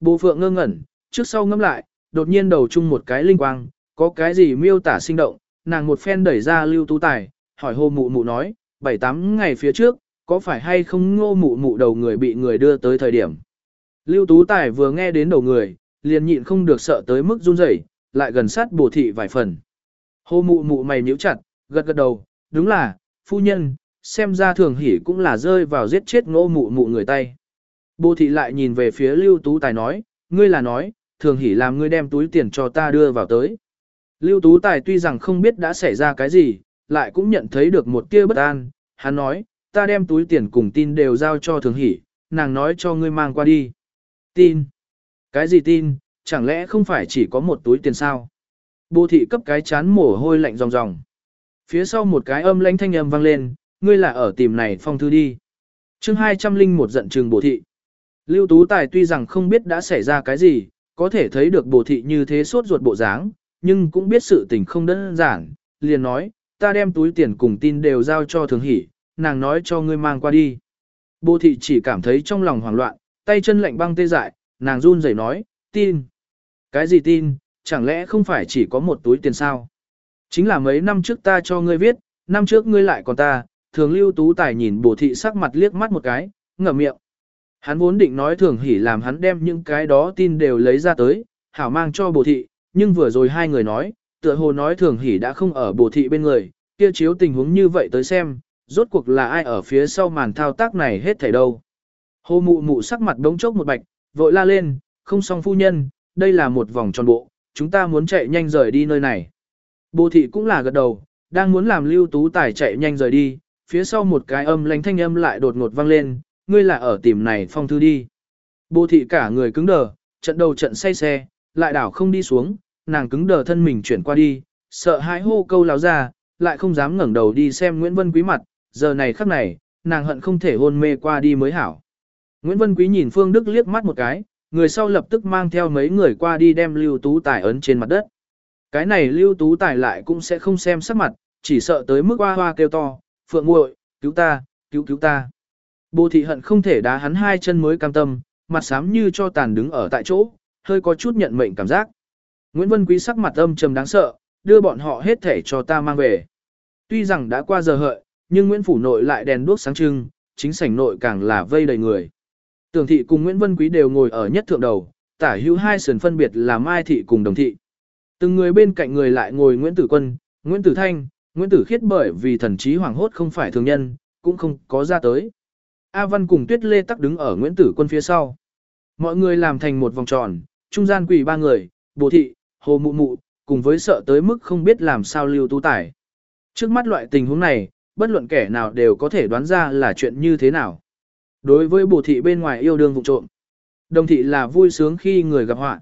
Bồ phượng ngơ ngẩn, trước sau ngâm lại, đột nhiên đầu chung một cái linh quang, có cái gì miêu tả sinh động, nàng một phen đẩy ra lưu tú tài, hỏi Hô mụ mụ nói, bảy tám ngày phía trước, có phải hay không ngô mụ mụ đầu người bị người đưa tới thời điểm. Lưu tú tài vừa nghe đến đầu người, liền nhịn không được sợ tới mức run rẩy, lại gần sát bổ thị vài phần. Hô mụ mụ mày nhíu chặt, gật gật đầu, đúng là, phu nhân, xem ra thường hỉ cũng là rơi vào giết chết ngô mụ mụ người tay. Bồ thị lại nhìn về phía Lưu Tú Tài nói, ngươi là nói, thường hỉ làm ngươi đem túi tiền cho ta đưa vào tới. Lưu Tú Tài tuy rằng không biết đã xảy ra cái gì, lại cũng nhận thấy được một tia bất an, hắn nói, ta đem túi tiền cùng tin đều giao cho thường hỉ, nàng nói cho ngươi mang qua đi. Tin? Cái gì tin, chẳng lẽ không phải chỉ có một túi tiền sao? Bồ thị cấp cái chán mồ hôi lạnh ròng ròng. Phía sau một cái âm lãnh thanh âm vang lên, ngươi là ở tìm này phong thư đi. chương 201 giận trừng bồ thị. Lưu Tú Tài tuy rằng không biết đã xảy ra cái gì, có thể thấy được bồ thị như thế sốt ruột bộ dáng, nhưng cũng biết sự tình không đơn giản, liền nói, ta đem túi tiền cùng tin đều giao cho thường hỷ, nàng nói cho ngươi mang qua đi. Bồ thị chỉ cảm thấy trong lòng hoảng loạn, tay chân lạnh băng tê dại, nàng run rẩy nói, tin. Cái gì tin, chẳng lẽ không phải chỉ có một túi tiền sao? Chính là mấy năm trước ta cho ngươi viết, năm trước ngươi lại còn ta, thường lưu tú tài nhìn bồ thị sắc mặt liếc mắt một cái, ngậm miệng. Hắn vốn định nói thường hỉ làm hắn đem những cái đó tin đều lấy ra tới, hảo mang cho bồ thị, nhưng vừa rồi hai người nói, tựa hồ nói thường hỉ đã không ở bồ thị bên người, kia chiếu tình huống như vậy tới xem, rốt cuộc là ai ở phía sau màn thao tác này hết thảy đâu. Hồ mụ mụ sắc mặt đống chốc một bạch, vội la lên, không xong phu nhân, đây là một vòng tròn bộ, chúng ta muốn chạy nhanh rời đi nơi này. Bồ thị cũng là gật đầu, đang muốn làm lưu tú tài chạy nhanh rời đi, phía sau một cái âm lánh thanh âm lại đột ngột vang lên, ngươi là ở tìm này phong thư đi. Bồ thị cả người cứng đờ, trận đầu trận say xe, lại đảo không đi xuống, nàng cứng đờ thân mình chuyển qua đi, sợ hãi hô câu láo ra, lại không dám ngẩng đầu đi xem Nguyễn Vân Quý mặt, giờ này khắc này, nàng hận không thể hôn mê qua đi mới hảo. Nguyễn Vân Quý nhìn Phương Đức liếc mắt một cái, người sau lập tức mang theo mấy người qua đi đem Lưu Tú Tài ấn trên mặt đất. Cái này Lưu Tú Tài lại cũng sẽ không xem sắc mặt, chỉ sợ tới mức hoa hoa kêu to, Phượng muội cứu ta, cứu cứu ta. Bồ thị hận không thể đá hắn hai chân mới cam tâm, mặt xám như cho tàn đứng ở tại chỗ, hơi có chút nhận mệnh cảm giác. Nguyễn Vân Quý sắc mặt âm trầm đáng sợ, đưa bọn họ hết thể cho ta mang về. Tuy rằng đã qua giờ hợi, nhưng Nguyễn Phủ nội lại đèn đuốc sáng trưng, chính sảnh nội càng là vây đầy người. Tưởng thị cùng Nguyễn Vân Quý đều ngồi ở nhất thượng đầu, tả hữu hai sườn phân biệt là Mai thị cùng Đồng thị. Từng người bên cạnh người lại ngồi Nguyễn Tử Quân, Nguyễn Tử Thanh, Nguyễn Tử Khiết bởi vì thần trí hoàng hốt không phải thường nhân, cũng không có ra tới. A Văn cùng Tuyết Lê tắc đứng ở Nguyễn Tử Quân phía sau. Mọi người làm thành một vòng tròn, trung gian quỳ ba người, Bồ thị, Hồ Mụ Mụ, cùng với sợ tới mức không biết làm sao lưu tú tải. Trước mắt loại tình huống này, bất luận kẻ nào đều có thể đoán ra là chuyện như thế nào. Đối với bồ thị bên ngoài yêu đương vụ trộm, đồng thị là vui sướng khi người gặp họa.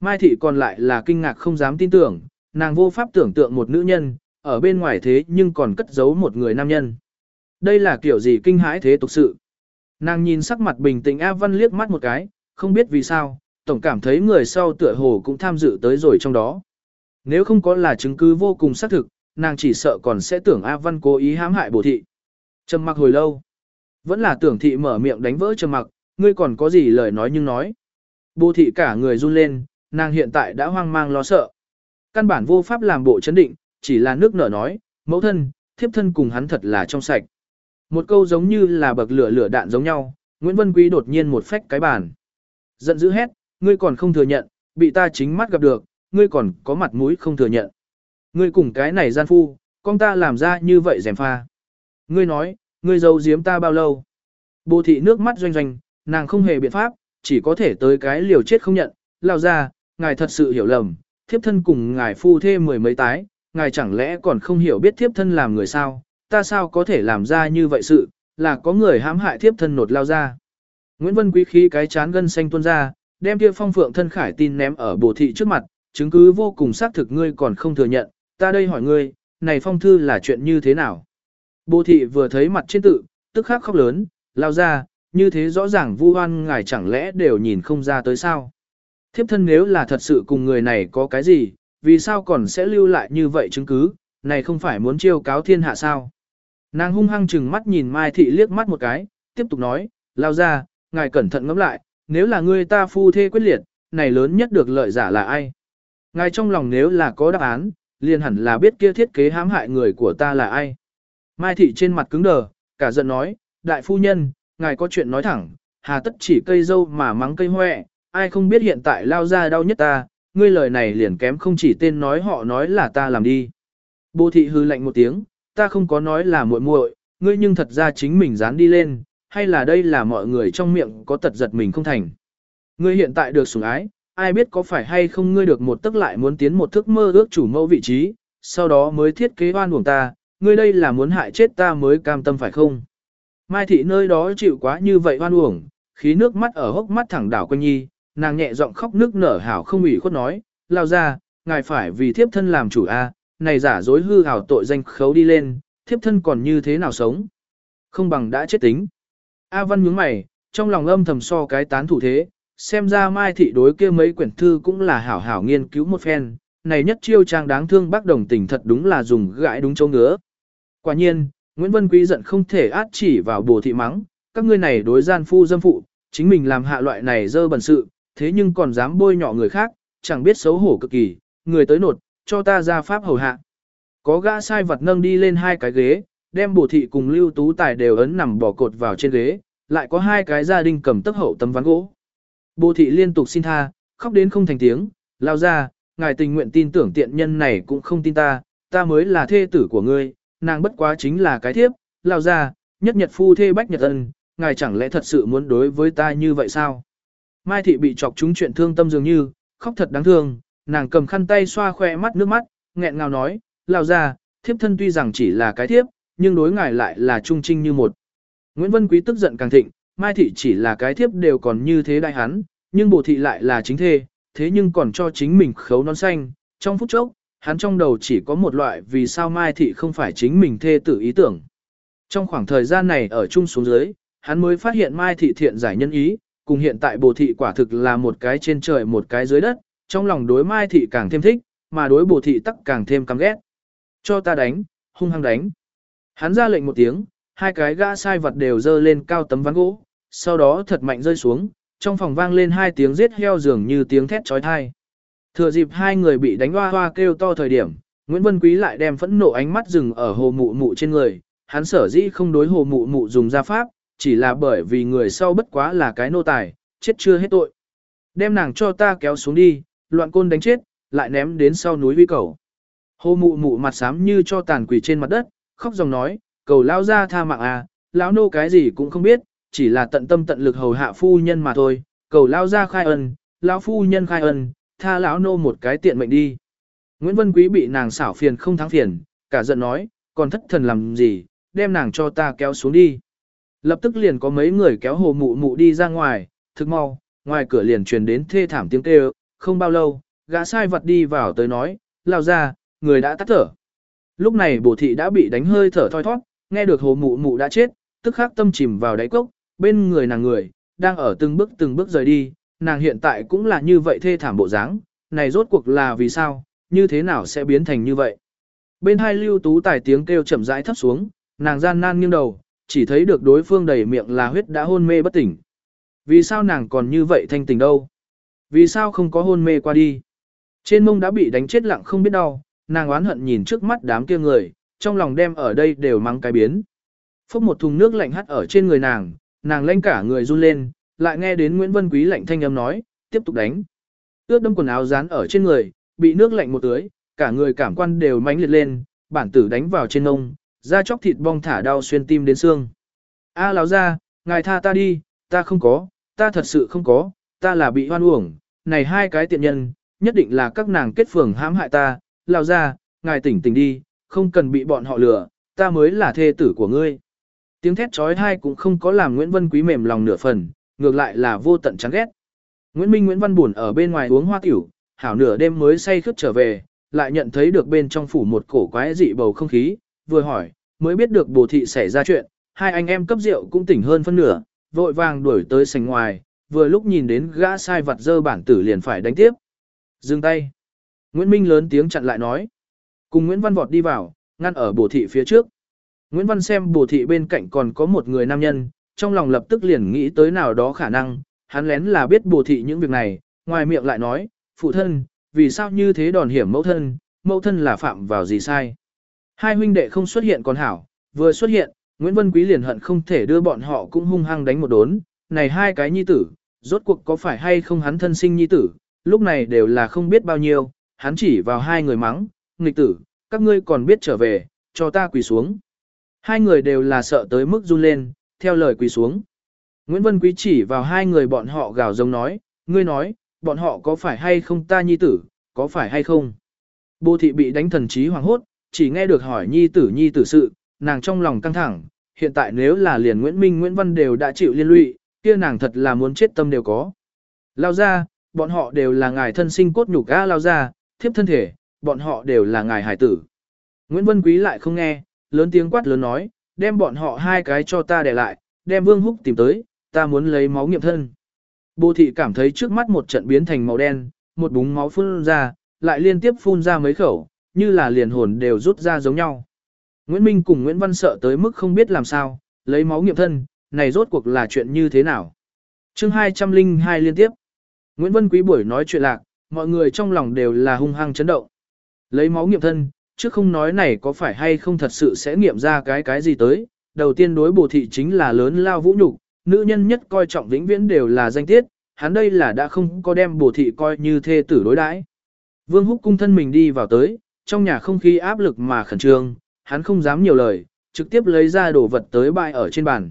Mai thị còn lại là kinh ngạc không dám tin tưởng, nàng vô pháp tưởng tượng một nữ nhân, ở bên ngoài thế nhưng còn cất giấu một người nam nhân. Đây là kiểu gì kinh hãi thế tục sự. Nàng nhìn sắc mặt bình tĩnh A Văn liếc mắt một cái, không biết vì sao, tổng cảm thấy người sau tựa hồ cũng tham dự tới rồi trong đó. Nếu không có là chứng cứ vô cùng xác thực, nàng chỉ sợ còn sẽ tưởng A Văn cố ý hãm hại bổ thị. Trầm mặc hồi lâu. Vẫn là tưởng thị mở miệng đánh vỡ trầm mặc, ngươi còn có gì lời nói nhưng nói. Bồ thị cả người run lên, nàng hiện tại đã hoang mang lo sợ. Căn bản vô pháp làm bộ chấn định, chỉ là nước nở nói, mẫu thân, thiếp thân cùng hắn thật là trong sạch. Một câu giống như là bậc lửa lửa đạn giống nhau, Nguyễn Vân Quý đột nhiên một phách cái bàn. Giận dữ hét, ngươi còn không thừa nhận, bị ta chính mắt gặp được, ngươi còn có mặt mũi không thừa nhận. Ngươi cùng cái này gian phu, con ta làm ra như vậy dèm pha. Ngươi nói, ngươi giấu giếm ta bao lâu? Bồ thị nước mắt doanh doanh, nàng không hề biện pháp, chỉ có thể tới cái liều chết không nhận, lao ra, ngài thật sự hiểu lầm, thiếp thân cùng ngài phu thê mười mấy tái, ngài chẳng lẽ còn không hiểu biết thiếp thân làm người sao, ta sao có thể làm ra như vậy sự, là có người hãm hại thiếp thân nột lao ra. Nguyễn Vân Quý khí cái chán gân xanh tuôn ra, đem kia phong phượng thân khải tin ném ở bồ thị trước mặt, chứng cứ vô cùng xác thực ngươi còn không thừa nhận, ta đây hỏi ngươi, này phong thư là chuyện như thế nào? Bồ thị vừa thấy mặt trên tự, tức khắc khóc lớn, lao ra, như thế rõ ràng vu hoan ngài chẳng lẽ đều nhìn không ra tới sao? Thiếp thân nếu là thật sự cùng người này có cái gì, vì sao còn sẽ lưu lại như vậy chứng cứ, này không phải muốn chiêu cáo thiên hạ sao? Nàng hung hăng chừng mắt nhìn Mai Thị liếc mắt một cái, tiếp tục nói, lao ra, ngài cẩn thận ngẫm lại, nếu là ngươi ta phu thê quyết liệt, này lớn nhất được lợi giả là ai? Ngài trong lòng nếu là có đáp án, liền hẳn là biết kia thiết kế hãm hại người của ta là ai. Mai thị trên mặt cứng đờ, cả giận nói, đại phu nhân, ngài có chuyện nói thẳng, hà tất chỉ cây dâu mà mắng cây hoẹ, ai không biết hiện tại lao ra đau nhất ta, ngươi lời này liền kém không chỉ tên nói họ nói là ta làm đi. Bồ thị hư lạnh một tiếng, ta không có nói là muội muội, ngươi nhưng thật ra chính mình dán đi lên, hay là đây là mọi người trong miệng có tật giật mình không thành. Ngươi hiện tại được sủng ái, ai biết có phải hay không ngươi được một tức lại muốn tiến một thức mơ ước chủ mẫu vị trí, sau đó mới thiết kế oan uổng ta, ngươi đây là muốn hại chết ta mới cam tâm phải không? Mai thị nơi đó chịu quá như vậy oan uổng, khí nước mắt ở hốc mắt thẳng đảo quanh nhi, nàng nhẹ giọng khóc nước nở hảo không ủy khuất nói, lao ra, ngài phải vì thiếp thân làm chủ a, này giả dối hư hảo tội danh khấu đi lên, thiếp thân còn như thế nào sống? Không bằng đã chết tính. A Văn nhướng mày, trong lòng âm thầm so cái tán thủ thế, xem ra Mai Thị đối kia mấy quyển thư cũng là hảo hảo nghiên cứu một phen, này nhất chiêu trang đáng thương bác đồng tình thật đúng là dùng gãi đúng chỗ ngứa. Quả nhiên, Nguyễn Vân Quý giận không thể át chỉ vào bồ thị mắng, các ngươi này đối gian phu dâm phụ, chính mình làm hạ loại này dơ bẩn sự, thế nhưng còn dám bôi nhọ người khác, chẳng biết xấu hổ cực kỳ, người tới nột, cho ta ra pháp hầu hạ. Có gã sai vật nâng đi lên hai cái ghế, đem bổ thị cùng lưu tú tài đều ấn nằm bỏ cột vào trên ghế, lại có hai cái gia đình cầm tấc hậu tấm ván gỗ. Bồ thị liên tục xin tha, khóc đến không thành tiếng, lao ra, ngài tình nguyện tin tưởng tiện nhân này cũng không tin ta, ta mới là thê tử của ngươi, nàng bất quá chính là cái thiếp, lao ra, nhất nhật phu thê bách nhật ân, ngài chẳng lẽ thật sự muốn đối với ta như vậy sao? Mai thị bị chọc chúng chuyện thương tâm dường như, khóc thật đáng thương, nàng cầm khăn tay xoa khoe mắt nước mắt, nghẹn ngào nói, lao ra, thiếp thân tuy rằng chỉ là cái thiếp, nhưng đối ngài lại là trung trinh như một. Nguyễn Vân Quý tức giận càng thịnh, Mai thị chỉ là cái thiếp đều còn như thế đại hắn, nhưng bộ thị lại là chính thê, thế nhưng còn cho chính mình khấu non xanh, trong phút chốc, hắn trong đầu chỉ có một loại vì sao Mai thị không phải chính mình thê tử ý tưởng. Trong khoảng thời gian này ở chung xuống dưới, hắn mới phát hiện Mai thị thiện giải nhân ý, cùng hiện tại bồ thị quả thực là một cái trên trời một cái dưới đất, trong lòng đối Mai thị càng thêm thích, mà đối bồ thị tắc càng thêm căm ghét. Cho ta đánh, hung hăng đánh. Hắn ra lệnh một tiếng, hai cái gã sai vật đều dơ lên cao tấm ván gỗ, sau đó thật mạnh rơi xuống, trong phòng vang lên hai tiếng giết heo dường như tiếng thét trói thai. Thừa dịp hai người bị đánh hoa hoa kêu to thời điểm, Nguyễn Vân Quý lại đem phẫn nộ ánh mắt dừng ở hồ mụ mụ trên người, hắn sở dĩ không đối hồ mụ mụ dùng ra pháp, chỉ là bởi vì người sau bất quá là cái nô tài, chết chưa hết tội. Đem nàng cho ta kéo xuống đi, loạn côn đánh chết, lại ném đến sau núi vi cầu. Hồ mụ mụ mặt xám như cho tàn quỷ trên mặt đất, khóc dòng nói, cầu lao ra tha mạng à, lão nô cái gì cũng không biết, chỉ là tận tâm tận lực hầu hạ phu nhân mà thôi, cầu lao ra khai ân, lão phu nhân khai ân, tha lão nô một cái tiện mệnh đi. Nguyễn Vân Quý bị nàng xảo phiền không thắng phiền, cả giận nói, còn thất thần làm gì, đem nàng cho ta kéo xuống đi. Lập tức liền có mấy người kéo hồ mụ mụ đi ra ngoài, thức mau, ngoài cửa liền truyền đến thê thảm tiếng kêu, không bao lâu, gã sai vật đi vào tới nói, lao ra, người đã tắt thở. Lúc này bổ thị đã bị đánh hơi thở thoi thoát, nghe được hồ mụ mụ đã chết, tức khắc tâm chìm vào đáy cốc, bên người nàng người, đang ở từng bước từng bước rời đi, nàng hiện tại cũng là như vậy thê thảm bộ dáng, này rốt cuộc là vì sao, như thế nào sẽ biến thành như vậy. Bên hai lưu tú tài tiếng kêu chậm rãi thấp xuống, nàng gian nan nghiêng đầu, chỉ thấy được đối phương đầy miệng là huyết đã hôn mê bất tỉnh. Vì sao nàng còn như vậy thanh tình đâu? Vì sao không có hôn mê qua đi? Trên mông đã bị đánh chết lặng không biết đau, nàng oán hận nhìn trước mắt đám kia người, trong lòng đem ở đây đều mắng cái biến. Phúc một thùng nước lạnh hắt ở trên người nàng, nàng lanh cả người run lên, lại nghe đến Nguyễn Vân Quý lạnh thanh âm nói, tiếp tục đánh. Ướt đâm quần áo dán ở trên người, bị nước lạnh một tưới, cả người cảm quan đều mãnh liệt lên, bản tử đánh vào trên ngông, da chóc thịt bong thả đau xuyên tim đến xương. A à, láo ra, ngài tha ta đi, ta không có, ta thật sự không có, ta là bị hoan uổng, này hai cái tiện nhân, nhất định là các nàng kết phường hãm hại ta, lao ra, ngài tỉnh tỉnh đi, không cần bị bọn họ lừa, ta mới là thê tử của ngươi. Tiếng thét trói thai cũng không có làm Nguyễn Vân Quý mềm lòng nửa phần, ngược lại là vô tận chán ghét. Nguyễn Minh Nguyễn Văn buồn ở bên ngoài uống hoa tiểu, hảo nửa đêm mới say khướt trở về, lại nhận thấy được bên trong phủ một cổ quái dị bầu không khí, vừa hỏi, mới biết được bồ thị xảy ra chuyện, hai anh em cấp rượu cũng tỉnh hơn phân nửa, vội vàng đuổi tới sành ngoài, vừa lúc nhìn đến gã sai vặt dơ bản tử liền phải đánh tiếp. Dừng tay. Nguyễn Minh lớn tiếng chặn lại nói. Cùng Nguyễn Văn vọt đi vào, ngăn ở bổ thị phía trước. Nguyễn Văn xem bổ thị bên cạnh còn có một người nam nhân, trong lòng lập tức liền nghĩ tới nào đó khả năng, hắn lén là biết bổ thị những việc này, ngoài miệng lại nói, phụ thân, vì sao như thế đòn hiểm mẫu thân, mẫu thân là phạm vào gì sai. Hai huynh đệ không xuất hiện còn hảo, vừa xuất hiện, Nguyễn Vân Quý liền hận không thể đưa bọn họ cũng hung hăng đánh một đốn, này hai cái nhi tử, rốt cuộc có phải hay không hắn thân sinh nhi tử, lúc này đều là không biết bao nhiêu, hắn chỉ vào hai người mắng, nghịch tử, các ngươi còn biết trở về, cho ta quỳ xuống. Hai người đều là sợ tới mức run lên, theo lời quỳ xuống. Nguyễn Vân Quý chỉ vào hai người bọn họ gào giống nói, ngươi nói, bọn họ có phải hay không ta nhi tử, có phải hay không? Bồ thị bị đánh thần trí hoàng hốt, chỉ nghe được hỏi nhi tử nhi tử sự, nàng trong lòng căng thẳng, hiện tại nếu là liền Nguyễn Minh Nguyễn Văn đều đã chịu liên lụy, kia nàng thật là muốn chết tâm đều có. Lao ra, bọn họ đều là ngài thân sinh cốt nhục ga lao ra, thiếp thân thể, bọn họ đều là ngài hải tử. Nguyễn Vân Quý lại không nghe, lớn tiếng quát lớn nói, đem bọn họ hai cái cho ta để lại, đem Vương Húc tìm tới, ta muốn lấy máu nghiệm thân. Bồ thị cảm thấy trước mắt một trận biến thành màu đen, một búng máu phun ra, lại liên tiếp phun ra mấy khẩu, như là liền hồn đều rút ra giống nhau. Nguyễn Minh cùng Nguyễn Văn sợ tới mức không biết làm sao, lấy máu nghiệm thân, này rốt cuộc là chuyện như thế nào. chương 202 liên tiếp. Nguyễn vân Quý buổi nói chuyện lạc, mọi người trong lòng đều là hung hăng chấn động. Lấy máu nghiệm thân, chứ không nói này có phải hay không thật sự sẽ nghiệm ra cái cái gì tới. Đầu tiên đối bổ thị chính là lớn lao vũ nhục nữ nhân nhất coi trọng vĩnh viễn đều là danh tiết, hắn đây là đã không có đem bổ thị coi như thê tử đối đãi. Vương Húc cung thân mình đi vào tới, trong nhà không khí áp lực mà khẩn trương, hắn không dám nhiều lời, trực tiếp lấy ra đồ vật tới bại ở trên bàn.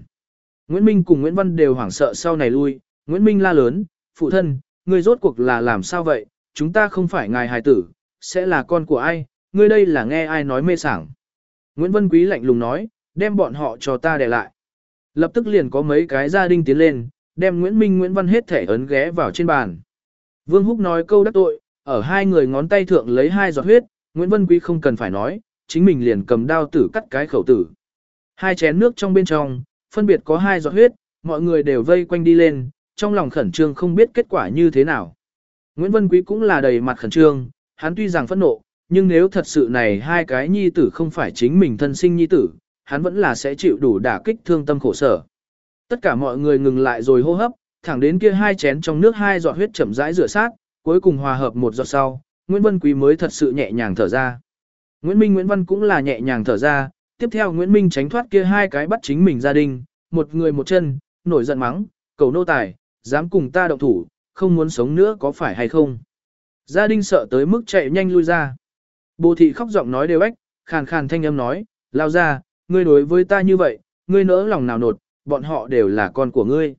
Nguyễn Minh cùng Nguyễn Văn đều hoảng sợ sau này lui, Nguyễn Minh la lớn, phụ thân, ngươi rốt cuộc là làm sao vậy, chúng ta không phải ngài hài tử, sẽ là con của ai, ngươi đây là nghe ai nói mê sảng. Nguyễn Văn Quý lạnh lùng nói, đem bọn họ cho ta để lại. Lập tức liền có mấy cái gia đình tiến lên, đem Nguyễn Minh Nguyễn Văn hết thể ấn ghé vào trên bàn. Vương Húc nói câu đắc tội, ở hai người ngón tay thượng lấy hai giọt huyết, Nguyễn Văn Quý không cần phải nói, chính mình liền cầm đao tử cắt cái khẩu tử. Hai chén nước trong bên trong, phân biệt có hai giọt huyết, mọi người đều vây quanh đi lên, trong lòng khẩn trương không biết kết quả như thế nào. Nguyễn vân Quý cũng là đầy mặt khẩn trương, hắn tuy rằng phẫn nộ, nhưng nếu thật sự này hai cái nhi tử không phải chính mình thân sinh nhi tử, hắn vẫn là sẽ chịu đủ đả kích thương tâm khổ sở. Tất cả mọi người ngừng lại rồi hô hấp, thẳng đến kia hai chén trong nước hai giọt huyết chậm rãi rửa sát, cuối cùng hòa hợp một giọt sau, Nguyễn vân Quý mới thật sự nhẹ nhàng thở ra. Nguyễn Minh Nguyễn Văn cũng là nhẹ nhàng thở ra, tiếp theo Nguyễn Minh tránh thoát kia hai cái bắt chính mình gia đình, một người một chân, nổi giận mắng, cầu nô tài, dám cùng ta động thủ, không muốn sống nữa có phải hay không. Gia đình sợ tới mức chạy nhanh lui ra. Bồ thị khóc giọng nói đều ếch, khàn khàn thanh âm nói, lao ra, ngươi đối với ta như vậy, ngươi nỡ lòng nào nột, bọn họ đều là con của ngươi.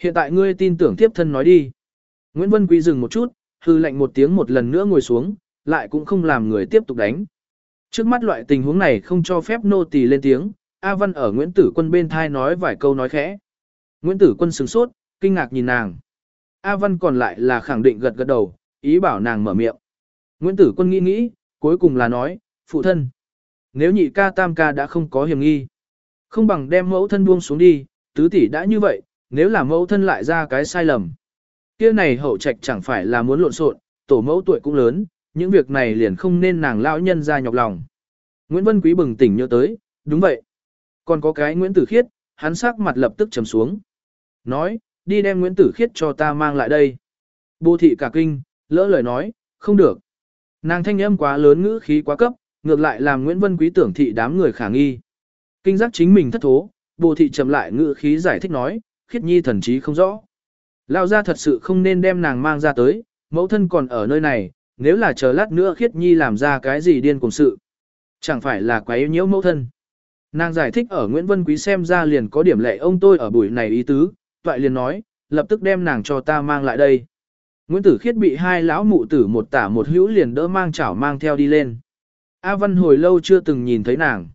Hiện tại ngươi tin tưởng tiếp thân nói đi. Nguyễn Vân Quý dừng một chút, hư lệnh một tiếng một lần nữa ngồi xuống, lại cũng không làm người tiếp tục đánh. Trước mắt loại tình huống này không cho phép nô tỳ lên tiếng, A Văn ở Nguyễn Tử Quân bên thai nói vài câu nói khẽ. Nguyễn Tử Quân sửng sốt, kinh ngạc nhìn nàng. A Văn còn lại là khẳng định gật gật đầu, ý bảo nàng mở miệng. Nguyễn Tử Quân nghĩ nghĩ, cuối cùng là nói, phụ thân. Nếu nhị ca tam ca đã không có hiểm nghi, không bằng đem mẫu thân buông xuống đi, tứ tỷ đã như vậy, nếu là mẫu thân lại ra cái sai lầm. kia này hậu trạch chẳng phải là muốn lộn xộn, tổ mẫu tuổi cũng lớn, những việc này liền không nên nàng lão nhân ra nhọc lòng. Nguyễn Vân Quý bừng tỉnh nhớ tới, đúng vậy. Còn có cái Nguyễn Tử Khiết, hắn sắc mặt lập tức trầm xuống. Nói, đi đem Nguyễn Tử Khiết cho ta mang lại đây. Bồ thị cả kinh, lỡ lời nói, không được. Nàng thanh âm quá lớn ngữ khí quá cấp, ngược lại làm Nguyễn Vân Quý tưởng thị đám người khả nghi. Kinh giác chính mình thất thố, bồ thị trầm lại ngữ khí giải thích nói, khiết nhi thần trí không rõ. Lao ra thật sự không nên đem nàng mang ra tới, mẫu thân còn ở nơi này, nếu là chờ lát nữa khiết nhi làm ra cái gì điên cùng sự. Chẳng phải là quấy nhiễu mẫu thân. Nàng giải thích ở Nguyễn Vân Quý xem ra liền có điểm lệ ông tôi ở buổi này ý tứ, toại liền nói, lập tức đem nàng cho ta mang lại đây. Nguyễn Tử Khiết bị hai lão mụ tử một tả một hữu liền đỡ mang chảo mang theo đi lên. A Văn hồi lâu chưa từng nhìn thấy nàng.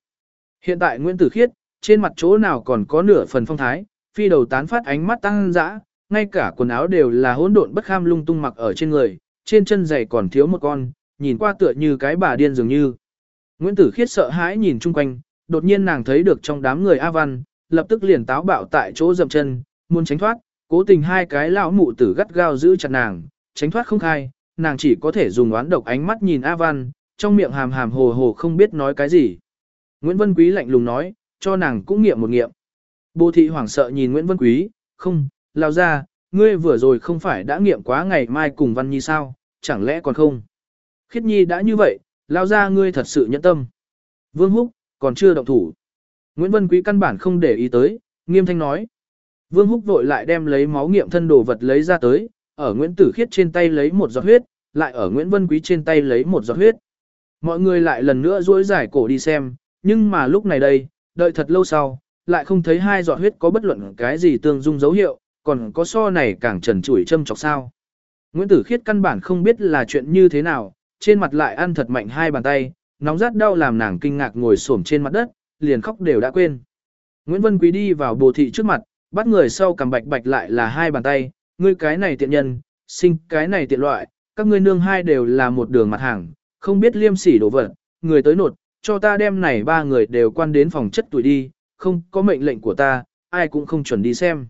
Hiện tại Nguyễn Tử Khiết, trên mặt chỗ nào còn có nửa phần phong thái, phi đầu tán phát ánh mắt tăng dã, ngay cả quần áo đều là hỗn độn bất kham lung tung mặc ở trên người, trên chân giày còn thiếu một con, nhìn qua tựa như cái bà điên dường như. Nguyễn Tử Khiết sợ hãi nhìn chung quanh, đột nhiên nàng thấy được trong đám người A Văn, lập tức liền táo bạo tại chỗ dậm chân, muốn tránh thoát, cố tình hai cái lão mụ tử gắt gao giữ chặt nàng, tránh thoát không khai, nàng chỉ có thể dùng oán độc ánh mắt nhìn A Văn, trong miệng hàm hàm hồ hồ không biết nói cái gì. Nguyễn Vân Quý lạnh lùng nói, cho nàng cũng nghiệm một nghiệm. Bồ thị hoảng sợ nhìn Nguyễn Vân Quý, không, lao ra, ngươi vừa rồi không phải đã nghiệm quá ngày mai cùng Văn Nhi sao, chẳng lẽ còn không? Khiết Nhi đã như vậy, lao ra ngươi thật sự nhẫn tâm. Vương Húc, còn chưa động thủ. Nguyễn Vân Quý căn bản không để ý tới, nghiêm thanh nói. Vương Húc vội lại đem lấy máu nghiệm thân đồ vật lấy ra tới, ở Nguyễn Tử Khiết trên tay lấy một giọt huyết, lại ở Nguyễn Vân Quý trên tay lấy một giọt huyết. Mọi người lại lần nữa duỗi giải cổ đi xem, nhưng mà lúc này đây, đợi thật lâu sau, lại không thấy hai giọt huyết có bất luận cái gì tương dung dấu hiệu, còn có so này càng trần trụi châm chọc sao. Nguyễn Tử Khiết căn bản không biết là chuyện như thế nào, trên mặt lại ăn thật mạnh hai bàn tay, nóng rát đau làm nàng kinh ngạc ngồi xổm trên mặt đất, liền khóc đều đã quên. Nguyễn Vân Quý đi vào bồ thị trước mặt, bắt người sau cầm bạch bạch lại là hai bàn tay, ngươi cái này tiện nhân, sinh cái này tiện loại, các ngươi nương hai đều là một đường mặt hàng, không biết liêm sỉ đổ vật, người tới nột, cho ta đem này ba người đều quan đến phòng chất tuổi đi, không có mệnh lệnh của ta, ai cũng không chuẩn đi xem.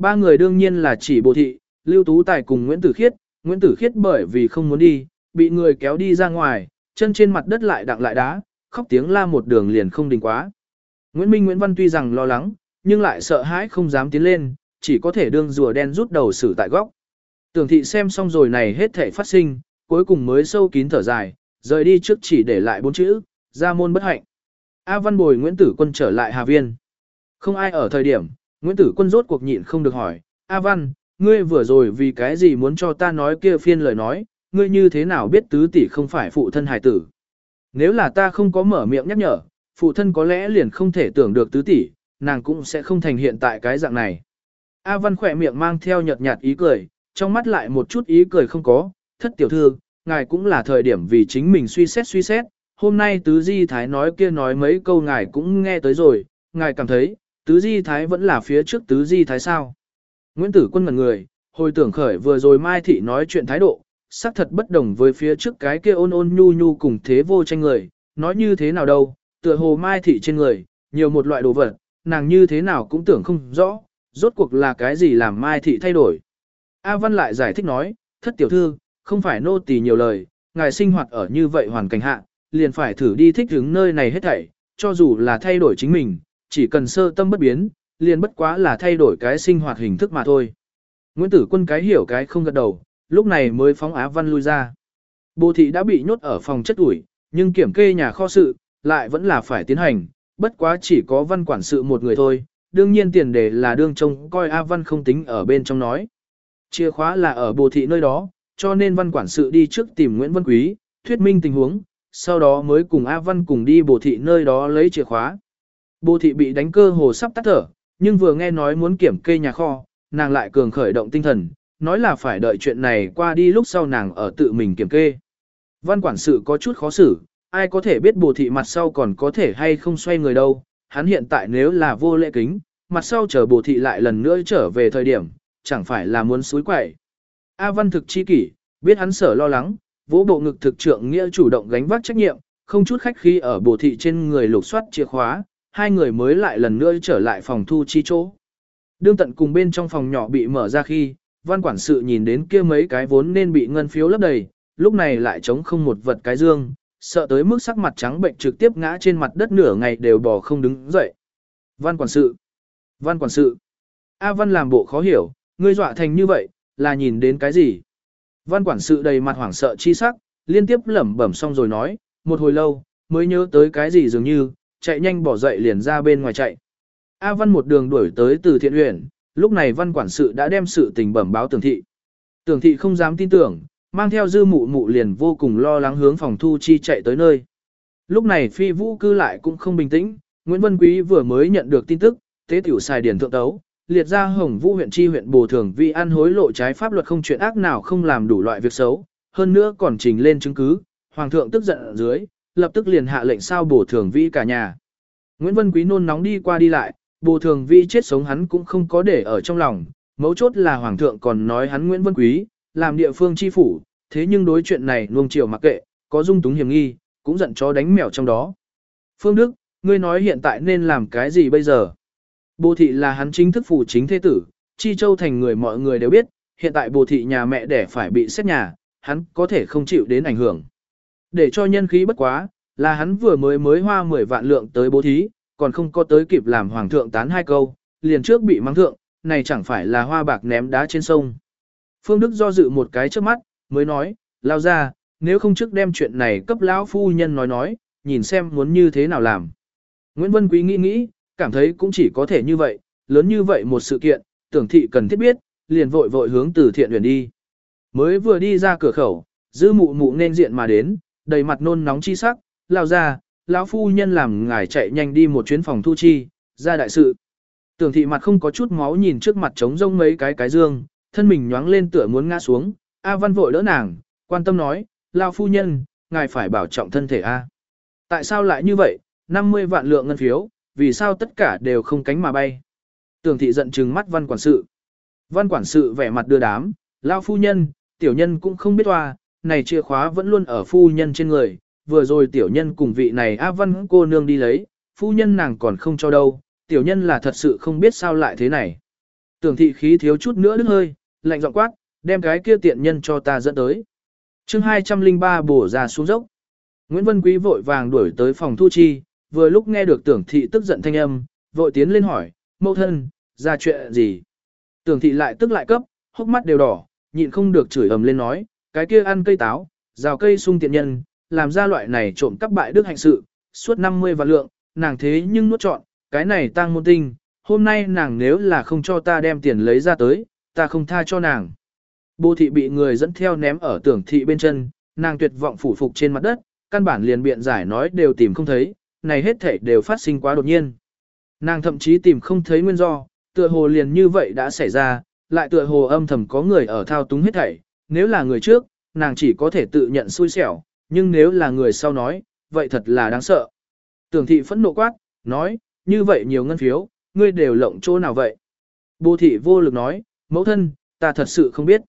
Ba người đương nhiên là chỉ bộ thị, Lưu Tú Tài cùng Nguyễn Tử Khiết, Nguyễn Tử Khiết bởi vì không muốn đi, bị người kéo đi ra ngoài, chân trên mặt đất lại đặng lại đá, khóc tiếng la một đường liền không đình quá. Nguyễn Minh Nguyễn Văn tuy rằng lo lắng, nhưng lại sợ hãi không dám tiến lên, chỉ có thể đương rùa đen rút đầu xử tại góc. Tưởng thị xem xong rồi này hết thể phát sinh, cuối cùng mới sâu kín thở dài, rời đi trước chỉ để lại bốn chữ, ra môn bất hạnh. A Văn Bồi Nguyễn Tử Quân trở lại Hà Viên. Không ai ở thời điểm, Nguyễn Tử Quân rốt cuộc nhịn không được hỏi, A Văn, ngươi vừa rồi vì cái gì muốn cho ta nói kia phiên lời nói, ngươi như thế nào biết tứ tỷ không phải phụ thân hài tử. Nếu là ta không có mở miệng nhắc nhở, phụ thân có lẽ liền không thể tưởng được tứ tỷ, nàng cũng sẽ không thành hiện tại cái dạng này. A Văn khỏe miệng mang theo nhợt nhạt ý cười, trong mắt lại một chút ý cười không có, thất tiểu thư, ngài cũng là thời điểm vì chính mình suy xét suy xét, hôm nay tứ di thái nói kia nói mấy câu ngài cũng nghe tới rồi, ngài cảm thấy, tứ di thái vẫn là phía trước tứ di thái sao. Nguyễn Tử Quân ngần người, hồi tưởng khởi vừa rồi Mai Thị nói chuyện thái độ, xác thật bất đồng với phía trước cái kia ôn ôn nhu nhu cùng thế vô tranh người, nói như thế nào đâu, tựa hồ Mai Thị trên người, nhiều một loại đồ vật, nàng như thế nào cũng tưởng không rõ, rốt cuộc là cái gì làm Mai Thị thay đổi. A Văn lại giải thích nói, thất tiểu thư, không phải nô tỳ nhiều lời, ngài sinh hoạt ở như vậy hoàn cảnh hạ, liền phải thử đi thích ứng nơi này hết thảy, cho dù là thay đổi chính mình, chỉ cần sơ tâm bất biến, liền bất quá là thay đổi cái sinh hoạt hình thức mà thôi. Nguyễn Tử Quân cái hiểu cái không gật đầu, lúc này mới phóng Á Văn lui ra. Bồ thị đã bị nhốt ở phòng chất ủi, nhưng kiểm kê nhà kho sự, lại vẫn là phải tiến hành, bất quá chỉ có văn quản sự một người thôi, đương nhiên tiền đề là đương trông coi A Văn không tính ở bên trong nói. Chìa khóa là ở bồ thị nơi đó, cho nên văn quản sự đi trước tìm Nguyễn Văn Quý, thuyết minh tình huống, sau đó mới cùng A Văn cùng đi bồ thị nơi đó lấy chìa khóa. Bồ thị bị đánh cơ hồ sắp tắt thở, nhưng vừa nghe nói muốn kiểm kê nhà kho, nàng lại cường khởi động tinh thần, nói là phải đợi chuyện này qua đi lúc sau nàng ở tự mình kiểm kê. Văn quản sự có chút khó xử, ai có thể biết bồ thị mặt sau còn có thể hay không xoay người đâu, hắn hiện tại nếu là vô lễ kính, mặt sau chờ bồ thị lại lần nữa trở về thời điểm, chẳng phải là muốn suối quậy. A Văn thực chi kỷ, biết hắn sở lo lắng, vỗ bộ ngực thực trưởng nghĩa chủ động gánh vác trách nhiệm, không chút khách khi ở bồ thị trên người lục soát chìa khóa, hai người mới lại lần nữa trở lại phòng thu chi chỗ. Đương tận cùng bên trong phòng nhỏ bị mở ra khi, văn quản sự nhìn đến kia mấy cái vốn nên bị ngân phiếu lấp đầy, lúc này lại trống không một vật cái dương, sợ tới mức sắc mặt trắng bệnh trực tiếp ngã trên mặt đất nửa ngày đều bò không đứng dậy. Văn quản sự, văn quản sự, A văn làm bộ khó hiểu, ngươi dọa thành như vậy, là nhìn đến cái gì? Văn quản sự đầy mặt hoảng sợ chi sắc, liên tiếp lẩm bẩm xong rồi nói, một hồi lâu, mới nhớ tới cái gì dường như, chạy nhanh bỏ dậy liền ra bên ngoài chạy. A Văn một đường đuổi tới từ thiện huyện, lúc này văn quản sự đã đem sự tình bẩm báo tường thị. Tường thị không dám tin tưởng, mang theo dư mụ mụ liền vô cùng lo lắng hướng phòng thu chi chạy tới nơi. Lúc này phi vũ cư lại cũng không bình tĩnh, Nguyễn Văn Quý vừa mới nhận được tin tức, tế tiểu xài điển thượng tấu, liệt ra hồng vũ huyện chi huyện bồ thường vì ăn hối lộ trái pháp luật không chuyện ác nào không làm đủ loại việc xấu, hơn nữa còn trình lên chứng cứ, hoàng thượng tức giận ở dưới, lập tức liền hạ lệnh sao bổ thường vi cả nhà. Nguyễn vân Quý nôn nóng đi qua đi lại, bổ thường vi chết sống hắn cũng không có để ở trong lòng, mấu chốt là hoàng thượng còn nói hắn Nguyễn vân Quý, làm địa phương chi phủ, thế nhưng đối chuyện này nuông chiều mặc kệ, có dung túng hiểm nghi, cũng giận chó đánh mèo trong đó. Phương Đức, ngươi nói hiện tại nên làm cái gì bây giờ? Bồ thị là hắn chính thức phủ chính thế tử, Chi Châu thành người mọi người đều biết, hiện tại bồ thị nhà mẹ đẻ phải bị xét nhà, hắn có thể không chịu đến ảnh hưởng. Để cho nhân khí bất quá, là hắn vừa mới mới hoa 10 vạn lượng tới bố thí, còn không có tới kịp làm hoàng thượng tán hai câu, liền trước bị mắng thượng, này chẳng phải là hoa bạc ném đá trên sông. Phương Đức do dự một cái trước mắt, mới nói, lao ra, nếu không trước đem chuyện này cấp lão phu nhân nói nói, nhìn xem muốn như thế nào làm. Nguyễn Vân Quý nghĩ nghĩ, cảm thấy cũng chỉ có thể như vậy, lớn như vậy một sự kiện, tưởng thị cần thiết biết, liền vội vội hướng từ thiện huyền đi. Mới vừa đi ra cửa khẩu, dư mụ mụ nên diện mà đến, đầy mặt nôn nóng chi sắc, lao ra, lão phu nhân làm ngài chạy nhanh đi một chuyến phòng thu chi, ra đại sự. Tưởng thị mặt không có chút máu nhìn trước mặt trống rông mấy cái cái dương, thân mình nhoáng lên tựa muốn ngã xuống, A Văn vội đỡ nàng, quan tâm nói, lao phu nhân, ngài phải bảo trọng thân thể A. Tại sao lại như vậy, 50 vạn lượng ngân phiếu, vì sao tất cả đều không cánh mà bay. Tưởng thị giận trừng mắt văn quản sự. Văn quản sự vẻ mặt đưa đám, lao phu nhân, tiểu nhân cũng không biết hoa, này chìa khóa vẫn luôn ở phu nhân trên người, vừa rồi tiểu nhân cùng vị này A văn cô nương đi lấy, phu nhân nàng còn không cho đâu, tiểu nhân là thật sự không biết sao lại thế này. Tưởng thị khí thiếu chút nữa đứt hơi, lạnh giọng quát, đem cái kia tiện nhân cho ta dẫn tới. chương 203 bổ ra xuống dốc. Nguyễn Vân Quý vội vàng đuổi tới phòng thu chi, vừa lúc nghe được tưởng thị tức giận thanh âm, vội tiến lên hỏi, mẫu thân, ra chuyện gì? Tưởng thị lại tức lại cấp, hốc mắt đều đỏ, nhịn không được chửi ầm lên nói, cái kia ăn cây táo, rào cây sung tiện nhân, làm ra loại này trộm cắp bại đức hạnh sự, suốt 50 vạn lượng, nàng thế nhưng nuốt trọn, cái này tăng môn tinh, hôm nay nàng nếu là không cho ta đem tiền lấy ra tới, ta không tha cho nàng. Bồ thị bị người dẫn theo ném ở tưởng thị bên chân, nàng tuyệt vọng phủ phục trên mặt đất, căn bản liền biện giải nói đều tìm không thấy, này hết thể đều phát sinh quá đột nhiên. Nàng thậm chí tìm không thấy nguyên do, tựa hồ liền như vậy đã xảy ra, lại tựa hồ âm thầm có người ở thao túng hết thảy, nếu là người trước, nàng chỉ có thể tự nhận xui xẻo, nhưng nếu là người sau nói, vậy thật là đáng sợ. Tưởng thị phẫn nộ quát, nói, như vậy nhiều ngân phiếu, ngươi đều lộng chỗ nào vậy? Bồ thị vô lực nói, mẫu thân, ta thật sự không biết.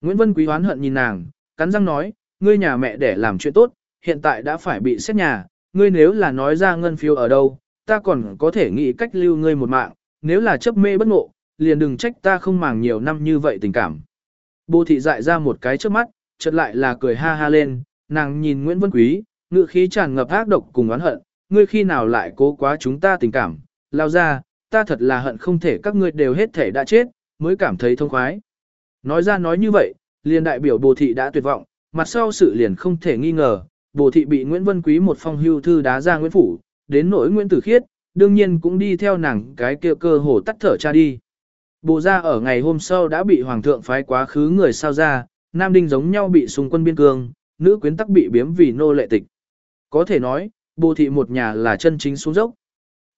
Nguyễn Vân Quý hoán hận nhìn nàng, cắn răng nói, ngươi nhà mẹ để làm chuyện tốt, hiện tại đã phải bị xét nhà, ngươi nếu là nói ra ngân phiếu ở đâu, ta còn có thể nghĩ cách lưu ngươi một mạng, nếu là chấp mê bất ngộ, liền đừng trách ta không màng nhiều năm như vậy tình cảm. Bồ thị dại ra một cái trước mắt, chợt lại là cười ha ha lên, nàng nhìn Nguyễn Vân Quý, ngự khí tràn ngập ác độc cùng oán hận, ngươi khi nào lại cố quá chúng ta tình cảm, lao ra, ta thật là hận không thể các ngươi đều hết thể đã chết, mới cảm thấy thông khoái. Nói ra nói như vậy, liền đại biểu bồ thị đã tuyệt vọng, mặt sau sự liền không thể nghi ngờ, bồ thị bị Nguyễn Vân Quý một phong hưu thư đá ra Nguyễn Phủ, đến nỗi Nguyễn Tử Khiết, đương nhiên cũng đi theo nàng cái kia cơ hồ tắt thở cha đi. Bộ ra ở ngày hôm sau đã bị Hoàng thượng phái quá khứ người sao ra, Nam Đinh giống nhau bị xung quân biên cương, nữ quyến tắc bị biếm vì nô lệ tịch. Có thể nói, bộ thị một nhà là chân chính xuống dốc.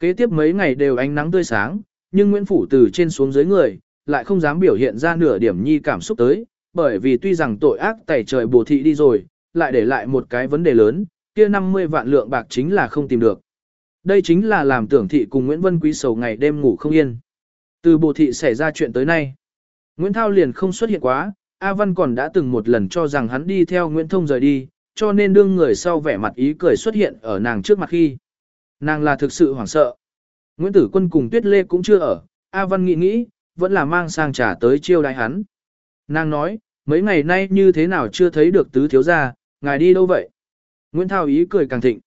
Kế tiếp mấy ngày đều ánh nắng tươi sáng, nhưng Nguyễn Phủ từ trên xuống dưới người, lại không dám biểu hiện ra nửa điểm nhi cảm xúc tới, bởi vì tuy rằng tội ác tẩy trời bộ thị đi rồi, lại để lại một cái vấn đề lớn, kia 50 vạn lượng bạc chính là không tìm được. Đây chính là làm tưởng thị cùng Nguyễn Vân Quý sầu ngày đêm ngủ không yên. Từ bộ thị xảy ra chuyện tới nay, Nguyễn Thao liền không xuất hiện quá, A Văn còn đã từng một lần cho rằng hắn đi theo Nguyễn Thông rời đi, cho nên đương người sau vẻ mặt ý cười xuất hiện ở nàng trước mặt khi. Nàng là thực sự hoảng sợ. Nguyễn Tử Quân cùng Tuyết Lê cũng chưa ở, A Văn nghĩ nghĩ, vẫn là mang sang trả tới chiêu đái hắn. Nàng nói, mấy ngày nay như thế nào chưa thấy được tứ thiếu gia, ngài đi đâu vậy? Nguyễn Thao ý cười càng thịnh.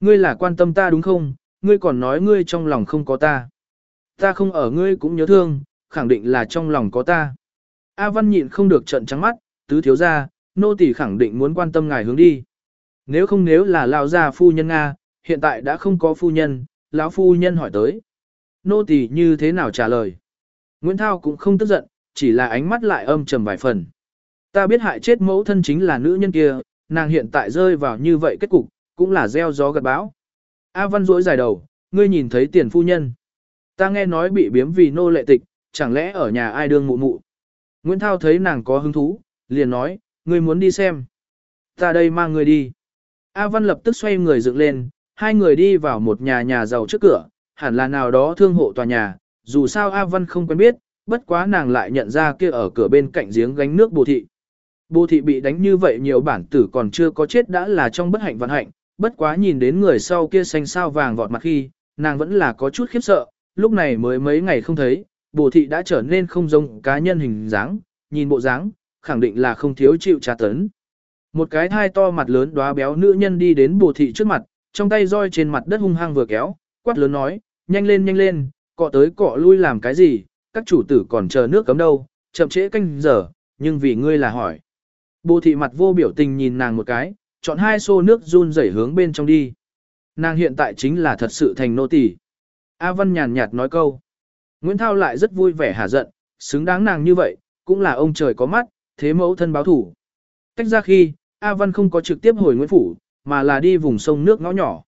Ngươi là quan tâm ta đúng không, ngươi còn nói ngươi trong lòng không có ta. Ta không ở ngươi cũng nhớ thương, khẳng định là trong lòng có ta. A Văn nhịn không được trận trắng mắt, tứ thiếu gia, nô tỳ khẳng định muốn quan tâm ngài hướng đi. Nếu không nếu là lão gia phu nhân Nga, hiện tại đã không có phu nhân, lão phu nhân hỏi tới. Nô tỳ như thế nào trả lời? Nguyễn Thao cũng không tức giận, chỉ là ánh mắt lại âm trầm vài phần. Ta biết hại chết mẫu thân chính là nữ nhân kia, nàng hiện tại rơi vào như vậy kết cục, cũng là gieo gió gặt bão. A Văn rỗi dài đầu, ngươi nhìn thấy tiền phu nhân. Ta nghe nói bị biếm vì nô lệ tịch, chẳng lẽ ở nhà ai đương mụ mụ. Nguyễn Thao thấy nàng có hứng thú, liền nói, ngươi muốn đi xem. Ta đây mang ngươi đi. A Văn lập tức xoay người dựng lên, hai người đi vào một nhà nhà giàu trước cửa, hẳn là nào đó thương hộ tòa nhà, dù sao A Văn không quen biết, bất quá nàng lại nhận ra kia ở cửa bên cạnh giếng gánh nước bồ thị. Bồ thị bị đánh như vậy nhiều bản tử còn chưa có chết đã là trong bất hạnh vận hạnh, bất quá nhìn đến người sau kia xanh sao vàng vọt mặt khi, nàng vẫn là có chút khiếp sợ, lúc này mới mấy ngày không thấy, bồ thị đã trở nên không giống cá nhân hình dáng, nhìn bộ dáng, khẳng định là không thiếu chịu tra tấn. Một cái thai to mặt lớn đóa béo nữ nhân đi đến bồ thị trước mặt, trong tay roi trên mặt đất hung hăng vừa kéo, quát lớn nói, nhanh lên nhanh lên, cọ tới cọ lui làm cái gì, các chủ tử còn chờ nước cấm đâu, chậm trễ canh giờ, nhưng vì ngươi là hỏi. Bồ thị mặt vô biểu tình nhìn nàng một cái, chọn hai xô nước run rẩy hướng bên trong đi. Nàng hiện tại chính là thật sự thành nô tỳ. A Văn nhàn nhạt nói câu. Nguyễn Thao lại rất vui vẻ hả giận, xứng đáng nàng như vậy, cũng là ông trời có mắt, thế mẫu thân báo thủ. Tách ra khi, A Văn không có trực tiếp hồi Nguyễn Phủ, mà là đi vùng sông nước ngõ nhỏ.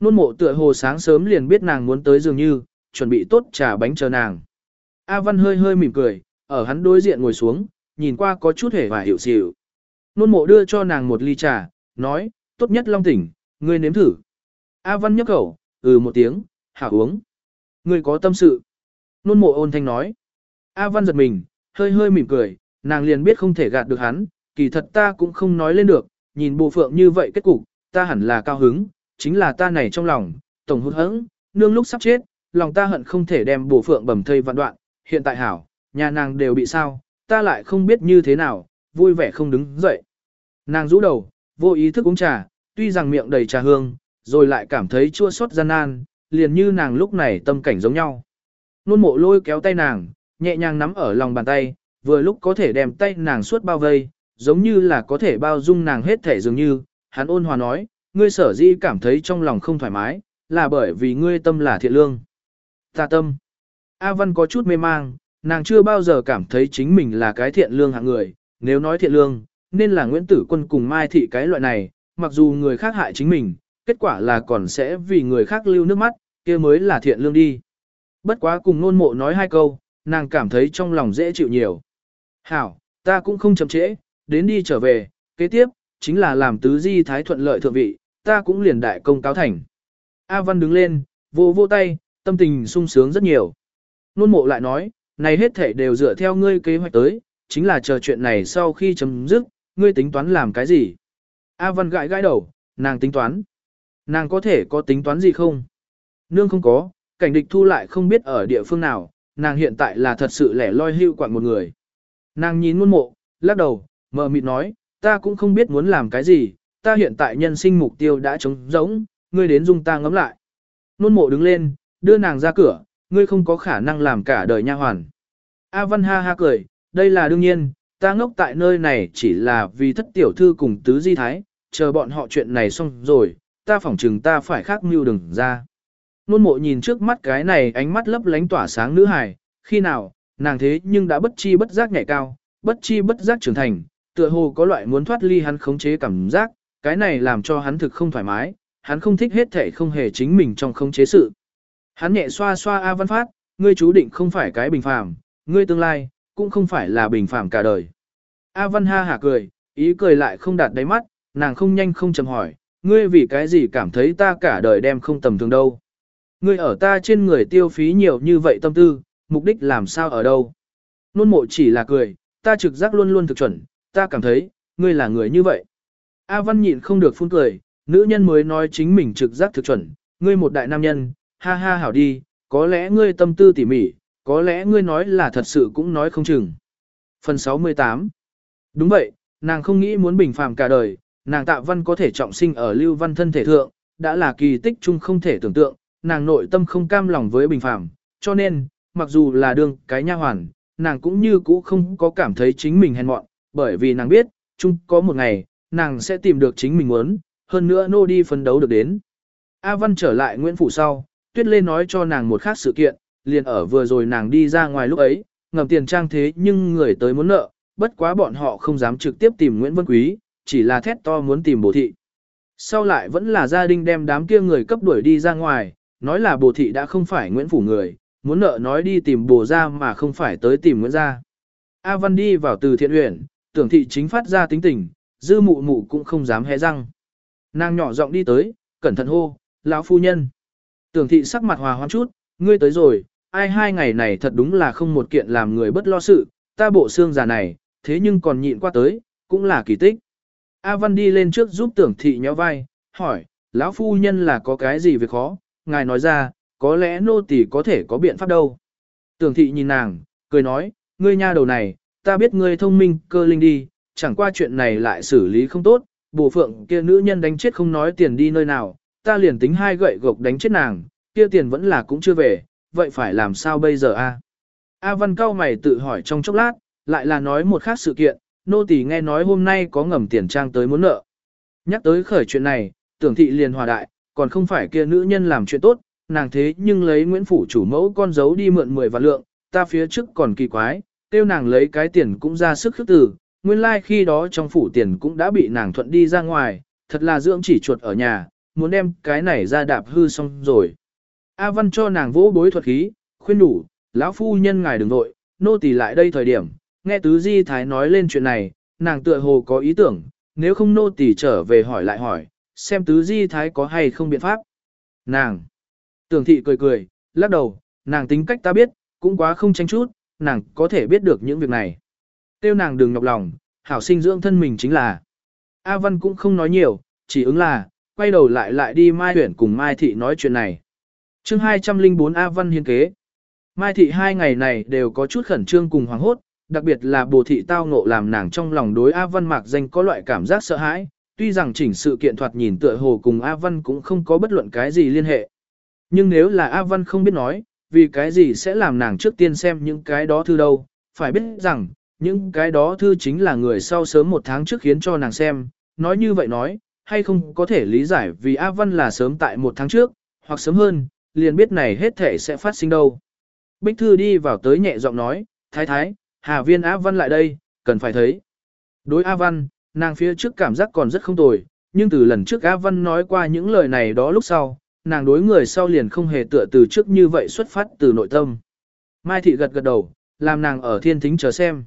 Nôn mộ tựa hồ sáng sớm liền biết nàng muốn tới dường như, chuẩn bị tốt trà bánh chờ nàng. A Văn hơi hơi mỉm cười, ở hắn đối diện ngồi xuống, nhìn qua có chút hề và hiểu xỉu. Nôn mộ đưa cho nàng một ly trà, nói, tốt nhất long tỉnh, ngươi nếm thử. A Văn nhấp khẩu, ừ một tiếng, hảo uống. Ngươi có tâm sự. Nôn mộ ôn thanh nói. A Văn giật mình, hơi hơi mỉm cười, nàng liền biết không thể gạt được hắn, kỳ thật ta cũng không nói lên được, nhìn bộ phượng như vậy kết cục, ta hẳn là cao hứng, chính là ta này trong lòng, tổng hụt hẫng, nương lúc sắp chết, lòng ta hận không thể đem bộ phượng bầm thây vạn đoạn, hiện tại hảo, nhà nàng đều bị sao, ta lại không biết như thế nào, vui vẻ không đứng dậy. Nàng rũ đầu, vô ý thức uống trà, tuy rằng miệng đầy trà hương, rồi lại cảm thấy chua xót gian nan, liền như nàng lúc này tâm cảnh giống nhau. Nôn mộ lôi kéo tay nàng, nhẹ nhàng nắm ở lòng bàn tay, vừa lúc có thể đem tay nàng suốt bao vây, giống như là có thể bao dung nàng hết thể dường như, hắn ôn hòa nói, ngươi sở di cảm thấy trong lòng không thoải mái, là bởi vì ngươi tâm là thiện lương. Ta tâm. A Văn có chút mê mang, nàng chưa bao giờ cảm thấy chính mình là cái thiện lương hạng người, nếu nói thiện lương, nên là Nguyễn Tử Quân cùng Mai Thị cái loại này, mặc dù người khác hại chính mình, kết quả là còn sẽ vì người khác lưu nước mắt, kia mới là thiện lương đi. Bất quá cùng nôn mộ nói hai câu, nàng cảm thấy trong lòng dễ chịu nhiều. Hảo, ta cũng không chậm trễ, đến đi trở về, kế tiếp, chính là làm tứ di thái thuận lợi thượng vị, ta cũng liền đại công cáo thành. A Văn đứng lên, vô vô tay, tâm tình sung sướng rất nhiều. Nôn mộ lại nói, này hết thể đều dựa theo ngươi kế hoạch tới, chính là chờ chuyện này sau khi chấm dứt, ngươi tính toán làm cái gì? A Văn gãi gãi đầu, nàng tính toán. Nàng có thể có tính toán gì không? Nương không có, cảnh địch thu lại không biết ở địa phương nào, nàng hiện tại là thật sự lẻ loi hưu quạng một người. Nàng nhìn muôn mộ, lắc đầu, mờ mịt nói, ta cũng không biết muốn làm cái gì, ta hiện tại nhân sinh mục tiêu đã trống rỗng, ngươi đến dung ta ngắm lại. Nôn mộ đứng lên, đưa nàng ra cửa, ngươi không có khả năng làm cả đời nha hoàn. A Văn ha ha cười, đây là đương nhiên, ta ngốc tại nơi này chỉ là vì thất tiểu thư cùng tứ di thái, chờ bọn họ chuyện này xong rồi, ta phỏng chừng ta phải khác mưu đừng ra. Nôn mộ nhìn trước mắt cái này ánh mắt lấp lánh tỏa sáng nữ hài, khi nào, nàng thế nhưng đã bất chi bất giác nhảy cao, bất chi bất giác trưởng thành, tựa hồ có loại muốn thoát ly hắn khống chế cảm giác, cái này làm cho hắn thực không thoải mái, hắn không thích hết thể không hề chính mình trong khống chế sự. Hắn nhẹ xoa xoa A Văn Phát, ngươi chú định không phải cái bình phàm, ngươi tương lai, cũng không phải là bình phàm cả đời. A Văn ha hả cười, ý cười lại không đạt đáy mắt, nàng không nhanh không chầm hỏi, ngươi vì cái gì cảm thấy ta cả đời đem không tầm thường đâu. Ngươi ở ta trên người tiêu phí nhiều như vậy tâm tư, mục đích làm sao ở đâu. Nôn mộ chỉ là cười, ta trực giác luôn luôn thực chuẩn, ta cảm thấy, ngươi là người như vậy. A Văn nhịn không được phun cười, nữ nhân mới nói chính mình trực giác thực chuẩn, ngươi một đại nam nhân, ha ha hảo đi, có lẽ ngươi tâm tư tỉ mỉ, có lẽ ngươi nói là thật sự cũng nói không chừng. Phần 68 Đúng vậy, nàng không nghĩ muốn bình phàm cả đời, nàng tạ văn có thể trọng sinh ở lưu văn thân thể thượng, đã là kỳ tích chung không thể tưởng tượng, nàng nội tâm không cam lòng với bình phạm, cho nên, mặc dù là đương cái nha hoàn, nàng cũng như cũ không có cảm thấy chính mình hèn mọn, bởi vì nàng biết, chung có một ngày, nàng sẽ tìm được chính mình muốn, hơn nữa nô đi phấn đấu được đến. A Văn trở lại Nguyễn Phủ sau, Tuyết Lê nói cho nàng một khác sự kiện, liền ở vừa rồi nàng đi ra ngoài lúc ấy, ngầm tiền trang thế nhưng người tới muốn nợ, bất quá bọn họ không dám trực tiếp tìm Nguyễn Vân Quý, chỉ là thét to muốn tìm bổ thị. Sau lại vẫn là gia đình đem đám kia người cấp đuổi đi ra ngoài, nói là bổ thị đã không phải Nguyễn Phủ người, muốn nợ nói đi tìm bổ ra mà không phải tới tìm Nguyễn gia. A Văn đi vào từ thiện huyện, tưởng thị chính phát ra tính tình, dư mụ mụ cũng không dám hé răng. Nàng nhỏ giọng đi tới, cẩn thận hô, lão phu nhân. Tưởng thị sắc mặt hòa hoãn chút, ngươi tới rồi, ai hai ngày này thật đúng là không một kiện làm người bất lo sự, ta bộ xương già này, thế nhưng còn nhịn qua tới, cũng là kỳ tích. A Văn đi lên trước giúp tưởng thị nhéo vai, hỏi, lão phu nhân là có cái gì việc khó, ngài nói ra, có lẽ nô tỳ có thể có biện pháp đâu. Tưởng thị nhìn nàng, cười nói, ngươi nha đầu này, ta biết ngươi thông minh, cơ linh đi, chẳng qua chuyện này lại xử lý không tốt, bổ phượng kia nữ nhân đánh chết không nói tiền đi nơi nào, ta liền tính hai gậy gộc đánh chết nàng, kia tiền vẫn là cũng chưa về, vậy phải làm sao bây giờ a? A Văn cao mày tự hỏi trong chốc lát, lại là nói một khác sự kiện, nô tỳ nghe nói hôm nay có ngầm tiền trang tới muốn nợ. Nhắc tới khởi chuyện này, tưởng thị liền hòa đại, còn không phải kia nữ nhân làm chuyện tốt, nàng thế nhưng lấy Nguyễn Phủ chủ mẫu con dấu đi mượn 10 vạn lượng, ta phía trước còn kỳ quái, tiêu nàng lấy cái tiền cũng ra sức khước từ, nguyên lai like khi đó trong phủ tiền cũng đã bị nàng thuận đi ra ngoài, thật là dưỡng chỉ chuột ở nhà, muốn đem cái này ra đạp hư xong rồi. A Văn cho nàng vỗ bối thuật khí, khuyên đủ, lão phu nhân ngài đừng vội, nô tỳ lại đây thời điểm, nghe tứ di thái nói lên chuyện này, nàng tựa hồ có ý tưởng, nếu không nô tỳ trở về hỏi lại hỏi, xem tứ di thái có hay không biện pháp. Nàng, tưởng thị cười cười, lắc đầu, nàng tính cách ta biết, cũng quá không tranh chút, nàng có thể biết được những việc này. Tiêu nàng đừng nhọc lòng, hảo sinh dưỡng thân mình chính là. A Văn cũng không nói nhiều, chỉ ứng là, quay đầu lại lại đi Mai Huyển cùng Mai Thị nói chuyện này. chương 204 A Văn hiên kế. Mai Thị hai ngày này đều có chút khẩn trương cùng hoàng hốt, đặc biệt là bồ thị tao ngộ làm nàng trong lòng đối A Văn mạc danh có loại cảm giác sợ hãi, tuy rằng chỉnh sự kiện thoạt nhìn tựa hồ cùng A Văn cũng không có bất luận cái gì liên hệ. Nhưng nếu là A Văn không biết nói, vì cái gì sẽ làm nàng trước tiên xem những cái đó thư đâu, phải biết rằng, những cái đó thư chính là người sau sớm một tháng trước khiến cho nàng xem, nói như vậy nói, hay không có thể lý giải vì A Văn là sớm tại một tháng trước, hoặc sớm hơn, liền biết này hết thể sẽ phát sinh đâu. Bích Thư đi vào tới nhẹ giọng nói, thái thái, Hà Viên A Văn lại đây, cần phải thấy. Đối A Văn, nàng phía trước cảm giác còn rất không tồi, nhưng từ lần trước A Văn nói qua những lời này đó lúc sau, nàng đối người sau liền không hề tựa từ trước như vậy xuất phát từ nội tâm. Mai Thị gật gật đầu, làm nàng ở thiên thính chờ xem.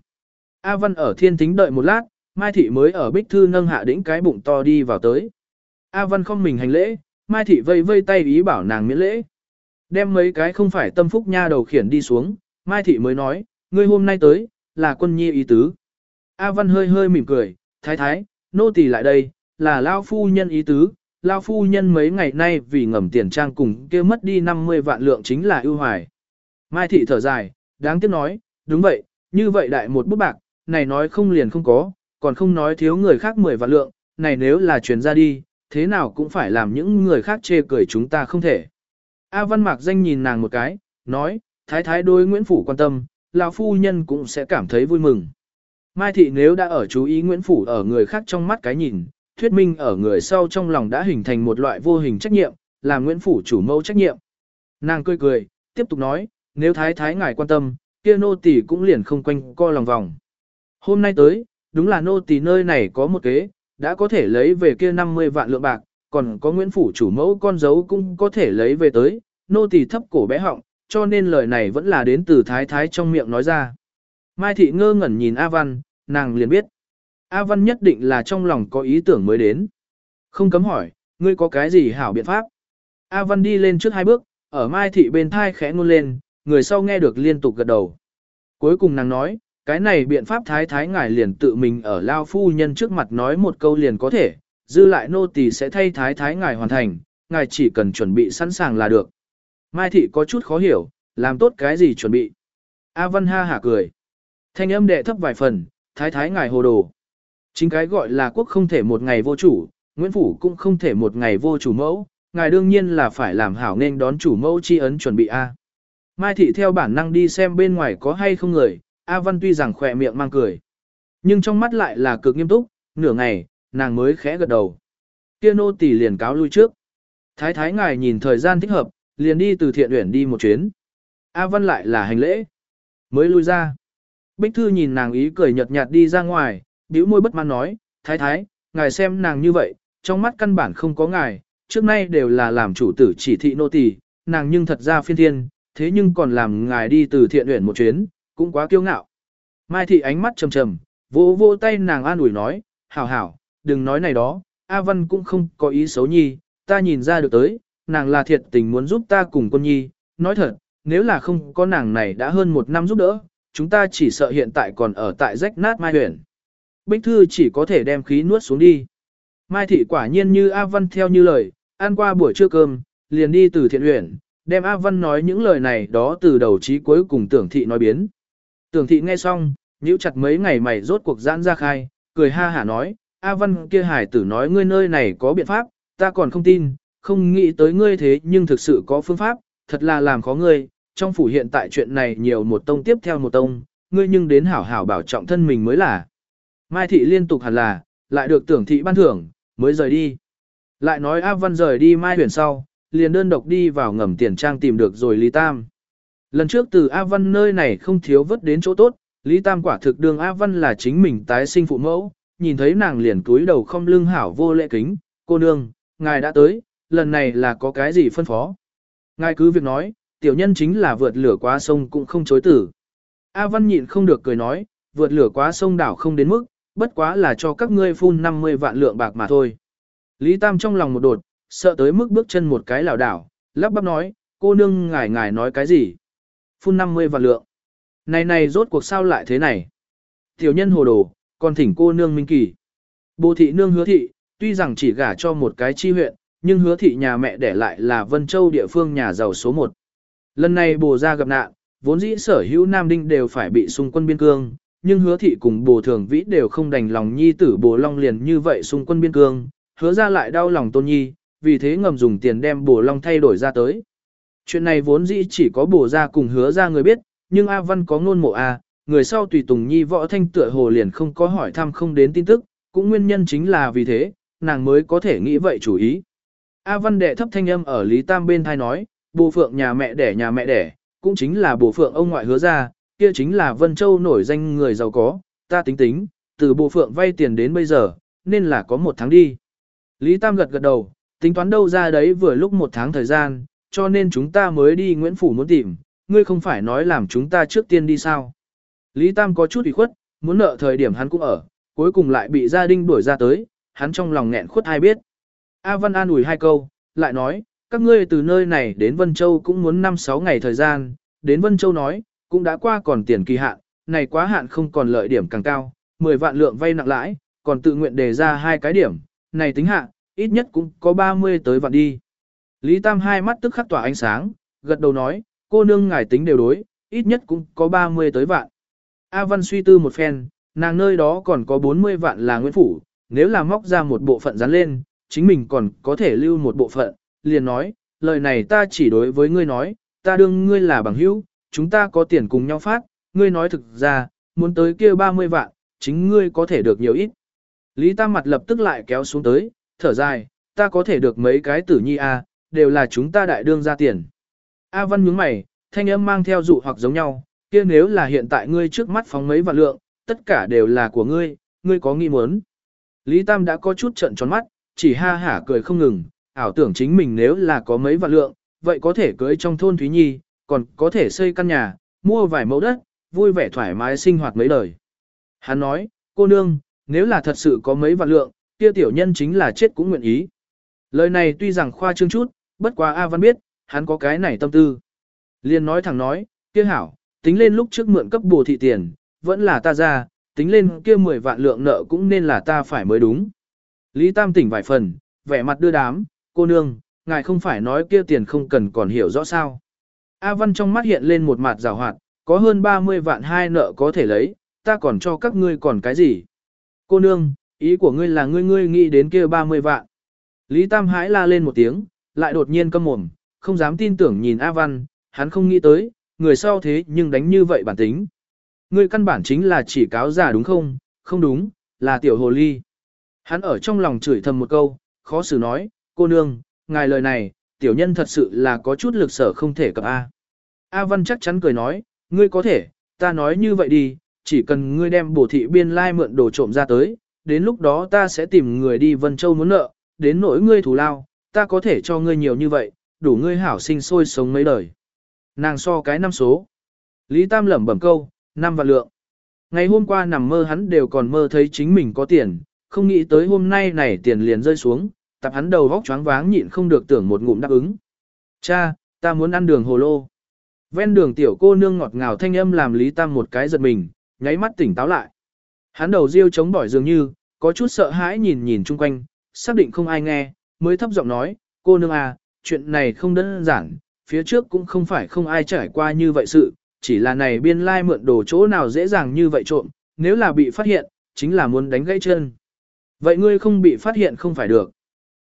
A Văn ở thiên thính đợi một lát, Mai Thị mới ở bích thư nâng hạ đĩnh cái bụng to đi vào tới. A Văn không mình hành lễ, Mai Thị vây vây tay ý bảo nàng miễn lễ. Đem mấy cái không phải tâm phúc nha đầu khiển đi xuống, Mai Thị mới nói, ngươi hôm nay tới, là quân nhi ý tứ. A Văn hơi hơi mỉm cười, thái thái, nô tỳ lại đây, là Lao Phu Nhân ý tứ. Lao Phu Nhân mấy ngày nay vì ngầm tiền trang cùng kia mất đi 50 vạn lượng chính là ưu hoài. Mai Thị thở dài, đáng tiếc nói, đúng vậy, như vậy đại một bút bạc, này nói không liền không có, còn không nói thiếu người khác 10 vạn lượng, này nếu là chuyển ra đi, thế nào cũng phải làm những người khác chê cười chúng ta không thể. A Văn Mạc danh nhìn nàng một cái, nói, thái thái đối Nguyễn Phủ quan tâm, lão phu nhân cũng sẽ cảm thấy vui mừng. Mai Thị nếu đã ở chú ý Nguyễn Phủ ở người khác trong mắt cái nhìn, thuyết minh ở người sau trong lòng đã hình thành một loại vô hình trách nhiệm, là Nguyễn Phủ chủ mâu trách nhiệm. Nàng cười cười, tiếp tục nói, nếu thái thái ngài quan tâm, kia nô tỳ cũng liền không quanh co lòng vòng. Hôm nay tới, đúng là nô tỳ nơi này có một kế, đã có thể lấy về kia 50 vạn lượng bạc, còn có Nguyễn Phủ chủ mẫu con dấu cũng có thể lấy về tới, nô tỳ thấp cổ bé họng, cho nên lời này vẫn là đến từ thái thái trong miệng nói ra. Mai thị ngơ ngẩn nhìn A Văn, nàng liền biết. A Văn nhất định là trong lòng có ý tưởng mới đến. Không cấm hỏi, ngươi có cái gì hảo biện pháp? A Văn đi lên trước hai bước, ở Mai thị bên thai khẽ ngôn lên, người sau nghe được liên tục gật đầu. Cuối cùng nàng nói, cái này biện pháp thái thái ngài liền tự mình ở lao phu nhân trước mặt nói một câu liền có thể, dư lại nô tỳ sẽ thay thái thái ngài hoàn thành, ngài chỉ cần chuẩn bị sẵn sàng là được. Mai thị có chút khó hiểu, làm tốt cái gì chuẩn bị. A Văn ha hả cười. Thanh âm đệ thấp vài phần, thái thái ngài hồ đồ. Chính cái gọi là quốc không thể một ngày vô chủ, Nguyễn Phủ cũng không thể một ngày vô chủ mẫu, ngài đương nhiên là phải làm hảo nên đón chủ mẫu chi ấn chuẩn bị A. Mai thị theo bản năng đi xem bên ngoài có hay không người, A Văn tuy rằng khỏe miệng mang cười. Nhưng trong mắt lại là cực nghiêm túc, nửa ngày, nàng mới khẽ gật đầu. Kia nô tỳ liền cáo lui trước. Thái thái ngài nhìn thời gian thích hợp, liền đi từ thiện uyển đi một chuyến. A Văn lại là hành lễ. Mới lui ra. Bích Thư nhìn nàng ý cười nhợt nhạt đi ra ngoài, bĩu môi bất mãn nói, thái thái, ngài xem nàng như vậy, trong mắt căn bản không có ngài, trước nay đều là làm chủ tử chỉ thị nô tỳ, nàng nhưng thật ra phiên thiên, thế nhưng còn làm ngài đi từ thiện uyển một chuyến, cũng quá kiêu ngạo. Mai thị ánh mắt trầm trầm, vỗ vỗ tay nàng an ủi nói, hảo hảo, đừng nói này đó, A Văn cũng không có ý xấu nhi, ta nhìn ra được tới, nàng là thiệt tình muốn giúp ta cùng con nhi, nói thật, nếu là không có nàng này đã hơn một năm giúp đỡ, chúng ta chỉ sợ hiện tại còn ở tại rách nát Mai huyền. Bích Thư chỉ có thể đem khí nuốt xuống đi. Mai thị quả nhiên như A Văn theo như lời, ăn qua buổi trưa cơm, liền đi từ thiện huyền, đem A Văn nói những lời này đó từ đầu chí cuối cùng tưởng thị nói biến. Tưởng thị nghe xong, nhíu chặt mấy ngày mày rốt cuộc giãn ra khai, cười ha hả nói, A Văn kia hải tử nói ngươi nơi này có biện pháp, ta còn không tin, không nghĩ tới ngươi thế nhưng thực sự có phương pháp, thật là làm khó ngươi, trong phủ hiện tại chuyện này nhiều một tông tiếp theo một tông, ngươi nhưng đến hảo hảo bảo trọng thân mình mới là. Mai thị liên tục hẳn là, lại được tưởng thị ban thưởng, mới rời đi. Lại nói A Văn rời đi Mai huyền sau, liền đơn độc đi vào ngầm tiền trang tìm được rồi Lý Tam. Lần trước từ A Văn nơi này không thiếu vất đến chỗ tốt, Lý Tam quả thực đường A Văn là chính mình tái sinh phụ mẫu, nhìn thấy nàng liền túi đầu không lưng hảo vô lễ kính, cô nương, ngài đã tới, lần này là có cái gì phân phó. Ngài cứ việc nói, tiểu nhân chính là vượt lửa qua sông cũng không chối tử. A Văn nhịn không được cười nói, vượt lửa qua sông đảo không đến mức, bất quá là cho các ngươi phun 50 vạn lượng bạc mà thôi. Lý Tam trong lòng một đột, sợ tới mức bước chân một cái lảo đảo, lắp bắp nói, cô nương ngài ngài nói cái gì? Phun 50 vạn lượng. Này này rốt cuộc sao lại thế này? Tiểu nhân hồ đồ, còn thỉnh cô nương minh kỳ. Bồ thị nương hứa thị, tuy rằng chỉ gả cho một cái chi huyện, nhưng hứa thị nhà mẹ để lại là Vân Châu địa phương nhà giàu số 1. Lần này bồ ra gặp nạn, vốn dĩ sở hữu Nam Đinh đều phải bị xung quân biên cương, nhưng hứa thị cùng bồ thường vĩ đều không đành lòng nhi tử bồ long liền như vậy xung quân biên cương, hứa ra lại đau lòng tôn nhi, vì thế ngầm dùng tiền đem bồ long thay đổi ra tới. Chuyện này vốn dĩ chỉ có bồ ra cùng hứa ra người biết, nhưng A Văn có ngôn mộ A, người sau tùy tùng nhi võ thanh tựa hồ liền không có hỏi thăm không đến tin tức, cũng nguyên nhân chính là vì thế, nàng mới có thể nghĩ vậy chủ ý. A Văn đệ thấp thanh âm ở Lý Tam bên thai nói, bồ phượng nhà mẹ đẻ nhà mẹ đẻ, cũng chính là bồ phượng ông ngoại hứa ra, kia chính là Vân Châu nổi danh người giàu có, ta tính tính, từ bồ phượng vay tiền đến bây giờ, nên là có một tháng đi. Lý Tam gật gật đầu, tính toán đâu ra đấy vừa lúc một tháng thời gian, cho nên chúng ta mới đi Nguyễn Phủ muốn tìm, ngươi không phải nói làm chúng ta trước tiên đi sao. Lý Tam có chút ủy khuất, muốn nợ thời điểm hắn cũng ở, cuối cùng lại bị gia đình đuổi ra tới, hắn trong lòng nghẹn khuất ai biết. A Văn an ủi hai câu, lại nói, các ngươi từ nơi này đến Vân Châu cũng muốn 5-6 ngày thời gian, đến Vân Châu nói, cũng đã qua còn tiền kỳ hạn, này quá hạn không còn lợi điểm càng cao, 10 vạn lượng vay nặng lãi, còn tự nguyện đề ra hai cái điểm, này tính hạ, ít nhất cũng có 30 tới vạn đi. Lý Tam hai mắt tức khắc tỏa ánh sáng, gật đầu nói, cô nương ngài tính đều đối, ít nhất cũng có 30 tới vạn. A Văn suy tư một phen, nàng nơi đó còn có 40 vạn là Nguyễn Phủ, nếu là móc ra một bộ phận dán lên, chính mình còn có thể lưu một bộ phận, liền nói, lời này ta chỉ đối với ngươi nói, ta đương ngươi là bằng hữu, chúng ta có tiền cùng nhau phát, ngươi nói thực ra, muốn tới kia 30 vạn, chính ngươi có thể được nhiều ít. Lý Tam mặt lập tức lại kéo xuống tới, thở dài, ta có thể được mấy cái tử nhi a, đều là chúng ta đại đương ra tiền. A Văn nhướng mày, thanh âm mang theo dụ hoặc giống nhau, kia nếu là hiện tại ngươi trước mắt phóng mấy vạn lượng, tất cả đều là của ngươi, ngươi có nghi muốn. Lý Tam đã có chút trận tròn mắt, chỉ ha hả cười không ngừng, ảo tưởng chính mình nếu là có mấy vạn lượng, vậy có thể cưới trong thôn Thúy Nhi, còn có thể xây căn nhà, mua vài mẫu đất, vui vẻ thoải mái sinh hoạt mấy đời. Hắn nói, cô nương, nếu là thật sự có mấy vạn lượng, kia tiểu nhân chính là chết cũng nguyện ý. Lời này tuy rằng khoa trương chút, bất quá A Văn biết, hắn có cái này tâm tư. Liên nói thẳng nói, kia hảo, tính lên lúc trước mượn cấp bồ thị tiền, vẫn là ta ra, tính lên kia 10 vạn lượng nợ cũng nên là ta phải mới đúng. Lý Tam tỉnh vài phần, vẻ mặt đưa đám, cô nương, ngài không phải nói kia tiền không cần còn hiểu rõ sao. A Văn trong mắt hiện lên một mặt rào hoạt, có hơn 30 vạn hai nợ có thể lấy, ta còn cho các ngươi còn cái gì. Cô nương, ý của ngươi là ngươi ngươi nghĩ đến kia 30 vạn. Lý Tam hãi la lên một tiếng, lại đột nhiên câm mồm, không dám tin tưởng nhìn A Văn, hắn không nghĩ tới, người sau thế nhưng đánh như vậy bản tính. Ngươi căn bản chính là chỉ cáo giả đúng không, không đúng, là tiểu hồ ly. Hắn ở trong lòng chửi thầm một câu, khó xử nói, cô nương, ngài lời này, tiểu nhân thật sự là có chút lực sở không thể cập A. A Văn chắc chắn cười nói, ngươi có thể, ta nói như vậy đi, chỉ cần ngươi đem bổ thị biên lai mượn đồ trộm ra tới, đến lúc đó ta sẽ tìm người đi Vân Châu muốn nợ, đến nỗi ngươi thù lao, ta có thể cho ngươi nhiều như vậy, đủ ngươi hảo sinh sôi sống mấy đời. Nàng so cái năm số. Lý Tam lẩm bẩm câu, năm vạn lượng. Ngày hôm qua nằm mơ hắn đều còn mơ thấy chính mình có tiền, không nghĩ tới hôm nay này tiền liền rơi xuống, tập hắn đầu vóc choáng váng nhịn không được tưởng một ngụm đáp ứng. Cha, ta muốn ăn đường hồ lô. Ven đường tiểu cô nương ngọt ngào thanh âm làm Lý Tam một cái giật mình, nháy mắt tỉnh táo lại. Hắn đầu riêu chống bỏi dường như, có chút sợ hãi nhìn nhìn chung quanh, xác định không ai nghe, mới thấp giọng nói, cô nương à, chuyện này không đơn giản, phía trước cũng không phải không ai trải qua như vậy sự, chỉ là này biên lai mượn đồ chỗ nào dễ dàng như vậy trộm, nếu là bị phát hiện, chính là muốn đánh gãy chân. Vậy ngươi không bị phát hiện không phải được.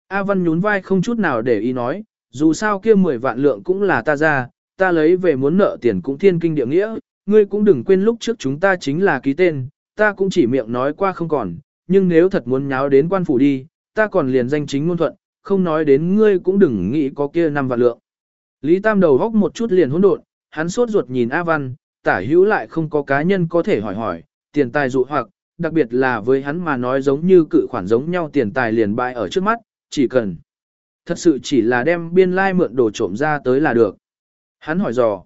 A Văn nhún vai không chút nào để ý nói, dù sao kia 10 vạn lượng cũng là ta ra, ta lấy về muốn nợ tiền cũng thiên kinh địa nghĩa, ngươi cũng đừng quên lúc trước chúng ta chính là ký tên, ta cũng chỉ miệng nói qua không còn, nhưng nếu thật muốn nháo đến quan phủ đi, ta còn liền danh chính ngôn thuận, không nói đến ngươi cũng đừng nghĩ có kia năm vạn lượng. Lý Tam đầu góc một chút liền hỗn độn, hắn sốt ruột nhìn A Văn, tả hữu lại không có cá nhân có thể hỏi hỏi, tiền tài dụ hoặc, đặc biệt là với hắn mà nói giống như cự khoản giống nhau tiền tài liền bại ở trước mắt, chỉ cần. Thật sự chỉ là đem biên lai mượn đồ trộm ra tới là được. Hắn hỏi dò.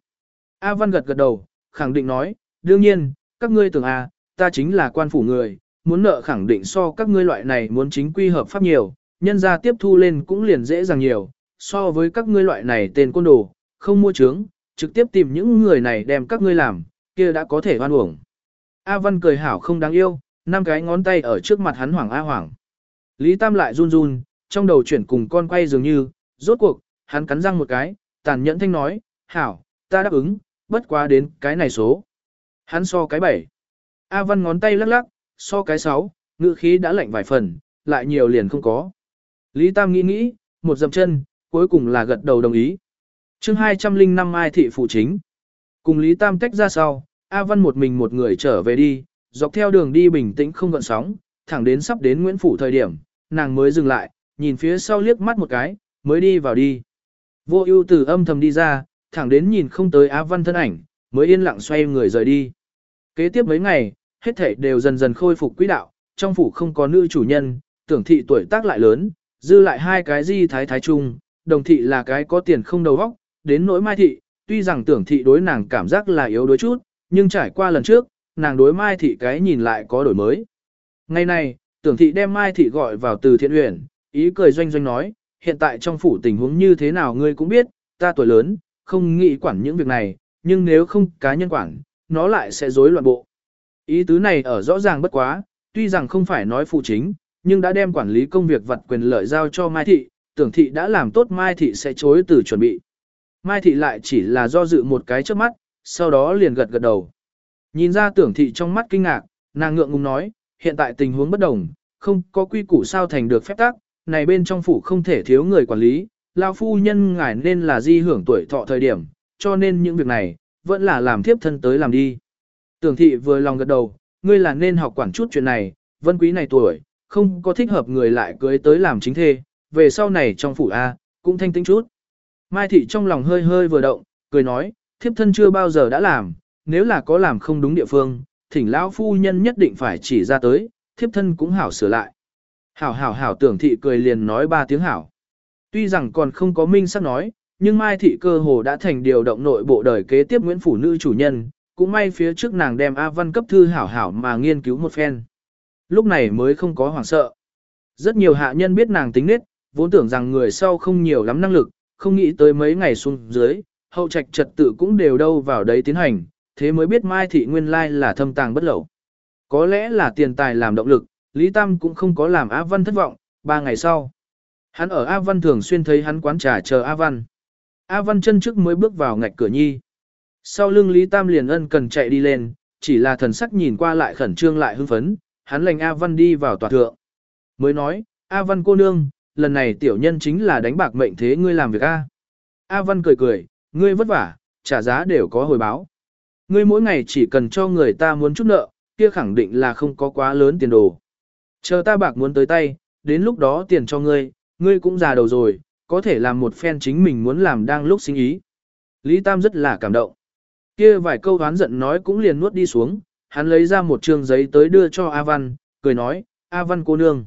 A Văn gật gật đầu, khẳng định nói, đương nhiên, các ngươi tưởng A, ta chính là quan phủ người, muốn nợ khẳng định so các ngươi loại này muốn chính quy hợp pháp nhiều, nhân ra tiếp thu lên cũng liền dễ dàng nhiều, so với các ngươi loại này tên côn đồ, không mua trướng, trực tiếp tìm những người này đem các ngươi làm, kia đã có thể hoan uổng. A Văn cười hảo không đáng yêu, năm cái ngón tay ở trước mặt hắn hoảng A hoảng. Lý Tam lại run run, trong đầu chuyển cùng con quay dường như, rốt cuộc, hắn cắn răng một cái, tàn nhẫn thanh nói, hảo, ta đáp ứng, bất quá đến cái này số. Hắn so cái bảy. A Văn ngón tay lắc lắc, so cái sáu, ngữ khí đã lạnh vài phần, lại nhiều liền không có. Lý Tam nghĩ nghĩ, một dậm chân, cuối cùng là gật đầu đồng ý. chương 205 Mai Thị Phụ Chính. Cùng Lý Tam tách ra sau, A Văn một mình một người trở về đi, dọc theo đường đi bình tĩnh không gợn sóng, thẳng đến sắp đến Nguyễn Phủ thời điểm, nàng mới dừng lại, nhìn phía sau liếc mắt một cái, mới đi vào đi. Vô ưu từ âm thầm đi ra, thẳng đến nhìn không tới A Văn thân ảnh, mới yên lặng xoay người rời đi. Kế tiếp mấy ngày, hết thảy đều dần dần khôi phục quỹ đạo, trong phủ không có nữ chủ nhân, tưởng thị tuổi tác lại lớn, dư lại hai cái di thái thái trung, đồng thị là cái có tiền không đầu óc, đến nỗi mai thị, tuy rằng tưởng thị đối nàng cảm giác là yếu đối chút, nhưng trải qua lần trước, nàng đối mai thị cái nhìn lại có đổi mới. Ngày này, tưởng thị đem mai thị gọi vào từ thiện uyển, ý cười doanh doanh nói, hiện tại trong phủ tình huống như thế nào ngươi cũng biết, ta tuổi lớn, không nghĩ quản những việc này, nhưng nếu không cá nhân quản, nó lại sẽ rối loạn bộ. Ý tứ này ở rõ ràng bất quá, tuy rằng không phải nói phụ chính, nhưng đã đem quản lý công việc vật quyền lợi giao cho Mai Thị, tưởng thị đã làm tốt Mai Thị sẽ chối từ chuẩn bị. Mai Thị lại chỉ là do dự một cái trước mắt, sau đó liền gật gật đầu. Nhìn ra tưởng thị trong mắt kinh ngạc, nàng ngượng ngùng nói, hiện tại tình huống bất đồng, không có quy củ sao thành được phép tắc, này bên trong phủ không thể thiếu người quản lý, lao phu nhân ngài nên là di hưởng tuổi thọ thời điểm, cho nên những việc này, vẫn là làm thiếp thân tới làm đi. Tưởng thị vừa lòng gật đầu, ngươi là nên học quản chút chuyện này, vân quý này tuổi, không có thích hợp người lại cưới tới làm chính thê, về sau này trong phủ A, cũng thanh tĩnh chút. Mai thị trong lòng hơi hơi vừa động, cười nói, thiếp thân chưa bao giờ đã làm, nếu là có làm không đúng địa phương, thỉnh lão phu nhân nhất định phải chỉ ra tới, thiếp thân cũng hảo sửa lại. Hảo hảo hảo tưởng thị cười liền nói ba tiếng hảo. Tuy rằng còn không có minh sắc nói, nhưng Mai thị cơ hồ đã thành điều động nội bộ đời kế tiếp Nguyễn Phủ Nữ chủ nhân, cũng may phía trước nàng đem A Văn cấp thư hảo hảo mà nghiên cứu một phen. Lúc này mới không có hoảng sợ. Rất nhiều hạ nhân biết nàng tính nết, vốn tưởng rằng người sau không nhiều lắm năng lực, không nghĩ tới mấy ngày xuống dưới, hậu trạch trật tự cũng đều đâu vào đấy tiến hành, thế mới biết Mai Thị nguyên lai là thâm tàng bất lậu. Có lẽ là tiền tài làm động lực, Lý Tam cũng không có làm A Văn thất vọng, ba ngày sau. Hắn ở A Văn thường xuyên thấy hắn quán trà chờ A Văn. A Văn chân trước mới bước vào ngạch cửa nhi. Sau lưng Lý Tam liền ân cần chạy đi lên, chỉ là thần sắc nhìn qua lại khẩn trương lại hưng phấn, hắn lành A Văn đi vào tòa thượng. Mới nói, A Văn cô nương, lần này tiểu nhân chính là đánh bạc mệnh thế ngươi làm việc A. A Văn cười cười, ngươi vất vả, trả giá đều có hồi báo. Ngươi mỗi ngày chỉ cần cho người ta muốn chút nợ, kia khẳng định là không có quá lớn tiền đồ. Chờ ta bạc muốn tới tay, đến lúc đó tiền cho ngươi, ngươi cũng già đầu rồi, có thể làm một phen chính mình muốn làm đang lúc sinh ý. Lý Tam rất là cảm động. Kia vài câu đoán giận nói cũng liền nuốt đi xuống, hắn lấy ra một trương giấy tới đưa cho A Văn, cười nói, A Văn cô nương.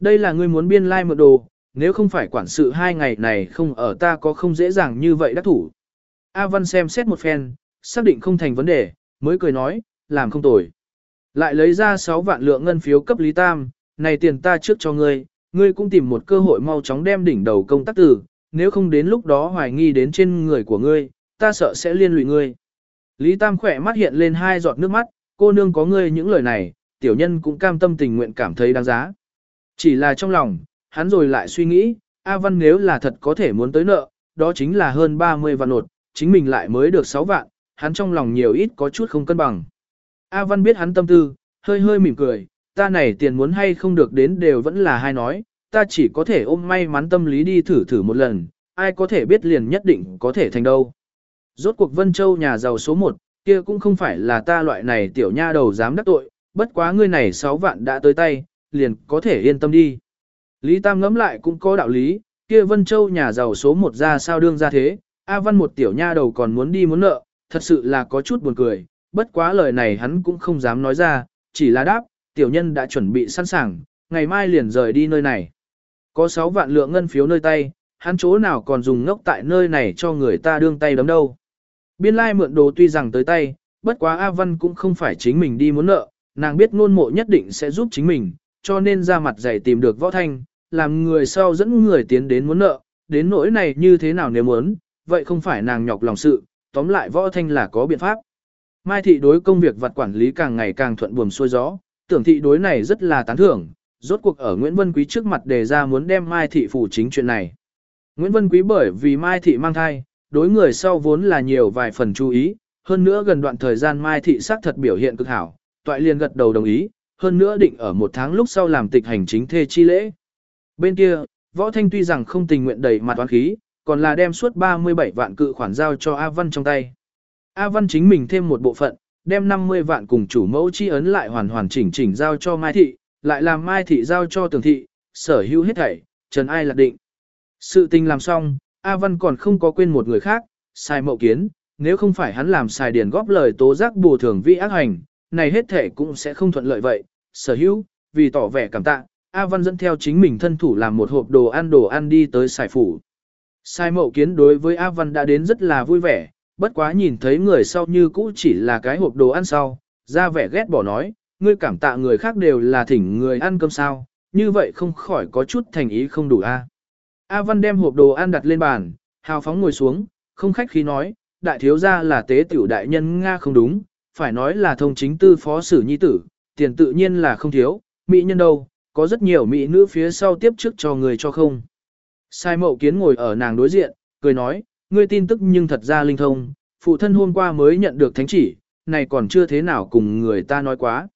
Đây là ngươi muốn biên lai like mượn đồ, nếu không phải quản sự hai ngày này không ở ta có không dễ dàng như vậy đắc thủ. A Văn xem xét một phen, xác định không thành vấn đề, mới cười nói, làm không tồi. Lại lấy ra 6 vạn lượng ngân phiếu cấp Lý Tam, này tiền ta trước cho ngươi, ngươi cũng tìm một cơ hội mau chóng đem đỉnh đầu công tác tử, nếu không đến lúc đó hoài nghi đến trên người của ngươi, ta sợ sẽ liên lụy ngươi. Lý Tam khỏe mắt hiện lên hai giọt nước mắt, cô nương có ngươi những lời này, tiểu nhân cũng cam tâm tình nguyện cảm thấy đáng giá. Chỉ là trong lòng, hắn rồi lại suy nghĩ, A Văn nếu là thật có thể muốn tới nợ, đó chính là hơn 30 vạn nột, chính mình lại mới được 6 vạn, hắn trong lòng nhiều ít có chút không cân bằng. A Văn biết hắn tâm tư, hơi hơi mỉm cười, ta này tiền muốn hay không được đến đều vẫn là hai nói, ta chỉ có thể ôm may mắn tâm lý đi thử thử một lần, ai có thể biết liền nhất định có thể thành đâu. Rốt cuộc Vân Châu nhà giàu số 1, kia cũng không phải là ta loại này tiểu nha đầu dám đắc tội, bất quá ngươi này 6 vạn đã tới tay, liền có thể yên tâm đi. Lý Tam ngẫm lại cũng có đạo lý, kia Vân Châu nhà giàu số một ra sao đương ra thế, A Văn một tiểu nha đầu còn muốn đi muốn nợ, thật sự là có chút buồn cười, bất quá lời này hắn cũng không dám nói ra, chỉ là đáp, tiểu nhân đã chuẩn bị sẵn sàng, ngày mai liền rời đi nơi này. Có 6 vạn lượng ngân phiếu nơi tay, hắn chỗ nào còn dùng ngốc tại nơi này cho người ta đương tay đấm đâu. Biên lai mượn đồ tuy rằng tới tay, bất quá A Văn cũng không phải chính mình đi muốn nợ, nàng biết ngôn mộ nhất định sẽ giúp chính mình, cho nên ra mặt dày tìm được võ thanh, làm người sau dẫn người tiến đến muốn nợ, đến nỗi này như thế nào nếu muốn, vậy không phải nàng nhọc lòng sự, tóm lại võ thanh là có biện pháp. Mai thị đối công việc vật quản lý càng ngày càng thuận buồm xuôi gió, tưởng thị đối này rất là tán thưởng, rốt cuộc ở Nguyễn Vân Quý trước mặt đề ra muốn đem Mai thị phủ chính chuyện này. Nguyễn Vân Quý bởi vì Mai thị mang thai, đối người sau vốn là nhiều vài phần chú ý, hơn nữa gần đoạn thời gian Mai thị xác thật biểu hiện cực hảo, toại liền gật đầu đồng ý, hơn nữa định ở một tháng lúc sau làm tịch hành chính thê chi lễ. Bên kia, Võ Thanh tuy rằng không tình nguyện đẩy mặt toán khí, còn là đem suốt 37 vạn cự khoản giao cho A Văn trong tay. A Văn chính mình thêm một bộ phận, đem 50 vạn cùng chủ mẫu chi ấn lại hoàn hoàn chỉnh chỉnh giao cho Mai Thị, lại làm Mai Thị giao cho Tường Thị, sở hữu hết thảy, Trần Ai lạc định. Sự tình làm xong, A Văn còn không có quên một người khác, sai mậu kiến, nếu không phải hắn làm xài điền góp lời tố giác bù thường vi ác hành, này hết thể cũng sẽ không thuận lợi vậy. Sở hữu, vì tỏ vẻ cảm tạ, A Văn dẫn theo chính mình thân thủ làm một hộp đồ ăn đồ ăn đi tới xài phủ. Sai mậu kiến đối với A Văn đã đến rất là vui vẻ, bất quá nhìn thấy người sau như cũ chỉ là cái hộp đồ ăn sau, ra vẻ ghét bỏ nói, ngươi cảm tạ người khác đều là thỉnh người ăn cơm sao, như vậy không khỏi có chút thành ý không đủ a. A Văn đem hộp đồ ăn đặt lên bàn, hào phóng ngồi xuống, không khách khí nói, đại thiếu gia là tế tiểu đại nhân Nga không đúng, phải nói là thông chính tư phó sử nhi tử, tiền tự nhiên là không thiếu, mỹ nhân đâu, có rất nhiều mỹ nữ phía sau tiếp trước cho người cho không. Sai mậu kiến ngồi ở nàng đối diện, cười nói, ngươi tin tức nhưng thật ra linh thông, phụ thân hôm qua mới nhận được thánh chỉ, này còn chưa thế nào cùng người ta nói quá.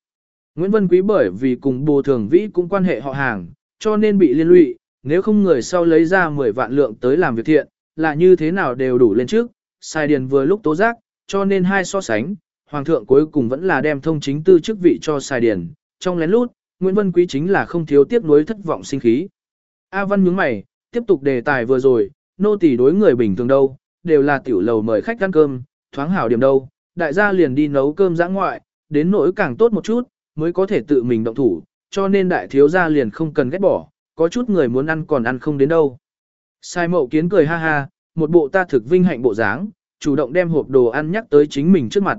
Nguyễn Vân Quý bởi vì cùng bồ thường vĩ cũng quan hệ họ hàng, cho nên bị liên lụy, nếu không người sau lấy ra 10 vạn lượng tới làm việc thiện, là như thế nào đều đủ lên trước, sai điền vừa lúc tố giác, cho nên hai so sánh, hoàng thượng cuối cùng vẫn là đem thông chính tư chức vị cho sai điền, trong lén lút, Nguyễn Vân Quý chính là không thiếu tiếc nuối thất vọng sinh khí. A Văn nhướng mày, tiếp tục đề tài vừa rồi, nô tỳ đối người bình thường đâu, đều là tiểu lầu mời khách ăn cơm, thoáng hảo điểm đâu, đại gia liền đi nấu cơm giã ngoại, đến nỗi càng tốt một chút, mới có thể tự mình động thủ, cho nên đại thiếu gia liền không cần ghét bỏ, có chút người muốn ăn còn ăn không đến đâu. Sai mậu kiến cười ha ha, một bộ ta thực vinh hạnh bộ dáng, chủ động đem hộp đồ ăn nhắc tới chính mình trước mặt.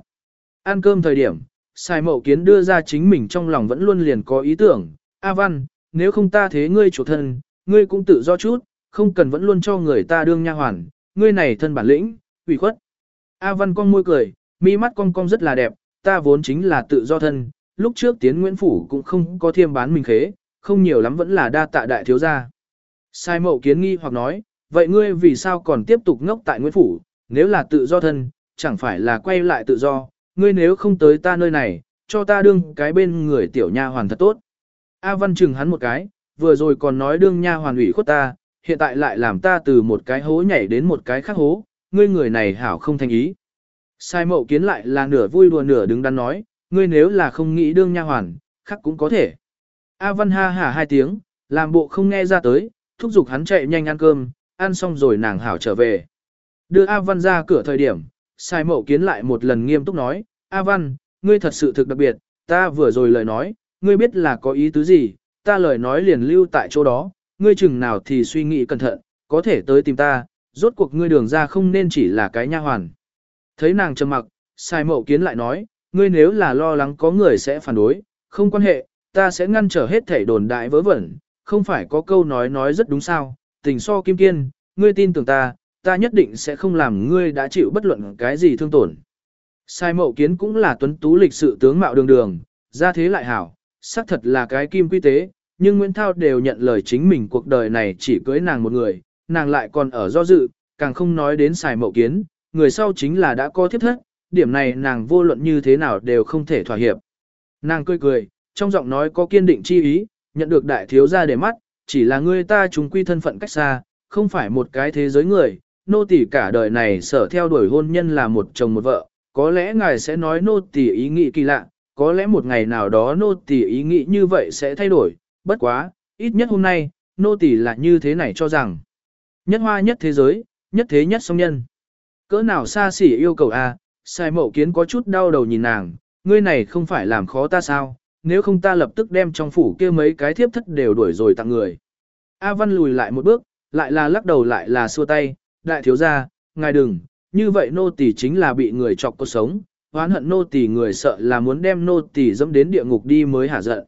Ăn cơm thời điểm, sai mậu kiến đưa ra chính mình trong lòng vẫn luôn liền có ý tưởng, A Văn, nếu không ta thế ngươi chủ thân, ngươi cũng tự do chút, không cần vẫn luôn cho người ta đương nha hoàn, ngươi này thân bản lĩnh, ủy khuất. A Văn cong môi cười, mi mắt cong cong rất là đẹp, ta vốn chính là tự do thân, lúc trước tiến Nguyễn Phủ cũng không có thiêm bán mình khế, không nhiều lắm vẫn là đa tạ đại thiếu gia. Sai mậu kiến nghi hoặc nói, vậy ngươi vì sao còn tiếp tục ngốc tại Nguyễn Phủ, nếu là tự do thân, chẳng phải là quay lại tự do, ngươi nếu không tới ta nơi này, cho ta đương cái bên người tiểu nha hoàn thật tốt. A Văn chừng hắn một cái, vừa rồi còn nói đương nha hoàn ủy khuất ta, hiện tại lại làm ta từ một cái hố nhảy đến một cái khác hố, ngươi người này hảo không thành ý. Sai mậu kiến lại là nửa vui đùa nửa đứng đắn nói, ngươi nếu là không nghĩ đương nha hoàn, khác cũng có thể. A Văn ha hả hai tiếng, làm bộ không nghe ra tới, thúc giục hắn chạy nhanh ăn cơm, ăn xong rồi nàng hảo trở về. Đưa A Văn ra cửa thời điểm, sai mậu kiến lại một lần nghiêm túc nói, A Văn, ngươi thật sự thực đặc biệt, ta vừa rồi lời nói, ngươi biết là có ý tứ gì, ta lời nói liền lưu tại chỗ đó, ngươi chừng nào thì suy nghĩ cẩn thận, có thể tới tìm ta, rốt cuộc ngươi đường ra không nên chỉ là cái nha hoàn. Thấy nàng trầm mặc, sai mậu kiến lại nói, ngươi nếu là lo lắng có người sẽ phản đối, không quan hệ, ta sẽ ngăn trở hết thảy đồn đại vớ vẩn, không phải có câu nói nói rất đúng sao, tình so kim kiên, ngươi tin tưởng ta, ta nhất định sẽ không làm ngươi đã chịu bất luận cái gì thương tổn. Sai mậu kiến cũng là tuấn tú lịch sự tướng mạo đường đường, ra thế lại hảo, xác thật là cái kim quy tế, nhưng Nguyễn Thao đều nhận lời chính mình cuộc đời này chỉ cưới nàng một người, nàng lại còn ở do dự, càng không nói đến xài mậu kiến, người sau chính là đã có thiết thất, điểm này nàng vô luận như thế nào đều không thể thỏa hiệp. Nàng cười cười, trong giọng nói có kiên định chi ý, nhận được đại thiếu gia để mắt, chỉ là ngươi ta chúng quy thân phận cách xa, không phải một cái thế giới người, nô tỳ cả đời này sở theo đuổi hôn nhân là một chồng một vợ, có lẽ ngài sẽ nói nô tỳ ý nghĩ kỳ lạ, có lẽ một ngày nào đó nô tỳ ý nghĩ như vậy sẽ thay đổi, bất quá, ít nhất hôm nay, nô tỳ là như thế này cho rằng. Nhất hoa nhất thế giới, nhất thế nhất song nhân. Cỡ nào xa xỉ yêu cầu a, sai mậu kiến có chút đau đầu nhìn nàng, ngươi này không phải làm khó ta sao, nếu không ta lập tức đem trong phủ kia mấy cái thiếp thất đều đuổi rồi tặng người. A Văn lùi lại một bước, lại là lắc đầu lại là xua tay, đại thiếu gia, ngài đừng, như vậy nô tỳ chính là bị người chọc cuộc sống, oán hận nô tỳ người sợ là muốn đem nô tỳ dẫm đến địa ngục đi mới hả giận.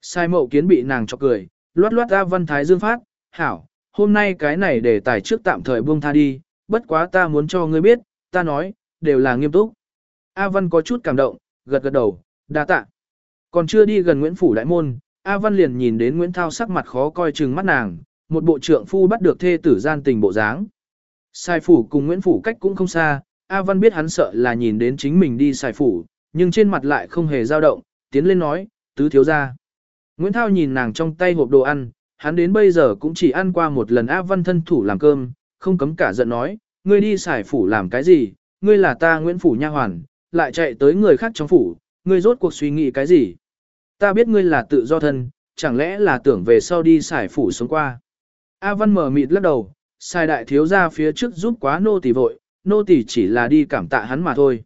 Sai mậu kiến bị nàng chọc cười, loát loát ra Văn Thái Dương phát, hảo, hôm nay cái này để tài trước tạm thời buông tha đi, bất quá ta muốn cho ngươi biết, ta nói, đều là nghiêm túc. A Văn có chút cảm động, gật gật đầu, đa tạ. Còn chưa đi gần Nguyễn Phủ Đại Môn, A Văn liền nhìn đến Nguyễn Thao sắc mặt khó coi chừng mắt nàng, một bộ trưởng phu bắt được thê tử gian tình bộ dáng. Sai phủ cùng Nguyễn Phủ cách cũng không xa, A Văn biết hắn sợ là nhìn đến chính mình đi sai phủ, nhưng trên mặt lại không hề dao động, tiến lên nói, tứ thiếu ra. Nguyễn Thao nhìn nàng trong tay hộp đồ ăn, hắn đến bây giờ cũng chỉ ăn qua một lần A Văn thân thủ làm cơm, không cấm cả giận nói, ngươi đi xài phủ làm cái gì, ngươi là ta Nguyễn Phủ nha hoàn, lại chạy tới người khác trong phủ, ngươi rốt cuộc suy nghĩ cái gì. Ta biết ngươi là tự do thân, chẳng lẽ là tưởng về sau đi xài phủ sống qua. A Văn mở mịt lắc đầu, sai đại thiếu ra phía trước giúp quá nô tỳ vội, nô tỳ chỉ là đi cảm tạ hắn mà thôi.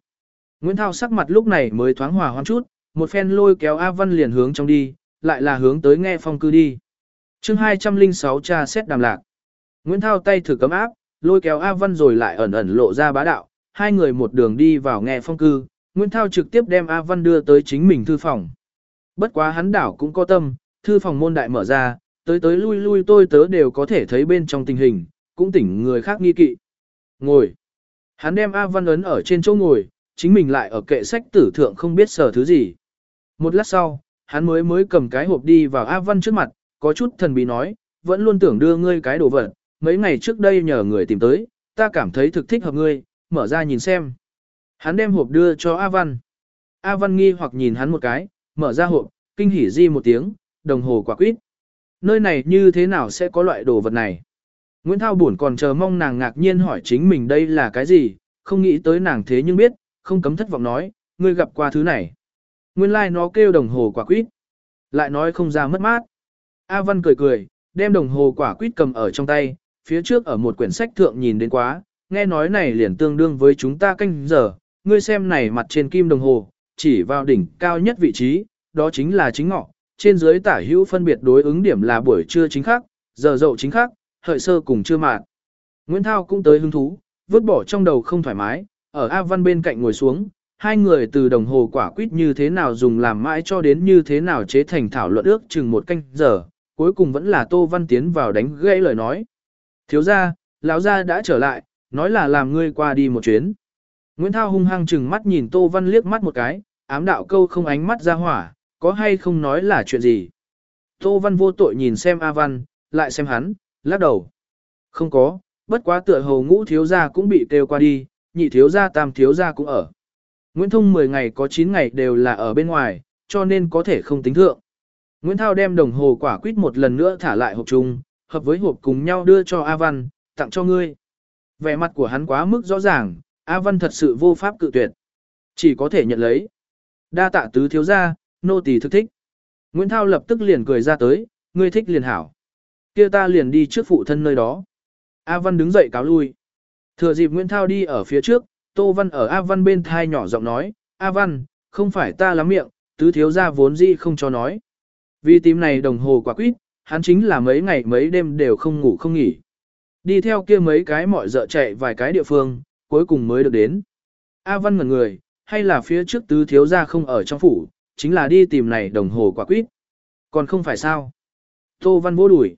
Nguyễn Thao sắc mặt lúc này mới thoáng hòa hoãn chút, một phen lôi kéo A Văn liền hướng trong đi, lại là hướng tới nghe phong cư đi. chương 206 cha xét đàm lạc. Nguyễn Thao tay thử cấm áp, lôi kéo A Văn rồi lại ẩn ẩn lộ ra bá đạo, hai người một đường đi vào nghe phong cư, Nguyễn Thao trực tiếp đem A Văn đưa tới chính mình thư phòng. Bất quá hắn đảo cũng có tâm, thư phòng môn đại mở ra, tới tới lui lui tôi tớ đều có thể thấy bên trong tình hình, cũng tỉnh người khác nghi kỵ. Ngồi. Hắn đem A Văn ấn ở trên chỗ ngồi, chính mình lại ở kệ sách tử thượng không biết sở thứ gì. Một lát sau, hắn mới mới cầm cái hộp đi vào A Văn trước mặt, có chút thần bí nói, vẫn luôn tưởng đưa ngươi cái đồ vật, mấy ngày trước đây nhờ người tìm tới, ta cảm thấy thực thích hợp ngươi, mở ra nhìn xem. Hắn đem hộp đưa cho A Văn. A Văn nghi hoặc nhìn hắn một cái, mở ra hộp, kinh hỉ di một tiếng, đồng hồ quả quýt. Nơi này như thế nào sẽ có loại đồ vật này? Nguyễn Thao buồn còn chờ mong nàng ngạc nhiên hỏi chính mình đây là cái gì, không nghĩ tới nàng thế nhưng biết, không cấm thất vọng nói, ngươi gặp qua thứ này. Nguyên lai like nó kêu đồng hồ quả quýt. Lại nói không ra mất mát. A Văn cười cười, đem đồng hồ quả quýt cầm ở trong tay, phía trước ở một quyển sách thượng nhìn đến quá, nghe nói này liền tương đương với chúng ta canh giờ, ngươi xem này mặt trên kim đồng hồ, chỉ vào đỉnh cao nhất vị trí, đó chính là chính ngọ, trên dưới tả hữu phân biệt đối ứng điểm là buổi trưa chính khắc, giờ dậu chính khắc, hợi sơ cùng chưa mạn. Nguyễn Thao cũng tới hứng thú, vứt bỏ trong đầu không thoải mái, ở A Văn bên cạnh ngồi xuống, hai người từ đồng hồ quả quýt như thế nào dùng làm mãi cho đến như thế nào chế thành thảo luận ước chừng một canh giờ, cuối cùng vẫn là Tô Văn tiến vào đánh gãy lời nói. Thiếu gia, lão gia đã trở lại, nói là làm ngươi qua đi một chuyến. Nguyễn Thao hung hăng chừng mắt nhìn Tô Văn liếc mắt một cái, ám đạo câu không ánh mắt ra hỏa, có hay không nói là chuyện gì. Tô Văn vô tội nhìn xem A Văn, lại xem hắn, lắc đầu. Không có, bất quá tựa hồ ngũ thiếu gia cũng bị kêu qua đi, nhị thiếu gia tam thiếu gia cũng ở. Nguyễn Thông 10 ngày có 9 ngày đều là ở bên ngoài, cho nên có thể không tính thượng. Nguyễn Thao đem đồng hồ quả quýt một lần nữa thả lại hộp chung, hợp với hộp cùng nhau đưa cho A Văn, tặng cho ngươi. Vẻ mặt của hắn quá mức rõ ràng, A Văn thật sự vô pháp cự tuyệt. Chỉ có thể nhận lấy. Đa tạ tứ thiếu gia, nô tỳ thực thích. Nguyễn Thao lập tức liền cười ra tới, ngươi thích liền hảo kia ta liền đi trước phụ thân nơi đó. A Văn đứng dậy cáo lui. Thừa dịp Nguyễn Thao đi ở phía trước, Tô Văn ở A Văn bên thai nhỏ giọng nói, A Văn, không phải ta lắm miệng, tứ thiếu gia vốn gì không cho nói. Vì tìm này đồng hồ quả quýt, hắn chính là mấy ngày mấy đêm đều không ngủ không nghỉ. Đi theo kia mấy cái mọi dợ chạy vài cái địa phương, cuối cùng mới được đến. A Văn ngẩn người, hay là phía trước tứ thiếu gia không ở trong phủ, chính là đi tìm này đồng hồ quả quýt. Còn không phải sao. Tô Văn vô đuổi.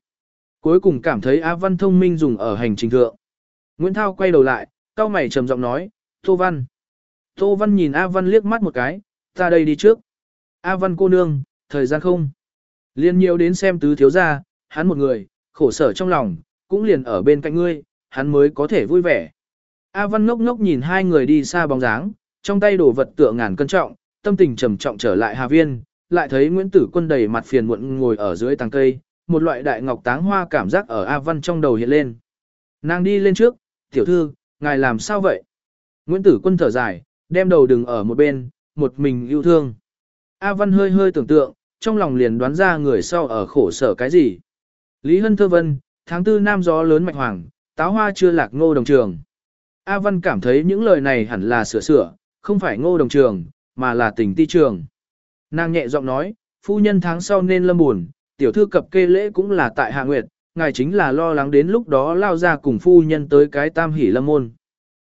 Cuối cùng cảm thấy A Văn thông minh dùng ở hành trình thượng. Nguyễn Thao quay đầu lại, cao mày trầm giọng nói, Tô Văn. Tô Văn nhìn A Văn liếc mắt một cái, ta đây đi trước. A Văn cô nương, thời gian không. Liên nhiều đến xem tứ thiếu gia, hắn một người, khổ sở trong lòng, cũng liền ở bên cạnh ngươi, hắn mới có thể vui vẻ. A Văn ngốc ngốc nhìn hai người đi xa bóng dáng, trong tay đổ vật tựa ngàn cân trọng, tâm tình trầm trọng trở lại Hà Viên, lại thấy Nguyễn Tử Quân đầy mặt phiền muộn ngồi ở dưới tàng cây, một loại đại ngọc táng hoa cảm giác ở A Văn trong đầu hiện lên. Nàng đi lên trước, Tiểu thư, ngài làm sao vậy? Nguyễn Tử Quân thở dài, đem đầu đừng ở một bên, một mình yêu thương. A Văn hơi hơi tưởng tượng, trong lòng liền đoán ra người sau ở khổ sở cái gì. Lý Hân Thơ Vân, tháng tư nam gió lớn mạch hoàng, táo hoa chưa lạc ngô đồng trường. A Văn cảm thấy những lời này hẳn là sửa sửa, không phải ngô đồng trường, mà là tình ti trường. Nàng nhẹ giọng nói, phu nhân tháng sau nên lâm buồn, tiểu thư cập kê lễ cũng là tại hạ nguyệt, ngài chính là lo lắng đến lúc đó lao ra cùng phu nhân tới cái tam hỷ lâm môn.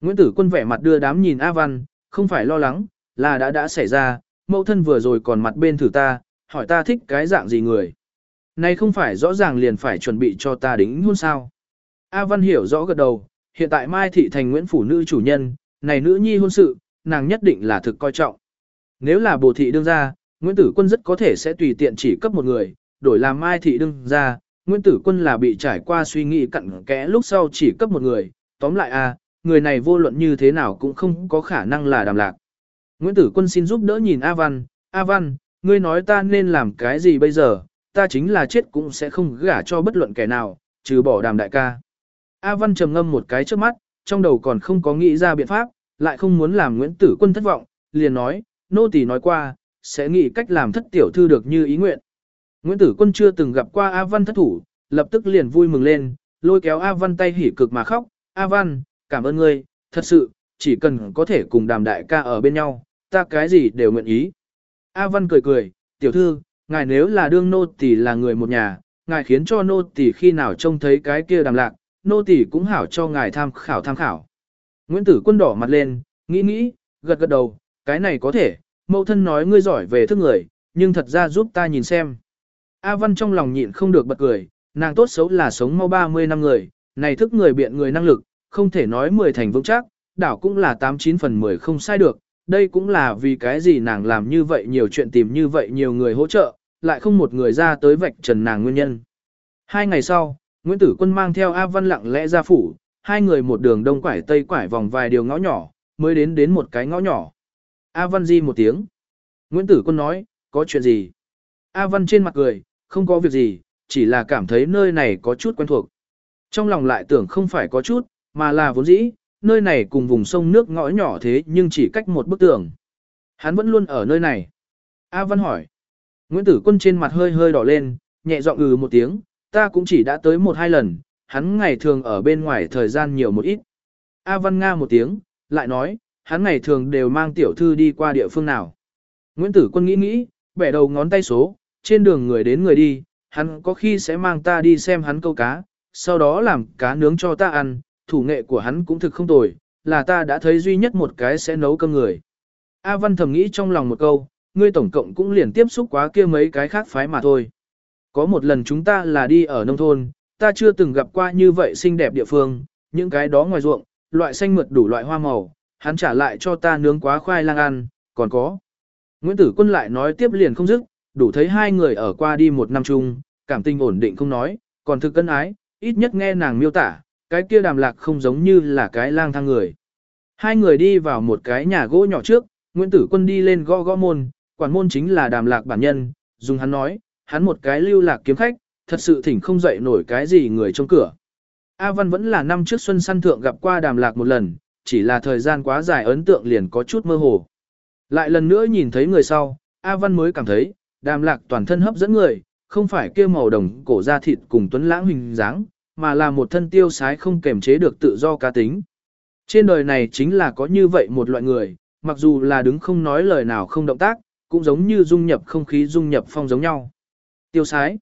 Nguyễn Tử Quân vẻ mặt đưa đám nhìn A Văn, không phải lo lắng, là đã đã xảy ra, mẫu thân vừa rồi còn mặt bên thử ta, hỏi ta thích cái dạng gì người. Này không phải rõ ràng liền phải chuẩn bị cho ta đính hôn sao. A Văn hiểu rõ gật đầu, hiện tại Mai Thị thành Nguyễn Phủ Nữ chủ nhân, này nữ nhi hôn sự, nàng nhất định là thực coi trọng. Nếu là bồ thị đương ra, Nguyễn Tử Quân rất có thể sẽ tùy tiện chỉ cấp một người, đổi làm Mai Thị đương ra, Nguyễn Tử Quân là bị trải qua suy nghĩ cặn kẽ lúc sau chỉ cấp một người, tóm lại a, người này vô luận như thế nào cũng không có khả năng là đàm lạc. Nguyễn Tử Quân xin giúp đỡ nhìn A Văn, A Văn, ngươi nói ta nên làm cái gì bây giờ, ta chính là chết cũng sẽ không gả cho bất luận kẻ nào, trừ bỏ đàm đại ca. A Văn trầm ngâm một cái trước mắt, trong đầu còn không có nghĩ ra biện pháp, lại không muốn làm Nguyễn Tử Quân thất vọng, liền nói, nô tỳ nói qua, sẽ nghĩ cách làm thất tiểu thư được như ý nguyện. Nguyễn Tử Quân chưa từng gặp qua A Văn thất thủ, lập tức liền vui mừng lên, lôi kéo A Văn tay hỉ cực mà khóc, A Văn, cảm ơn ngươi, thật sự, chỉ cần có thể cùng đàm đại ca ở bên nhau, ta cái gì đều nguyện ý. A Văn cười cười, tiểu thư, ngài nếu là đương nô tỷ là người một nhà, ngài khiến cho nô tỷ khi nào trông thấy cái kia đàm lạc, nô tỷ cũng hảo cho ngài tham khảo tham khảo. Nguyễn Tử Quân đỏ mặt lên, nghĩ nghĩ, gật gật đầu, cái này có thể, mẫu thân nói ngươi giỏi về thức người, nhưng thật ra giúp ta nhìn xem. A Văn trong lòng nhịn không được bật cười, nàng tốt xấu là sống mau 30 năm người, này thức người biện người năng lực, không thể nói 10 thành vững chắc, đảo cũng là 89 phần 10 không sai được, đây cũng là vì cái gì nàng làm như vậy nhiều chuyện tìm như vậy nhiều người hỗ trợ, lại không một người ra tới vạch trần nàng nguyên nhân. Hai ngày sau, Nguyễn Tử Quân mang theo A Văn lặng lẽ ra phủ, hai người một đường đông quải tây quải vòng vài điều ngõ nhỏ, mới đến đến một cái ngõ nhỏ. A Văn di một tiếng. Nguyễn Tử Quân nói, có chuyện gì? A Văn trên mặt cười, không có việc gì, chỉ là cảm thấy nơi này có chút quen thuộc. Trong lòng lại tưởng không phải có chút, mà là vốn dĩ, nơi này cùng vùng sông nước ngõ nhỏ thế nhưng chỉ cách một bức tường. Hắn vẫn luôn ở nơi này. A Văn hỏi. Nguyễn Tử Quân trên mặt hơi hơi đỏ lên, nhẹ giọng ừ một tiếng, ta cũng chỉ đã tới một hai lần, hắn ngày thường ở bên ngoài thời gian nhiều một ít. A Văn Nga một tiếng, lại nói, hắn ngày thường đều mang tiểu thư đi qua địa phương nào. Nguyễn Tử Quân nghĩ nghĩ, bẻ đầu ngón tay số, trên đường người đến người đi, hắn có khi sẽ mang ta đi xem hắn câu cá, sau đó làm cá nướng cho ta ăn, thủ nghệ của hắn cũng thực không tồi, là ta đã thấy duy nhất một cái sẽ nấu cơm người. A Văn thầm nghĩ trong lòng một câu, ngươi tổng cộng cũng liền tiếp xúc quá kia mấy cái khác phái mà thôi. Có một lần chúng ta là đi ở nông thôn, ta chưa từng gặp qua như vậy xinh đẹp địa phương, những cái đó ngoài ruộng, loại xanh mượt đủ loại hoa màu, hắn trả lại cho ta nướng quá khoai lang ăn, còn có. Nguyễn Tử Quân lại nói tiếp liền không dứt, đủ thấy hai người ở qua đi một năm chung, cảm tình ổn định không nói, còn thực cân ái, ít nhất nghe nàng miêu tả, cái kia đàm lạc không giống như là cái lang thang người. Hai người đi vào một cái nhà gỗ nhỏ trước, Nguyễn Tử Quân đi lên gõ gõ môn, quản môn chính là đàm lạc bản nhân, dùng hắn nói, hắn một cái lưu lạc kiếm khách, thật sự thỉnh không dậy nổi cái gì người trong cửa. A Văn vẫn là năm trước xuân săn thượng gặp qua đàm lạc một lần, chỉ là thời gian quá dài ấn tượng liền có chút mơ hồ. Lại lần nữa nhìn thấy người sau, A Văn mới cảm thấy, đàm lạc toàn thân hấp dẫn người, không phải kia màu đồng cổ da thịt cùng tuấn lãng hình dáng, mà là một thân tiêu sái không kềm chế được tự do cá tính. Trên đời này chính là có như vậy một loại người, mặc dù là đứng không nói lời nào không động tác, cũng giống như dung nhập không khí dung nhập phong giống nhau. Tiêu sái.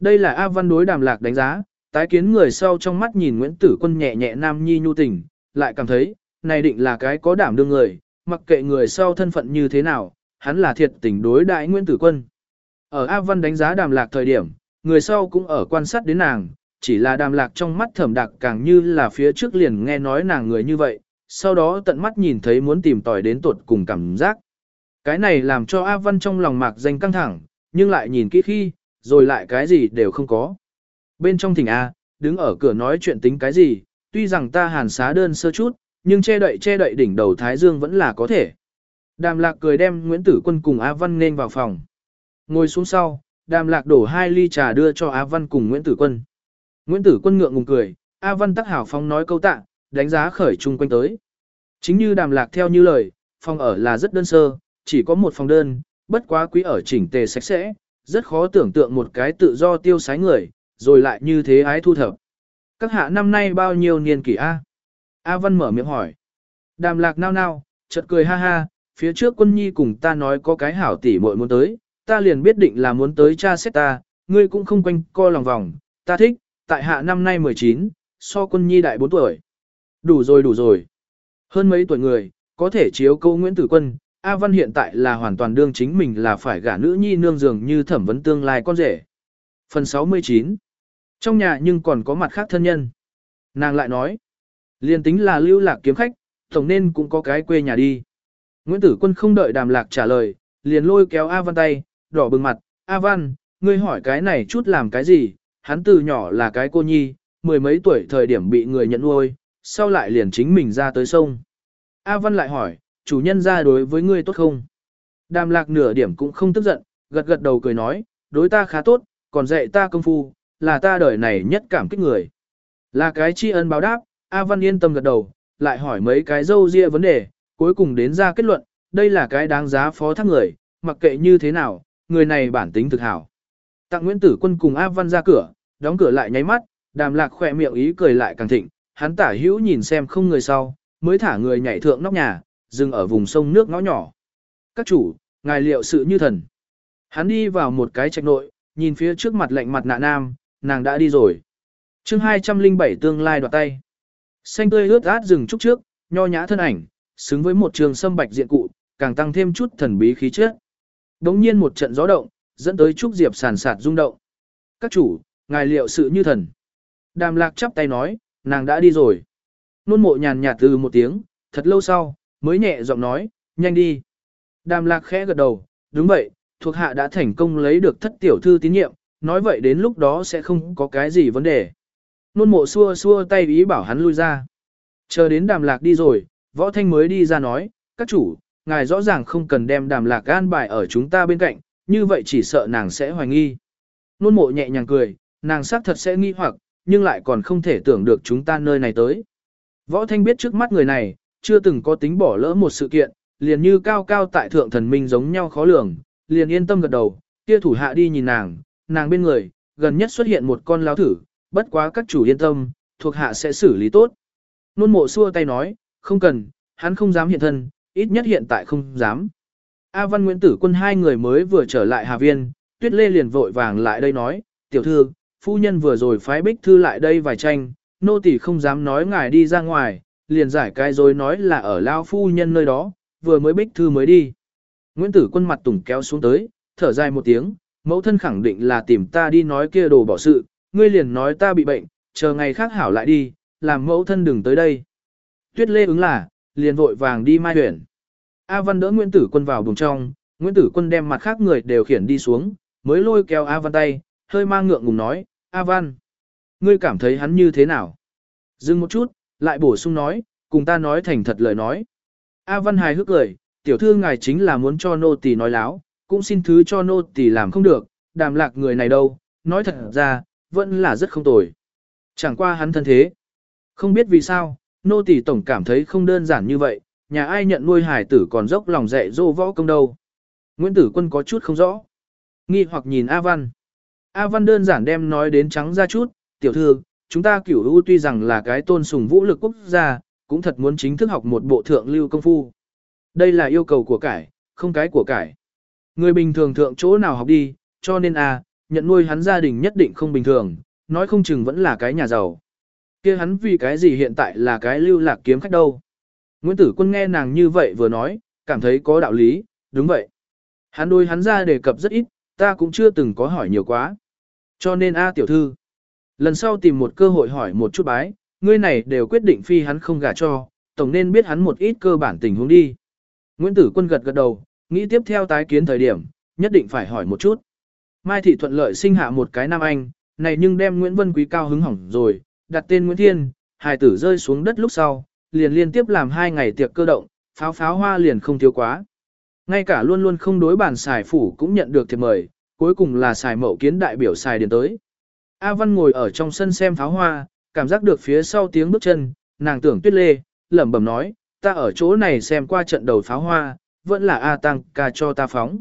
Đây là A Văn đối đàm lạc đánh giá, tái kiến người sau trong mắt nhìn Nguyễn Tử Quân nhẹ nhẹ nam nhi nhu tình, lại cảm thấy, này định là cái có đảm đương người, mặc kệ người sau thân phận như thế nào, hắn là thiệt tình đối đại Nguyễn Tử Quân. Ở A Văn đánh giá đàm lạc thời điểm, người sau cũng ở quan sát đến nàng, chỉ là đàm lạc trong mắt thẩm đặc càng như là phía trước liền nghe nói nàng người như vậy, sau đó tận mắt nhìn thấy muốn tìm tòi đến tuột cùng cảm giác. Cái này làm cho A Văn trong lòng mạc danh căng thẳng, nhưng lại nhìn kỹ khi, rồi lại cái gì đều không có. Bên trong thỉnh A, đứng ở cửa nói chuyện tính cái gì, tuy rằng ta hàn xá đơn sơ chút, nhưng che đậy che đậy đỉnh đầu Thái Dương vẫn là có thể. Đàm lạc cười đem Nguyễn Tử Quân cùng A Văn nên vào phòng. Ngồi xuống sau, đàm lạc đổ hai ly trà đưa cho A Văn cùng Nguyễn Tử Quân. Nguyễn Tử Quân ngượng ngùng cười, A Văn tắc hảo phong nói câu tạ, đánh giá khởi chung quanh tới. Chính như đàm lạc theo như lời, phòng ở là rất đơn sơ, chỉ có một phòng đơn, bất quá quý ở chỉnh tề sạch sẽ, rất khó tưởng tượng một cái tự do tiêu sái người, rồi lại như thế ái thu thập. Các hạ năm nay bao nhiêu niên kỷ A? A Văn mở miệng hỏi. Đàm lạc nao nao, chợt cười ha ha, phía trước quân nhi cùng ta nói có cái hảo tỷ muội muốn tới, ta liền biết định là muốn tới cha xét ta, ngươi cũng không quanh co lòng vòng, ta thích, tại hạ năm nay 19, so quân nhi đại 4 tuổi. Đủ rồi đủ rồi. Hơn mấy tuổi người, có thể chiếu câu Nguyễn Tử Quân, A Văn hiện tại là hoàn toàn đương chính mình là phải gả nữ nhi nương dường như thẩm vấn tương lai con rể. Phần 69 Trong nhà nhưng còn có mặt khác thân nhân. Nàng lại nói, liền tính là lưu lạc kiếm khách, tổng nên cũng có cái quê nhà đi. Nguyễn Tử Quân không đợi đàm lạc trả lời, liền lôi kéo A Văn tay, đỏ bừng mặt, A Văn, ngươi hỏi cái này chút làm cái gì, hắn từ nhỏ là cái cô nhi, mười mấy tuổi thời điểm bị người nhận nuôi, sau lại liền chính mình ra tới sông. A Văn lại hỏi, chủ nhân ra đối với ngươi tốt không? Đàm lạc nửa điểm cũng không tức giận, gật gật đầu cười nói, đối ta khá tốt, còn dạy ta công phu, là ta đời này nhất cảm kích người. Là cái tri ân báo đáp, A Văn yên tâm gật đầu, lại hỏi mấy cái dâu ria vấn đề, cuối cùng đến ra kết luận, đây là cái đáng giá phó thác người, mặc kệ như thế nào, người này bản tính thực hảo. Tặng Nguyễn Tử Quân cùng A Văn ra cửa, đóng cửa lại nháy mắt, đàm lạc khỏe miệng ý cười lại càng thịnh, hắn tả hữu nhìn xem không người sau, mới thả người nhảy thượng nóc nhà, dừng ở vùng sông nước ngõ nhỏ. Các chủ, ngài liệu sự như thần. Hắn đi vào một cái trạch nội, nhìn phía trước mặt lạnh mặt nạ nam, nàng đã đi rồi. chương 207 tương lai đoạt tay. Xanh tươi ướt át rừng trúc trước, nho nhã thân ảnh, xứng với một trường sâm bạch diện cụ, càng tăng thêm chút thần bí khí chất. Đống nhiên một trận gió động, dẫn tới trúc diệp sàn sạt rung động. Các chủ, ngài liệu sự như thần. Đàm lạc chắp tay nói, nàng đã đi rồi. Nôn mộ nhàn nhạt từ một tiếng, thật lâu sau, mới nhẹ giọng nói, nhanh đi. Đàm lạc khẽ gật đầu, đúng vậy, thuộc hạ đã thành công lấy được thất tiểu thư tín nhiệm, nói vậy đến lúc đó sẽ không có cái gì vấn đề. Nôn mộ xua xua tay ý bảo hắn lui ra. Chờ đến đàm lạc đi rồi, võ thanh mới đi ra nói, các chủ, ngài rõ ràng không cần đem đàm lạc gan bài ở chúng ta bên cạnh, như vậy chỉ sợ nàng sẽ hoài nghi. Nôn mộ nhẹ nhàng cười, nàng xác thật sẽ nghi hoặc, nhưng lại còn không thể tưởng được chúng ta nơi này tới. Võ thanh biết trước mắt người này, chưa từng có tính bỏ lỡ một sự kiện, liền như cao cao tại thượng thần minh giống nhau khó lường, liền yên tâm gật đầu, kia thủ hạ đi nhìn nàng, nàng bên người, gần nhất xuất hiện một con láo thử, bất quá các chủ yên tâm, thuộc hạ sẽ xử lý tốt. Nôn mộ xua tay nói, không cần, hắn không dám hiện thân, ít nhất hiện tại không dám. A Văn Nguyễn Tử Quân hai người mới vừa trở lại Hà Viên, Tuyết Lê liền vội vàng lại đây nói, tiểu thư, phu nhân vừa rồi phái bích thư lại đây vài tranh, nô tỳ không dám nói ngài đi ra ngoài, liền giải cái rồi nói là ở lao phu nhân nơi đó, vừa mới bích thư mới đi. Nguyễn Tử Quân mặt tùng kéo xuống tới, thở dài một tiếng, mẫu thân khẳng định là tìm ta đi nói kia đồ bỏ sự, ngươi liền nói ta bị bệnh, chờ ngày khác hảo lại đi, làm mẫu thân đừng tới đây. Tuyết Lê ứng là, liền vội vàng đi mai huyển. A Văn đỡ Nguyễn Tử Quân vào buồng trong, Nguyễn Tử Quân đem mặt khác người đều khiển đi xuống, mới lôi kéo A Văn tay, hơi mang ngượng ngùng nói, A Văn, ngươi cảm thấy hắn như thế nào? Dừng một chút, lại bổ sung nói, cùng ta nói thành thật lời nói. A Văn hài hước cười, tiểu thư ngài chính là muốn cho nô tỳ nói láo, cũng xin thứ cho nô tỳ làm không được, đàm lạc người này đâu, nói thật ra, vẫn là rất không tồi. Chẳng qua hắn thân thế. Không biết vì sao, nô tỳ tổng cảm thấy không đơn giản như vậy, nhà ai nhận nuôi hải tử còn dốc lòng dạy dỗ võ công đâu. Nguyễn Tử Quân có chút không rõ. Nghi hoặc nhìn A Văn. A Văn đơn giản đem nói đến trắng ra chút, tiểu thư, chúng ta cửu u tuy rằng là cái tôn sùng vũ lực quốc gia, cũng thật muốn chính thức học một bộ thượng lưu công phu. Đây là yêu cầu của cải, không cái của cải. Người bình thường thượng chỗ nào học đi, cho nên a, nhận nuôi hắn gia đình nhất định không bình thường, nói không chừng vẫn là cái nhà giàu kia hắn vì cái gì hiện tại là cái lưu lạc kiếm khách đâu. Nguyễn Tử Quân nghe nàng như vậy vừa nói, cảm thấy có đạo lý, đúng vậy. Hắn đôi hắn ra đề cập rất ít, ta cũng chưa từng có hỏi nhiều quá. Cho nên A tiểu thư, lần sau tìm một cơ hội hỏi một chút bái, ngươi này đều quyết định phi hắn không gả cho, tổng nên biết hắn một ít cơ bản tình huống đi. Nguyễn Tử Quân gật gật đầu, nghĩ tiếp theo tái kiến thời điểm, nhất định phải hỏi một chút. Mai Thị thuận lợi sinh hạ một cái nam anh, này nhưng đem Nguyễn Vân Quý cao hứng hỏng rồi, đặt tên Nguyễn Thiên, hài tử rơi xuống đất lúc sau, liền liên tiếp làm hai ngày tiệc cơ động, pháo pháo hoa liền không thiếu quá. Ngay cả luôn luôn không đối bản xài phủ cũng nhận được thiệp mời, cuối cùng là xài mậu kiến đại biểu xài điền tới. A Văn ngồi ở trong sân xem pháo hoa, cảm giác được phía sau tiếng bước chân, nàng tưởng tuyết lê, lẩm bẩm nói, ta ở chỗ này xem qua trận đầu pháo hoa, vẫn là A Tăng ca cho ta phóng.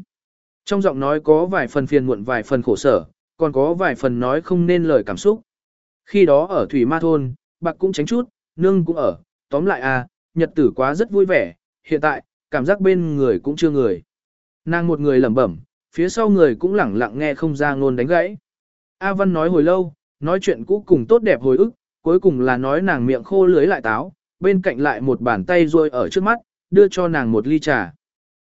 Trong giọng nói có vài phần phiền muộn vài phần khổ sở, còn có vài phần nói không nên lời cảm xúc. Khi đó ở Thủy Ma Thôn, bạc cũng tránh chút, nương cũng ở, tóm lại a, nhật tử quá rất vui vẻ, hiện tại, cảm giác bên người cũng chưa người. Nàng một người lẩm bẩm, phía sau người cũng lẳng lặng nghe không ra ngôn đánh gãy. A Văn nói hồi lâu, nói chuyện cũ cùng tốt đẹp hồi ức, cuối cùng là nói nàng miệng khô lưới lại táo, bên cạnh lại một bàn tay rôi ở trước mắt, đưa cho nàng một ly trà.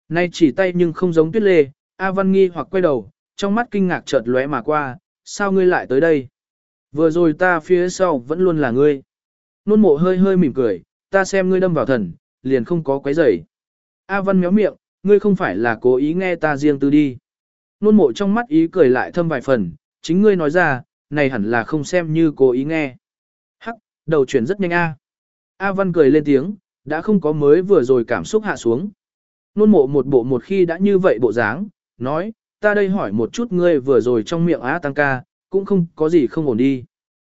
Nay chỉ tay nhưng không giống tuyết lê, A Văn nghi hoặc quay đầu, trong mắt kinh ngạc chợt lóe mà qua, sao ngươi lại tới đây? Vừa rồi ta phía sau vẫn luôn là ngươi. Nôn mộ hơi hơi mỉm cười, ta xem ngươi đâm vào thần, liền không có quấy rầy. A Văn méo miệng, ngươi không phải là cố ý nghe ta riêng tư đi. Nôn mộ trong mắt ý cười lại thâm vài phần, chính ngươi nói ra, này hẳn là không xem như cố ý nghe. Hắc, đầu chuyển rất nhanh A. A Văn cười lên tiếng, đã không có mới vừa rồi cảm xúc hạ xuống. Nôn mộ một bộ một khi đã như vậy bộ dáng, nói, ta đây hỏi một chút ngươi vừa rồi trong miệng A Tăng ca, cũng không có gì không ổn đi.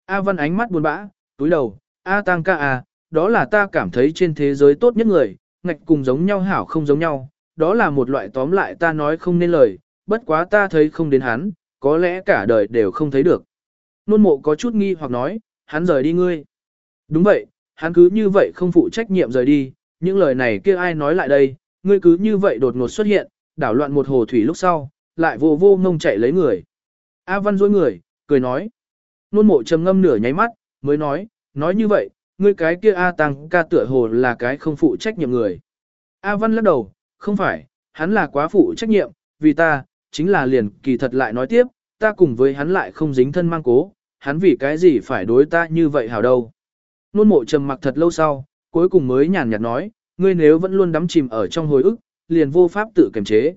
A Văn ánh mắt buồn bã, túi đầu, A Tăng ca à, đó là ta cảm thấy trên thế giới tốt nhất người, ngạch cùng giống nhau hảo không giống nhau, đó là một loại tóm lại ta nói không nên lời, bất quá ta thấy không đến hắn, có lẽ cả đời đều không thấy được. Nôn mộ có chút nghi hoặc nói, hắn rời đi ngươi. Đúng vậy, hắn cứ như vậy không phụ trách nhiệm rời đi, những lời này kia ai nói lại đây, ngươi cứ như vậy đột ngột xuất hiện, đảo loạn một hồ thủy lúc sau, lại vô vô ngông chạy lấy người. A Văn dối người, cười nói. Nôn mộ trầm ngâm nửa nháy mắt, mới nói, nói như vậy, ngươi cái kia A Tăng ca tựa hồ là cái không phụ trách nhiệm người. A Văn lắc đầu, không phải, hắn là quá phụ trách nhiệm, vì ta, chính là liền kỳ thật lại nói tiếp, ta cùng với hắn lại không dính thân mang cố, hắn vì cái gì phải đối ta như vậy hảo đâu. Nôn mộ trầm mặc thật lâu sau, cuối cùng mới nhàn nhạt nói, ngươi nếu vẫn luôn đắm chìm ở trong hồi ức, liền vô pháp tự kiềm chế.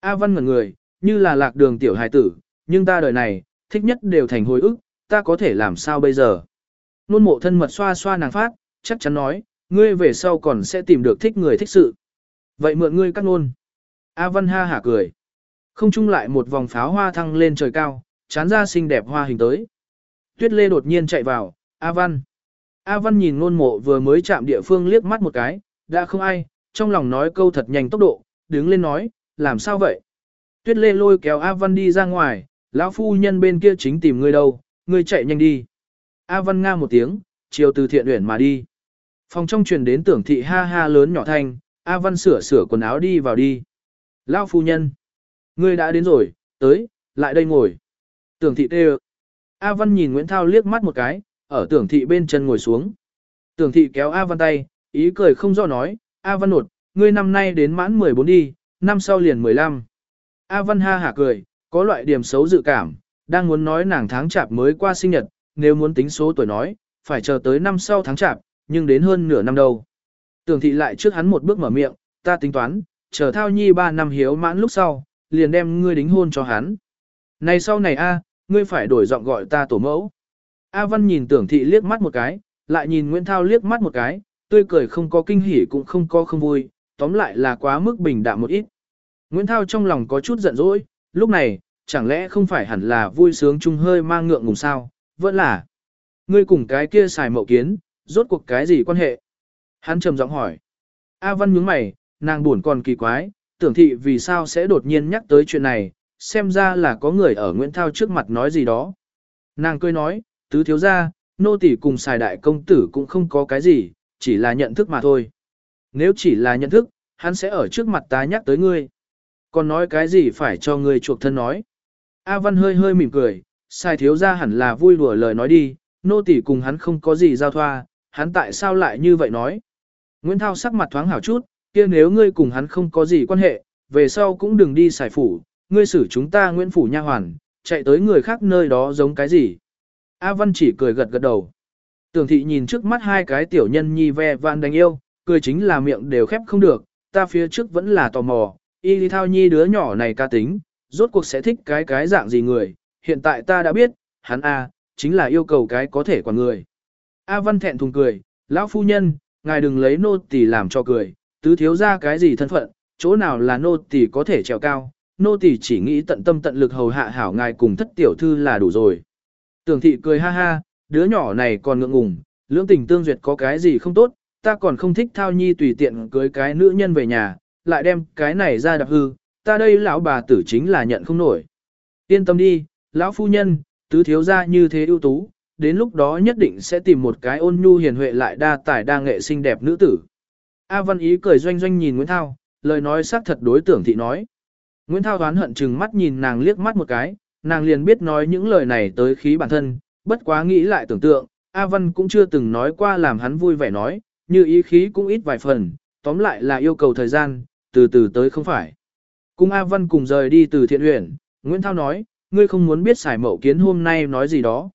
A Văn ngẩn người, như là lạc đường tiểu hài tử, nhưng ta đời này, thích nhất đều thành hồi ức, ta có thể làm sao bây giờ. Nôn mộ thân mật xoa xoa nàng phát, chắc chắn nói, ngươi về sau còn sẽ tìm được thích người thích sự. Vậy mượn ngươi cắt nôn. A Văn ha hả cười. Không chung lại một vòng pháo hoa thăng lên trời cao, chán ra xinh đẹp hoa hình tới. Tuyết Lê đột nhiên chạy vào, A Văn. A Văn nhìn nôn mộ vừa mới chạm địa phương liếc mắt một cái, đã không ai, trong lòng nói câu thật nhanh tốc độ, đứng lên nói, làm sao vậy? Tuyết Lê lôi kéo A Văn đi ra ngoài, lão phu nhân bên kia chính tìm ngươi đâu, ngươi chạy nhanh đi. A Văn nga một tiếng, chiều từ thiện uyển mà đi. Phòng trong truyền đến tưởng thị ha ha lớn nhỏ thanh, A Văn sửa sửa quần áo đi vào đi. Lão phu nhân, ngươi đã đến rồi, tới, lại đây ngồi. Tưởng thị kêu. A Văn nhìn Nguyễn Thao liếc mắt một cái, ở tưởng thị bên chân ngồi xuống. Tưởng thị kéo A Văn tay, ý cười không do nói, A Văn nột, ngươi năm nay đến mãn 14 đi, năm sau liền 15. A Văn ha hả cười, có loại điểm xấu dự cảm, đang muốn nói nàng tháng chạp mới qua sinh nhật, nếu muốn tính số tuổi nói, phải chờ tới năm sau tháng chạp, nhưng đến hơn nửa năm đâu. Tưởng thị lại trước hắn một bước mở miệng, ta tính toán, chờ thao nhi ba năm hiếu mãn lúc sau, liền đem ngươi đính hôn cho hắn. Này sau này a, ngươi phải đổi giọng gọi ta tổ mẫu. A Văn nhìn tưởng thị liếc mắt một cái, lại nhìn Nguyễn Thao liếc mắt một cái, tươi cười không có kinh hỉ cũng không có không vui, tóm lại là quá mức bình đạm một ít. Nguyễn Thao trong lòng có chút giận dỗi, lúc này, chẳng lẽ không phải hẳn là vui sướng chung hơi mang ngượng ngùng sao, vẫn là. Ngươi cùng cái kia xài mậu kiến, rốt cuộc cái gì quan hệ? Hắn trầm giọng hỏi. A Văn nhướng mày, nàng buồn còn kỳ quái, tưởng thị vì sao sẽ đột nhiên nhắc tới chuyện này, xem ra là có người ở Nguyễn Thao trước mặt nói gì đó. Nàng cười nói, tứ thiếu gia, nô tỷ cùng xài đại công tử cũng không có cái gì, chỉ là nhận thức mà thôi. Nếu chỉ là nhận thức, hắn sẽ ở trước mặt ta nhắc tới ngươi. Còn nói cái gì phải cho ngươi chuộc thân nói. A Văn hơi hơi mỉm cười, sai thiếu gia hẳn là vui đùa lời nói đi, nô tỷ cùng hắn không có gì giao thoa, hắn tại sao lại như vậy nói. Nguyễn Thao sắc mặt thoáng hảo chút, kia nếu ngươi cùng hắn không có gì quan hệ, về sau cũng đừng đi xài phủ, ngươi xử chúng ta Nguyễn Phủ nha hoàn, chạy tới người khác nơi đó giống cái gì. A Văn chỉ cười gật gật đầu. Tưởng thị nhìn trước mắt hai cái tiểu nhân nhi ve van đánh yêu, cười chính là miệng đều khép không được, ta phía trước vẫn là tò mò, y lý thao nhi đứa nhỏ này ca tính, rốt cuộc sẽ thích cái cái dạng gì người, hiện tại ta đã biết, hắn A, chính là yêu cầu cái có thể quản người. A Văn thẹn thùng cười, lão phu nhân, ngài đừng lấy nô tỳ làm cho cười, tứ thiếu ra cái gì thân phận, chỗ nào là nô tỳ có thể trèo cao, nô tỳ chỉ nghĩ tận tâm tận lực hầu hạ hảo ngài cùng thất tiểu thư là đủ rồi. Tưởng thị cười ha ha, đứa nhỏ này còn ngượng ngùng, lưỡng tình tương duyệt có cái gì không tốt, ta còn không thích thao nhi tùy tiện cưới cái nữ nhân về nhà, lại đem cái này ra đập hư, ta đây lão bà tử chính là nhận không nổi. Yên tâm đi, lão phu nhân, tứ thiếu gia như thế ưu tú, đến lúc đó nhất định sẽ tìm một cái ôn nhu hiền huệ lại đa tài đa nghệ xinh đẹp nữ tử. A Văn Ý cười doanh doanh nhìn Nguyễn Thao, lời nói xác thật đối tưởng thị nói. Nguyễn Thao đoán hận chừng mắt nhìn nàng liếc mắt một cái, nàng liền biết nói những lời này tới khí bản thân, bất quá nghĩ lại tưởng tượng, A Văn cũng chưa từng nói qua làm hắn vui vẻ nói, như ý khí cũng ít vài phần, tóm lại là yêu cầu thời gian, từ từ tới không phải. Cùng A Văn cùng rời đi từ thiện huyện, Nguyễn Thao nói, ngươi không muốn biết xài mậu kiến hôm nay nói gì đó.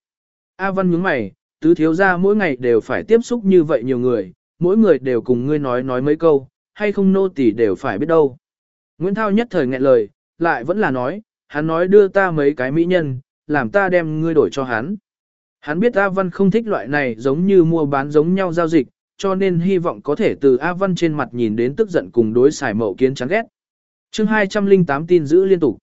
A Văn nhướng mày, tứ thiếu ra mỗi ngày đều phải tiếp xúc như vậy nhiều người, mỗi người đều cùng ngươi nói nói mấy câu, hay không nô tỳ đều phải biết đâu. Nguyễn Thao nhất thời nghẹn lời, lại vẫn là nói, hắn nói đưa ta mấy cái mỹ nhân, làm ta đem ngươi đổi cho hắn. Hắn biết A Văn không thích loại này giống như mua bán giống nhau giao dịch, cho nên hy vọng có thể từ A Văn trên mặt nhìn đến tức giận cùng đối xài mậu kiến chán ghét. chương 208 tin giữ liên tục.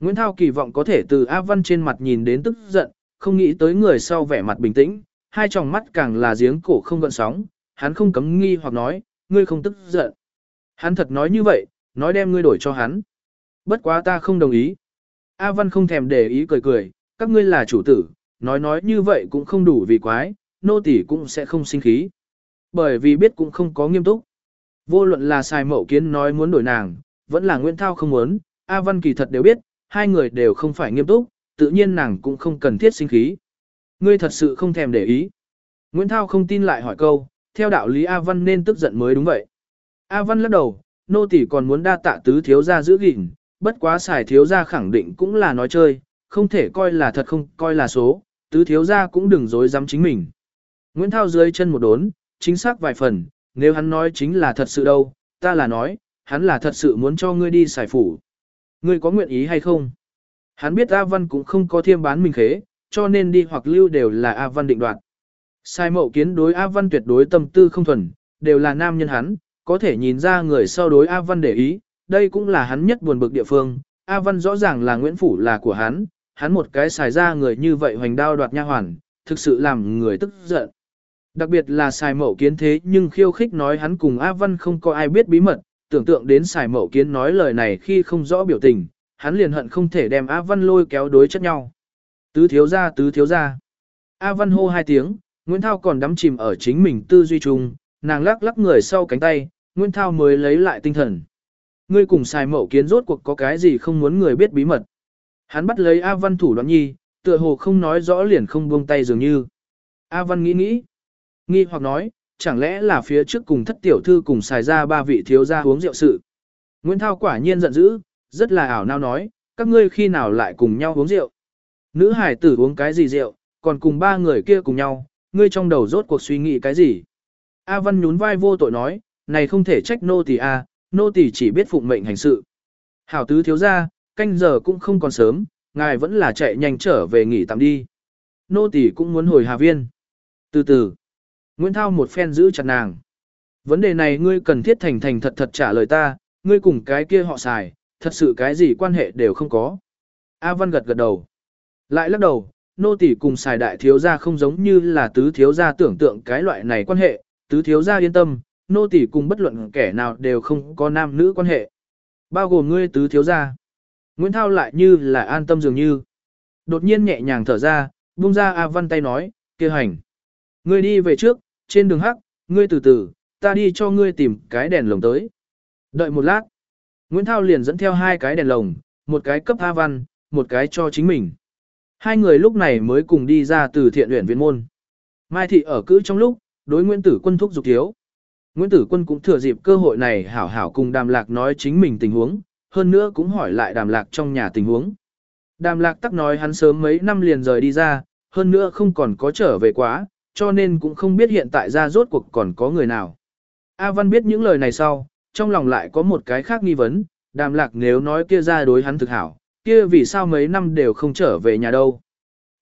Nguyễn Thao kỳ vọng có thể từ A Văn trên mặt nhìn đến tức giận, không nghĩ tới người sau vẻ mặt bình tĩnh, hai tròng mắt càng là giếng cổ không gợn sóng, hắn không cấm nghi hoặc nói, ngươi không tức giận. Hắn thật nói như vậy, nói đem ngươi đổi cho hắn. Bất quá ta không đồng ý. A Văn không thèm để ý cười cười, các ngươi là chủ tử, nói nói như vậy cũng không đủ vì quái, nô tỳ cũng sẽ không sinh khí. Bởi vì biết cũng không có nghiêm túc. Vô luận là xài mậu kiến nói muốn đổi nàng, vẫn là Nguyễn Thao không muốn, A Văn kỳ thật đều biết, hai người đều không phải nghiêm túc, tự nhiên nàng cũng không cần thiết sinh khí. Ngươi thật sự không thèm để ý. Nguyễn Thao không tin lại hỏi câu, theo đạo lý A Văn nên tức giận mới đúng vậy. A Văn lắc đầu, nô tỷ còn muốn đa tạ tứ thiếu gia giữ gìn, bất quá xài thiếu gia khẳng định cũng là nói chơi, không thể coi là thật không coi là số, tứ thiếu gia cũng đừng dối dám chính mình. Nguyễn Thao dưới chân một đốn, chính xác vài phần, nếu hắn nói chính là thật sự đâu, ta là nói, hắn là thật sự muốn cho ngươi đi xài phủ. Ngươi có nguyện ý hay không? Hắn biết A Văn cũng không có thiêm bán mình khế, cho nên đi hoặc lưu đều là A Văn định đoạt. Sai mậu kiến đối A Văn tuyệt đối tâm tư không thuần, đều là nam nhân hắn, có thể nhìn ra người sau đối A Văn để ý, đây cũng là hắn nhất buồn bực địa phương. A Văn rõ ràng là Nguyễn Phủ là của hắn, hắn một cái xài ra người như vậy hoành đao đoạt nha hoàn, thực sự làm người tức giận. Đặc biệt là xài mậu kiến thế nhưng khiêu khích nói hắn cùng A Văn không có ai biết bí mật, tưởng tượng đến xài mậu kiến nói lời này khi không rõ biểu tình, hắn liền hận không thể đem A Văn lôi kéo đối chất nhau. Tứ thiếu ra tứ thiếu ra. A Văn hô hai tiếng, Nguyễn Thao còn đắm chìm ở chính mình tư duy trùng nàng lắc lắc người sau cánh tay, Nguyễn Thao mới lấy lại tinh thần. Ngươi cùng xài mậu kiến rốt cuộc có cái gì không muốn người biết bí mật. Hắn bắt lấy A Văn thủ đoạn nhi, tựa hồ không nói rõ liền không buông tay dường như. A Văn nghĩ nghĩ. Nghi hoặc nói, chẳng lẽ là phía trước cùng thất tiểu thư cùng xài ra ba vị thiếu gia uống rượu sự. Nguyễn Thao quả nhiên giận dữ, rất là ảo nao nói, các ngươi khi nào lại cùng nhau uống rượu. Nữ hải tử uống cái gì rượu, còn cùng ba người kia cùng nhau, ngươi trong đầu rốt cuộc suy nghĩ cái gì. A Văn nhún vai vô tội nói, này không thể trách nô tỳ a, nô tỳ chỉ biết phụng mệnh hành sự. Hảo tứ thiếu gia, canh giờ cũng không còn sớm, ngài vẫn là chạy nhanh trở về nghỉ tạm đi. Nô tỳ cũng muốn hồi Hà Viên. Từ từ, Nguyễn Thao một phen giữ chặt nàng. Vấn đề này ngươi cần thiết thành thành thật thật trả lời ta, ngươi cùng cái kia họ xài, thật sự cái gì quan hệ đều không có. A Văn gật gật đầu. Lại lắc đầu, nô tỷ cùng xài đại thiếu gia không giống như là tứ thiếu gia tưởng tượng cái loại này quan hệ, tứ thiếu gia yên tâm, nô tỷ cùng bất luận kẻ nào đều không có nam nữ quan hệ. Bao gồm ngươi tứ thiếu gia. Nguyễn Thao lại như là an tâm dường như. Đột nhiên nhẹ nhàng thở ra, buông ra A Văn tay nói, kia hành. Ngươi đi về trước, trên đường hắc, ngươi từ từ, ta đi cho ngươi tìm cái đèn lồng tới. Đợi một lát. Nguyễn Thao liền dẫn theo hai cái đèn lồng, một cái cấp A Văn, một cái cho chính mình. Hai người lúc này mới cùng đi ra từ thiện luyện viện môn. Mai Thị ở cữ trong lúc, đối Nguyễn Tử Quân thúc giục thiếu. Nguyễn Tử Quân cũng thừa dịp cơ hội này hảo hảo cùng Đàm Lạc nói chính mình tình huống, hơn nữa cũng hỏi lại Đàm Lạc trong nhà tình huống. Đàm Lạc tắc nói hắn sớm mấy năm liền rời đi ra, hơn nữa không còn có trở về quá, cho nên cũng không biết hiện tại ra rốt cuộc còn có người nào. A Văn biết những lời này sau, trong lòng lại có một cái khác nghi vấn, Đàm Lạc nếu nói kia ra đối hắn thực hảo, kia vì sao mấy năm đều không trở về nhà đâu.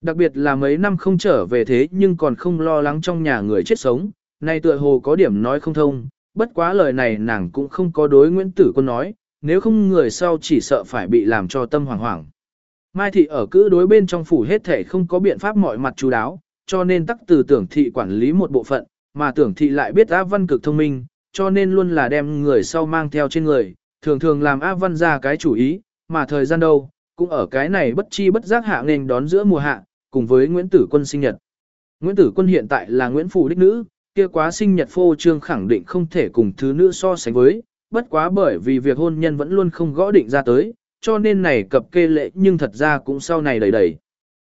Đặc biệt là mấy năm không trở về thế nhưng còn không lo lắng trong nhà người chết sống, này tựa hồ có điểm nói không thông, bất quá lời này nàng cũng không có đối Nguyễn Tử Quân nói, nếu không người sau chỉ sợ phải bị làm cho tâm hoảng hoảng. Mai thị ở cữ đối bên trong phủ hết thể không có biện pháp mọi mặt chú đáo, cho nên tắc từ tưởng thị quản lý một bộ phận, mà tưởng thị lại biết A Văn cực thông minh, cho nên luôn là đem người sau mang theo trên người, thường thường làm A Văn ra cái chủ ý, mà thời gian đâu, cũng ở cái này bất chi bất giác hạ nên đón giữa mùa hạ, cùng với Nguyễn Tử Quân sinh nhật. Nguyễn Tử Quân hiện tại là Nguyễn Phủ Đích Nữ, kia quá sinh nhật phô trương khẳng định không thể cùng thứ nữ so sánh với, bất quá bởi vì việc hôn nhân vẫn luôn không gõ định ra tới, cho nên này cập kê lệ nhưng thật ra cũng sau này đầy đầy.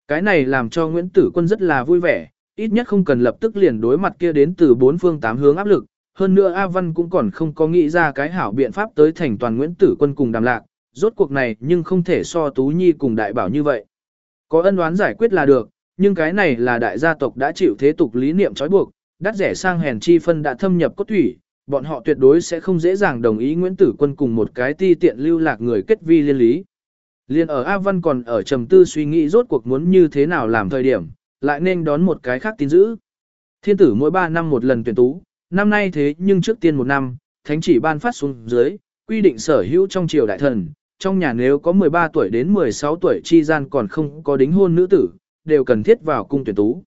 Cái này làm cho Nguyễn Tử Quân rất là vui vẻ, ít nhất không cần lập tức liền đối mặt kia đến từ bốn phương tám hướng áp lực. Hơn nữa A Văn cũng còn không có nghĩ ra cái hảo biện pháp tới thành toàn Nguyễn Tử Quân cùng đàm lạc, rốt cuộc này nhưng không thể so Tú Nhi cùng đại bảo như vậy. Có ân oán giải quyết là được, nhưng cái này là đại gia tộc đã chịu thế tục lý niệm trói buộc, đắt rẻ sang hèn chi phân đã thâm nhập cốt thủy, bọn họ tuyệt đối sẽ không dễ dàng đồng ý Nguyễn Tử Quân cùng một cái ti tiện lưu lạc người kết vi liên lý. Liên ở A Văn còn ở trầm tư suy nghĩ rốt cuộc muốn như thế nào làm thời điểm, lại nên đón một cái khác tin dữ. Thiên tử mỗi 3 năm một lần tuyển tú, năm nay thế nhưng trước tiên một năm, thánh chỉ ban phát xuống dưới, quy định sở hữu trong triều đại thần, trong nhà nếu có 13 tuổi đến 16 tuổi chi gian còn không có đính hôn nữ tử, đều cần thiết vào cung tuyển tú.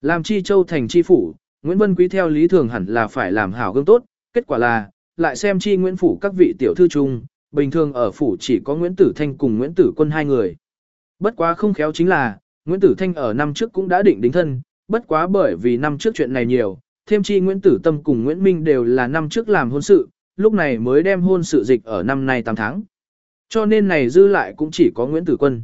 Làm chi châu thành chi phủ, Nguyễn Vân Quý theo lý thường hẳn là phải làm hảo gương tốt, kết quả là, lại xem chi Nguyễn Phủ các vị tiểu thư chung, bình thường ở phủ chỉ có Nguyễn Tử Thanh cùng Nguyễn Tử Quân hai người. Bất quá không khéo chính là, Nguyễn Tử Thanh ở năm trước cũng đã định đính thân, bất quá bởi vì năm trước chuyện này nhiều, thêm chi Nguyễn Tử Tâm cùng Nguyễn Minh đều là năm trước làm hôn sự, lúc này mới đem hôn sự dịch ở năm nay 8 tháng. Cho nên này dư lại cũng chỉ có Nguyễn Tử Quân.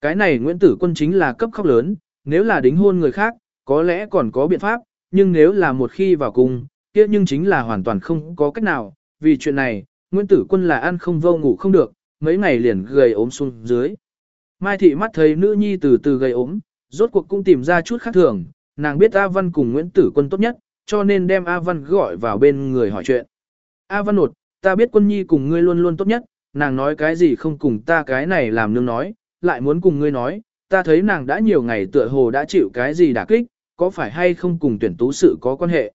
Cái này Nguyễn Tử Quân chính là cấp khóc lớn, nếu là đính hôn người khác, có lẽ còn có biện pháp, nhưng nếu là một khi vào cung, kia nhưng chính là hoàn toàn không có cách nào, vì chuyện này, Nguyễn Tử Quân là ăn không vô ngủ không được, mấy ngày liền gầy ốm xuống dưới. Mai thị mắt thấy nữ nhi từ từ gầy ốm, rốt cuộc cũng tìm ra chút khác thường, nàng biết A Văn cùng Nguyễn Tử Quân tốt nhất, cho nên đem A Văn gọi vào bên người hỏi chuyện. A Văn nột, ta biết quân nhi cùng ngươi luôn luôn tốt nhất, nàng nói cái gì không cùng ta cái này làm nương nói, lại muốn cùng ngươi nói, ta thấy nàng đã nhiều ngày tựa hồ đã chịu cái gì đả kích, có phải hay không cùng tuyển tú sự có quan hệ.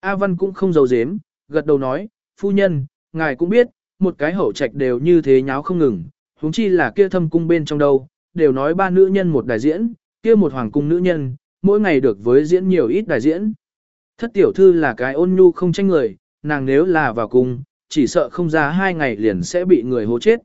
A Văn cũng không giấu giếm, gật đầu nói, phu nhân, ngài cũng biết, một cái hậu trạch đều như thế nháo không ngừng, huống chi là kia thâm cung bên trong đâu, đều nói ba nữ nhân một đại diễn, kia một hoàng cung nữ nhân, mỗi ngày được với diễn nhiều ít đại diễn. Thất tiểu thư là cái ôn nhu không tranh người, nàng nếu là vào cung, chỉ sợ không ra hai ngày liền sẽ bị người hố chết.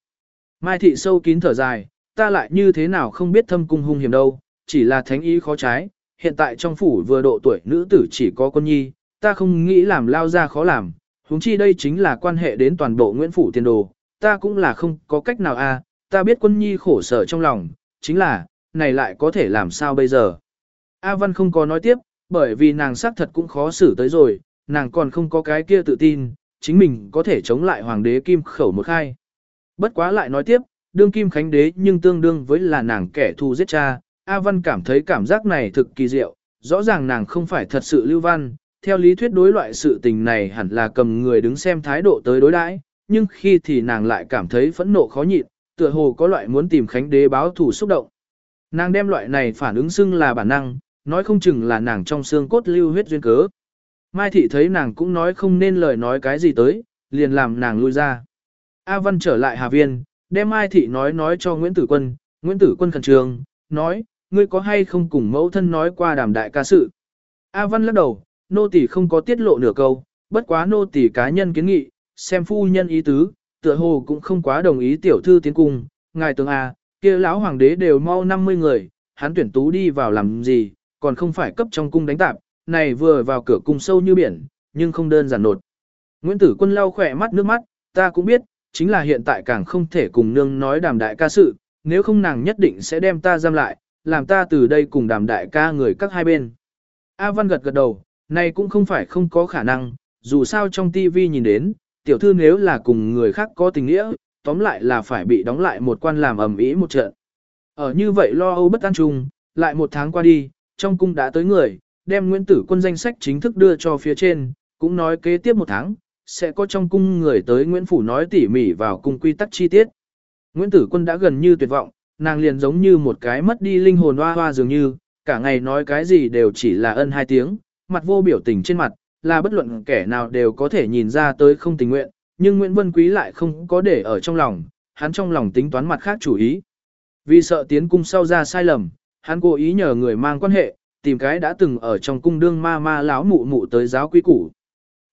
Mai thị sâu kín thở dài, ta lại như thế nào không biết thâm cung hung hiểm đâu, chỉ là thánh ý khó trái, hiện tại trong phủ vừa độ tuổi nữ tử chỉ có con nhi, ta không nghĩ làm lao ra khó làm, huống chi đây chính là quan hệ đến toàn bộ Nguyễn Phủ tiền đồ, ta cũng là không có cách nào a, ta biết quân nhi khổ sở trong lòng, chính là, này lại có thể làm sao bây giờ. A Văn không có nói tiếp, bởi vì nàng xác thật cũng khó xử tới rồi, nàng còn không có cái kia tự tin, chính mình có thể chống lại hoàng đế kim khẩu một khai. Bất quá lại nói tiếp, đương kim khánh đế nhưng tương đương với là nàng kẻ thù giết cha, A Văn cảm thấy cảm giác này thực kỳ diệu, rõ ràng nàng không phải thật sự lưu văn, theo lý thuyết đối loại sự tình này hẳn là cầm người đứng xem thái độ tới đối đãi, nhưng khi thì nàng lại cảm thấy phẫn nộ khó nhịn, tựa hồ có loại muốn tìm Khánh đế báo thù xúc động. Nàng đem loại này phản ứng xưng là bản năng, nói không chừng là nàng trong xương cốt lưu huyết duyên cớ. Mai thị thấy nàng cũng nói không nên lời nói cái gì tới, liền làm nàng lui ra. A Văn trở lại Hà Viên, đem Mai thị nói nói cho Nguyễn Tử Quân, Nguyễn Tử Quân khẩn trương, nói, ngươi có hay không cùng mẫu thân nói qua đàm đại ca sự. A Văn lắc đầu, nô tỳ không có tiết lộ nửa câu, bất quá nô tỳ cá nhân kiến nghị, xem phu nhân ý tứ, tựa hồ cũng không quá đồng ý tiểu thư tiến cung, ngài tướng A, à, kia lão hoàng đế đều mau 50 người, hắn tuyển tú đi vào làm gì, còn không phải cấp trong cung đánh tạp, này vừa vào cửa cung sâu như biển, nhưng không đơn giản nột. Nguyễn Tử Quân lau khỏe mắt nước mắt, ta cũng biết, chính là hiện tại càng không thể cùng nương nói đàm đại ca sự, nếu không nàng nhất định sẽ đem ta giam lại, làm ta từ đây cùng đàm đại ca người các hai bên. A Văn gật gật đầu, này cũng không phải không có khả năng, dù sao trong TV nhìn đến, tiểu thư nếu là cùng người khác có tình nghĩa, tóm lại là phải bị đóng lại một quan làm ầm ĩ một trận. Ở như vậy lo âu bất an chung, lại một tháng qua đi, trong cung đã tới người, đem Nguyễn Tử Quân danh sách chính thức đưa cho phía trên, cũng nói kế tiếp một tháng, sẽ có trong cung người tới Nguyễn Phủ nói tỉ mỉ vào cung quy tắc chi tiết. Nguyễn Tử Quân đã gần như tuyệt vọng, nàng liền giống như một cái mất đi linh hồn hoa hoa dường như, cả ngày nói cái gì đều chỉ là ân hai tiếng, mặt vô biểu tình trên mặt, là bất luận kẻ nào đều có thể nhìn ra tới không tình nguyện, nhưng Nguyễn Vân Quý lại không có để ở trong lòng, hắn trong lòng tính toán mặt khác chủ ý. Vì sợ tiến cung sau ra sai lầm, hắn cố ý nhờ người mang quan hệ, tìm cái đã từng ở trong cung đương ma ma láo mụ mụ tới giáo quy củ.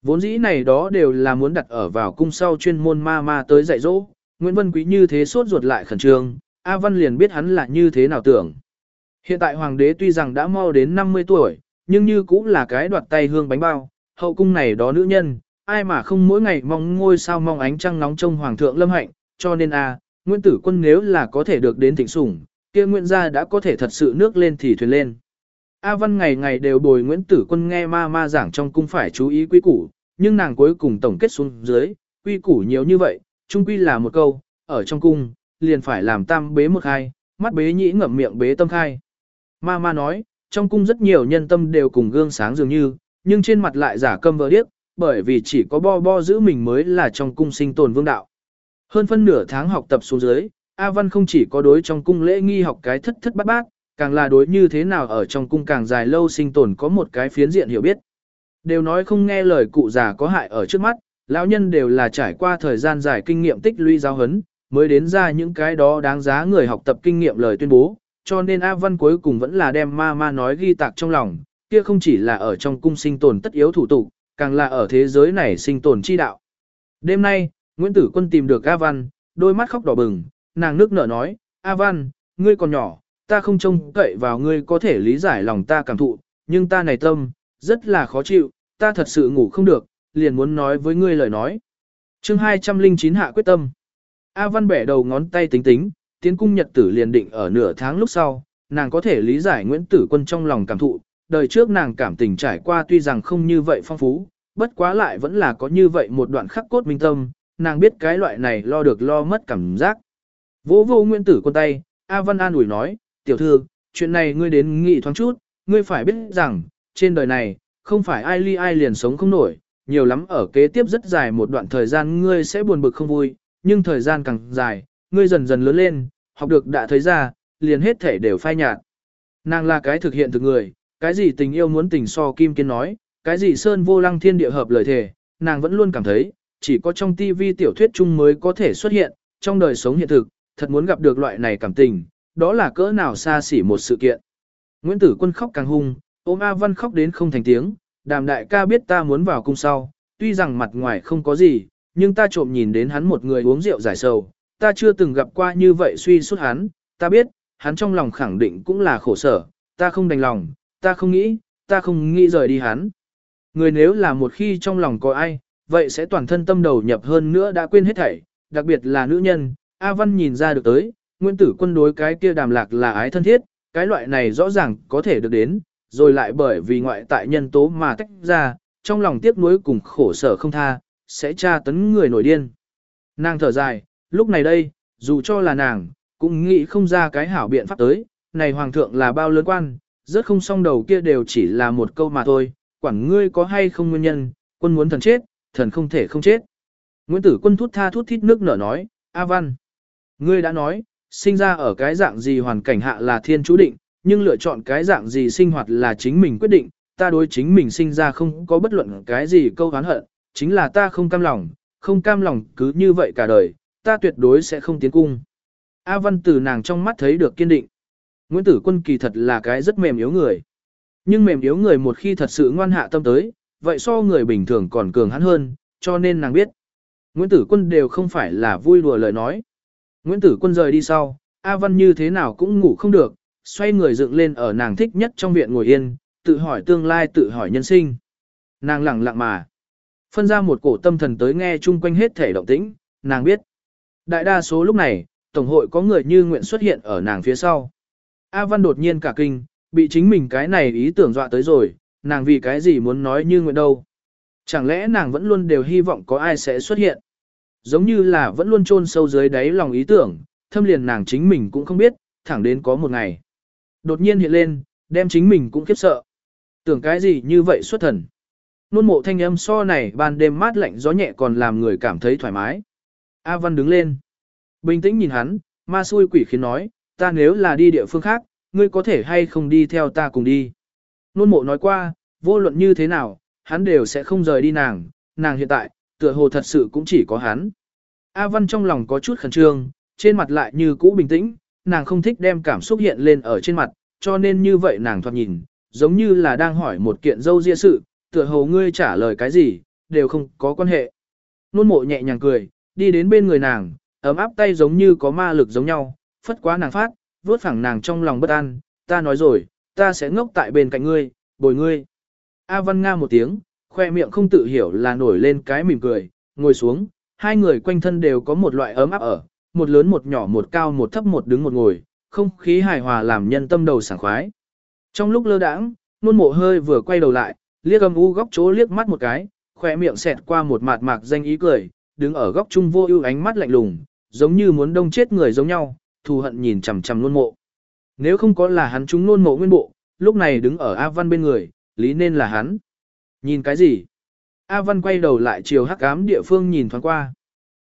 Vốn dĩ này đó đều là muốn đặt ở vào cung sau chuyên môn ma ma tới dạy dỗ, Nguyễn Vân Quý như thế sốt ruột lại khẩn trương, A Văn liền biết hắn là như thế nào tưởng. Hiện tại hoàng đế tuy rằng đã mau đến 50 tuổi, nhưng như cũng là cái đoạt tay hương bánh bao, hậu cung này đó nữ nhân, ai mà không mỗi ngày mong ngôi sao mong ánh trăng nóng trong hoàng thượng lâm hạnh, cho nên a, Nguyễn Tử Quân nếu là có thể được đến thịnh sủng, kia Nguyễn gia đã có thể thật sự nước lên thì thuyền lên. A Văn ngày ngày đều bồi Nguyễn Tử Quân nghe ma ma giảng trong cung phải chú ý quy củ, nhưng nàng cuối cùng tổng kết xuống dưới, quy củ nhiều như vậy, chung quy là một câu, ở trong cung, liền phải làm tam bế một khai, mắt bế nhĩ ngậm miệng bế tâm khai. Ma ma nói, trong cung rất nhiều nhân tâm đều cùng gương sáng dường như, nhưng trên mặt lại giả câm vờ điếc, bởi vì chỉ có bo bo giữ mình mới là trong cung sinh tồn vương đạo. Hơn phân nửa tháng học tập xuống dưới, A Văn không chỉ có đối trong cung lễ nghi học cái thất thất bát bát, càng là đối như thế nào ở trong cung càng dài lâu sinh tồn có một cái phiến diện hiểu biết. Đều nói không nghe lời cụ già có hại ở trước mắt, lão nhân đều là trải qua thời gian dài kinh nghiệm tích lũy giáo huấn, mới đến ra những cái đó đáng giá người học tập kinh nghiệm lời tuyên bố, cho nên A Văn cuối cùng vẫn là đem ma ma nói ghi tạc trong lòng, kia không chỉ là ở trong cung sinh tồn tất yếu thủ tục, càng là ở thế giới này sinh tồn chi đạo. Đêm nay, Nguyễn Tử Quân tìm được A Văn, đôi mắt khóc đỏ bừng, nàng nước nở nói, A Văn, ngươi còn nhỏ, ta không trông cậy vào ngươi có thể lý giải lòng ta cảm thụ, nhưng ta này tâm, rất là khó chịu, ta thật sự ngủ không được, liền muốn nói với ngươi lời nói. chương 209 hạ quyết tâm. A Văn bẻ đầu ngón tay tính tính, tiến cung nhật tử liền định ở nửa tháng lúc sau, nàng có thể lý giải Nguyễn Tử Quân trong lòng cảm thụ, đời trước nàng cảm tình trải qua tuy rằng không như vậy phong phú, bất quá lại vẫn là có như vậy một đoạn khắc cốt minh tâm, nàng biết cái loại này lo được lo mất cảm giác. Vô vô Nguyễn Tử Quân tay, A Văn An ủi nói, tiểu thư, chuyện này ngươi đến nghị thoáng chút, ngươi phải biết rằng, trên đời này, không phải ai ly ai liền sống không nổi, nhiều lắm ở kế tiếp rất dài một đoạn thời gian ngươi sẽ buồn bực không vui, nhưng thời gian càng dài, ngươi dần dần lớn lên, học được đã thấy ra, liền hết thể đều phai nhạt. Nàng là cái thực hiện thực người, cái gì tình yêu muốn tình so kim kiên nói, cái gì sơn vô lăng thiên địa hợp lời thề, nàng vẫn luôn cảm thấy, chỉ có trong tivi tiểu thuyết chung mới có thể xuất hiện, trong đời sống hiện thực, thật muốn gặp được loại này cảm tình, đó là cỡ nào xa xỉ một sự kiện. Nguyễn Tử Quân khóc càng hung, ôm A Văn khóc đến không thành tiếng, đàm đại ca biết ta muốn vào cung sau, tuy rằng mặt ngoài không có gì, nhưng ta trộm nhìn đến hắn một người uống rượu giải sầu, ta chưa từng gặp qua như vậy suy suốt hắn, ta biết, hắn trong lòng khẳng định cũng là khổ sở, ta không đành lòng, ta không nghĩ, ta không nghĩ rời đi hắn. Người nếu là một khi trong lòng có ai, vậy sẽ toàn thân tâm đầu nhập hơn nữa đã quên hết thảy, đặc biệt là nữ nhân, A Văn nhìn ra được tới, nguyên tử quân đối cái kia đàm lạc là ái thân thiết, cái loại này rõ ràng có thể được đến, rồi lại bởi vì ngoại tại nhân tố mà tách ra, trong lòng tiếc nuối cùng khổ sở không tha, sẽ tra tấn người nổi điên. Nàng thở dài, lúc này đây, dù cho là nàng, cũng nghĩ không ra cái hảo biện pháp tới, này hoàng thượng là bao lớn quan, rất không xong đầu kia đều chỉ là một câu mà thôi, quản ngươi có hay không nguyên nhân, quân muốn thần chết, thần không thể không chết. Nguyễn tử quân thút tha thút thít nước nở nói, A Văn, ngươi đã nói, sinh ra ở cái dạng gì hoàn cảnh hạ là thiên chú định, nhưng lựa chọn cái dạng gì sinh hoạt là chính mình quyết định, ta đối chính mình sinh ra không có bất luận cái gì câu hán hận, chính là ta không cam lòng, không cam lòng cứ như vậy cả đời, ta tuyệt đối sẽ không tiến cung. A Văn từ nàng trong mắt thấy được kiên định. Nguyễn Tử Quân kỳ thật là cái rất mềm yếu người. Nhưng mềm yếu người một khi thật sự ngoan hạ tâm tới, vậy so người bình thường còn cường hắn hơn, cho nên nàng biết. Nguyễn Tử Quân đều không phải là vui đùa lời nói. Nguyễn Tử Quân rời đi sau, A Văn như thế nào cũng ngủ không được, xoay người dựng lên ở nàng thích nhất trong viện ngồi yên, tự hỏi tương lai tự hỏi nhân sinh. Nàng lặng lặng mà. Phân ra một cổ tâm thần tới nghe chung quanh hết thể động tĩnh, nàng biết. Đại đa số lúc này, Tổng hội có người như nguyện xuất hiện ở nàng phía sau. A Văn đột nhiên cả kinh, bị chính mình cái này ý tưởng dọa tới rồi, nàng vì cái gì muốn nói như nguyện đâu. Chẳng lẽ nàng vẫn luôn đều hy vọng có ai sẽ xuất hiện. Giống như là vẫn luôn chôn sâu dưới đáy lòng ý tưởng, thâm liền nàng chính mình cũng không biết, thẳng đến có một ngày. Đột nhiên hiện lên, đem chính mình cũng khiếp sợ. Tưởng cái gì như vậy xuất thần. Nôn mộ thanh âm so này ban đêm mát lạnh gió nhẹ còn làm người cảm thấy thoải mái. A Văn đứng lên. Bình tĩnh nhìn hắn, ma xui quỷ khiến nói, ta nếu là đi địa phương khác, ngươi có thể hay không đi theo ta cùng đi. Nôn mộ nói qua, vô luận như thế nào, hắn đều sẽ không rời đi nàng, nàng hiện tại, tựa hồ thật sự cũng chỉ có hắn. A Văn trong lòng có chút khẩn trương, trên mặt lại như cũ bình tĩnh, nàng không thích đem cảm xúc hiện lên ở trên mặt, cho nên như vậy nàng thoạt nhìn, giống như là đang hỏi một kiện dâu ria sự, tựa hồ ngươi trả lời cái gì, đều không có quan hệ. Nôn mộ nhẹ nhàng cười, đi đến bên người nàng, ấm áp tay giống như có ma lực giống nhau, phất quá nàng phát, vuốt phẳng nàng trong lòng bất an, ta nói rồi, ta sẽ ngốc tại bên cạnh ngươi, bồi ngươi. A Văn Nga một tiếng, khoe miệng không tự hiểu là nổi lên cái mỉm cười, ngồi xuống, hai người quanh thân đều có một loại ấm áp ở, một lớn một nhỏ một cao một thấp một đứng một ngồi, không khí hài hòa làm nhân tâm đầu sảng khoái. Trong lúc lơ đãng, nôn mộ hơi vừa quay đầu lại, liếc âm u góc chỗ liếc mắt một cái, khoe miệng xẹt qua một mạt mạc danh ý cười, đứng ở góc trung vô ưu ánh mắt lạnh lùng, giống như muốn đông chết người giống nhau, thù hận nhìn chằm chằm nôn mộ. Nếu không có là hắn chúng nôn mộ nguyên bộ, lúc này đứng ở A Văn bên người, lý nên là hắn. Nhìn cái gì? A Văn quay đầu lại chiều hắc ám địa phương nhìn thoáng qua.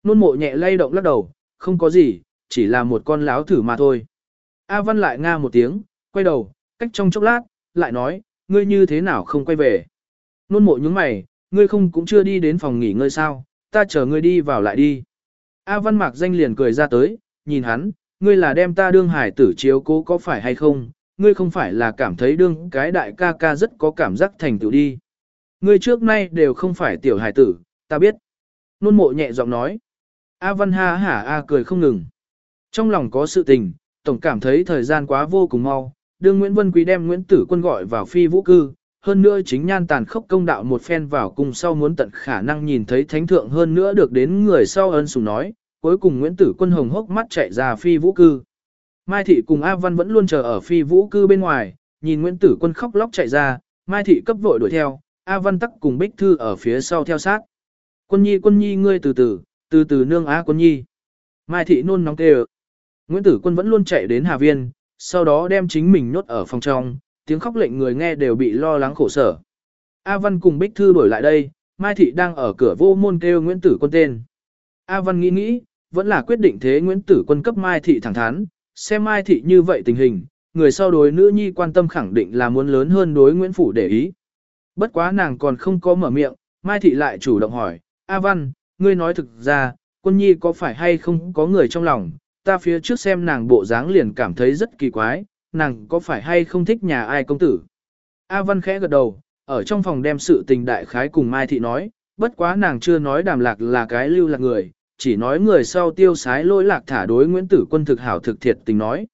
Nôn mộ nhẹ lay động lắc đầu, không có gì, chỉ là một con láo thử mà thôi. A Văn lại nga một tiếng, quay đầu, cách trong chốc lát, lại nói, ngươi như thế nào không quay về. Nôn mộ nhướng mày, ngươi không cũng chưa đi đến phòng nghỉ ngơi sao, ta chờ ngươi đi vào lại đi. A Văn Mạc danh liền cười ra tới, nhìn hắn, ngươi là đem ta đương hải tử chiếu cố có phải hay không, ngươi không phải là cảm thấy đương cái đại ca ca rất có cảm giác thành tựu đi. Ngươi trước nay đều không phải tiểu hải tử, ta biết. Nôn mộ nhẹ giọng nói. A Văn ha hả A cười không ngừng. Trong lòng có sự tình, tổng cảm thấy thời gian quá vô cùng mau, đương Nguyễn Vân Quý đem Nguyễn Tử Quân gọi vào phi vũ cư, hơn nữa chính nhan tàn khốc công đạo một phen vào cùng sau muốn tận khả năng nhìn thấy thánh thượng hơn nữa được đến người sau ân sủng nói, cuối cùng Nguyễn Tử Quân hồng hốc mắt chạy ra phi vũ cư. Mai Thị cùng A Văn vẫn luôn chờ ở phi vũ cư bên ngoài, nhìn Nguyễn Tử Quân khóc lóc chạy ra, Mai Thị cấp vội đuổi theo, A Văn tắc cùng Bích Thư ở phía sau theo sát. Quân nhi quân nhi ngươi từ từ, từ từ nương A quân nhi. Mai Thị nôn nóng kêu. Nguyễn Tử Quân vẫn luôn chạy đến Hà Viên, sau đó đem chính mình nhốt ở phòng trong, tiếng khóc lệnh người nghe đều bị lo lắng khổ sở. A Văn cùng Bích Thư đổi lại đây, Mai Thị đang ở cửa vô môn kêu Nguyễn Tử Quân tên. A Văn nghĩ nghĩ, vẫn là quyết định thế Nguyễn Tử Quân cấp Mai Thị thẳng thắn, xem Mai Thị như vậy tình hình, người sau đối nữ nhi quan tâm khẳng định là muốn lớn hơn đối Nguyễn Phủ để ý. Bất quá nàng còn không có mở miệng, Mai Thị lại chủ động hỏi, A Văn, ngươi nói thực ra, quân nhi có phải hay không có người trong lòng, ta phía trước xem nàng bộ dáng liền cảm thấy rất kỳ quái, nàng có phải hay không thích nhà ai công tử. A Văn khẽ gật đầu, ở trong phòng đem sự tình đại khái cùng Mai Thị nói, bất quá nàng chưa nói đàm lạc là cái lưu lạc người, chỉ nói người sau tiêu sái lỗi lạc thả đối Nguyễn Tử Quân thực hảo thực thiệt tình nói.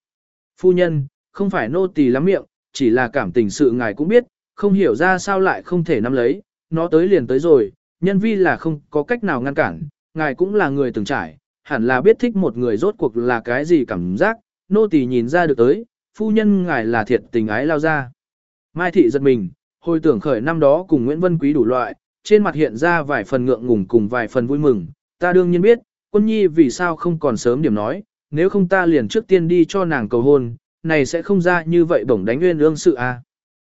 Phu nhân, không phải nô tỳ lắm miệng, chỉ là cảm tình sự ngài cũng biết, không hiểu ra sao lại không thể nắm lấy, nó tới liền tới rồi, nhân vi là không có cách nào ngăn cản, ngài cũng là người từng trải, hẳn là biết thích một người rốt cuộc là cái gì cảm giác, nô tỳ nhìn ra được tới, phu nhân ngài là thiệt tình ái lao ra. Mai thị giật mình, hồi tưởng khởi năm đó cùng Nguyễn Vân Quý đủ loại, trên mặt hiện ra vài phần ngượng ngùng cùng vài phần vui mừng, ta đương nhiên biết, quân nhi vì sao không còn sớm điểm nói, nếu không ta liền trước tiên đi cho nàng cầu hôn, này sẽ không ra như vậy bổng đánh nguyên ương sự a. À.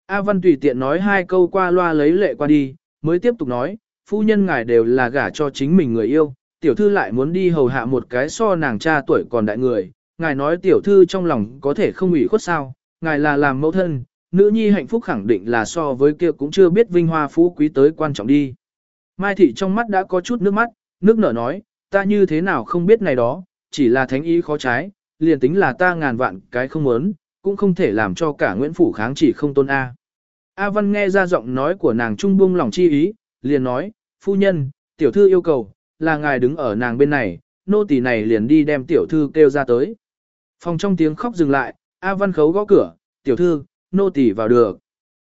A Văn tùy tiện nói hai câu qua loa lấy lệ qua đi, mới tiếp tục nói, phu nhân ngài đều là gả cho chính mình người yêu, tiểu thư lại muốn đi hầu hạ một cái so nàng cha tuổi còn đại người, ngài nói tiểu thư trong lòng có thể không ủy khuất sao, ngài là làm mẫu thân, nữ nhi hạnh phúc khẳng định là so với kia cũng chưa biết vinh hoa phú quý tới quan trọng đi. Mai thị trong mắt đã có chút nước mắt, nước nở nói, ta như thế nào không biết này đó, chỉ là thánh ý khó trái, liền tính là ta ngàn vạn cái không muốn, cũng không thể làm cho cả Nguyễn Phủ kháng chỉ không tôn A. A Văn nghe ra giọng nói của nàng trung buông lòng chi ý, liền nói, phu nhân, tiểu thư yêu cầu, là ngài đứng ở nàng bên này, nô tỳ này liền đi đem tiểu thư kêu ra tới. Phòng trong tiếng khóc dừng lại, A Văn khấu gõ cửa, tiểu thư, nô tỳ vào được.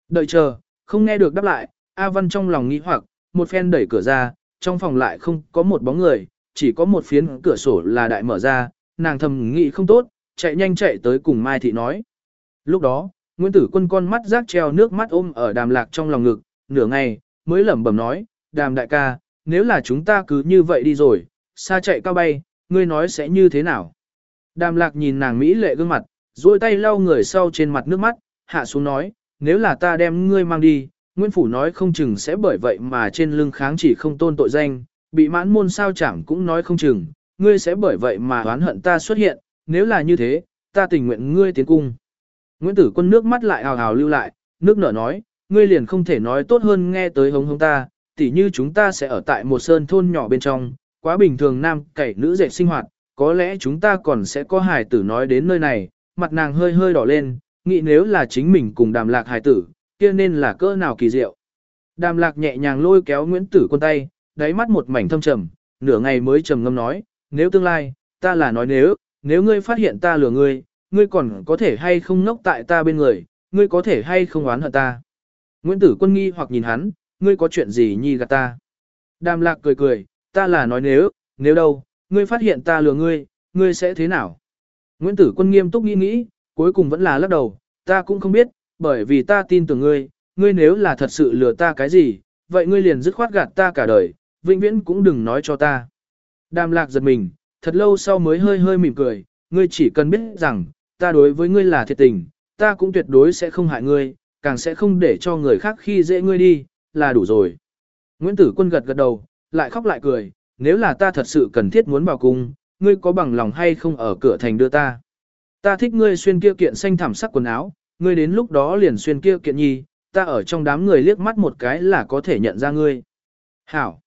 Đợi chờ, không nghe được đáp lại, A Văn trong lòng nghĩ hoặc, một phen đẩy cửa ra, trong phòng lại không có một bóng người, chỉ có một phiến cửa sổ là đại mở ra, nàng thầm nghĩ không tốt, chạy nhanh chạy tới cùng Mai Thị nói. Lúc đó, Nguyễn Tử Quân con mắt rác treo nước mắt ôm ở đàm lạc trong lòng ngực, nửa ngày, mới lẩm bẩm nói, đàm đại ca, nếu là chúng ta cứ như vậy đi rồi, xa chạy cao bay, ngươi nói sẽ như thế nào? Đàm lạc nhìn nàng Mỹ lệ gương mặt, duỗi tay lau người sau trên mặt nước mắt, hạ xuống nói, nếu là ta đem ngươi mang đi, Nguyễn Phủ nói không chừng sẽ bởi vậy mà trên lưng kháng chỉ không tôn tội danh, bị mãn môn sao chẳng cũng nói không chừng, ngươi sẽ bởi vậy mà oán hận ta xuất hiện, nếu là như thế, ta tình nguyện ngươi tiến cung. Nguyễn Tử Quân nước mắt lại hào hào lưu lại, nước nở nói, ngươi liền không thể nói tốt hơn nghe tới hống hống ta, tỉ như chúng ta sẽ ở tại một sơn thôn nhỏ bên trong, quá bình thường nam cậy nữ dệt sinh hoạt, có lẽ chúng ta còn sẽ có hài tử nói đến nơi này, mặt nàng hơi hơi đỏ lên, nghĩ nếu là chính mình cùng đàm lạc hài tử, kia nên là cỡ nào kỳ diệu. Đàm lạc nhẹ nhàng lôi kéo Nguyễn Tử Quân tay, đáy mắt một mảnh thâm trầm, nửa ngày mới trầm ngâm nói, nếu tương lai, ta là nói nếu, nếu ngươi phát hiện ta lừa ngươi, ngươi còn có thể hay không ngốc tại ta bên người, ngươi có thể hay không oán hận ta. Nguyễn Tử Quân nghi hoặc nhìn hắn, ngươi có chuyện gì nhi gạt ta. Đàm lạc cười cười, ta là nói nếu, nếu đâu, ngươi phát hiện ta lừa ngươi, ngươi sẽ thế nào? Nguyễn Tử Quân nghiêm túc nghĩ nghĩ, cuối cùng vẫn là lắc đầu, ta cũng không biết, bởi vì ta tin tưởng ngươi, ngươi nếu là thật sự lừa ta cái gì, vậy ngươi liền dứt khoát gạt ta cả đời, vĩnh viễn cũng đừng nói cho ta. Đàm lạc giật mình, thật lâu sau mới hơi hơi mỉm cười, ngươi chỉ cần biết rằng, ta đối với ngươi là thiệt tình, ta cũng tuyệt đối sẽ không hại ngươi, càng sẽ không để cho người khác khi dễ ngươi đi, là đủ rồi. Nguyễn Tử Quân gật gật đầu, lại khóc lại cười, nếu là ta thật sự cần thiết muốn vào cung, ngươi có bằng lòng hay không ở cửa thành đưa ta. Ta thích ngươi xuyên kia kiện xanh thảm sắc quần áo, ngươi đến lúc đó liền xuyên kia kiện nhi, ta ở trong đám người liếc mắt một cái là có thể nhận ra ngươi. Hảo.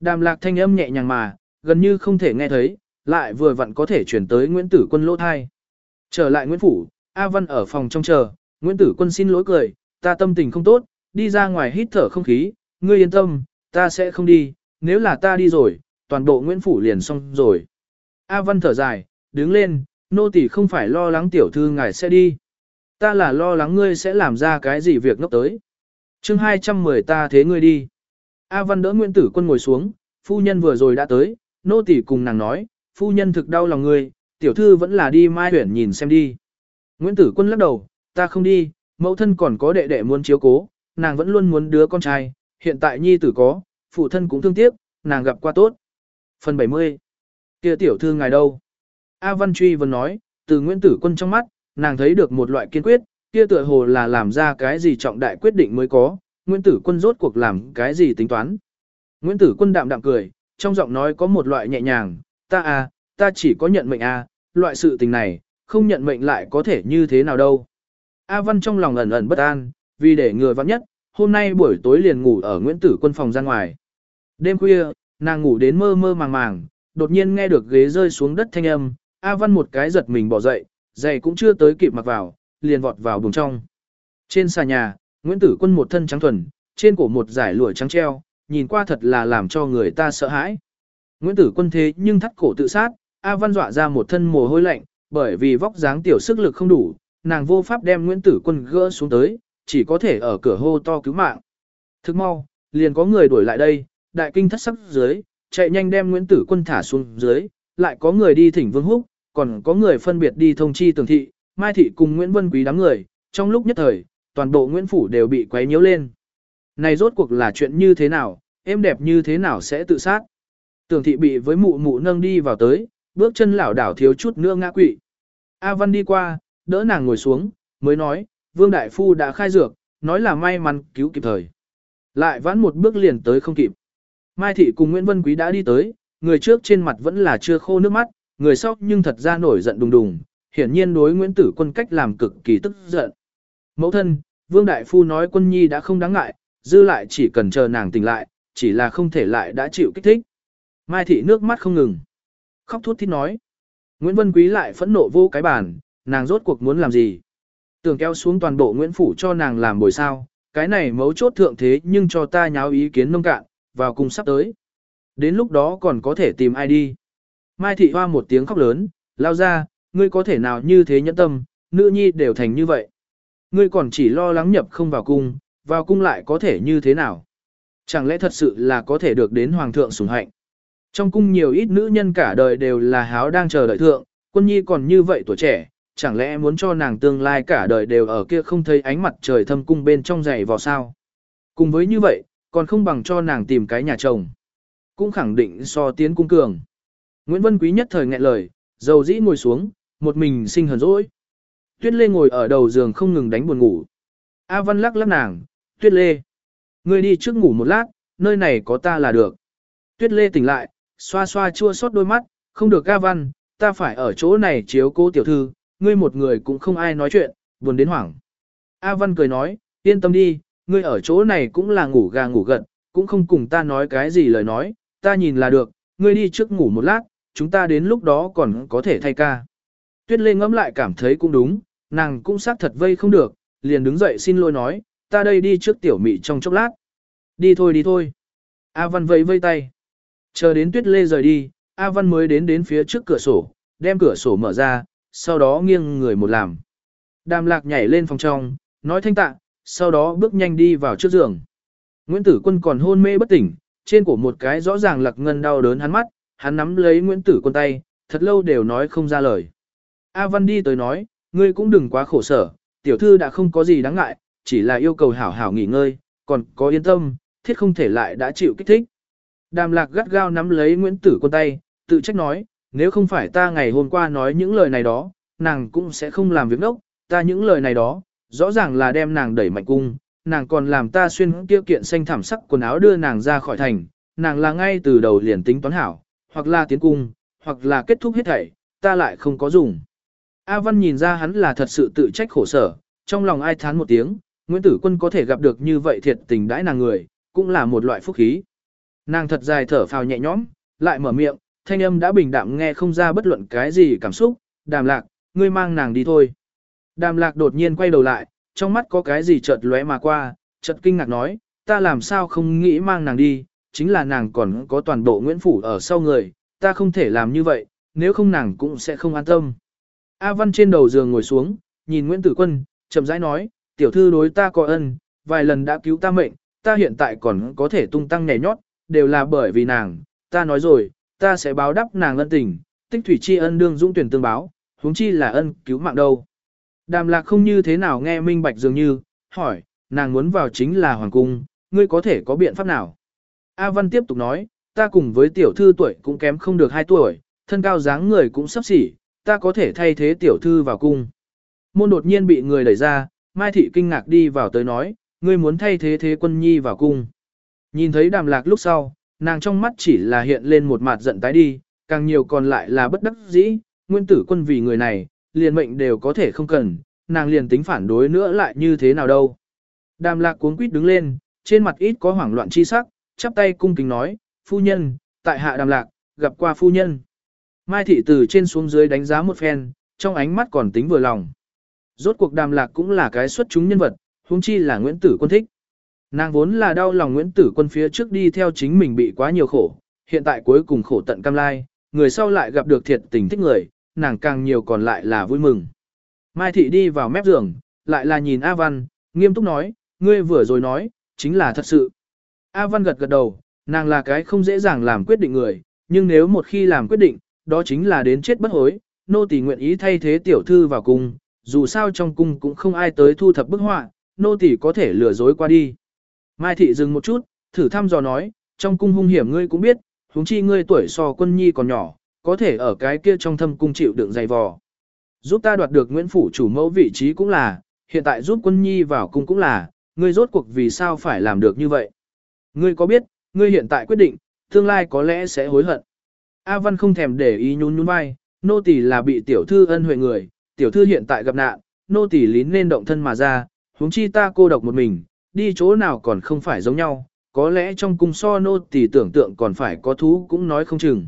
Đàm lạc thanh âm nhẹ nhàng mà, gần như không thể nghe thấy, lại vừa vặn có thể chuyển tới Nguyễn Tử Quân lỗ thai. Trở lại Nguyễn Phủ, A Văn ở phòng trong chờ, Nguyễn Tử Quân xin lỗi cười, ta tâm tình không tốt, đi ra ngoài hít thở không khí, ngươi yên tâm, ta sẽ không đi, nếu là ta đi rồi, toàn bộ Nguyễn Phủ liền xong rồi. A Văn thở dài, đứng lên, nô tỳ không phải lo lắng tiểu thư ngài sẽ đi. Ta là lo lắng ngươi sẽ làm ra cái gì việc ngốc tới. chương 210 ta thế ngươi đi. A Văn đỡ Nguyễn Tử Quân ngồi xuống, phu nhân vừa rồi đã tới, nô tỳ cùng nàng nói, phu nhân thực đau lòng ngươi, tiểu thư vẫn là đi mai huyển nhìn xem đi. Nguyễn Tử Quân lắc đầu, ta không đi, mẫu thân còn có đệ đệ muốn chiếu cố, nàng vẫn luôn muốn đứa con trai, hiện tại nhi tử có, phụ thân cũng thương tiếc, nàng gặp qua tốt. Phần 70 kia tiểu thư ngài đâu? A Văn Truy vẫn nói, từ Nguyễn Tử Quân trong mắt, nàng thấy được một loại kiên quyết, kia tựa hồ là làm ra cái gì trọng đại quyết định mới có, Nguyễn Tử Quân rốt cuộc làm cái gì tính toán. Nguyễn Tử Quân đạm đạm cười, trong giọng nói có một loại nhẹ nhàng, ta à, ta chỉ có nhận mệnh à, loại sự tình này, không nhận mệnh lại có thể như thế nào đâu. A Văn trong lòng ẩn ẩn bất an, vì để ngừa vắng nhất, hôm nay buổi tối liền ngủ ở Nguyễn Tử Quân phòng ra ngoài. Đêm khuya, nàng ngủ đến mơ mơ màng màng, đột nhiên nghe được ghế rơi xuống đất thanh âm, A Văn một cái giật mình bỏ dậy, giày cũng chưa tới kịp mặc vào, liền vọt vào buồng trong. Trên xà nhà, Nguyễn Tử Quân một thân trắng thuần, trên cổ một giải lụa trắng treo, nhìn qua thật là làm cho người ta sợ hãi. Nguyễn Tử Quân thế nhưng thắt cổ tự sát, A Văn dọa ra một thân mồ hôi lạnh, bởi vì vóc dáng tiểu sức lực không đủ, nàng vô pháp đem Nguyễn Tử Quân gỡ xuống tới, chỉ có thể ở cửa hô to cứu mạng. Thức mau, liền có người đuổi lại đây, đại kinh thất sắc dưới, chạy nhanh đem Nguyễn Tử Quân thả xuống dưới, lại có người đi thỉnh Vương Húc, còn có người phân biệt đi thông chi tường thị, Mai Thị cùng Nguyễn Vân Quý đám người, trong lúc nhất thời, toàn bộ Nguyễn Phủ đều bị quấy nhiễu lên. Này rốt cuộc là chuyện như thế nào, em đẹp như thế nào sẽ tự sát. Tường thị bị với mụ mụ nâng đi vào tới, bước chân lảo đảo thiếu chút nữa ngã quỵ. A Văn đi qua, đỡ nàng ngồi xuống, mới nói, Vương Đại Phu đã khai dược, nói là may mắn cứu kịp thời. Lại vãn một bước liền tới không kịp. Mai Thị cùng Nguyễn Vân Quý đã đi tới, người trước trên mặt vẫn là chưa khô nước mắt, người sau nhưng thật ra nổi giận đùng đùng, hiển nhiên đối Nguyễn Tử Quân cách làm cực kỳ tức giận. Mẫu thân, Vương Đại Phu nói quân nhi đã không đáng ngại, dư lại chỉ cần chờ nàng tỉnh lại, chỉ là không thể lại đã chịu kích thích. Mai Thị nước mắt không ngừng. Khóc thút thít nói. Nguyễn Vân Quý lại phẫn nộ vô cái bàn, nàng rốt cuộc muốn làm gì? Tưởng kéo xuống toàn bộ Nguyễn Phủ cho nàng làm bồi sao, cái này mấu chốt thượng thế nhưng cho ta nháo ý kiến nông cạn, vào cùng sắp tới. Đến lúc đó còn có thể tìm ai đi. Mai thị hoa một tiếng khóc lớn, lao ra, ngươi có thể nào như thế nhẫn tâm, nữ nhi đều thành như vậy. Ngươi còn chỉ lo lắng nhập không vào cung, vào cung lại có thể như thế nào. Chẳng lẽ thật sự là có thể được đến hoàng thượng sủng hạnh. Trong cung nhiều ít nữ nhân cả đời đều là háo đang chờ đợi thượng, quân nhi còn như vậy tuổi trẻ, chẳng lẽ muốn cho nàng tương lai cả đời đều ở kia không thấy ánh mặt trời thâm cung bên trong dày vào sao. Cùng với như vậy, còn không bằng cho nàng tìm cái nhà chồng. Cũng khẳng định so tiến cung cường. Nguyễn Vân Quý nhất thời nghẹn lời, dầu dĩ ngồi xuống, một mình sinh hờn dỗi. Tuyết Lê ngồi ở đầu giường không ngừng đánh buồn ngủ. A Văn lắc lắc nàng, Tuyết Lê. Ngươi đi trước ngủ một lát, nơi này có ta là được. Tuyết Lê tỉnh lại, xoa xoa chua xót đôi mắt, không được A Văn, ta phải ở chỗ này chiếu cố tiểu thư, ngươi một người cũng không ai nói chuyện, buồn đến hoảng. A Văn cười nói, yên tâm đi, ngươi ở chỗ này cũng là ngủ gà ngủ gật, cũng không cùng ta nói cái gì lời nói, ta nhìn là được, ngươi đi trước ngủ một lát, chúng ta đến lúc đó còn có thể thay ca. Tuyết Lê ngẫm lại cảm thấy cũng đúng, nàng cũng xác thật vây không được, liền đứng dậy xin lỗi nói, ta đây đi trước tiểu mị trong chốc lát. Đi thôi đi thôi. A Văn vẫy vây tay. Chờ đến tuyết lê rời đi, A Văn mới đến đến phía trước cửa sổ, đem cửa sổ mở ra, sau đó nghiêng người một làm. Đàm lạc nhảy lên phòng trong, nói thanh tạ, sau đó bước nhanh đi vào trước giường. Nguyễn Tử Quân còn hôn mê bất tỉnh, trên cổ một cái rõ ràng lạc ngân đau đớn hắn mắt, hắn nắm lấy Nguyễn Tử Quân tay, thật lâu đều nói không ra lời. A Văn đi tới nói, ngươi cũng đừng quá khổ sở, tiểu thư đã không có gì đáng ngại, chỉ là yêu cầu hảo hảo nghỉ ngơi, còn có yên tâm, thiết không thể lại đã chịu kích thích. Đàm lạc gắt gao nắm lấy Nguyễn Tử Quân tay, tự trách nói, nếu không phải ta ngày hôm qua nói những lời này đó, nàng cũng sẽ không làm việc đốc, ta những lời này đó, rõ ràng là đem nàng đẩy mạnh cung, nàng còn làm ta xuyên kia kiện xanh thảm sắc quần áo đưa nàng ra khỏi thành, nàng là ngay từ đầu liền tính toán hảo, hoặc là tiến cung, hoặc là kết thúc hết thảy, ta lại không có dùng. A Văn nhìn ra hắn là thật sự tự trách khổ sở, trong lòng ai thán một tiếng, Nguyễn Tử Quân có thể gặp được như vậy thiệt tình đãi nàng người, cũng là một loại phúc khí. Nàng thật dài thở phào nhẹ nhõm, lại mở miệng, thanh âm đã bình đạm nghe không ra bất luận cái gì cảm xúc, đàm lạc, ngươi mang nàng đi thôi. Đàm lạc đột nhiên quay đầu lại, trong mắt có cái gì chợt lóe mà qua, chợt kinh ngạc nói, ta làm sao không nghĩ mang nàng đi, chính là nàng còn có toàn bộ Nguyễn Phủ ở sau người, ta không thể làm như vậy, nếu không nàng cũng sẽ không an tâm. A Văn trên đầu giường ngồi xuống, nhìn Nguyễn Tử Quân, chậm rãi nói, tiểu thư đối ta có ân, vài lần đã cứu ta mệnh, ta hiện tại còn có thể tung tăng nhảy nhót, đều là bởi vì nàng, ta nói rồi, ta sẽ báo đáp nàng ân tình, tích thủy tri ân đương dũng tuyển tương báo, huống chi là ân cứu mạng đâu. Đàm lạc không như thế nào nghe minh bạch dường như, hỏi, nàng muốn vào chính là hoàng cung, ngươi có thể có biện pháp nào? A Văn tiếp tục nói, ta cùng với tiểu thư tuổi cũng kém không được 2 tuổi, thân cao dáng người cũng sắp xỉ, ta có thể thay thế tiểu thư vào cung. Môn đột nhiên bị người đẩy ra, Mai Thị kinh ngạc đi vào tới nói, ngươi muốn thay thế thế quân nhi vào cung. Nhìn thấy đàm lạc lúc sau, nàng trong mắt chỉ là hiện lên một mặt giận tái đi, càng nhiều còn lại là bất đắc dĩ, nguyên tử quân vì người này, liền mệnh đều có thể không cần, nàng liền tính phản đối nữa lại như thế nào đâu. Đàm lạc cuốn quýt đứng lên, trên mặt ít có hoảng loạn chi sắc, chắp tay cung kính nói, phu nhân, tại hạ đàm lạc, gặp qua phu nhân. Mai thị từ trên xuống dưới đánh giá một phen, trong ánh mắt còn tính vừa lòng. Rốt cuộc đàm lạc cũng là cái xuất chúng nhân vật, huống chi là Nguyễn Tử Quân thích. Nàng vốn là đau lòng Nguyễn Tử Quân phía trước đi theo chính mình bị quá nhiều khổ, hiện tại cuối cùng khổ tận cam lai, người sau lại gặp được thiệt tình thích người, nàng càng nhiều còn lại là vui mừng. Mai thị đi vào mép giường, lại là nhìn A Văn, nghiêm túc nói, ngươi vừa rồi nói, chính là thật sự. A Văn gật gật đầu, nàng là cái không dễ dàng làm quyết định người, nhưng nếu một khi làm quyết định, đó chính là đến chết bất hối, nô tỳ nguyện ý thay thế tiểu thư vào cung, dù sao trong cung cũng không ai tới thu thập bức họa, nô tỳ có thể lừa dối qua đi. Mai thị dừng một chút, thử thăm dò nói, trong cung hung hiểm ngươi cũng biết, huống chi ngươi tuổi so quân nhi còn nhỏ, có thể ở cái kia trong thâm cung chịu đựng dày vò. Giúp ta đoạt được Nguyễn Phủ chủ mẫu vị trí cũng là, hiện tại giúp quân nhi vào cung cũng là, ngươi rốt cuộc vì sao phải làm được như vậy. Ngươi có biết, ngươi hiện tại quyết định, tương lai có lẽ sẽ hối hận. A Văn không thèm để ý nhún nhún vai, nô tỳ là bị tiểu thư ân huệ người, tiểu thư hiện tại gặp nạn, nô tỳ lín nên động thân mà ra, huống chi ta cô độc một mình, đi chỗ nào còn không phải giống nhau, có lẽ trong cung so nô tỳ tưởng tượng còn phải có thú cũng nói không chừng.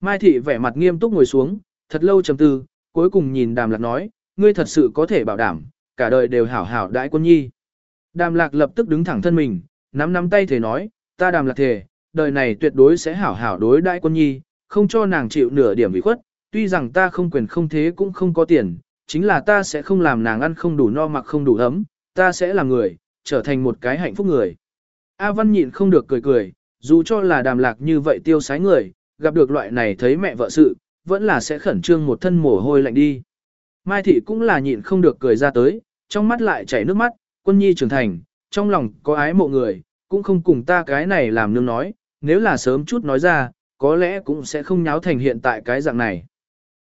Mai thị vẻ mặt nghiêm túc ngồi xuống, thật lâu trầm tư, cuối cùng nhìn đàm lạc nói, ngươi thật sự có thể bảo đảm, cả đời đều hảo hảo đãi quân nhi. Đàm lạc lập tức đứng thẳng thân mình, nắm nắm tay thể nói, ta đàm lạc thể, đời này tuyệt đối sẽ hảo hảo đối đãi quân nhi, không cho nàng chịu nửa điểm bị khuất, tuy rằng ta không quyền không thế cũng không có tiền, chính là ta sẽ không làm nàng ăn không đủ no mặc không đủ ấm, ta sẽ là người, trở thành một cái hạnh phúc người. A Văn nhịn không được cười cười, dù cho là đàm lạc như vậy tiêu sái người, gặp được loại này thấy mẹ vợ sự, vẫn là sẽ khẩn trương một thân mồ hôi lạnh đi. Mai thị cũng là nhịn không được cười ra tới, trong mắt lại chảy nước mắt, quân nhi trưởng thành, trong lòng có ái mộ người, cũng không cùng ta cái này làm nương nói, nếu là sớm chút nói ra, có lẽ cũng sẽ không nháo thành hiện tại cái dạng này.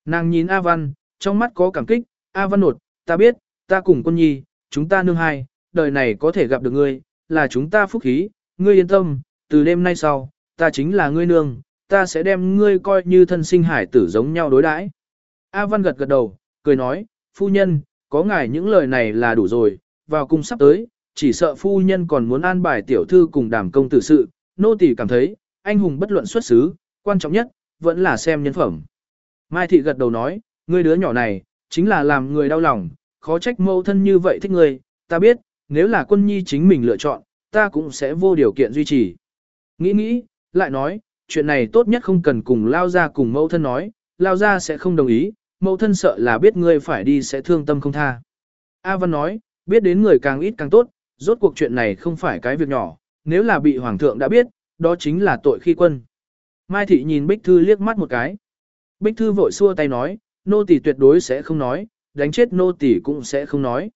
Nàng nhìn A Văn, trong mắt có cảm kích, A Văn nột, ta biết, ta cùng quân nhi, chúng ta nương hai, đời này có thể gặp được ngươi, là chúng ta phúc khí, ngươi yên tâm, từ đêm nay sau, ta chính là ngươi nương, ta sẽ đem ngươi coi như thân sinh hải tử giống nhau đối đãi. A Văn gật gật đầu, cười nói, phu nhân, có ngài những lời này là đủ rồi, vào cung sắp tới, chỉ sợ phu nhân còn muốn an bài tiểu thư cùng đàm công tử sự, nô tỳ cảm thấy, anh hùng bất luận xuất xứ, quan trọng nhất, vẫn là xem nhân phẩm. Mai thị gật đầu nói, ngươi đứa nhỏ này, chính là làm người đau lòng, khó trách mẫu thân như vậy thích ngươi, ta biết, nếu là quân nhi chính mình lựa chọn, ta cũng sẽ vô điều kiện duy trì. Nghĩ nghĩ, lại nói, chuyện này tốt nhất không cần cùng lao ra cùng mẫu thân nói, lao ra sẽ không đồng ý, mẫu thân sợ là biết ngươi phải đi sẽ thương tâm không tha. A Văn nói, biết đến người càng ít càng tốt, rốt cuộc chuyện này không phải cái việc nhỏ, nếu là bị hoàng thượng đã biết, đó chính là tội khi quân. Mai Thị nhìn Bích Thư liếc mắt một cái. Bích Thư vội xua tay nói, nô tỳ tuyệt đối sẽ không nói, đánh chết nô tỳ cũng sẽ không nói.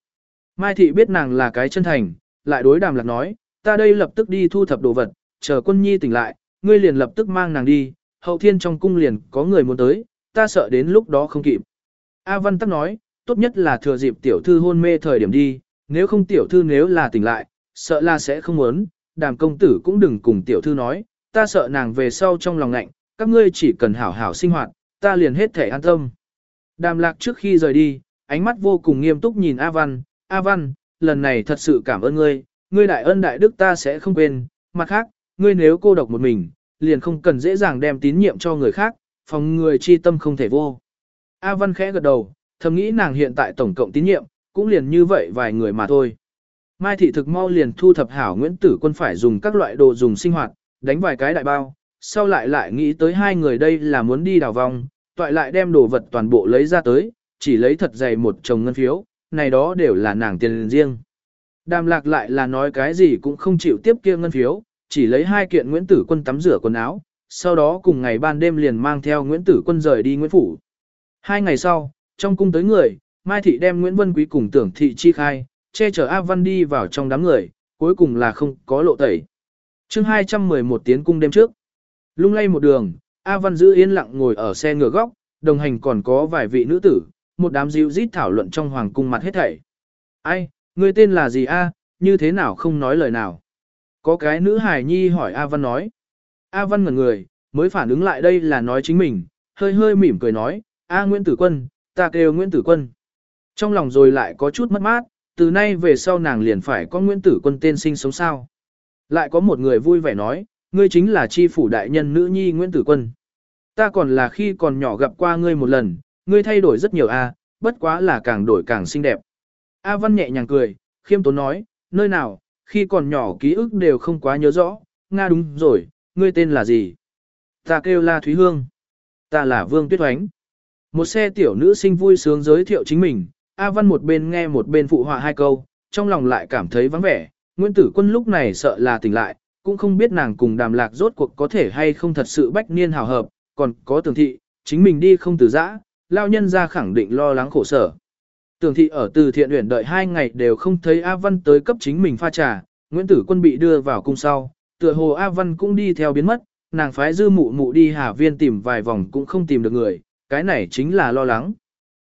Mai Thị biết nàng là cái chân thành, lại đối đàm lạc nói, ta đây lập tức đi thu thập đồ vật, chờ quân nhi tỉnh lại, ngươi liền lập tức mang nàng đi, hậu thiên trong cung liền có người muốn tới, ta sợ đến lúc đó không kịp. A Văn Tắc nói, tốt nhất là thừa dịp tiểu thư hôn mê thời điểm đi, nếu không tiểu thư nếu là tỉnh lại, sợ là sẽ không muốn, đàm công tử cũng đừng cùng tiểu thư nói, ta sợ nàng về sau trong lòng ngạnh, các ngươi chỉ cần hảo hảo sinh hoạt, ta liền hết thể an tâm. Đàm lạc trước khi rời đi, ánh mắt vô cùng nghiêm túc nhìn A Văn, A Văn, lần này thật sự cảm ơn ngươi, ngươi đại ân đại đức ta sẽ không quên, mặt khác, ngươi nếu cô độc một mình, liền không cần dễ dàng đem tín nhiệm cho người khác, phòng người chi tâm không thể vô. A Văn khẽ gật đầu, thầm nghĩ nàng hiện tại tổng cộng tín nhiệm, cũng liền như vậy vài người mà thôi. Mai thị thực mau liền thu thập hảo Nguyễn Tử Quân phải dùng các loại đồ dùng sinh hoạt, đánh vài cái đại bao, sau lại lại nghĩ tới hai người đây là muốn đi đào vòng, toại lại đem đồ vật toàn bộ lấy ra tới, chỉ lấy thật dày một chồng ngân phiếu, này đó đều là nàng tiền riêng. Đàm lạc lại là nói cái gì cũng không chịu tiếp kia ngân phiếu, chỉ lấy hai kiện Nguyễn Tử Quân tắm rửa quần áo, sau đó cùng ngày ban đêm liền mang theo Nguyễn Tử Quân rời đi Nguyễn Phủ. Hai ngày sau, trong cung tới người, Mai Thị đem Nguyễn Vân Quý cùng tưởng thị chi khai, che chở A Văn đi vào trong đám người, cuối cùng là không có lộ tẩy. chương 211 tiến cung đêm trước. Lung lay một đường, A Văn giữ yên lặng ngồi ở xe ngựa góc, đồng hành còn có vài vị nữ tử, một đám dịu rít thảo luận trong hoàng cung mặt hết thảy. Ai, người tên là gì A, như thế nào không nói lời nào. Có cái nữ hài nhi hỏi A Văn nói. A Văn ngẩn người, mới phản ứng lại đây là nói chính mình, hơi hơi mỉm cười nói, A Nguyễn Tử Quân, ta kêu Nguyễn Tử Quân. Trong lòng rồi lại có chút mất mát, từ nay về sau nàng liền phải có Nguyễn Tử Quân tên sinh sống sao. Lại có một người vui vẻ nói, ngươi chính là chi phủ đại nhân nữ nhi Nguyễn Tử Quân. Ta còn là khi còn nhỏ gặp qua ngươi một lần, ngươi thay đổi rất nhiều a, bất quá là càng đổi càng xinh đẹp. A Văn nhẹ nhàng cười, khiêm tốn nói, nơi nào, khi còn nhỏ ký ức đều không quá nhớ rõ, Nga đúng rồi, ngươi tên là gì? Ta kêu là Thúy Hương. Ta là Vương Tuyết Oánh. Một xe tiểu nữ sinh vui sướng giới thiệu chính mình, A Văn một bên nghe một bên phụ họa hai câu, trong lòng lại cảm thấy vắng vẻ, Nguyễn Tử Quân lúc này sợ là tỉnh lại, cũng không biết nàng cùng đàm lạc rốt cuộc có thể hay không thật sự bách niên hào hợp, còn có tưởng thị, chính mình đi không từ giã, lao nhân ra khẳng định lo lắng khổ sở. Tưởng thị ở từ thiện uyển đợi hai ngày đều không thấy A Văn tới cấp chính mình pha trà, Nguyễn Tử Quân bị đưa vào cung sau, tựa hồ A Văn cũng đi theo biến mất, nàng phái dư mụ mụ đi Hà Viên tìm vài vòng cũng không tìm được người, cái này chính là lo lắng.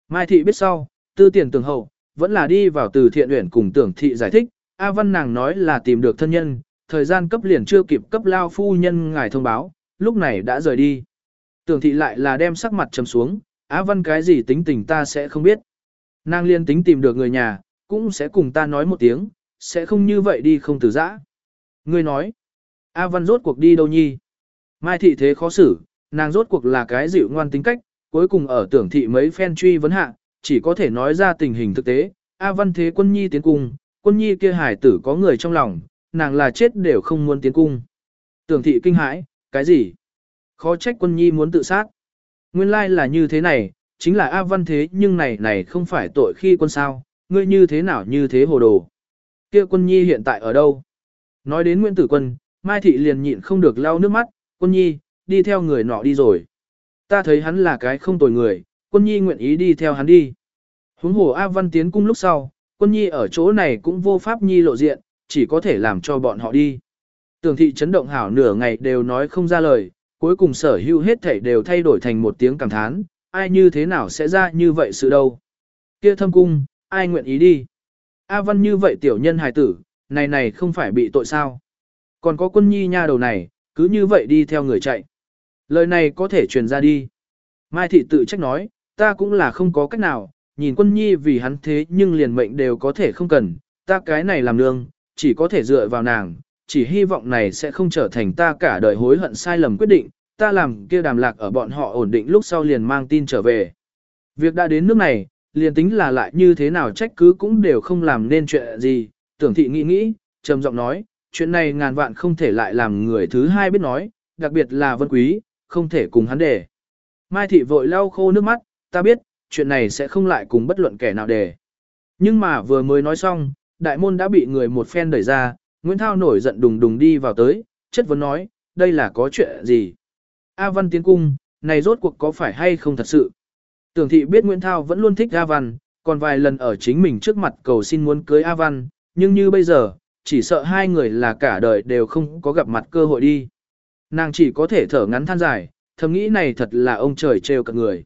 Mai thị biết sau, tư tiền tường hậu, vẫn là đi vào từ thiện uyển cùng tưởng thị giải thích, A Văn nàng nói là tìm được thân nhân, thời gian cấp liền chưa kịp cấp lao phu nhân ngài thông báo, lúc này đã rời đi. Tưởng thị lại là đem sắc mặt trầm xuống, A Văn cái gì tính tình ta sẽ không biết. Nàng liên tính tìm được người nhà, cũng sẽ cùng ta nói một tiếng, sẽ không như vậy đi không từ giã. Ngươi nói, A Văn rốt cuộc đi đâu nhi? Mai thị thế khó xử, nàng rốt cuộc là cái dịu ngoan tính cách, cuối cùng ở tưởng thị mấy phen truy vấn hạ, chỉ có thể nói ra tình hình thực tế. A Văn thế quân nhi tiến cung, quân nhi kia hải tử có người trong lòng, nàng là chết đều không muốn tiến cung. Tưởng thị kinh hãi, cái gì? Khó trách quân nhi muốn tự sát. Nguyên lai là như thế này, chính là A Văn thế nhưng này này không phải tội khi quân sao, ngươi như thế nào như thế hồ đồ. Kia quân nhi hiện tại ở đâu? Nói đến Nguyễn Tử Quân, Mai Thị liền nhịn không được lau nước mắt, quân nhi, đi theo người nọ đi rồi. Ta thấy hắn là cái không tồi người, quân nhi nguyện ý đi theo hắn đi. Huống hồ A Văn tiến cung lúc sau, quân nhi ở chỗ này cũng vô pháp nhi lộ diện, chỉ có thể làm cho bọn họ đi. Tường thị chấn động hảo nửa ngày đều nói không ra lời, cuối cùng sở hữu hết thảy đều thay đổi thành một tiếng cảm thán, ai như thế nào sẽ ra như vậy sự đâu. Kia thâm cung, ai nguyện ý đi. A Văn như vậy tiểu nhân hài tử, này này không phải bị tội sao. Còn có quân nhi nha đầu này, cứ như vậy đi theo người chạy. Lời này có thể truyền ra đi. Mai thị tự trách nói, ta cũng là không có cách nào, nhìn quân nhi vì hắn thế nhưng liền mệnh đều có thể không cần, ta cái này làm nương, chỉ có thể dựa vào nàng, chỉ hy vọng này sẽ không trở thành ta cả đời hối hận sai lầm quyết định, ta làm kia đàm lạc ở bọn họ ổn định lúc sau liền mang tin trở về. Việc đã đến nước này, liền tính là lại như thế nào trách cứ cũng đều không làm nên chuyện gì, tưởng thị nghĩ nghĩ, trầm giọng nói, chuyện này ngàn vạn không thể lại làm người thứ hai biết nói, đặc biệt là vân quý, không thể cùng hắn để. Mai thị vội lau khô nước mắt, ta biết, chuyện này sẽ không lại cùng bất luận kẻ nào để. Nhưng mà vừa mới nói xong, đại môn đã bị người một phen đẩy ra, Nguyễn Thao nổi giận đùng đùng đi vào tới, chất vấn nói, đây là có chuyện gì? A Văn tiến cung, này rốt cuộc có phải hay không thật sự? Tưởng thị biết Nguyễn Thao vẫn luôn thích A Văn, còn vài lần ở chính mình trước mặt cầu xin muốn cưới A Văn, nhưng như bây giờ, chỉ sợ hai người là cả đời đều không có gặp mặt cơ hội đi. Nàng chỉ có thể thở ngắn than dài, thầm nghĩ này thật là ông trời trêu cả người.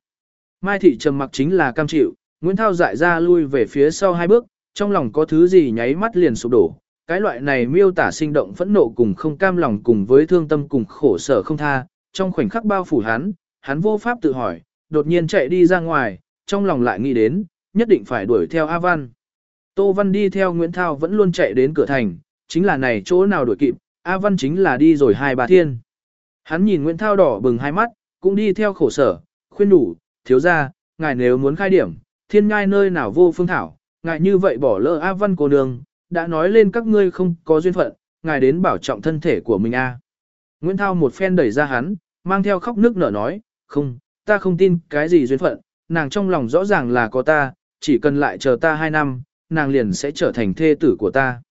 Mai thị trầm mặc chính là cam chịu, Nguyễn Thao dại ra lui về phía sau hai bước, trong lòng có thứ gì nháy mắt liền sụp đổ. Cái loại này miêu tả sinh động phẫn nộ cùng không cam lòng cùng với thương tâm cùng khổ sở không tha, trong khoảnh khắc bao phủ hắn, hắn vô pháp tự hỏi, đột nhiên chạy đi ra ngoài, trong lòng lại nghĩ đến, nhất định phải đuổi theo A Văn. Tô Văn đi theo Nguyễn Thao vẫn luôn chạy đến cửa thành, chính là này chỗ nào đuổi kịp, A Văn chính là đi rồi hai bà thiên. Hắn nhìn Nguyễn Thao đỏ bừng hai mắt, cũng đi theo khổ sở, khuyên đủ, thiếu ra, ngài nếu muốn khai điểm, thiên ngai nơi nào vô phương thảo, ngài như vậy bỏ lỡ A Văn cô đường, đã nói lên các ngươi không có duyên phận, ngài đến bảo trọng thân thể của mình A. Nguyễn Thao một phen đẩy ra hắn, mang theo khóc nước nở nói, không, ta không tin cái gì duyên phận, nàng trong lòng rõ ràng là có ta, chỉ cần lại chờ ta hai năm, nàng liền sẽ trở thành thê tử của ta.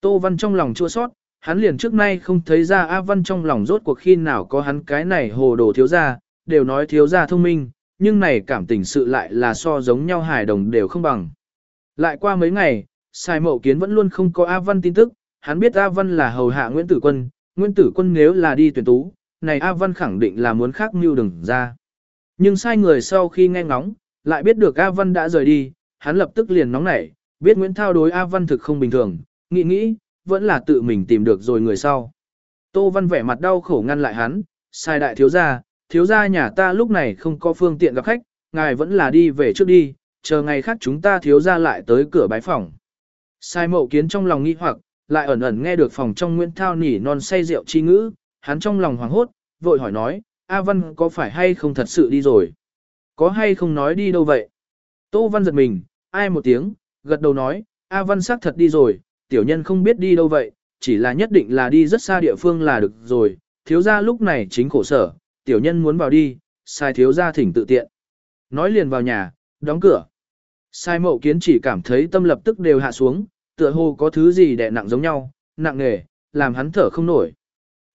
Tô Văn trong lòng chua sót, hắn liền trước nay không thấy ra A Văn trong lòng rốt cuộc khi nào có hắn cái này hồ đồ thiếu gia, đều nói thiếu gia thông minh, nhưng này cảm tình sự lại là so giống nhau hài đồng đều không bằng. Lại qua mấy ngày, Sai Mậu Kiến vẫn luôn không có A Văn tin tức, hắn biết A Văn là hầu hạ Nguyễn Tử Quân, Nguyễn Tử Quân nếu là đi tuyển tú, này A Văn khẳng định là muốn khác mưu đừng ra. Nhưng sai người sau khi nghe ngóng, lại biết được A Văn đã rời đi, hắn lập tức liền nóng nảy, biết Nguyễn Thao đối A Văn thực không bình thường, nghĩ nghĩ, vẫn là tự mình tìm được rồi người sau. Tô Văn vẻ mặt đau khổ ngăn lại hắn, sai đại thiếu gia, thiếu gia nhà ta lúc này không có phương tiện gặp khách, ngài vẫn là đi về trước đi, chờ ngày khác chúng ta thiếu gia lại tới cửa bái phòng. Sai mậu kiến trong lòng nghi hoặc, lại ẩn ẩn nghe được phòng trong Nguyễn Thao nỉ non say rượu chi ngữ, hắn trong lòng hoảng hốt, vội hỏi nói, A Văn có phải hay không thật sự đi rồi? Có hay không nói đi đâu vậy? Tô Văn giật mình, ai một tiếng, gật đầu nói, A Văn xác thật đi rồi, tiểu nhân không biết đi đâu vậy, chỉ là nhất định là đi rất xa địa phương là được rồi, thiếu gia lúc này chính khổ sở, tiểu nhân muốn vào đi, sai thiếu gia thỉnh tự tiện. Nói liền vào nhà, đóng cửa. Sai mậu kiến chỉ cảm thấy tâm lập tức đều hạ xuống, tựa hồ có thứ gì đè nặng giống nhau, nặng nề, làm hắn thở không nổi.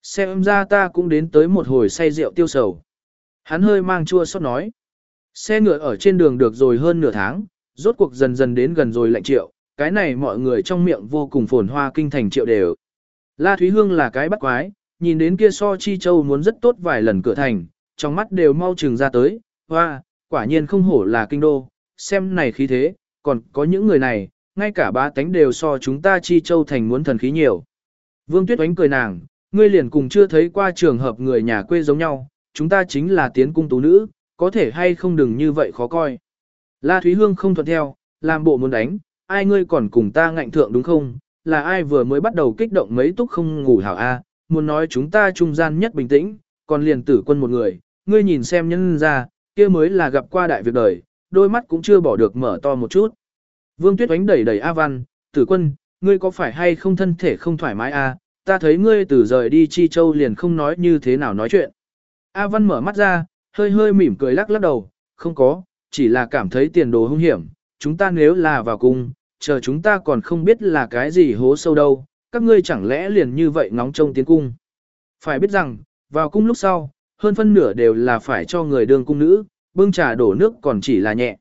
Xem ra ta cũng đến tới một hồi say rượu tiêu sầu. Hắn hơi mang chua xót nói. Xe ngựa ở trên đường được rồi hơn nửa tháng, rốt cuộc dần dần đến gần rồi lạnh triệu, cái này mọi người trong miệng vô cùng phồn hoa kinh thành triệu đều. La Thúy Hương là cái bắt quái, nhìn đến kia so chi châu muốn rất tốt vài lần cửa thành, trong mắt đều mau chừng ra tới, hoa, quả nhiên không hổ là kinh đô, xem này khí thế, còn có những người này, ngay cả ba tánh đều so chúng ta chi châu thành muốn thần khí nhiều. Vương Tuyết oánh cười nàng, ngươi liền cùng chưa thấy qua trường hợp người nhà quê giống nhau, chúng ta chính là tiến cung tú nữ, có thể hay không đừng như vậy khó coi. La Thúy Hương không thuận theo, làm bộ muốn đánh, ai ngươi còn cùng ta ngạnh thượng đúng không, là ai vừa mới bắt đầu kích động mấy túc không ngủ hảo a, muốn nói chúng ta trung gian nhất bình tĩnh, còn liền tử quân một người, ngươi nhìn xem nhân ra, kia mới là gặp qua đại việc đời, đôi mắt cũng chưa bỏ được mở to một chút. Vương Tuyết oánh đẩy đẩy A Văn, tử quân, ngươi có phải hay không thân thể không thoải mái a? Ta thấy ngươi từ rời đi Chi Châu liền không nói như thế nào nói chuyện. A Văn mở mắt ra, hơi hơi mỉm cười lắc lắc đầu, không có, chỉ là cảm thấy tiền đồ hung hiểm, chúng ta nếu là vào cung, chờ chúng ta còn không biết là cái gì hố sâu đâu, các ngươi chẳng lẽ liền như vậy ngóng trông tiến cung. Phải biết rằng, vào cung lúc sau, hơn phân nửa đều là phải cho người đương cung nữ, bưng trà đổ nước còn chỉ là nhẹ.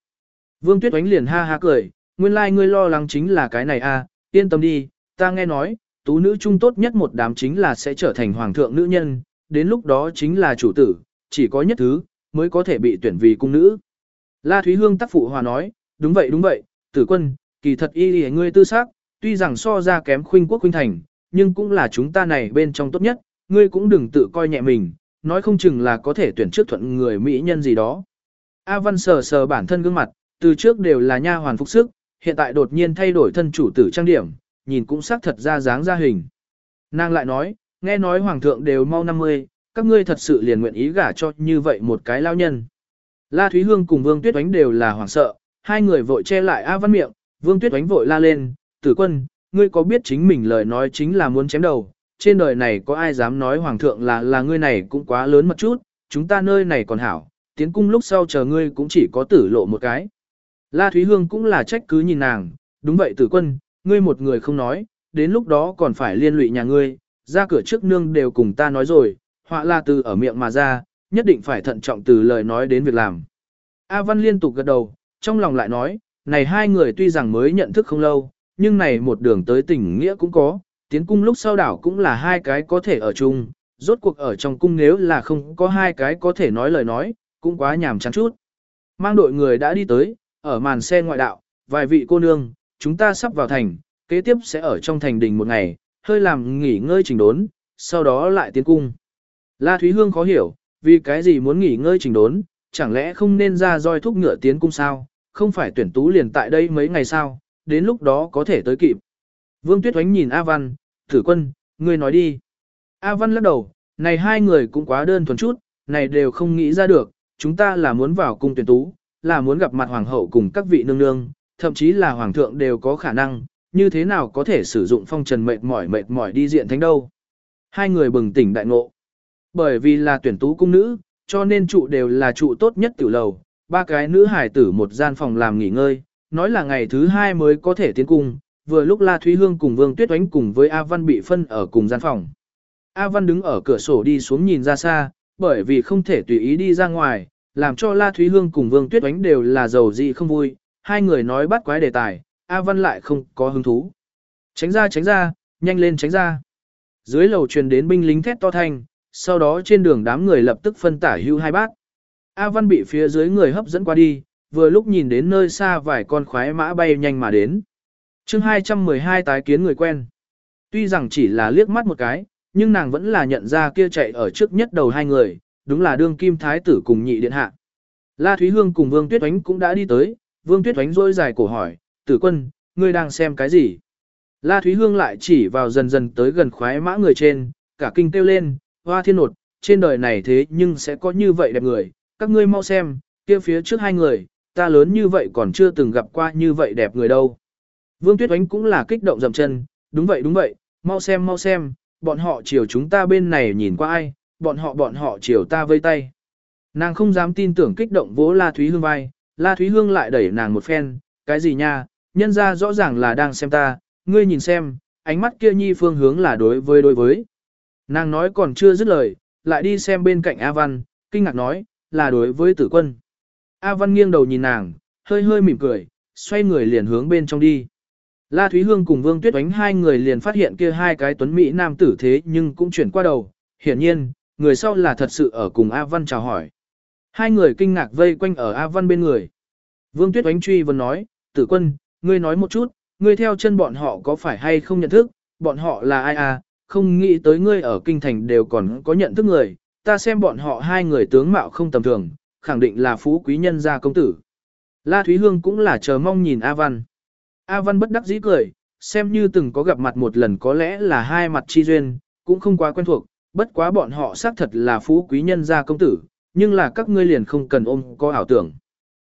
Vương Tuyết Oánh liền ha ha cười, nguyên lai like ngươi lo lắng chính là cái này a, à, yên tâm đi, ta nghe nói, tú nữ trung tốt nhất một đám chính là sẽ trở thành hoàng thượng nữ nhân, đến lúc đó chính là chủ tử, chỉ có nhất thứ, mới có thể bị tuyển vì cung nữ. La Thúy Hương tác phụ hòa nói, đúng vậy đúng vậy, tử quân, kỳ thật y lì ngươi tư xác, tuy rằng so ra kém khuynh quốc khuynh thành, nhưng cũng là chúng ta này bên trong tốt nhất, ngươi cũng đừng tự coi nhẹ mình, nói không chừng là có thể tuyển trước thuận người mỹ nhân gì đó. A Văn sờ sờ bản thân gương mặt, từ trước đều là nha hoàn phục sức, hiện tại đột nhiên thay đổi thân chủ tử trang điểm, nhìn cũng xác thật ra dáng ra hình. Nàng lại nói, nghe nói hoàng thượng đều mau 50, các ngươi thật sự liền nguyện ý gả cho như vậy một cái lao nhân. La Thúy Hương cùng Vương Tuyết Oánh đều là hoàng sợ, Hai người vội che lại A Văn miệng, Vương Tuyết Oánh vội la lên, tử quân, ngươi có biết chính mình lời nói chính là muốn chém đầu, trên đời này có ai dám nói hoàng thượng là là ngươi này cũng quá lớn một chút, chúng ta nơi này còn hảo, tiến cung lúc sau chờ ngươi cũng chỉ có tử lộ một cái. La Thúy Hương cũng là trách cứ nhìn nàng, đúng vậy tử quân, ngươi một người không nói, đến lúc đó còn phải liên lụy nhà ngươi, ra cửa trước nương đều cùng ta nói rồi, họa là từ ở miệng mà ra, nhất định phải thận trọng từ lời nói đến việc làm. A Văn liên tục gật đầu, trong lòng lại nói, này hai người tuy rằng mới nhận thức không lâu, nhưng này một đường tới tình nghĩa cũng có, tiến cung lúc sau đảo cũng là hai cái có thể ở chung, rốt cuộc ở trong cung nếu là không có hai cái có thể nói lời nói, cũng quá nhàm chán chút. Mang đội người đã đi tới, ở màn xe ngoại đạo, vài vị cô nương, chúng ta sắp vào thành, kế tiếp sẽ ở trong thành đình một ngày, hơi làm nghỉ ngơi trình đốn, sau đó lại tiến cung. La Thúy Hương khó hiểu, vì cái gì muốn nghỉ ngơi trình đốn, chẳng lẽ không nên ra roi thúc ngựa tiến cung sao, không phải tuyển tú liền tại đây mấy ngày sao, đến lúc đó có thể tới kịp. Vương Tuyết Oánh nhìn A Văn, thử quân, ngươi nói đi. A Văn lắc đầu, này hai người cũng quá đơn thuần chút, này đều không nghĩ ra được, chúng ta là muốn vào cung tuyển tú, là muốn gặp mặt hoàng hậu cùng các vị nương nương, thậm chí là hoàng thượng đều có khả năng, như thế nào có thể sử dụng phong trần mệt mỏi mệt mỏi đi diện thánh đâu. Hai người bừng tỉnh đại ngộ. Bởi vì là tuyển tú cung nữ, cho nên trụ đều là trụ tốt nhất tiểu lầu, ba cái nữ hải tử một gian phòng làm nghỉ ngơi, nói là ngày thứ hai mới có thể tiến cung, vừa lúc La Thúy Hương cùng Vương Tuyết Oánh cùng với A Văn bị phân ở cùng gian phòng. A Văn đứng ở cửa sổ đi xuống nhìn ra xa, bởi vì không thể tùy ý đi ra ngoài, làm cho La Thúy Hương cùng Vương Tuyết Oánh đều là giàu gì không vui, hai người nói bắt quái đề tài, A Văn lại không có hứng thú. Tránh ra tránh ra, nhanh lên tránh ra. Dưới lầu truyền đến binh lính thét to thanh, sau đó trên đường đám người lập tức phân tả hưu hai bác. A Văn bị phía dưới người hấp dẫn qua đi, vừa lúc nhìn đến nơi xa vài con khoái mã bay nhanh mà đến. chương 212 tái kiến người quen. Tuy rằng chỉ là liếc mắt một cái, nhưng nàng vẫn là nhận ra kia chạy ở trước nhất đầu hai người, đúng là đương kim thái tử cùng nhị điện hạ. La Thúy Hương cùng Vương Tuyết Oánh cũng đã đi tới, Vương Tuyết Oánh rôi dài cổ hỏi, tử quân, ngươi đang xem cái gì? La Thúy Hương lại chỉ vào dần dần tới gần khoái mã người trên, cả kinh kêu lên, hoa thiên nột, trên đời này thế nhưng sẽ có như vậy đẹp người, các ngươi mau xem, kia phía trước hai người, ta lớn như vậy còn chưa từng gặp qua như vậy đẹp người đâu. Vương Tuyết Oánh cũng là kích động dậm chân, đúng vậy đúng vậy, mau xem mau xem, bọn họ chiều chúng ta bên này nhìn qua ai, bọn họ bọn họ chiều ta vây tay. Nàng không dám tin tưởng kích động vỗ La Thúy Hương vai, La Thúy Hương lại đẩy nàng một phen, cái gì nha, nhân ra rõ ràng là đang xem ta, ngươi nhìn xem, ánh mắt kia nhi phương hướng là đối với đối với. Nàng nói còn chưa dứt lời, lại đi xem bên cạnh A Văn, kinh ngạc nói, là đối với tử quân. A Văn nghiêng đầu nhìn nàng, hơi hơi mỉm cười, xoay người liền hướng bên trong đi. La Thúy Hương cùng Vương Tuyết Oánh hai người liền phát hiện kia hai cái tuấn Mỹ nam tử thế nhưng cũng chuyển qua đầu. Hiển nhiên, người sau là thật sự ở cùng A Văn chào hỏi. Hai người kinh ngạc vây quanh ở A Văn bên người. Vương Tuyết Oánh truy vấn nói, tử quân, ngươi nói một chút, ngươi theo chân bọn họ có phải hay không nhận thức, bọn họ là ai à, không nghĩ tới ngươi ở kinh thành đều còn có nhận thức người, ta xem bọn họ hai người tướng mạo không tầm thường, khẳng định là phú quý nhân gia công tử. La Thúy Hương cũng là chờ mong nhìn A Văn. A Văn bất đắc dĩ cười, xem như từng có gặp mặt một lần có lẽ là hai mặt chi duyên, cũng không quá quen thuộc, bất quá bọn họ xác thật là phú quý nhân gia công tử, nhưng là các ngươi liền không cần ôm có ảo tưởng.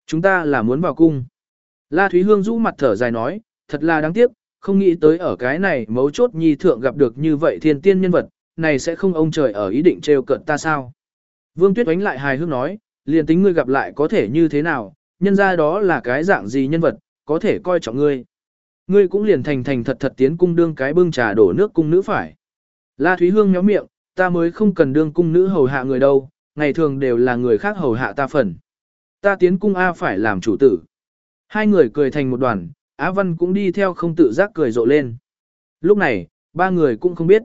Chúng ta là muốn vào cung. La Thúy Hương rũ mặt thở dài nói, thật là đáng tiếc, không nghĩ tới ở cái này mấu chốt nhi thượng gặp được như vậy thiên tiên nhân vật, này sẽ không ông trời ở ý định trêu cận ta sao. Vương Tuyết oánh lại hài hước nói, liền tính ngươi gặp lại có thể như thế nào, nhân ra đó là cái dạng gì nhân vật, có thể coi trọng ngươi. Ngươi cũng liền thành thành thật thật tiến cung đương cái bưng trà đổ nước cung nữ phải. La Thúy Hương nhóm miệng, ta mới không cần đương cung nữ hầu hạ người đâu, ngày thường đều là người khác hầu hạ ta phần. Ta tiến cung A phải làm chủ tử. Hai người cười thành một đoàn, Á Văn cũng đi theo không tự giác cười rộ lên. Lúc này, ba người cũng không biết.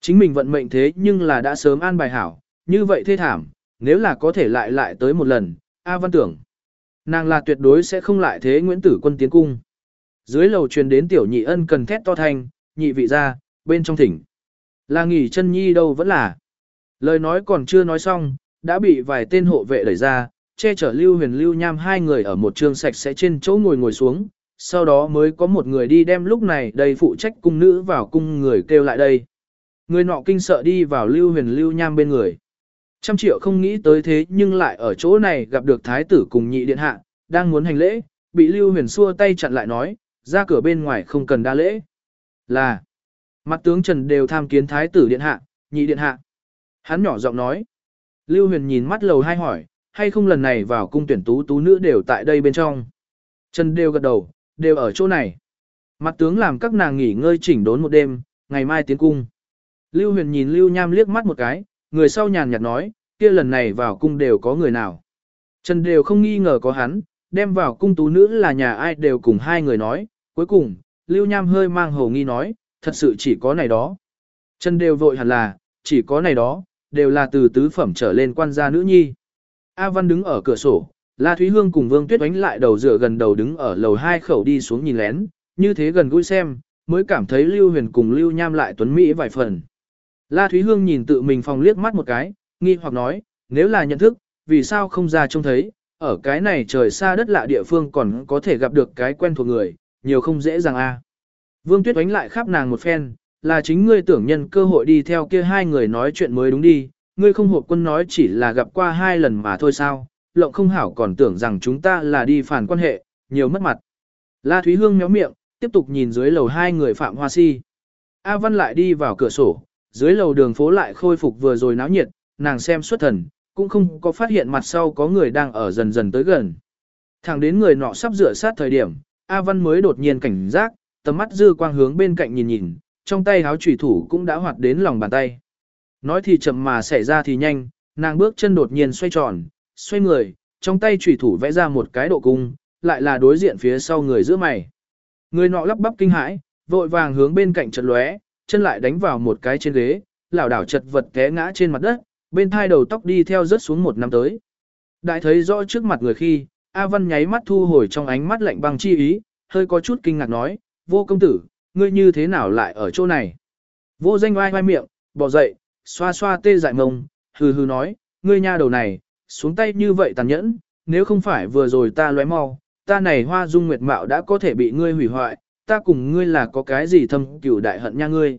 Chính mình vận mệnh thế nhưng là đã sớm an bài hảo, như vậy thê thảm, nếu là có thể lại lại tới một lần, A Văn tưởng. Nàng là tuyệt đối sẽ không lại thế Nguyễn Tử Quân tiến cung. Dưới lầu truyền đến tiểu nhị ân cần thét to thanh, nhị vị ra, bên trong thỉnh. Là nghỉ chân nhi đâu vẫn là. Lời nói còn chưa nói xong, đã bị vài tên hộ vệ đẩy ra, che chở lưu huyền lưu nham hai người ở một trường sạch sẽ trên chỗ ngồi ngồi xuống, sau đó mới có một người đi đem lúc này đầy phụ trách cung nữ vào cung người kêu lại đây. Người nọ kinh sợ đi vào lưu huyền lưu nham bên người. Trăm triệu không nghĩ tới thế nhưng lại ở chỗ này gặp được thái tử cùng nhị điện hạ, đang muốn hành lễ, bị Lưu Huyền xua tay chặn lại nói, ra cửa bên ngoài không cần đa lễ. Là, mặt tướng Trần đều tham kiến thái tử điện hạ, nhị điện hạ. Hắn nhỏ giọng nói. Lưu Huyền nhìn mắt lầu hai hỏi, hay không lần này vào cung tuyển tú tú nữ đều tại đây bên trong. Trần đều gật đầu, đều ở chỗ này. Mặt tướng làm các nàng nghỉ ngơi chỉnh đốn một đêm, ngày mai tiến cung. Lưu Huyền nhìn Lưu Nham liếc mắt một cái, người sau nhàn nhạt nói, kia lần này vào cung đều có người nào. Trần đều không nghi ngờ có hắn, đem vào cung tú nữ là nhà ai đều cùng hai người nói, cuối cùng, Lưu Nham hơi mang hồ nghi nói, thật sự chỉ có này đó. Trần đều vội hẳn là, chỉ có này đó, đều là từ tứ phẩm trở lên quan gia nữ nhi. A Văn đứng ở cửa sổ, La Thúy Hương cùng Vương Tuyết đánh lại đầu dựa gần đầu đứng ở lầu hai khẩu đi xuống nhìn lén, như thế gần gũi xem, mới cảm thấy Lưu Huyền cùng Lưu Nham lại tuấn mỹ vài phần. La Thúy Hương nhìn tự mình phòng liếc mắt một cái, nghi hoặc nói, nếu là nhận thức, vì sao không ra trông thấy, ở cái này trời xa đất lạ địa phương còn có thể gặp được cái quen thuộc người, nhiều không dễ dàng a. Vương Tuyết đánh lại khắp nàng một phen, là chính ngươi tưởng nhân cơ hội đi theo kia hai người nói chuyện mới đúng đi, ngươi không hộp quân nói chỉ là gặp qua hai lần mà thôi sao, lộng không hảo còn tưởng rằng chúng ta là đi phản quan hệ, nhiều mất mặt. La Thúy Hương méo miệng, tiếp tục nhìn dưới lầu hai người Phạm Hoa Si. A Văn lại đi vào cửa sổ, dưới lầu đường phố lại khôi phục vừa rồi náo nhiệt, nàng xem xuất thần, cũng không có phát hiện mặt sau có người đang ở dần dần tới gần. Thẳng đến người nọ sắp rửa sát thời điểm, A Văn mới đột nhiên cảnh giác, tầm mắt dư quang hướng bên cạnh nhìn nhìn, trong tay háo chủy thủ cũng đã hoạt đến lòng bàn tay. Nói thì chậm mà xảy ra thì nhanh, nàng bước chân đột nhiên xoay tròn, xoay người, trong tay chủy thủ vẽ ra một cái độ cung, lại là đối diện phía sau người giữa mày. Người nọ lắp bắp kinh hãi, vội vàng hướng bên cạnh chật lóe, chân lại đánh vào một cái trên ghế, lảo đảo chật vật té ngã trên mặt đất, bên thai đầu tóc đi theo rớt xuống một năm tới. Đại thấy rõ trước mặt người khi, A Văn nháy mắt thu hồi trong ánh mắt lạnh băng chi ý, hơi có chút kinh ngạc nói, vô công tử, ngươi như thế nào lại ở chỗ này? Vô danh oai oai miệng, bỏ dậy, xoa xoa tê dại mông, hừ hừ nói, ngươi nha đầu này, xuống tay như vậy tàn nhẫn, nếu không phải vừa rồi ta lóe mau, ta này hoa dung nguyệt mạo đã có thể bị ngươi hủy hoại, ta cùng ngươi là có cái gì thâm cửu đại hận nha ngươi.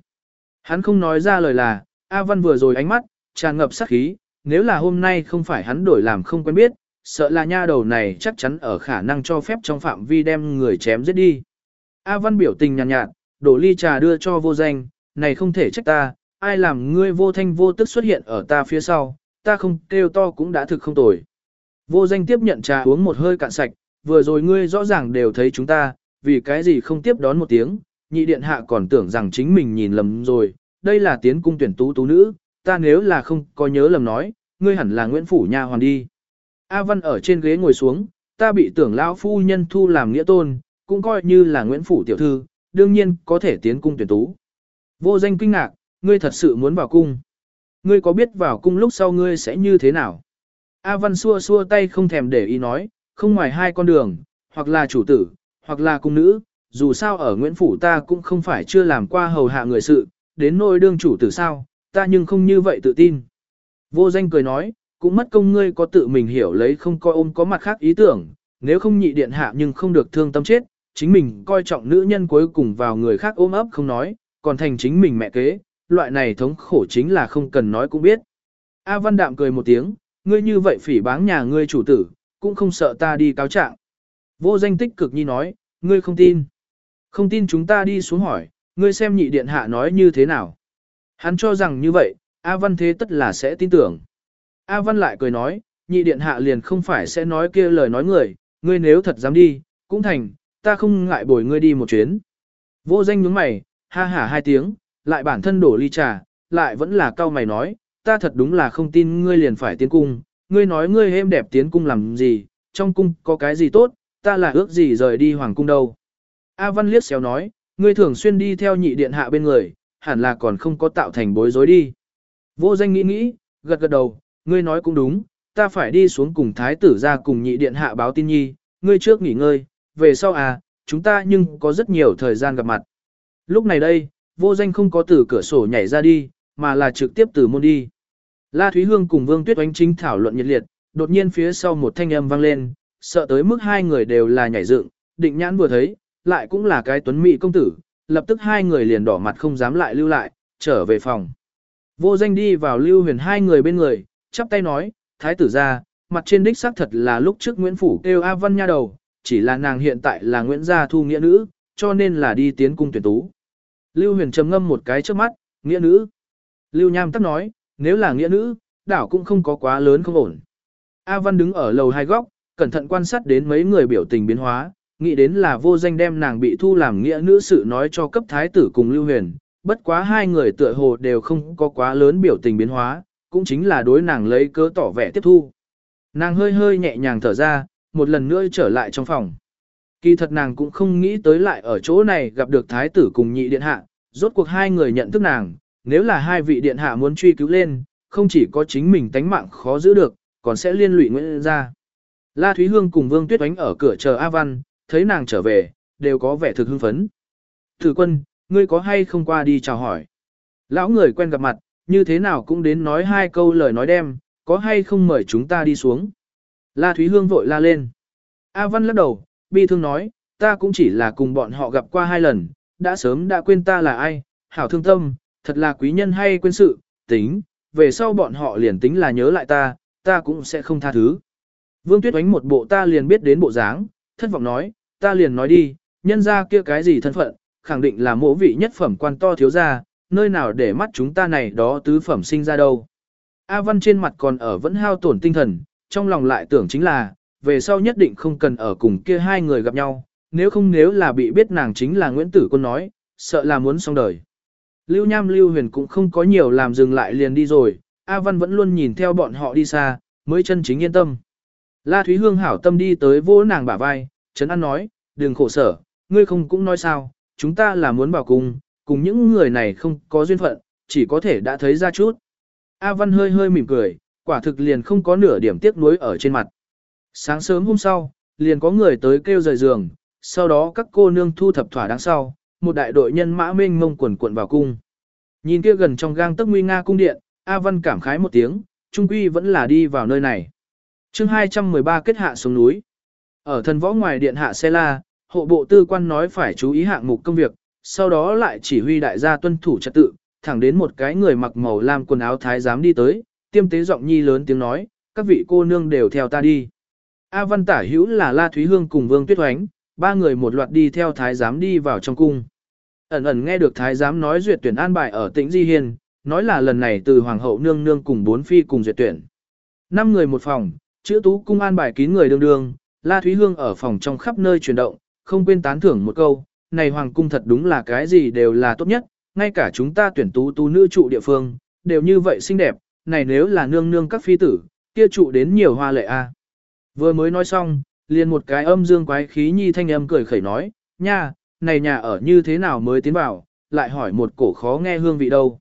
Hắn không nói ra lời là, A Văn vừa rồi ánh mắt, tràn ngập sát khí, nếu là hôm nay không phải hắn đổi làm không quen biết, sợ là nha đầu này chắc chắn ở khả năng cho phép trong phạm vi đem người chém giết đi. A Văn biểu tình nhàn nhạt, nhạt, đổ ly trà đưa cho vô danh, này không thể trách ta, ai làm ngươi vô thanh vô tức xuất hiện ở ta phía sau, ta không kêu to cũng đã thực không tồi. Vô danh tiếp nhận trà uống một hơi cạn sạch, vừa rồi ngươi rõ ràng đều thấy chúng ta, vì cái gì không tiếp đón một tiếng, nhị điện hạ còn tưởng rằng chính mình nhìn lầm rồi, đây là tiến cung tuyển tú tú nữ, ta nếu là không có nhớ lầm nói, ngươi hẳn là Nguyễn Phủ Nha Hoàn đi. A Văn ở trên ghế ngồi xuống, ta bị tưởng lão phu nhân thu làm nghĩa tôn, cũng coi như là Nguyễn Phủ tiểu thư, đương nhiên có thể tiến cung tuyển tú. Vô danh kinh ngạc, ngươi thật sự muốn vào cung. Ngươi có biết vào cung lúc sau ngươi sẽ như thế nào? A Văn xua xua tay không thèm để ý nói, không ngoài hai con đường, hoặc là chủ tử, hoặc là cung nữ, dù sao ở Nguyễn Phủ ta cũng không phải chưa làm qua hầu hạ người sự, đến nỗi đương chủ tử sao, ta nhưng không như vậy tự tin. Vô danh cười nói, cũng mất công ngươi có tự mình hiểu lấy không coi ôm có mặt khác ý tưởng, nếu không nhị điện hạ nhưng không được thương tâm chết, chính mình coi trọng nữ nhân cuối cùng vào người khác ôm ấp không nói, còn thành chính mình mẹ kế, loại này thống khổ chính là không cần nói cũng biết. A Văn Đạm cười một tiếng, ngươi như vậy phỉ báng nhà ngươi chủ tử, cũng không sợ ta đi cáo trạng. Vô danh tích cực nhi nói, ngươi không tin. Không tin chúng ta đi xuống hỏi, ngươi xem nhị điện hạ nói như thế nào. Hắn cho rằng như vậy, A Văn thế tất là sẽ tin tưởng. A Văn lại cười nói, nhị điện hạ liền không phải sẽ nói kia lời nói người, ngươi nếu thật dám đi, cũng thành, ta không ngại bồi ngươi đi một chuyến. Vô danh nhướng mày, ha hả hai tiếng, lại bản thân đổ ly trà, lại vẫn là cao mày nói, ta thật đúng là không tin ngươi liền phải tiến cung, ngươi nói ngươi êm đẹp tiến cung làm gì, trong cung có cái gì tốt, ta là ước gì rời đi hoàng cung đâu. A Văn liếc xéo nói, ngươi thường xuyên đi theo nhị điện hạ bên người, hẳn là còn không có tạo thành bối rối đi. Vô danh nghĩ nghĩ, gật gật đầu, ngươi nói cũng đúng, ta phải đi xuống cùng thái tử ra cùng nhị điện hạ báo tin nhi, ngươi trước nghỉ ngơi, về sau à, chúng ta nhưng có rất nhiều thời gian gặp mặt. Lúc này đây, vô danh không có từ cửa sổ nhảy ra đi, mà là trực tiếp từ môn đi. La Thúy Hương cùng Vương Tuyết Oánh chính thảo luận nhiệt liệt, đột nhiên phía sau một thanh âm vang lên, sợ tới mức hai người đều là nhảy dựng, định nhãn vừa thấy, lại cũng là cái tuấn mỹ công tử, lập tức hai người liền đỏ mặt không dám lại lưu lại, trở về phòng. Vô danh đi vào lưu huyền hai người bên người, chắp tay nói, thái tử ra, mặt trên đích xác thật là lúc trước Nguyễn Phủ kêu A Văn nha đầu, chỉ là nàng hiện tại là Nguyễn Gia Thu nghĩa nữ, cho nên là đi tiến cung tuyển tú. Lưu Huyền trầm ngâm một cái trước mắt, nghĩa nữ. Lưu Nham tắc nói, nếu là nghĩa nữ, đảo cũng không có quá lớn không ổn. A Văn đứng ở lầu hai góc, cẩn thận quan sát đến mấy người biểu tình biến hóa, nghĩ đến là vô danh đem nàng bị thu làm nghĩa nữ sự nói cho cấp thái tử cùng Lưu Huyền, bất quá hai người tựa hồ đều không có quá lớn biểu tình biến hóa, cũng chính là đối nàng lấy cớ tỏ vẻ tiếp thu. Nàng hơi hơi nhẹ nhàng thở ra, một lần nữa trở lại trong phòng. Kỳ thật nàng cũng không nghĩ tới lại ở chỗ này gặp được thái tử cùng nhị điện hạ, rốt cuộc hai người nhận thức nàng, nếu là hai vị điện hạ muốn truy cứu lên, không chỉ có chính mình tánh mạng khó giữ được, còn sẽ liên lụy Nguyễn ra. La Thúy Hương cùng Vương Tuyết Oánh ở cửa chờ A Văn, thấy nàng trở về, đều có vẻ thực hưng phấn. Thử quân, ngươi có hay không qua đi chào hỏi. Lão người quen gặp mặt, như thế nào cũng đến nói hai câu lời nói đem, có hay không mời chúng ta đi xuống. La Thúy Hương vội la lên. A Văn lắc đầu, bi thương nói, ta cũng chỉ là cùng bọn họ gặp qua hai lần, đã sớm đã quên ta là ai, hảo thương tâm, thật là quý nhân hay quên sự, tính, về sau bọn họ liền tính là nhớ lại ta, ta cũng sẽ không tha thứ. Vương Tuyết đánh một bộ ta liền biết đến bộ dáng, thất vọng nói, ta liền nói đi, nhân ra kia cái gì thân phận, khẳng định là mộ vị nhất phẩm quan to thiếu gia, nơi nào để mắt chúng ta này đó tứ phẩm sinh ra đâu. A Văn trên mặt còn ở vẫn hao tổn tinh thần, trong lòng lại tưởng chính là, về sau nhất định không cần ở cùng kia hai người gặp nhau, nếu không nếu là bị biết nàng chính là Nguyễn Tử Quân nói, sợ là muốn xong đời. Lưu Nham Lưu Huyền cũng không có nhiều làm dừng lại liền đi rồi, A Văn vẫn luôn nhìn theo bọn họ đi xa, mới chân chính yên tâm. La Thúy Hương hảo tâm đi tới vỗ nàng bả vai, Trấn An nói, đừng khổ sở, ngươi không cũng nói sao, chúng ta là muốn vào cùng, cùng những người này không có duyên phận, chỉ có thể đã thấy ra chút. A Văn hơi hơi mỉm cười, quả thực liền không có nửa điểm tiếc nuối ở trên mặt. Sáng sớm hôm sau, liền có người tới kêu rời giường, sau đó các cô nương thu thập thỏa đáng sau, một đại đội nhân mã mênh mông quần cuộn vào cung. Nhìn kia gần trong gang tấc nguy nga cung điện, A Văn cảm khái một tiếng, trung quy vẫn là đi vào nơi này. chương 213 kết hạ xuống núi. Ở thần võ ngoài điện hạ xe la, hộ bộ tư quan nói phải chú ý hạng mục công việc, sau đó lại chỉ huy đại gia tuân thủ trật tự, thẳng đến một cái người mặc màu lam quần áo thái giám đi tới, tiêm tế giọng nhi lớn tiếng nói, các vị cô nương đều theo ta đi. A Văn tả hữu là La Thúy Hương cùng Vương Tuyết Oánh, ba người một loạt đi theo thái giám đi vào trong cung. Ẩn ẩn nghe được thái giám nói duyệt tuyển an bài ở tỉnh Di Hiên, nói là lần này từ hoàng hậu nương nương cùng bốn phi cùng duyệt tuyển. Năm người một phòng, chữ tú cung an bài kín người đương đương, La Thúy Hương ở phòng trong khắp nơi chuyển động, không quên tán thưởng một câu, này hoàng cung thật đúng là cái gì đều là tốt nhất, ngay cả chúng ta tuyển tú tú nữ trụ địa phương, đều như vậy xinh đẹp, này nếu là nương nương các phi tử, kia trụ đến nhiều hoa lệ a. Vừa mới nói xong, liền một cái âm dương quái khí nhi thanh âm cười khẩy nói, nha, này nhà ở như thế nào mới tiến vào, lại hỏi một cổ khó nghe hương vị đâu.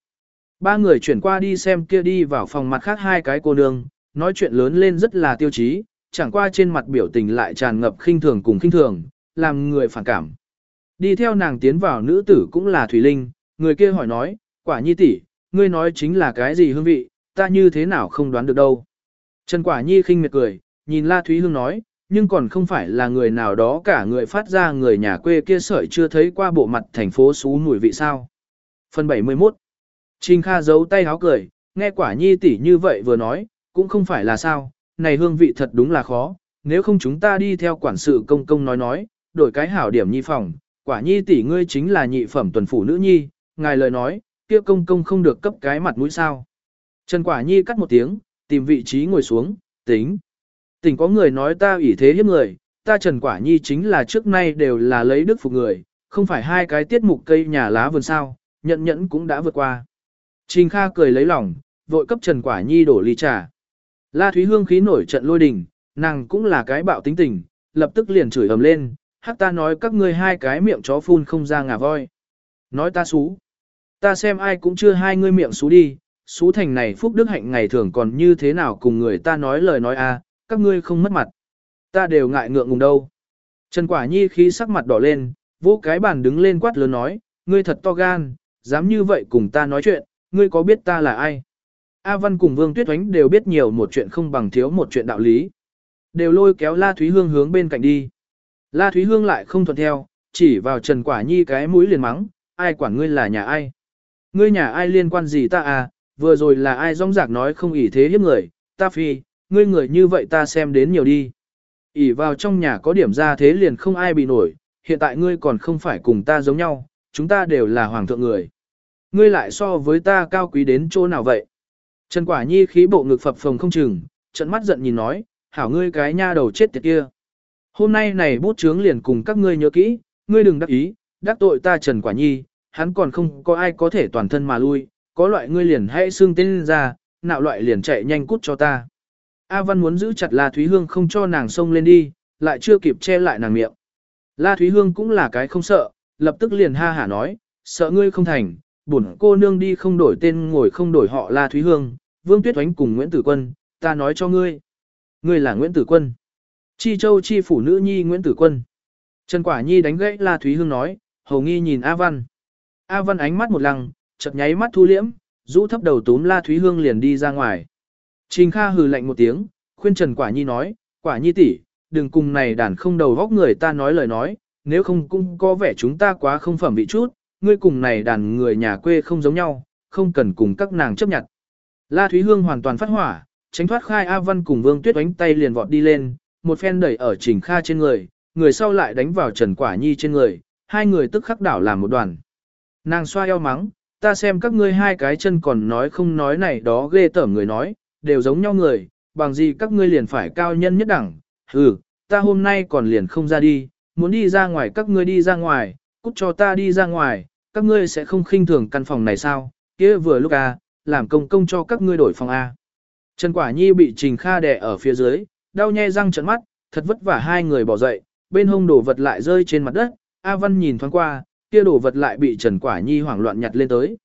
Ba người chuyển qua đi xem kia đi vào phòng mặt khác hai cái cô nương, nói chuyện lớn lên rất là tiêu chí, chẳng qua trên mặt biểu tình lại tràn ngập khinh thường cùng khinh thường, làm người phản cảm. Đi theo nàng tiến vào nữ tử cũng là Thủy Linh, người kia hỏi nói, quả nhi tỷ, ngươi nói chính là cái gì hương vị, ta như thế nào không đoán được đâu. Trần quả nhi khinh miệt cười, nhìn La Thúy Hương nói, nhưng còn không phải là người nào đó cả người phát ra người nhà quê kia sợi chưa thấy qua bộ mặt thành phố xú mùi vị sao. Phần 71 Trình Kha giấu tay háo cười, nghe quả nhi tỷ như vậy vừa nói, cũng không phải là sao, này hương vị thật đúng là khó, nếu không chúng ta đi theo quản sự công công nói nói, đổi cái hảo điểm nhi phòng, quả nhi tỷ ngươi chính là nhị phẩm tuần phủ nữ nhi, ngài lời nói, kia công công không được cấp cái mặt mũi sao. Trần quả nhi cắt một tiếng, tìm vị trí ngồi xuống, tính. Tỉnh có người nói ta ủy thế hiếp người, ta Trần Quả Nhi chính là trước nay đều là lấy đức phục người, không phải hai cái tiết mục cây nhà lá vườn sao, nhận nhẫn cũng đã vượt qua. Trình Kha cười lấy lòng, vội cấp Trần Quả Nhi đổ ly trà. La Thúy Hương khí nổi trận lôi đình, nàng cũng là cái bạo tính tình, lập tức liền chửi ầm lên, hắc ta nói các ngươi hai cái miệng chó phun không ra ngà voi. Nói ta xú. Ta xem ai cũng chưa hai ngươi miệng xú đi, Sú thành này phúc đức hạnh ngày thường còn như thế nào cùng người ta nói lời nói a, các ngươi không mất mặt. Ta đều ngại ngượng ngùng đâu. Trần Quả Nhi khí sắc mặt đỏ lên, vỗ cái bàn đứng lên quát lớn nói, ngươi thật to gan, dám như vậy cùng ta nói chuyện, ngươi có biết ta là ai? A Văn cùng Vương Tuyết Oánh đều biết nhiều một chuyện không bằng thiếu một chuyện đạo lý. Đều lôi kéo La Thúy Hương hướng bên cạnh đi. La Thúy Hương lại không thuận theo, chỉ vào Trần Quả Nhi cái mũi liền mắng, ai quản ngươi là nhà ai? Ngươi nhà ai liên quan gì ta à, vừa rồi là ai rong rạc nói không ỷ thế hiếp người, ta phi, ngươi người như vậy ta xem đến nhiều đi. ỷ vào trong nhà có điểm ra thế liền không ai bị nổi, hiện tại ngươi còn không phải cùng ta giống nhau, chúng ta đều là hoàng thượng người. Ngươi lại so với ta cao quý đến chỗ nào vậy? Trần Quả Nhi khí bộ ngực phập phồng không chừng, trận mắt giận nhìn nói, hảo ngươi cái nha đầu chết tiệt kia. Hôm nay này bút chướng liền cùng các ngươi nhớ kỹ, ngươi đừng đắc ý, đắc tội ta Trần Quả Nhi, hắn còn không có ai có thể toàn thân mà lui, có loại ngươi liền hãy xương tên ra, nạo loại liền chạy nhanh cút cho ta. A Văn muốn giữ chặt La Thúy Hương không cho nàng xông lên đi, lại chưa kịp che lại nàng miệng. La Thúy Hương cũng là cái không sợ, lập tức liền ha hả nói, sợ ngươi không thành, bổn cô nương đi không đổi tên ngồi không đổi họ La Thúy Hương, Vương Tuyết Oánh cùng Nguyễn Tử Quân, ta nói cho ngươi. Ngươi là Nguyễn Tử Quân. Chi Châu chi phủ nữ nhi Nguyễn Tử Quân. Trần Quả Nhi đánh gãy La Thúy Hương nói, hầu nghi nhìn A Văn. A Văn ánh mắt một lăng, chợt nháy mắt thu liễm, rũ thấp đầu túm La Thúy Hương liền đi ra ngoài. Trình Kha hừ lạnh một tiếng, khuyên Trần Quả Nhi nói, Quả Nhi tỷ, đừng cùng này đàn không đầu góc người ta nói lời nói, nếu không cũng có vẻ chúng ta quá không phẩm vị chút, ngươi cùng này đàn người nhà quê không giống nhau, không cần cùng các nàng chấp nhận. La Thúy Hương hoàn toàn phát hỏa, tránh thoát khai A Văn cùng Vương Tuyết đánh tay liền vọt đi lên, một phen đẩy ở Trình Kha trên người, người sau lại đánh vào Trần Quả Nhi trên người, hai người tức khắc đảo làm một đoàn. Nàng xoa eo mắng, ta xem các ngươi hai cái chân còn nói không nói này đó ghê tởm người nói, đều giống nhau người, bằng gì các ngươi liền phải cao nhân nhất đẳng, ừ, ta hôm nay còn liền không ra đi, muốn đi ra ngoài các ngươi đi ra ngoài, cút cho ta đi ra ngoài, các ngươi sẽ không khinh thường căn phòng này sao, kia vừa lúc à, làm công công cho các ngươi đổi phòng A. Trần Quả Nhi bị Trình Kha đè ở phía dưới, đau nhe răng trợn mắt, thật vất vả hai người bỏ dậy, bên hông đổ vật lại rơi trên mặt đất, A Văn nhìn thoáng qua, kia đổ vật lại bị Trần Quả Nhi hoảng loạn nhặt lên tới.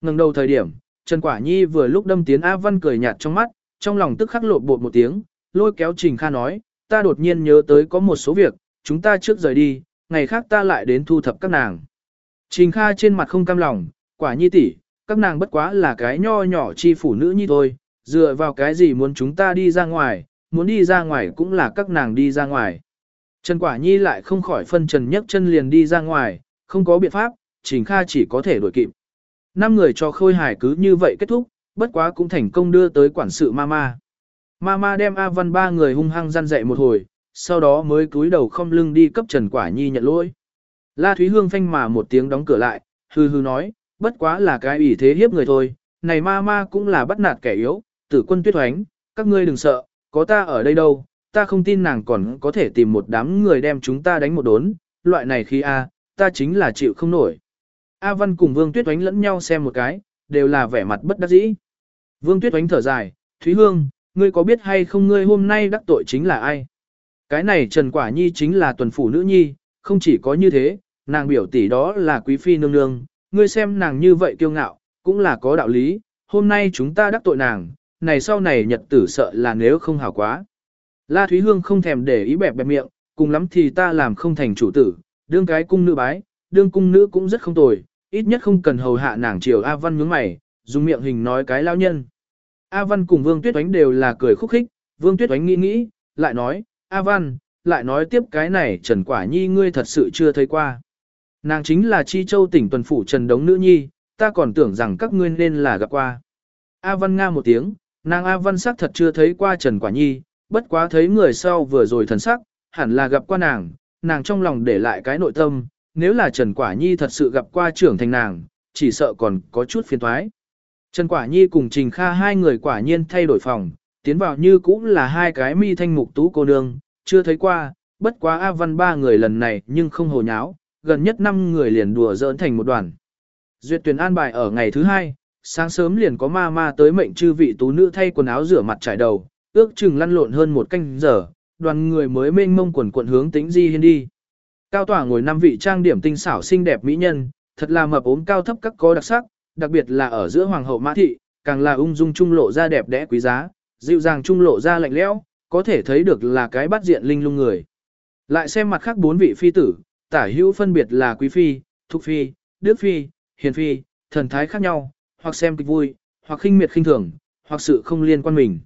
Ngừng đầu thời điểm, Trần Quả Nhi vừa lúc đâm tiến A Văn cười nhạt trong mắt, trong lòng tức khắc lộ bột một tiếng, lôi kéo Trình Kha nói, ta đột nhiên nhớ tới có một số việc, chúng ta trước rời đi, ngày khác ta lại đến thu thập các nàng. Trình Kha trên mặt không cam lòng, quả nhi tỷ, các nàng bất quá là cái nho nhỏ chi phủ nữ như thôi, dựa vào cái gì muốn chúng ta đi ra ngoài, muốn đi ra ngoài cũng là các nàng đi ra ngoài. Trần Quả Nhi lại không khỏi phân trần nhấc chân liền đi ra ngoài, không có biện pháp, Trình Kha chỉ có thể đuổi kịp. Năm người cho khôi hài cứ như vậy kết thúc, bất quá cũng thành công đưa tới quản sự Mama. Mama đem A Văn ba người hung hăng gian dạy một hồi, sau đó mới cúi đầu không lưng đi cấp Trần Quả Nhi nhận lỗi. La Thúy Hương phanh mà một tiếng đóng cửa lại, hư hư nói, bất quá là cái ủy thế hiếp người thôi, này Mama cũng là bắt nạt kẻ yếu, tử quân tuyết hoánh, các ngươi đừng sợ, có ta ở đây đâu, ta không tin nàng còn có thể tìm một đám người đem chúng ta đánh một đốn, loại này khi A, ta chính là chịu không nổi. A Văn cùng Vương Tuyết Oánh lẫn nhau xem một cái, đều là vẻ mặt bất đắc dĩ. Vương Tuyết Oánh thở dài, Thúy Hương, ngươi có biết hay không ngươi hôm nay đắc tội chính là ai? Cái này Trần Quả Nhi chính là tuần phủ nữ nhi, không chỉ có như thế, nàng biểu tỷ đó là quý phi nương nương, ngươi xem nàng như vậy kiêu ngạo, cũng là có đạo lý, hôm nay chúng ta đắc tội nàng, này sau này nhật tử sợ là nếu không hảo quá. La Thúy Hương không thèm để ý bẹp bẹp miệng, cùng lắm thì ta làm không thành chủ tử, đương cái cung nữ bái, đương cung nữ cũng rất không tồi, ít nhất không cần hầu hạ nàng chiều A Văn nhướng mày, dùng miệng hình nói cái lao nhân. A Văn cùng Vương Tuyết Oánh đều là cười khúc khích, Vương Tuyết Oánh nghĩ nghĩ, lại nói, A Văn, lại nói tiếp cái này Trần Quả Nhi ngươi thật sự chưa thấy qua. Nàng chính là Chi Châu tỉnh tuần phủ Trần Đống Nữ Nhi, ta còn tưởng rằng các ngươi nên là gặp qua. A Văn Nga một tiếng, nàng A Văn sắc thật chưa thấy qua Trần Quả Nhi, bất quá thấy người sau vừa rồi thần sắc, hẳn là gặp qua nàng, nàng trong lòng để lại cái nội tâm, nếu là Trần Quả Nhi thật sự gặp qua trưởng thành nàng, chỉ sợ còn có chút phiền thoái. Trần Quả Nhi cùng Trình Kha hai người quả nhiên thay đổi phòng, tiến vào như cũng là hai cái mi thanh mục tú cô nương, chưa thấy qua, bất quá A Văn ba người lần này nhưng không hồ nháo, gần nhất năm người liền đùa giỡn thành một đoàn. Duyệt tuyển an bài ở ngày thứ hai, sáng sớm liền có ma ma tới mệnh chư vị tú nữ thay quần áo rửa mặt trải đầu, ước chừng lăn lộn hơn một canh giờ, đoàn người mới mênh mông quần quận hướng tính di hiên đi. Cao tỏa ngồi năm vị trang điểm tinh xảo xinh đẹp mỹ nhân, thật là mập ốm cao thấp các có đặc sắc, đặc biệt là ở giữa hoàng hậu mã thị, càng là ung dung trung lộ ra đẹp đẽ quý giá, dịu dàng trung lộ ra lạnh lẽo, có thể thấy được là cái bắt diện linh lung người. Lại xem mặt khác bốn vị phi tử, tả hữu phân biệt là quý phi, thục phi, đức phi, hiền phi, thần thái khác nhau, hoặc xem kịch vui, hoặc khinh miệt khinh thường, hoặc sự không liên quan mình.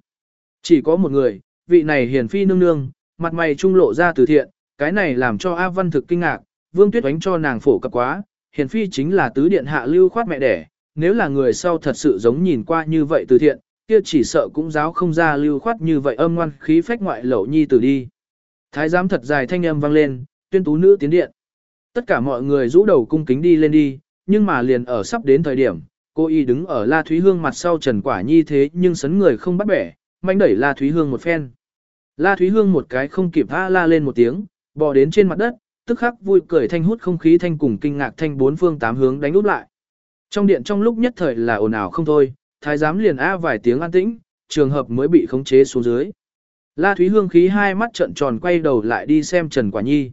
Chỉ có một người, vị này hiền phi nương nương, mặt mày trung lộ ra từ thiện, cái này làm cho A Văn thực kinh ngạc, Vương Tuyết đánh cho nàng phổ cập quá, hiền phi chính là tứ điện hạ lưu khoát mẹ đẻ, nếu là người sau thật sự giống nhìn qua như vậy từ thiện, kia chỉ sợ cũng giáo không ra lưu khoát như vậy âm ngoan khí phách ngoại lẩu nhi tử đi. Thái giám thật dài thanh âm vang lên, tuyên tú nữ tiến điện. Tất cả mọi người rũ đầu cung kính đi lên đi, nhưng mà liền ở sắp đến thời điểm, cô y đứng ở La Thúy Hương mặt sau Trần Quả Nhi thế nhưng sấn người không bắt bẻ, mạnh đẩy La Thúy Hương một phen. La Thúy Hương một cái không kịp tha la lên một tiếng, bò đến trên mặt đất, tức khắc vui cười thanh hút không khí thanh cùng kinh ngạc thanh bốn phương tám hướng đánh úp lại. Trong điện trong lúc nhất thời là ồn ào không thôi, thái giám liền a vài tiếng an tĩnh, trường hợp mới bị khống chế xuống dưới. La Thúy Hương khí hai mắt trợn tròn quay đầu lại đi xem Trần Quả Nhi.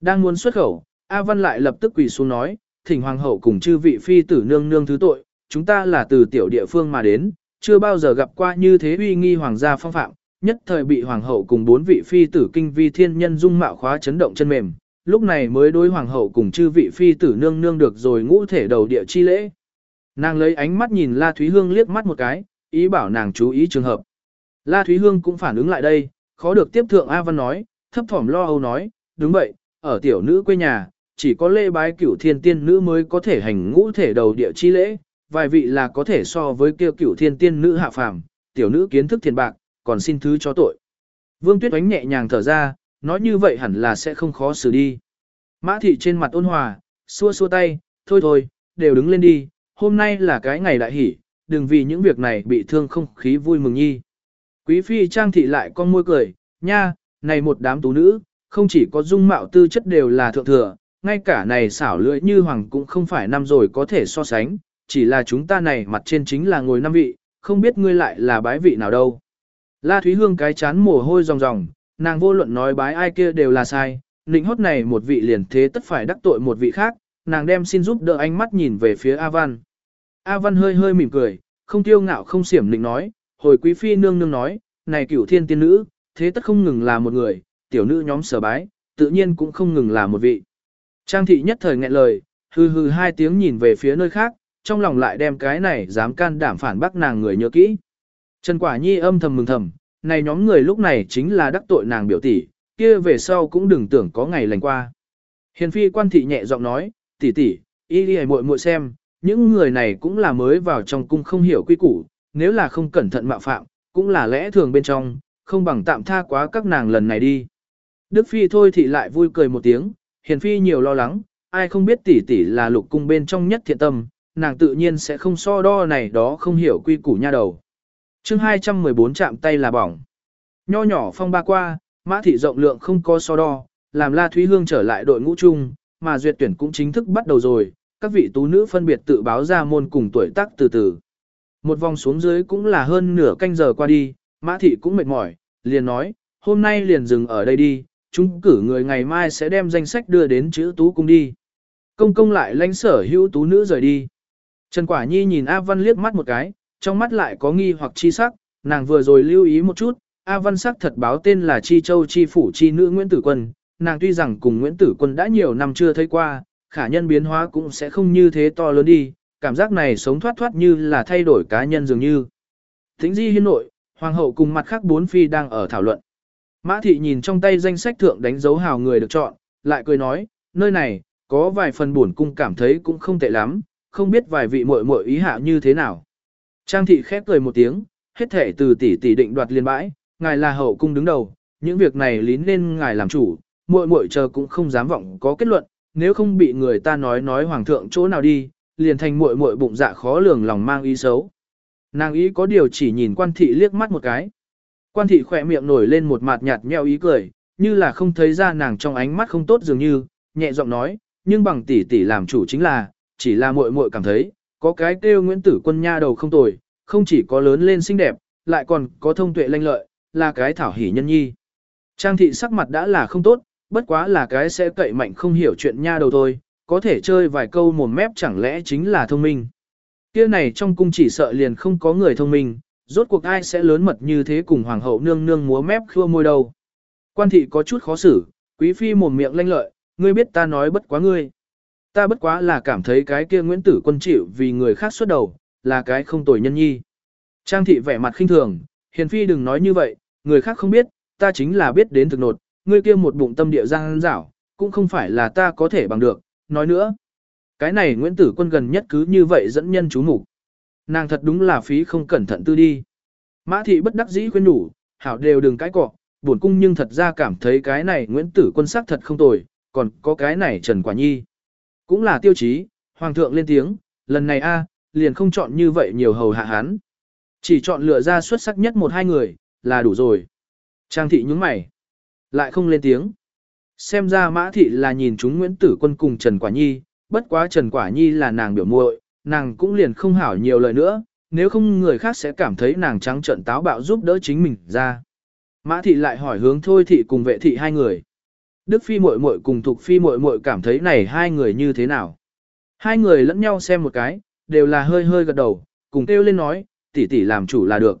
Đang muốn xuất khẩu, A Văn lại lập tức quỳ xuống nói, thỉnh hoàng hậu cùng chư vị phi tử nương nương thứ tội, chúng ta là từ tiểu địa phương mà đến, chưa bao giờ gặp qua như thế uy nghi hoàng gia phong phạm, nhất thời bị hoàng hậu cùng bốn vị phi tử kinh vi thiên nhân dung mạo khóa chấn động chân mềm, lúc này mới đối hoàng hậu cùng chư vị phi tử nương nương được rồi ngũ thể đầu địa chi lễ. Nàng lấy ánh mắt nhìn La Thúy Hương liếc mắt một cái, ý bảo nàng chú ý trường hợp. La Thúy Hương cũng phản ứng lại đây, khó được tiếp thượng A Văn nói, thấp thỏm lo âu nói, đúng vậy, ở tiểu nữ quê nhà, chỉ có lễ bái cửu thiên tiên nữ mới có thể hành ngũ thể đầu địa chi lễ, vài vị là có thể so với kêu cửu thiên tiên nữ hạ phàm, tiểu nữ kiến thức thiền bạc, còn xin thứ cho tội. Vương Tuyết oánh nhẹ nhàng thở ra, nói như vậy hẳn là sẽ không khó xử đi. Mã thị trên mặt ôn hòa, xua xua tay, thôi thôi, đều đứng lên đi, hôm nay là cái ngày đại hỷ, đừng vì những việc này bị thương không khí vui mừng nhi. Quý phi trang thị lại con môi cười, nha, này một đám tú nữ, không chỉ có dung mạo tư chất đều là thượng thừa, ngay cả này xảo lưỡi như hoàng cũng không phải năm rồi có thể so sánh, chỉ là chúng ta này mặt trên chính là ngồi năm vị, không biết ngươi lại là bái vị nào đâu. La Thúy Hương cái chán mồ hôi ròng ròng, nàng vô luận nói bái ai kia đều là sai, nịnh hót này một vị liền thế tất phải đắc tội một vị khác, nàng đem xin giúp đỡ ánh mắt nhìn về phía A Văn. A Văn hơi hơi mỉm cười, không tiêu ngạo không xiểm nịnh nói, hồi quý phi nương nương nói, này cửu thiên tiên nữ, thế tất không ngừng là một người, tiểu nữ nhóm sở bái, tự nhiên cũng không ngừng là một vị. Trang thị nhất thời nghẹn lời, hừ hừ hai tiếng nhìn về phía nơi khác, trong lòng lại đem cái này dám can đảm phản bác nàng người nhớ kỹ. Trần Quả Nhi âm thầm mừng thầm, này nhóm người lúc này chính là đắc tội nàng biểu tỷ, kia về sau cũng đừng tưởng có ngày lành qua. Hiền phi quan thị nhẹ giọng nói, tỷ tỷ, y đi muội muội xem, những người này cũng là mới vào trong cung không hiểu quy củ, nếu là không cẩn thận mạo phạm, cũng là lẽ thường bên trong, không bằng tạm tha quá các nàng lần này đi. Đức phi thôi thì lại vui cười một tiếng, hiền phi nhiều lo lắng, ai không biết tỷ tỷ là lục cung bên trong nhất thiện tâm, nàng tự nhiên sẽ không so đo này đó không hiểu quy củ nha đầu. chương 214 chạm tay là bỏng. Nho nhỏ phong ba qua, mã thị rộng lượng không có so đo, làm La Thúy Hương trở lại đội ngũ chung, mà duyệt tuyển cũng chính thức bắt đầu rồi, các vị tú nữ phân biệt tự báo ra môn cùng tuổi tác từ từ. Một vòng xuống dưới cũng là hơn nửa canh giờ qua đi, mã thị cũng mệt mỏi, liền nói, hôm nay liền dừng ở đây đi, chúng cử người ngày mai sẽ đem danh sách đưa đến chữ tú cung đi. Công công lại lãnh sở hữu tú nữ rời đi. Trần Quả Nhi nhìn A Văn liếc mắt một cái, trong mắt lại có nghi hoặc chi sắc, nàng vừa rồi lưu ý một chút, A Văn sắc thật báo tên là Chi Châu Chi Phủ Chi Nữ Nguyễn Tử Quân, nàng tuy rằng cùng Nguyễn Tử Quân đã nhiều năm chưa thấy qua, khả nhân biến hóa cũng sẽ không như thế to lớn đi, cảm giác này sống thoát thoát như là thay đổi cá nhân dường như. Thính di hiên nội, hoàng hậu cùng mặt khác bốn phi đang ở thảo luận. Mã thị nhìn trong tay danh sách thượng đánh dấu hào người được chọn, lại cười nói, nơi này, có vài phần buồn cung cảm thấy cũng không tệ lắm, không biết vài vị muội muội ý hạ như thế nào. Trang thị khép cười một tiếng, hết thể từ tỷ tỷ định đoạt liên bãi, ngài là hậu cung đứng đầu, những việc này lín nên ngài làm chủ, muội muội chờ cũng không dám vọng có kết luận, nếu không bị người ta nói nói hoàng thượng chỗ nào đi, liền thành muội muội bụng dạ khó lường lòng mang ý xấu. Nàng ý có điều chỉ nhìn quan thị liếc mắt một cái. Quan thị khỏe miệng nổi lên một mặt nhạt nheo ý cười, như là không thấy ra nàng trong ánh mắt không tốt dường như, nhẹ giọng nói, nhưng bằng tỷ tỷ làm chủ chính là, chỉ là muội muội cảm thấy, có cái kêu Nguyễn Tử Quân nha đầu không tồi, không chỉ có lớn lên xinh đẹp, lại còn có thông tuệ lanh lợi, là cái thảo hỉ nhân nhi. Trang thị sắc mặt đã là không tốt, bất quá là cái sẽ cậy mạnh không hiểu chuyện nha đầu thôi, có thể chơi vài câu mồm mép chẳng lẽ chính là thông minh. Kia này trong cung chỉ sợ liền không có người thông minh, rốt cuộc ai sẽ lớn mật như thế cùng hoàng hậu nương nương múa mép khua môi đầu? Quan thị có chút khó xử, quý phi mồm miệng lanh lợi, ngươi biết ta nói bất quá ngươi. Ta bất quá là cảm thấy cái kia Nguyễn Tử quân chịu vì người khác xuất đầu, là cái không tồi nhân nhi. Trang thị vẻ mặt khinh thường, hiền phi đừng nói như vậy, người khác không biết, ta chính là biết đến thực nột, ngươi kia một bụng tâm địa giang dảo, cũng không phải là ta có thể bằng được, nói nữa. Cái này Nguyễn Tử quân gần nhất cứ như vậy dẫn nhân chú mục Nàng thật đúng là phí không cẩn thận tư đi. Mã thị bất đắc dĩ khuyên đủ, hảo đều đừng cãi cọ, bổn cung nhưng thật ra cảm thấy cái này Nguyễn Tử quân sắc thật không tồi, còn có cái này Trần Quả Nhi. Cũng là tiêu chí, Hoàng thượng lên tiếng, lần này a liền không chọn như vậy nhiều hầu hạ hắn. Chỉ chọn lựa ra xuất sắc nhất một hai người, là đủ rồi. Trang thị nhúng mày. Lại không lên tiếng. Xem ra mã thị là nhìn chúng Nguyễn Tử Quân cùng Trần Quả Nhi, bất quá Trần Quả Nhi là nàng biểu muội, nàng cũng liền không hảo nhiều lời nữa, nếu không người khác sẽ cảm thấy nàng trắng trợn táo bạo giúp đỡ chính mình ra. Mã thị lại hỏi hướng thôi thị cùng vệ thị hai người. Đức phi muội muội cùng Thục phi muội muội cảm thấy này hai người như thế nào? Hai người lẫn nhau xem một cái, đều là hơi hơi gật đầu, cùng kêu lên nói, tỷ tỷ làm chủ là được.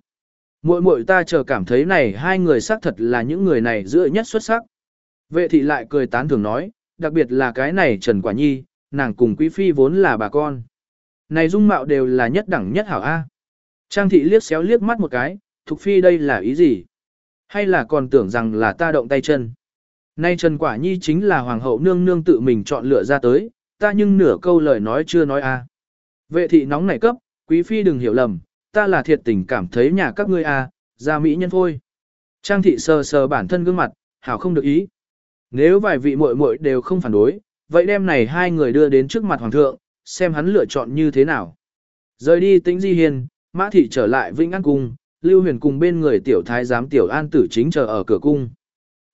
Muội muội ta chờ cảm thấy này hai người xác thật là những người này giữa nhất xuất sắc. Vệ thị lại cười tán thưởng nói, đặc biệt là cái này Trần Quả Nhi, nàng cùng quý phi vốn là bà con. Này dung mạo đều là nhất đẳng nhất hảo A. Trang thị liếc xéo liếc mắt một cái, Thục phi đây là ý gì? Hay là còn tưởng rằng là ta động tay chân? Nay Trần Quả Nhi chính là hoàng hậu nương nương tự mình chọn lựa ra tới, ta nhưng nửa câu lời nói chưa nói a. Vệ thị nóng nảy cấp, quý phi đừng hiểu lầm, ta là thiệt tình cảm thấy nhà các ngươi a, gia mỹ nhân thôi. Trang thị sờ sờ bản thân gương mặt, hảo không được ý. Nếu vài vị muội muội đều không phản đối, vậy đem này hai người đưa đến trước mặt hoàng thượng, xem hắn lựa chọn như thế nào. Rời đi tính di hiền, mã thị trở lại vĩnh an cung, lưu huyền cùng bên người tiểu thái giám tiểu an tử chính chờ ở cửa cung.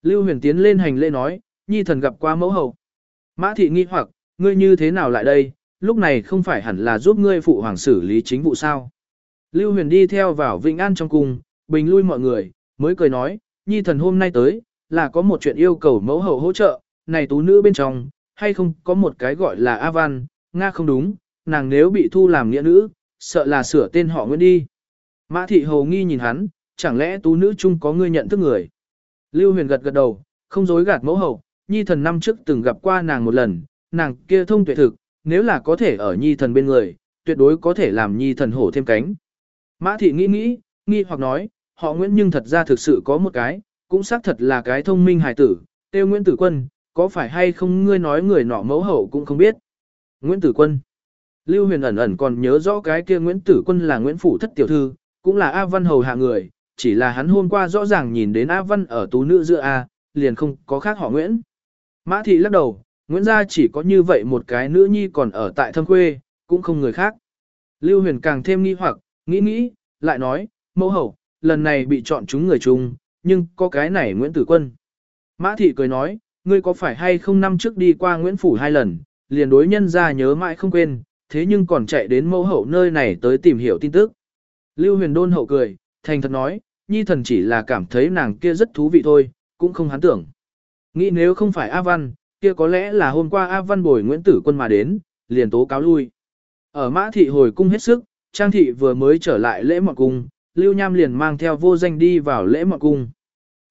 Lưu huyền tiến lên hành lễ nói, nhi thần gặp qua mẫu hậu. Mã thị nghi hoặc, ngươi như thế nào lại đây, lúc này không phải hẳn là giúp ngươi phụ hoàng xử lý chính vụ sao. Lưu huyền đi theo vào Vĩnh An trong cung, bình lui mọi người, mới cười nói, nhi thần hôm nay tới, là có một chuyện yêu cầu mẫu hậu hỗ trợ, này tú nữ bên trong, hay không có một cái gọi là A Văn, Nga không đúng, nàng nếu bị thu làm nghĩa nữ, sợ là sửa tên họ Nguyễn đi. Mã thị hầu nghi nhìn hắn, chẳng lẽ tú nữ chung có ngươi nhận thức người. Lưu huyền gật gật đầu, không dối gạt mẫu hậu, nhi thần năm trước từng gặp qua nàng một lần, nàng kia thông tuệ thực, nếu là có thể ở nhi thần bên người, tuyệt đối có thể làm nhi thần hổ thêm cánh. Mã thị nghĩ nghĩ, nghi hoặc nói, họ Nguyễn nhưng thật ra thực sự có một cái, cũng xác thật là cái thông minh hài tử, tiêu Nguyễn Tử Quân, có phải hay không ngươi nói người nọ mẫu hậu cũng không biết. Nguyễn Tử Quân Lưu huyền ẩn ẩn còn nhớ rõ cái kia Nguyễn Tử Quân là Nguyễn Phủ thất tiểu thư, cũng là A Văn Hầu hạ người, chỉ là hắn hôm qua rõ ràng nhìn đến A Văn ở tú nữ giữa A, liền không có khác họ Nguyễn. Mã thị lắc đầu, Nguyễn gia chỉ có như vậy một cái nữ nhi còn ở tại thâm quê, cũng không người khác. Lưu huyền càng thêm nghi hoặc, nghĩ nghĩ, lại nói, mẫu hậu, lần này bị chọn chúng người chung, nhưng có cái này Nguyễn Tử Quân. Mã thị cười nói, ngươi có phải hay không năm trước đi qua Nguyễn Phủ hai lần, liền đối nhân ra nhớ mãi không quên, thế nhưng còn chạy đến mẫu hậu nơi này tới tìm hiểu tin tức. Lưu huyền đôn hậu cười, thành thật nói, nhi thần chỉ là cảm thấy nàng kia rất thú vị thôi, cũng không hắn tưởng. Nghĩ nếu không phải A Văn, kia có lẽ là hôm qua A Văn bồi Nguyễn Tử Quân mà đến, liền tố cáo lui. Ở mã thị hồi cung hết sức, Trang thị vừa mới trở lại lễ mọn cung, Lưu Nham liền mang theo vô danh đi vào lễ mọn cung.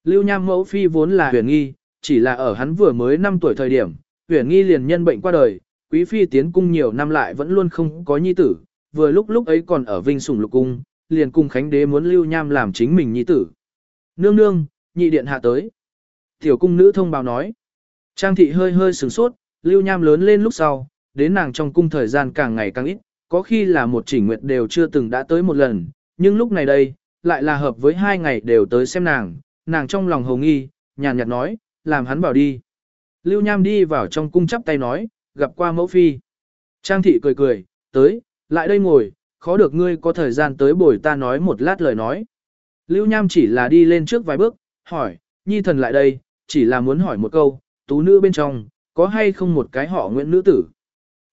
Lưu Nham mẫu phi vốn là huyền nghi, chỉ là ở hắn vừa mới 5 tuổi thời điểm, huyền nghi liền nhân bệnh qua đời, quý phi tiến cung nhiều năm lại vẫn luôn không có nhi tử, vừa lúc lúc ấy còn ở vinh sủng lục cung, liền cùng khánh đế muốn Lưu Nham làm chính mình nhi tử. Nương nương, nhị điện hạ tới. Tiểu cung nữ thông báo nói. Trang thị hơi hơi sửng sốt, Lưu Nham lớn lên lúc sau, đến nàng trong cung thời gian càng ngày càng ít, có khi là một chỉnh nguyệt đều chưa từng đã tới một lần, nhưng lúc này đây, lại là hợp với hai ngày đều tới xem nàng, nàng trong lòng hồng nghi, nhàn nhạt nói, làm hắn bảo đi. Lưu Nham đi vào trong cung chắp tay nói, gặp qua mẫu phi. Trang thị cười cười, tới, lại đây ngồi, khó được ngươi có thời gian tới bồi ta nói một lát lời nói. Lưu Nham chỉ là đi lên trước vài bước, hỏi, nhi thần lại đây, chỉ là muốn hỏi một câu, tú nữ bên trong, có hay không một cái họ Nguyễn nữ tử?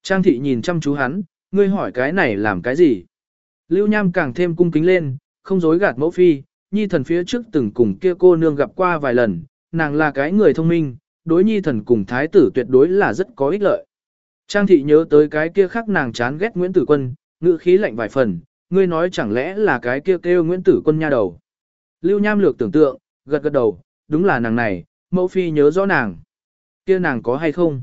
Trang thị nhìn chăm chú hắn, ngươi hỏi cái này làm cái gì? Lưu Nham càng thêm cung kính lên, không dối gạt mẫu phi, nhi thần phía trước từng cùng kia cô nương gặp qua vài lần, nàng là cái người thông minh, đối nhi thần cùng thái tử tuyệt đối là rất có ích lợi. Trang thị nhớ tới cái kia khác nàng chán ghét Nguyễn Tử Quân, ngữ khí lạnh vài phần, ngươi nói chẳng lẽ là cái kia kêu Nguyễn Tử Quân nha đầu. Lưu Nham lược tưởng tượng, gật gật đầu, đúng là nàng này, mẫu phi nhớ rõ nàng. Kia nàng có hay không?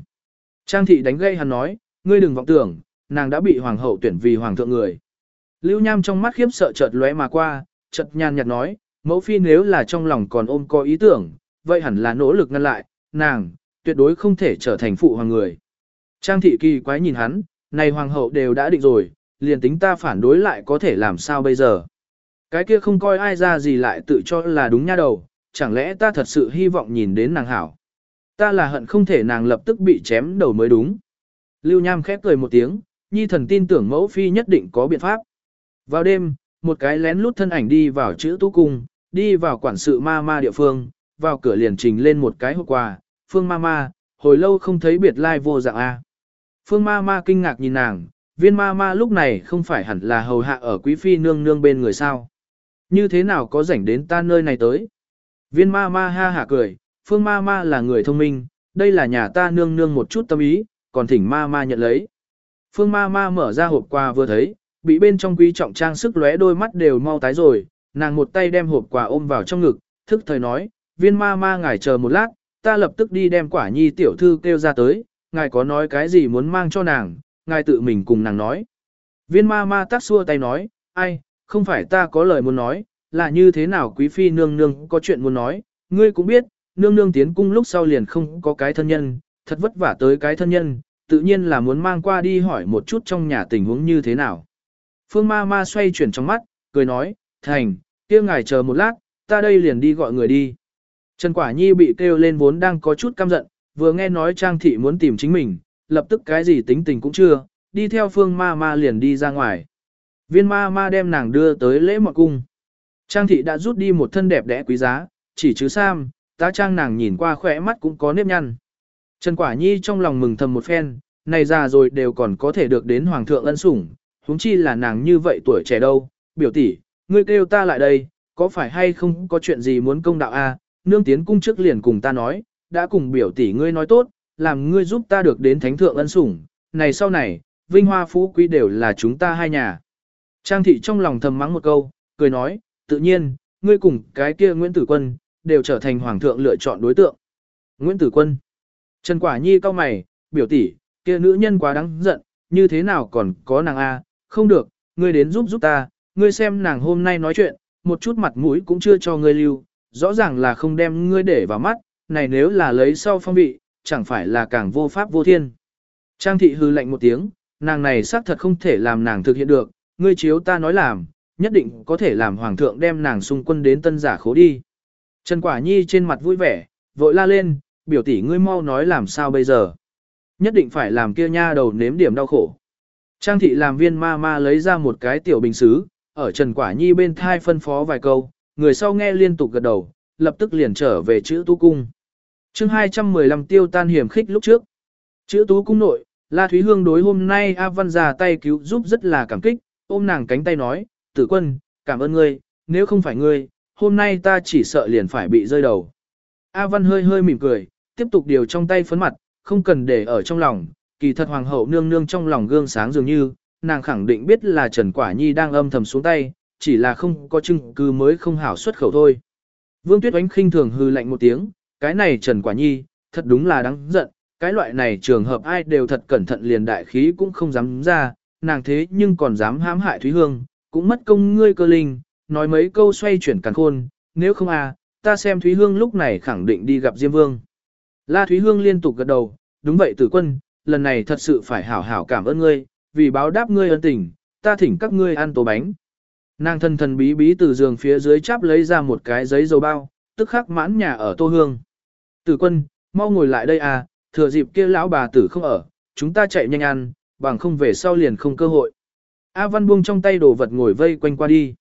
Trang thị đánh gây hắn nói, ngươi đừng vọng tưởng, nàng đã bị hoàng hậu tuyển vì hoàng thượng người. Lưu Nham trong mắt khiếp sợ chợt lóe mà qua, chợt nhàn nhạt nói, mẫu phi nếu là trong lòng còn ôm có ý tưởng, vậy hẳn là nỗ lực ngăn lại, nàng, tuyệt đối không thể trở thành phụ hoàng người. Trang thị kỳ quái nhìn hắn, này hoàng hậu đều đã định rồi, liền tính ta phản đối lại có thể làm sao bây giờ. Cái kia không coi ai ra gì lại tự cho là đúng nha đầu, chẳng lẽ ta thật sự hy vọng nhìn đến nàng hảo. Ta là hận không thể nàng lập tức bị chém đầu mới đúng. Lưu Nham khép cười một tiếng, nhi thần tin tưởng mẫu phi nhất định có biện pháp. Vào đêm, một cái lén lút thân ảnh đi vào chữ tú cung, đi vào quản sự ma ma địa phương, vào cửa liền trình lên một cái hộp quà, phương ma ma, hồi lâu không thấy biệt lai vô dạng A. Phương ma ma kinh ngạc nhìn nàng, viên ma ma lúc này không phải hẳn là hầu hạ ở quý phi nương nương bên người sao. Như thế nào có rảnh đến ta nơi này tới? Viên ma ma ha hả cười, phương ma ma là người thông minh, đây là nhà ta nương nương một chút tâm ý, còn thỉnh ma ma nhận lấy. Phương ma ma mở ra hộp quà vừa thấy, bị bên trong quý trọng trang sức lóe đôi mắt đều mau tái rồi, nàng một tay đem hộp quà ôm vào trong ngực, thức thời nói, viên ma ma ngài chờ một lát, ta lập tức đi đem quả nhi tiểu thư kêu ra tới, ngài có nói cái gì muốn mang cho nàng, ngài tự mình cùng nàng nói. Viên ma ma tác xua tay nói, ai, không phải ta có lời muốn nói, là như thế nào quý phi nương nương có chuyện muốn nói, ngươi cũng biết, nương nương tiến cung lúc sau liền không có cái thân nhân, thật vất vả tới cái thân nhân, tự nhiên là muốn mang qua đi hỏi một chút trong nhà tình huống như thế nào. Phương ma ma xoay chuyển trong mắt, cười nói, thành, kia ngài chờ một lát, ta đây liền đi gọi người đi. Trần Quả Nhi bị kêu lên vốn đang có chút căm giận, vừa nghe nói Trang Thị muốn tìm chính mình, lập tức cái gì tính tình cũng chưa, đi theo phương ma ma liền đi ra ngoài. Viên ma ma đem nàng đưa tới lễ mọt cung. Trang Thị đã rút đi một thân đẹp đẽ quý giá, chỉ chứ Sam, tá trang nàng nhìn qua khỏe mắt cũng có nếp nhăn. Trần Quả Nhi trong lòng mừng thầm một phen, này già rồi đều còn có thể được đến Hoàng thượng ân sủng, huống chi là nàng như vậy tuổi trẻ đâu, biểu tỷ, ngươi kêu ta lại đây, có phải hay không có chuyện gì muốn công đạo a? nương tiến cung trước liền cùng ta nói, đã cùng biểu tỷ ngươi nói tốt, làm ngươi giúp ta được đến thánh thượng ân sủng, này sau này, vinh hoa phú quý đều là chúng ta hai nhà. Trang thị trong lòng thầm mắng một câu, cười nói, tự nhiên, ngươi cùng cái kia Nguyễn Tử Quân, đều trở thành hoàng thượng lựa chọn đối tượng. Nguyễn Tử Quân. Trần Quả Nhi cao mày, biểu tỷ, kia nữ nhân quá đáng giận, như thế nào còn có nàng A, không được, ngươi đến giúp giúp ta, ngươi xem nàng hôm nay nói chuyện, một chút mặt mũi cũng chưa cho ngươi lưu, rõ ràng là không đem ngươi để vào mắt, này nếu là lấy sau phong vị, chẳng phải là càng vô pháp vô thiên. Trang thị hư lạnh một tiếng, nàng này xác thật không thể làm nàng thực hiện được, ngươi chiếu ta nói làm, nhất định có thể làm hoàng thượng đem nàng xung quân đến tân giả khố đi. Trần Quả Nhi trên mặt vui vẻ, vội la lên, biểu tỷ ngươi mau nói làm sao bây giờ. Nhất định phải làm kia nha đầu nếm điểm đau khổ. Trang thị làm viên ma ma lấy ra một cái tiểu bình xứ, ở Trần Quả Nhi bên thai phân phó vài câu, người sau nghe liên tục gật đầu, lập tức liền trở về chữ tu cung chương 215 tiêu tan hiểm khích lúc trước. Chữ tú cung nội, La Thúy Hương đối hôm nay A Văn ra tay cứu giúp rất là cảm kích, ôm nàng cánh tay nói, tử quân, cảm ơn ngươi, nếu không phải ngươi, hôm nay ta chỉ sợ liền phải bị rơi đầu. A Văn hơi hơi mỉm cười, tiếp tục điều trong tay phấn mặt, không cần để ở trong lòng, kỳ thật hoàng hậu nương nương trong lòng gương sáng dường như, nàng khẳng định biết là Trần Quả Nhi đang âm thầm xuống tay, chỉ là không có chứng cứ mới không hảo xuất khẩu thôi. Vương Tuyết Oánh khinh thường hư lạnh một tiếng, cái này Trần Quả Nhi, thật đúng là đáng giận, cái loại này trường hợp ai đều thật cẩn thận liền đại khí cũng không dám ra, nàng thế nhưng còn dám hãm hại Thúy Hương, cũng mất công ngươi cơ linh, nói mấy câu xoay chuyển càng khôn, nếu không à, ta xem Thúy Hương lúc này khẳng định đi gặp Diêm Vương. La Thúy Hương liên tục gật đầu, đúng vậy tử quân, lần này thật sự phải hảo hảo cảm ơn ngươi, vì báo đáp ngươi ân tình, ta thỉnh các ngươi ăn tổ bánh. Nàng thân thần bí bí từ giường phía dưới chắp lấy ra một cái giấy dầu bao, tức khắc mãn nhà ở tô hương. Tử quân, mau ngồi lại đây à, thừa dịp kia lão bà tử không ở, chúng ta chạy nhanh ăn, bằng không về sau liền không cơ hội. A Văn buông trong tay đồ vật ngồi vây quanh qua đi.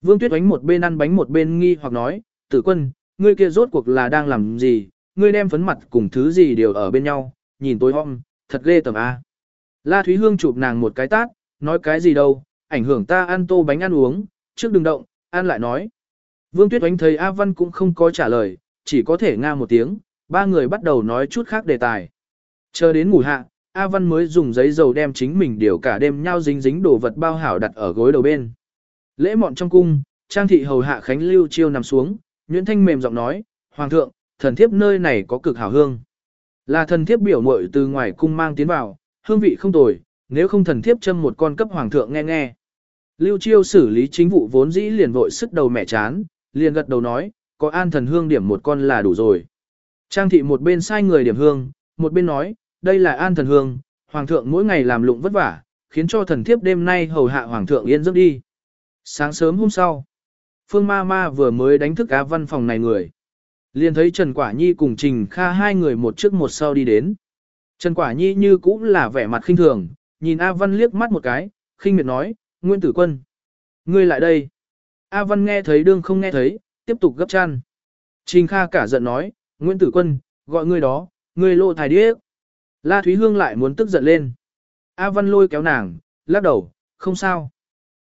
Vương Tuyết Oánh một bên ăn bánh một bên nghi hoặc nói, tử quân, ngươi kia rốt cuộc là đang làm gì, ngươi đem phấn mặt cùng thứ gì đều ở bên nhau, nhìn tối hôm, thật ghê tởm A. La Thúy Hương chụp nàng một cái tát, nói cái gì đâu, ảnh hưởng ta ăn tô bánh ăn uống, trước đừng động, ăn lại nói. Vương Tuyết Oánh thấy A Văn cũng không có trả lời, chỉ có thể nga một tiếng, ba người bắt đầu nói chút khác đề tài. Chờ đến ngủ hạ, A Văn mới dùng giấy dầu đem chính mình điều cả đêm nhau dính dính đồ vật bao hảo đặt ở gối đầu bên. Lễ mọn trong cung, Trang thị hầu hạ Khánh Lưu Chiêu nằm xuống, Nguyễn Thanh mềm giọng nói, Hoàng thượng, thần thiếp nơi này có cực hảo hương. Là thần thiếp biểu muội từ ngoài cung mang tiến vào, hương vị không tồi, nếu không thần thiếp châm một con cấp hoàng thượng nghe nghe. Lưu Chiêu xử lý chính vụ vốn dĩ liền vội sức đầu mẹ chán, liền gật đầu nói, có an thần hương điểm một con là đủ rồi. Trang thị một bên sai người điểm hương, một bên nói, đây là an thần hương, hoàng thượng mỗi ngày làm lụng vất vả, khiến cho thần thiếp đêm nay hầu hạ hoàng thượng yên giấc đi. Sáng sớm hôm sau, Phương Ma Ma vừa mới đánh thức á văn phòng này người. Liền thấy Trần Quả Nhi cùng Trình Kha hai người một trước một sau đi đến. Trần Quả Nhi như cũng là vẻ mặt khinh thường, nhìn A Văn liếc mắt một cái, khinh miệt nói, nguyễn Tử Quân. Ngươi lại đây. A Văn nghe thấy đương không nghe thấy, tiếp tục gấp chăn. Trình Kha cả giận nói, Nguyễn Tử Quân, gọi ngươi đó, ngươi lộ thải điếc. La Thúy Hương lại muốn tức giận lên. A Văn lôi kéo nàng, lắc đầu, không sao.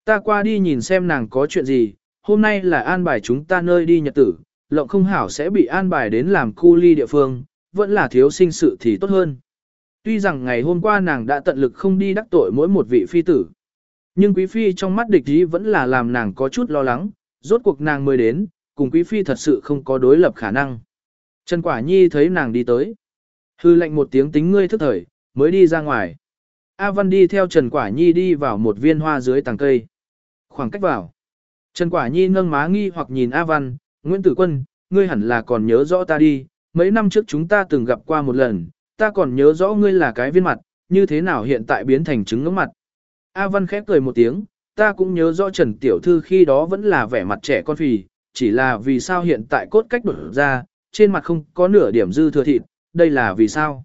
Ta qua đi nhìn xem nàng có chuyện gì, hôm nay là an bài chúng ta nơi đi nhật tử, lộng không hảo sẽ bị an bài đến làm khu ly địa phương, vẫn là thiếu sinh sự thì tốt hơn. Tuy rằng ngày hôm qua nàng đã tận lực không đi đắc tội mỗi một vị phi tử. Nhưng quý phi trong mắt địch ý vẫn là làm nàng có chút lo lắng, rốt cuộc nàng mới đến, cùng quý phi thật sự không có đối lập khả năng. Trần Quả Nhi thấy nàng đi tới. Hư lệnh một tiếng tính ngươi thức thời, mới đi ra ngoài. A Văn đi theo Trần Quả Nhi đi vào một viên hoa dưới tàng cây. Khoảng cách vào. Trần Quả Nhi nâng má nghi hoặc nhìn A Văn, Nguyễn Tử Quân, ngươi hẳn là còn nhớ rõ ta đi, mấy năm trước chúng ta từng gặp qua một lần, ta còn nhớ rõ ngươi là cái viên mặt, như thế nào hiện tại biến thành trứng ngưỡng mặt. A Văn khép cười một tiếng, ta cũng nhớ rõ Trần Tiểu Thư khi đó vẫn là vẻ mặt trẻ con phì, chỉ là vì sao hiện tại cốt cách đổi ra, trên mặt không có nửa điểm dư thừa thịt, đây là vì sao.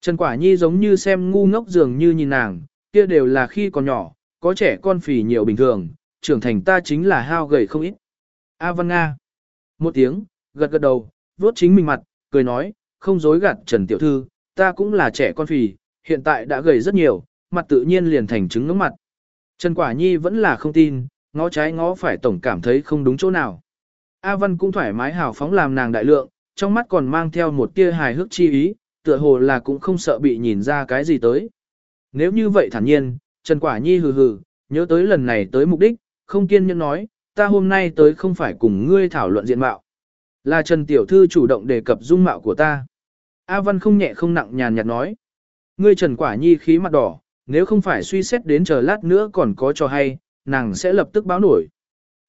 Trần Quả Nhi giống như xem ngu ngốc dường như nhìn nàng, kia đều là khi còn nhỏ, có trẻ con phì nhiều bình thường, trưởng thành ta chính là hao gầy không ít. A Văn Nga. Một tiếng, gật gật đầu, vuốt chính mình mặt, cười nói, không dối gạt Trần Tiểu Thư, ta cũng là trẻ con phì, hiện tại đã gầy rất nhiều, mặt tự nhiên liền thành trứng ngưỡng mặt. Trần Quả Nhi vẫn là không tin, ngó trái ngó phải tổng cảm thấy không đúng chỗ nào. A Văn cũng thoải mái hào phóng làm nàng đại lượng, trong mắt còn mang theo một tia hài hước chi ý, tựa hồ là cũng không sợ bị nhìn ra cái gì tới. Nếu như vậy thản nhiên, Trần Quả Nhi hừ hừ, nhớ tới lần này tới mục đích, không kiên nhẫn nói, ta hôm nay tới không phải cùng ngươi thảo luận diện mạo. Là Trần Tiểu Thư chủ động đề cập dung mạo của ta. A Văn không nhẹ không nặng nhàn nhạt nói. Ngươi Trần Quả Nhi khí mặt đỏ, nếu không phải suy xét đến chờ lát nữa còn có cho hay, nàng sẽ lập tức báo nổi.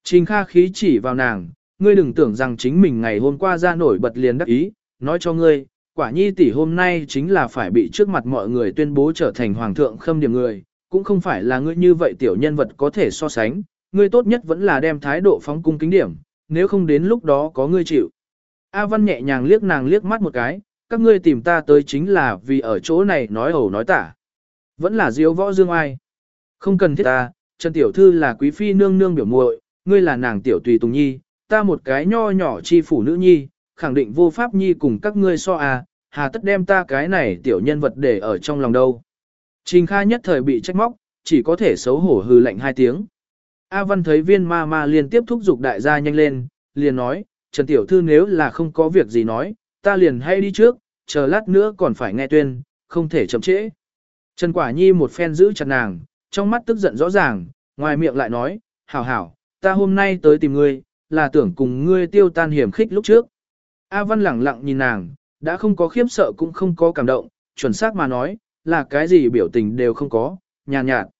Trình Kha khí chỉ vào nàng, ngươi đừng tưởng rằng chính mình ngày hôm qua ra nổi bật liền đắc ý, nói cho ngươi, quả nhi tỷ hôm nay chính là phải bị trước mặt mọi người tuyên bố trở thành hoàng thượng khâm điểm người, cũng không phải là ngươi như vậy tiểu nhân vật có thể so sánh, ngươi tốt nhất vẫn là đem thái độ phóng cung kính điểm, nếu không đến lúc đó có ngươi chịu. A Văn nhẹ nhàng liếc nàng liếc mắt một cái, các ngươi tìm ta tới chính là vì ở chỗ này nói ẩu nói tả. Vẫn là diếu võ dương ai. Không cần thiết ta, Trần Tiểu Thư là quý phi nương nương biểu muội, ngươi là nàng Tiểu Tùy Tùng Nhi, ta một cái nho nhỏ chi phủ nữ nhi, khẳng định vô pháp nhi cùng các ngươi so à, hà tất đem ta cái này tiểu nhân vật để ở trong lòng đâu. Trình Kha nhất thời bị trách móc, chỉ có thể xấu hổ hừ lạnh hai tiếng. A Văn thấy viên ma ma liên tiếp thúc giục đại gia nhanh lên, liền nói, Trần Tiểu Thư nếu là không có việc gì nói, ta liền hay đi trước, chờ lát nữa còn phải nghe tuyên, không thể chậm trễ. Trần Quả Nhi một phen giữ chặt nàng, trong mắt tức giận rõ ràng, ngoài miệng lại nói, hảo hảo, ta hôm nay tới tìm ngươi, là tưởng cùng ngươi tiêu tan hiểm khích lúc trước. A Văn lẳng lặng nhìn nàng, đã không có khiếp sợ cũng không có cảm động, chuẩn xác mà nói, là cái gì biểu tình đều không có, nhàn nhạt, nhạt.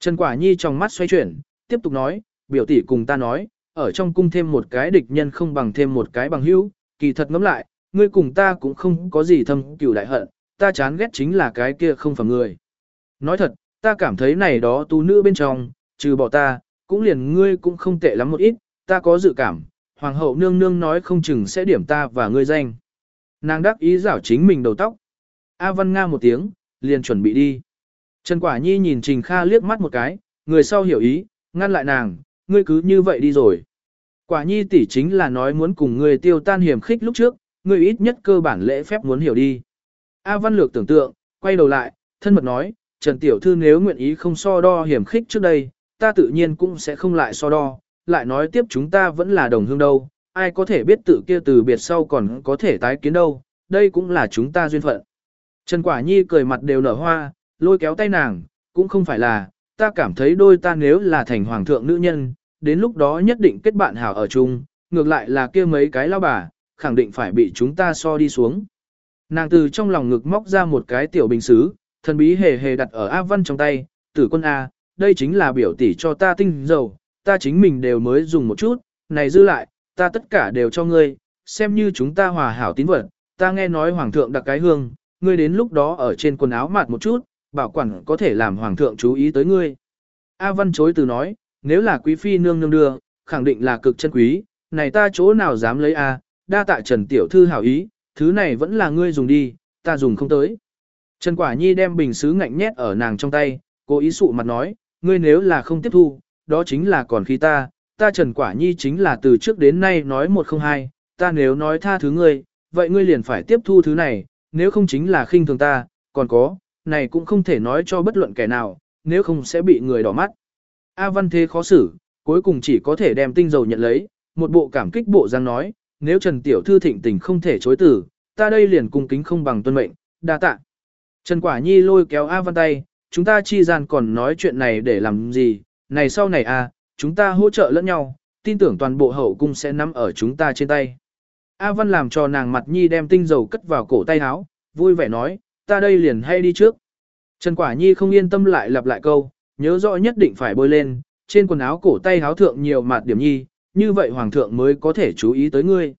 Trần Quả Nhi trong mắt xoay chuyển, tiếp tục nói, biểu tỷ cùng ta nói, ở trong cung thêm một cái địch nhân không bằng thêm một cái bằng hữu, kỳ thật ngẫm lại, ngươi cùng ta cũng không có gì thâm cừu đại hận, ta chán ghét chính là cái kia không phải người. Nói thật, ta cảm thấy này đó tu nữ bên trong, trừ bỏ ta, cũng liền ngươi cũng không tệ lắm một ít, ta có dự cảm, hoàng hậu nương nương nói không chừng sẽ điểm ta và ngươi danh. Nàng đắc ý giảo chính mình đầu tóc. A Văn Nga một tiếng, liền chuẩn bị đi. Trần Quả Nhi nhìn Trình Kha liếc mắt một cái, người sau hiểu ý, ngăn lại nàng, ngươi cứ như vậy đi rồi. Quả Nhi tỷ chính là nói muốn cùng ngươi tiêu tan hiểm khích lúc trước, ngươi ít nhất cơ bản lễ phép muốn hiểu đi. A Văn Lược tưởng tượng, quay đầu lại, thân mật nói, Trần Tiểu Thư nếu nguyện ý không so đo hiểm khích trước đây, ta tự nhiên cũng sẽ không lại so đo, lại nói tiếp chúng ta vẫn là đồng hương đâu, ai có thể biết tự kia từ biệt sau còn có thể tái kiến đâu, đây cũng là chúng ta duyên phận. Trần Quả Nhi cười mặt đều nở hoa, lôi kéo tay nàng, cũng không phải là, ta cảm thấy đôi ta nếu là thành hoàng thượng nữ nhân, đến lúc đó nhất định kết bạn hảo ở chung, ngược lại là kia mấy cái lao bà, khẳng định phải bị chúng ta so đi xuống. Nàng từ trong lòng ngực móc ra một cái tiểu bình xứ, thần bí hề hề đặt ở A Văn trong tay, tử quân A, đây chính là biểu tỷ cho ta tinh dầu, ta chính mình đều mới dùng một chút, này dư lại, ta tất cả đều cho ngươi, xem như chúng ta hòa hảo tín vật, ta nghe nói hoàng thượng đặt cái hương, ngươi đến lúc đó ở trên quần áo mặt một chút, bảo quản có thể làm hoàng thượng chú ý tới ngươi. A Văn chối từ nói, nếu là quý phi nương nương đưa, khẳng định là cực chân quý, này ta chỗ nào dám lấy A, đa tạ Trần Tiểu Thư hảo ý, thứ này vẫn là ngươi dùng đi, ta dùng không tới. Trần Quả Nhi đem bình sứ ngạnh nhét ở nàng trong tay, cố ý sụ mặt nói, ngươi nếu là không tiếp thu, đó chính là còn khi ta, ta Trần Quả Nhi chính là từ trước đến nay nói một không hai, ta nếu nói tha thứ ngươi, vậy ngươi liền phải tiếp thu thứ này, nếu không chính là khinh thường ta, còn có, này cũng không thể nói cho bất luận kẻ nào, nếu không sẽ bị người đỏ mắt. A Văn thế khó xử, cuối cùng chỉ có thể đem tinh dầu nhận lấy, một bộ cảm kích bộ giang nói, nếu Trần Tiểu Thư thịnh tình không thể chối từ, ta đây liền cung kính không bằng tuân mệnh, đa tạ. Trần Quả Nhi lôi kéo A Văn tay, chúng ta chi gian còn nói chuyện này để làm gì, này sau này a, chúng ta hỗ trợ lẫn nhau, tin tưởng toàn bộ hậu cung sẽ nắm ở chúng ta trên tay. A Văn làm cho nàng mặt nhi đem tinh dầu cất vào cổ tay áo, vui vẻ nói, ta đây liền hay đi trước. Trần Quả Nhi không yên tâm lại lặp lại câu, nhớ rõ nhất định phải bôi lên, trên quần áo cổ tay áo thượng nhiều mặt điểm nhi, như vậy hoàng thượng mới có thể chú ý tới ngươi.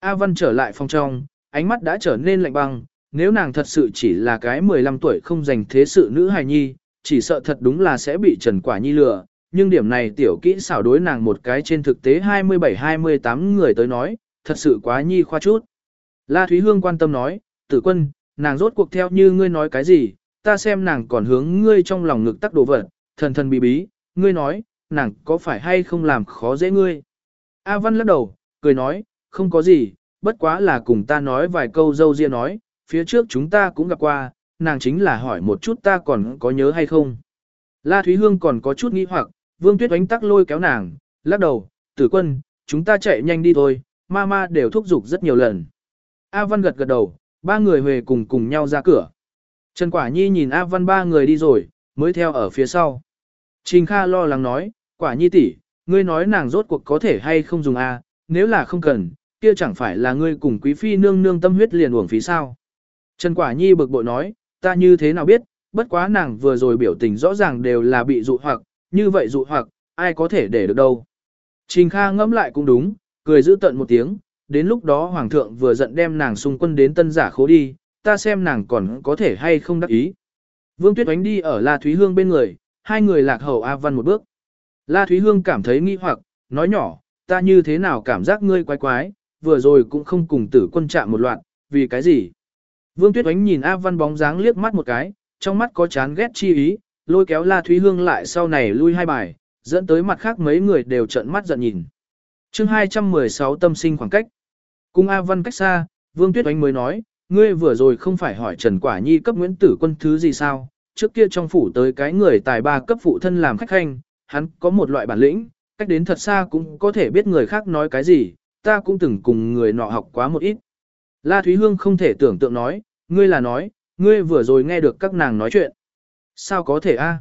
A Văn trở lại phòng trong, ánh mắt đã trở nên lạnh băng, nếu nàng thật sự chỉ là cái 15 tuổi không dành thế sự nữ hài nhi, chỉ sợ thật đúng là sẽ bị Trần Quả Nhi lừa, nhưng điểm này tiểu kỹ xảo đối nàng một cái trên thực tế 27-28 người tới nói, thật sự quá nhi khoa chút. La Thúy Hương quan tâm nói, tử quân, nàng rốt cuộc theo như ngươi nói cái gì, ta xem nàng còn hướng ngươi trong lòng ngực tắc đồ vật, thần thần bí bí, ngươi nói, nàng có phải hay không làm khó dễ ngươi. A Văn lắc đầu, cười nói, không có gì, bất quá là cùng ta nói vài câu dâu riêng nói, phía trước chúng ta cũng gặp qua, nàng chính là hỏi một chút ta còn có nhớ hay không. La Thúy Hương còn có chút nghi hoặc, Vương Tuyết oánh tắc lôi kéo nàng, lắc đầu, tử quân, chúng ta chạy nhanh đi thôi, mama đều thúc giục rất nhiều lần. A Văn gật gật đầu, ba người về cùng cùng nhau ra cửa. Trần Quả Nhi nhìn A Văn ba người đi rồi, mới theo ở phía sau. Trình Kha lo lắng nói, Quả Nhi tỷ, ngươi nói nàng rốt cuộc có thể hay không dùng A, nếu là không cần, kia chẳng phải là ngươi cùng quý phi nương nương tâm huyết liền uổng phí sao. Trần Quả Nhi bực bội nói, ta như thế nào biết, bất quá nàng vừa rồi biểu tình rõ ràng đều là bị dụ hoặc, như vậy dụ hoặc, ai có thể để được đâu. Trình Kha ngẫm lại cũng đúng, cười giữ tận một tiếng, đến lúc đó Hoàng thượng vừa giận đem nàng xung quân đến tân giả khố đi, ta xem nàng còn có thể hay không đắc ý. Vương Tuyết Oánh đi ở La Thúy Hương bên người, hai người lạc hậu A Văn một bước. La Thúy Hương cảm thấy nghi hoặc, nói nhỏ, ta như thế nào cảm giác ngươi quái quái, vừa rồi cũng không cùng tử quân chạm một loạt, vì cái gì? Vương Tuyết Oánh nhìn A Văn bóng dáng liếc mắt một cái, trong mắt có chán ghét chi ý, lôi kéo La Thúy Hương lại sau này lui hai bài, dẫn tới mặt khác mấy người đều trợn mắt giận nhìn. chương 216 tâm sinh khoảng cách. Cung A Văn cách xa, Vương Tuyết Oánh mới nói, ngươi vừa rồi không phải hỏi Trần Quả Nhi cấp Nguyễn Tử Quân thứ gì sao, trước kia trong phủ tới cái người tài ba cấp phụ thân làm khách khanh, hắn có một loại bản lĩnh, cách đến thật xa cũng có thể biết người khác nói cái gì, ta cũng từng cùng người nọ học quá một ít. La Thúy Hương không thể tưởng tượng nói, ngươi là nói, ngươi vừa rồi nghe được các nàng nói chuyện. Sao có thể a?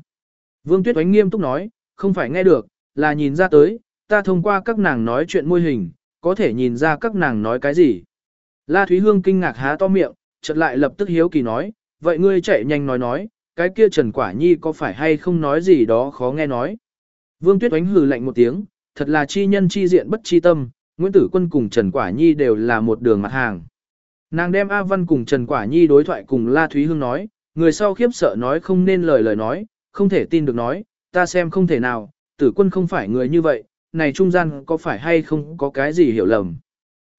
Vương Tuyết Oánh nghiêm túc nói, không phải nghe được, là nhìn ra tới, ta thông qua các nàng nói chuyện môi hình, có thể nhìn ra các nàng nói cái gì. La Thúy Hương kinh ngạc há to miệng, chợt lại lập tức hiếu kỳ nói, vậy ngươi chạy nhanh nói nói, cái kia Trần Quả Nhi có phải hay không nói gì đó khó nghe nói. Vương Tuyết Oánh hừ lạnh một tiếng, thật là chi nhân chi diện bất chi tâm, Nguyễn Tử Quân cùng Trần Quả Nhi đều là một đường mặt hàng. Nàng đem A Văn cùng Trần Quả Nhi đối thoại cùng La Thúy Hương nói, người sau khiếp sợ nói không nên lời lời nói, không thể tin được nói, ta xem không thể nào, tử quân không phải người như vậy, này trung gian có phải hay không có cái gì hiểu lầm.